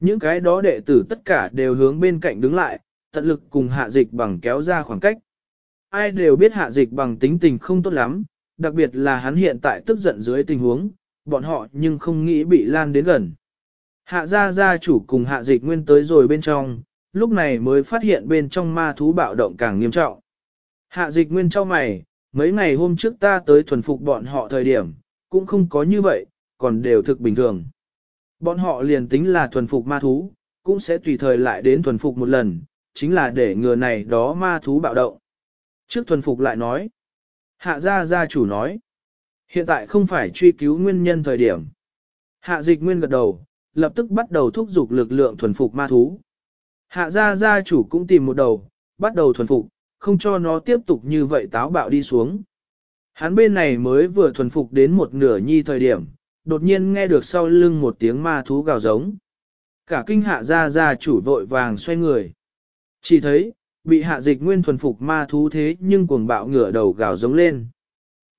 Những cái đó đệ tử tất cả đều hướng bên cạnh đứng lại, tận lực cùng hạ dịch bằng kéo ra khoảng cách. Ai đều biết hạ dịch bằng tính tình không tốt lắm, đặc biệt là hắn hiện tại tức giận dưới tình huống, bọn họ nhưng không nghĩ bị lan đến gần. Hạ gia gia chủ cùng hạ dịch nguyên tới rồi bên trong, lúc này mới phát hiện bên trong ma thú bạo động càng nghiêm trọng. Hạ dịch nguyên cho mày, mấy ngày hôm trước ta tới thuần phục bọn họ thời điểm, cũng không có như vậy, còn đều thực bình thường. Bọn họ liền tính là thuần phục ma thú, cũng sẽ tùy thời lại đến thuần phục một lần, chính là để ngừa này đó ma thú bạo động. Trước thuần phục lại nói, hạ gia gia chủ nói, hiện tại không phải truy cứu nguyên nhân thời điểm. Hạ dịch nguyên gật đầu, lập tức bắt đầu thúc giục lực lượng thuần phục ma thú. Hạ gia gia chủ cũng tìm một đầu, bắt đầu thuần phục, không cho nó tiếp tục như vậy táo bạo đi xuống. Hắn bên này mới vừa thuần phục đến một nửa nhi thời điểm, đột nhiên nghe được sau lưng một tiếng ma thú gào giống. Cả kinh hạ gia gia chủ vội vàng xoay người. Chỉ thấy, bị hạ dịch nguyên thuần phục ma thú thế nhưng cuồng bạo ngửa đầu gào giống lên.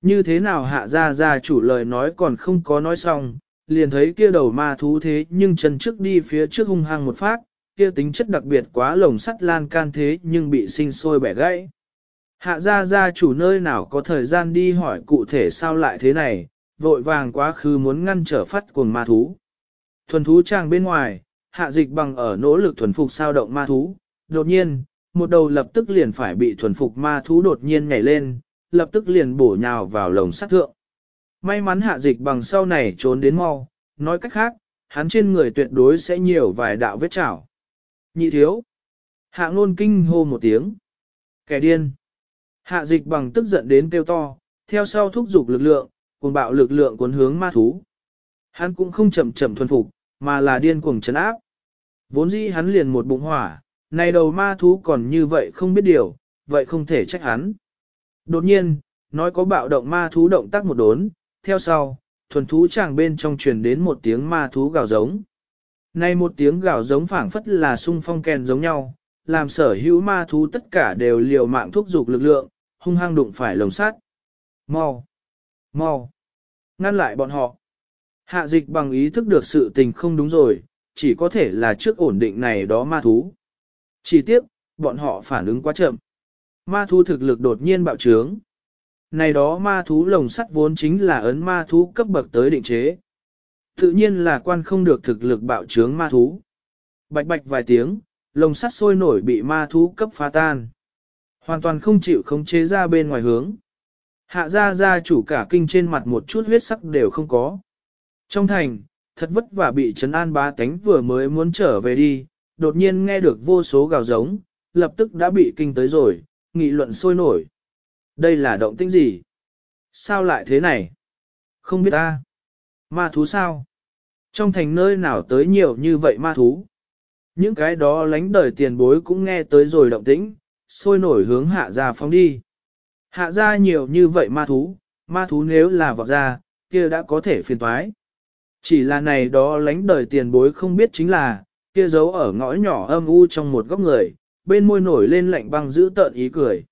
Như thế nào hạ ra ra chủ lời nói còn không có nói xong, liền thấy kia đầu ma thú thế nhưng chân trước đi phía trước hung hăng một phát, kia tính chất đặc biệt quá lồng sắt lan can thế nhưng bị sinh sôi bẻ gãy. Hạ ra ra chủ nơi nào có thời gian đi hỏi cụ thể sao lại thế này, vội vàng quá khứ muốn ngăn trở phát cuồng ma thú. Thuần thú trang bên ngoài, hạ dịch bằng ở nỗ lực thuần phục sao động ma thú, đột nhiên, một đầu lập tức liền phải bị thuần phục ma thú đột nhiên nhảy lên, lập tức liền bổ nhào vào lồng sắt thượng. May mắn hạ dịch bằng sau này trốn đến mau, nói cách khác, hắn trên người tuyệt đối sẽ nhiều vài đạo vết chảo. Nhị thiếu. Hạ ngôn kinh hô một tiếng. Kẻ điên. Hạ dịch bằng tức giận đến kêu to, theo sau thúc giục lực lượng, cùng bạo lực lượng cuốn hướng ma thú. Hắn cũng không chậm chậm thuần phục, mà là điên cuồng chấn áp. Vốn dĩ hắn liền một bụng hỏa, này đầu ma thú còn như vậy không biết điều, vậy không thể trách hắn. Đột nhiên, nói có bạo động ma thú động tác một đốn, theo sau, thuần thú chàng bên trong truyền đến một tiếng ma thú gào giống. Này một tiếng gào giống phảng phất là sung phong kèn giống nhau, làm sở hữu ma thú tất cả đều liều mạng thúc giục lực lượng, hung hăng đụng phải lồng sắt. Mau! Mau! Ngăn lại bọn họ! Hạ dịch bằng ý thức được sự tình không đúng rồi, chỉ có thể là trước ổn định này đó ma thú. Chỉ tiếc, bọn họ phản ứng quá chậm. Ma thú thực lực đột nhiên bạo trướng. Này đó ma thú lồng sắt vốn chính là ấn ma thú cấp bậc tới định chế. Tự nhiên là quan không được thực lực bạo trướng ma thú. Bạch bạch vài tiếng, lồng sắt sôi nổi bị ma thú cấp phá tan. Hoàn toàn không chịu khống chế ra bên ngoài hướng. Hạ ra ra chủ cả kinh trên mặt một chút huyết sắc đều không có. Trong thành, thật vất vả bị trấn an bá tánh vừa mới muốn trở về đi, đột nhiên nghe được vô số gào giống, lập tức đã bị kinh tới rồi, nghị luận sôi nổi. Đây là động tĩnh gì? Sao lại thế này? Không biết ta. Ma thú sao? Trong thành nơi nào tới nhiều như vậy ma thú? Những cái đó lánh đời tiền bối cũng nghe tới rồi động tĩnh, sôi nổi hướng hạ ra phóng đi. Hạ ra nhiều như vậy ma thú, ma thú nếu là vọt ra, kia đã có thể phiền toái. Chỉ là này đó lánh đời tiền bối không biết chính là, kia giấu ở ngõ nhỏ âm u trong một góc người, bên môi nổi lên lạnh băng giữ tợn ý cười.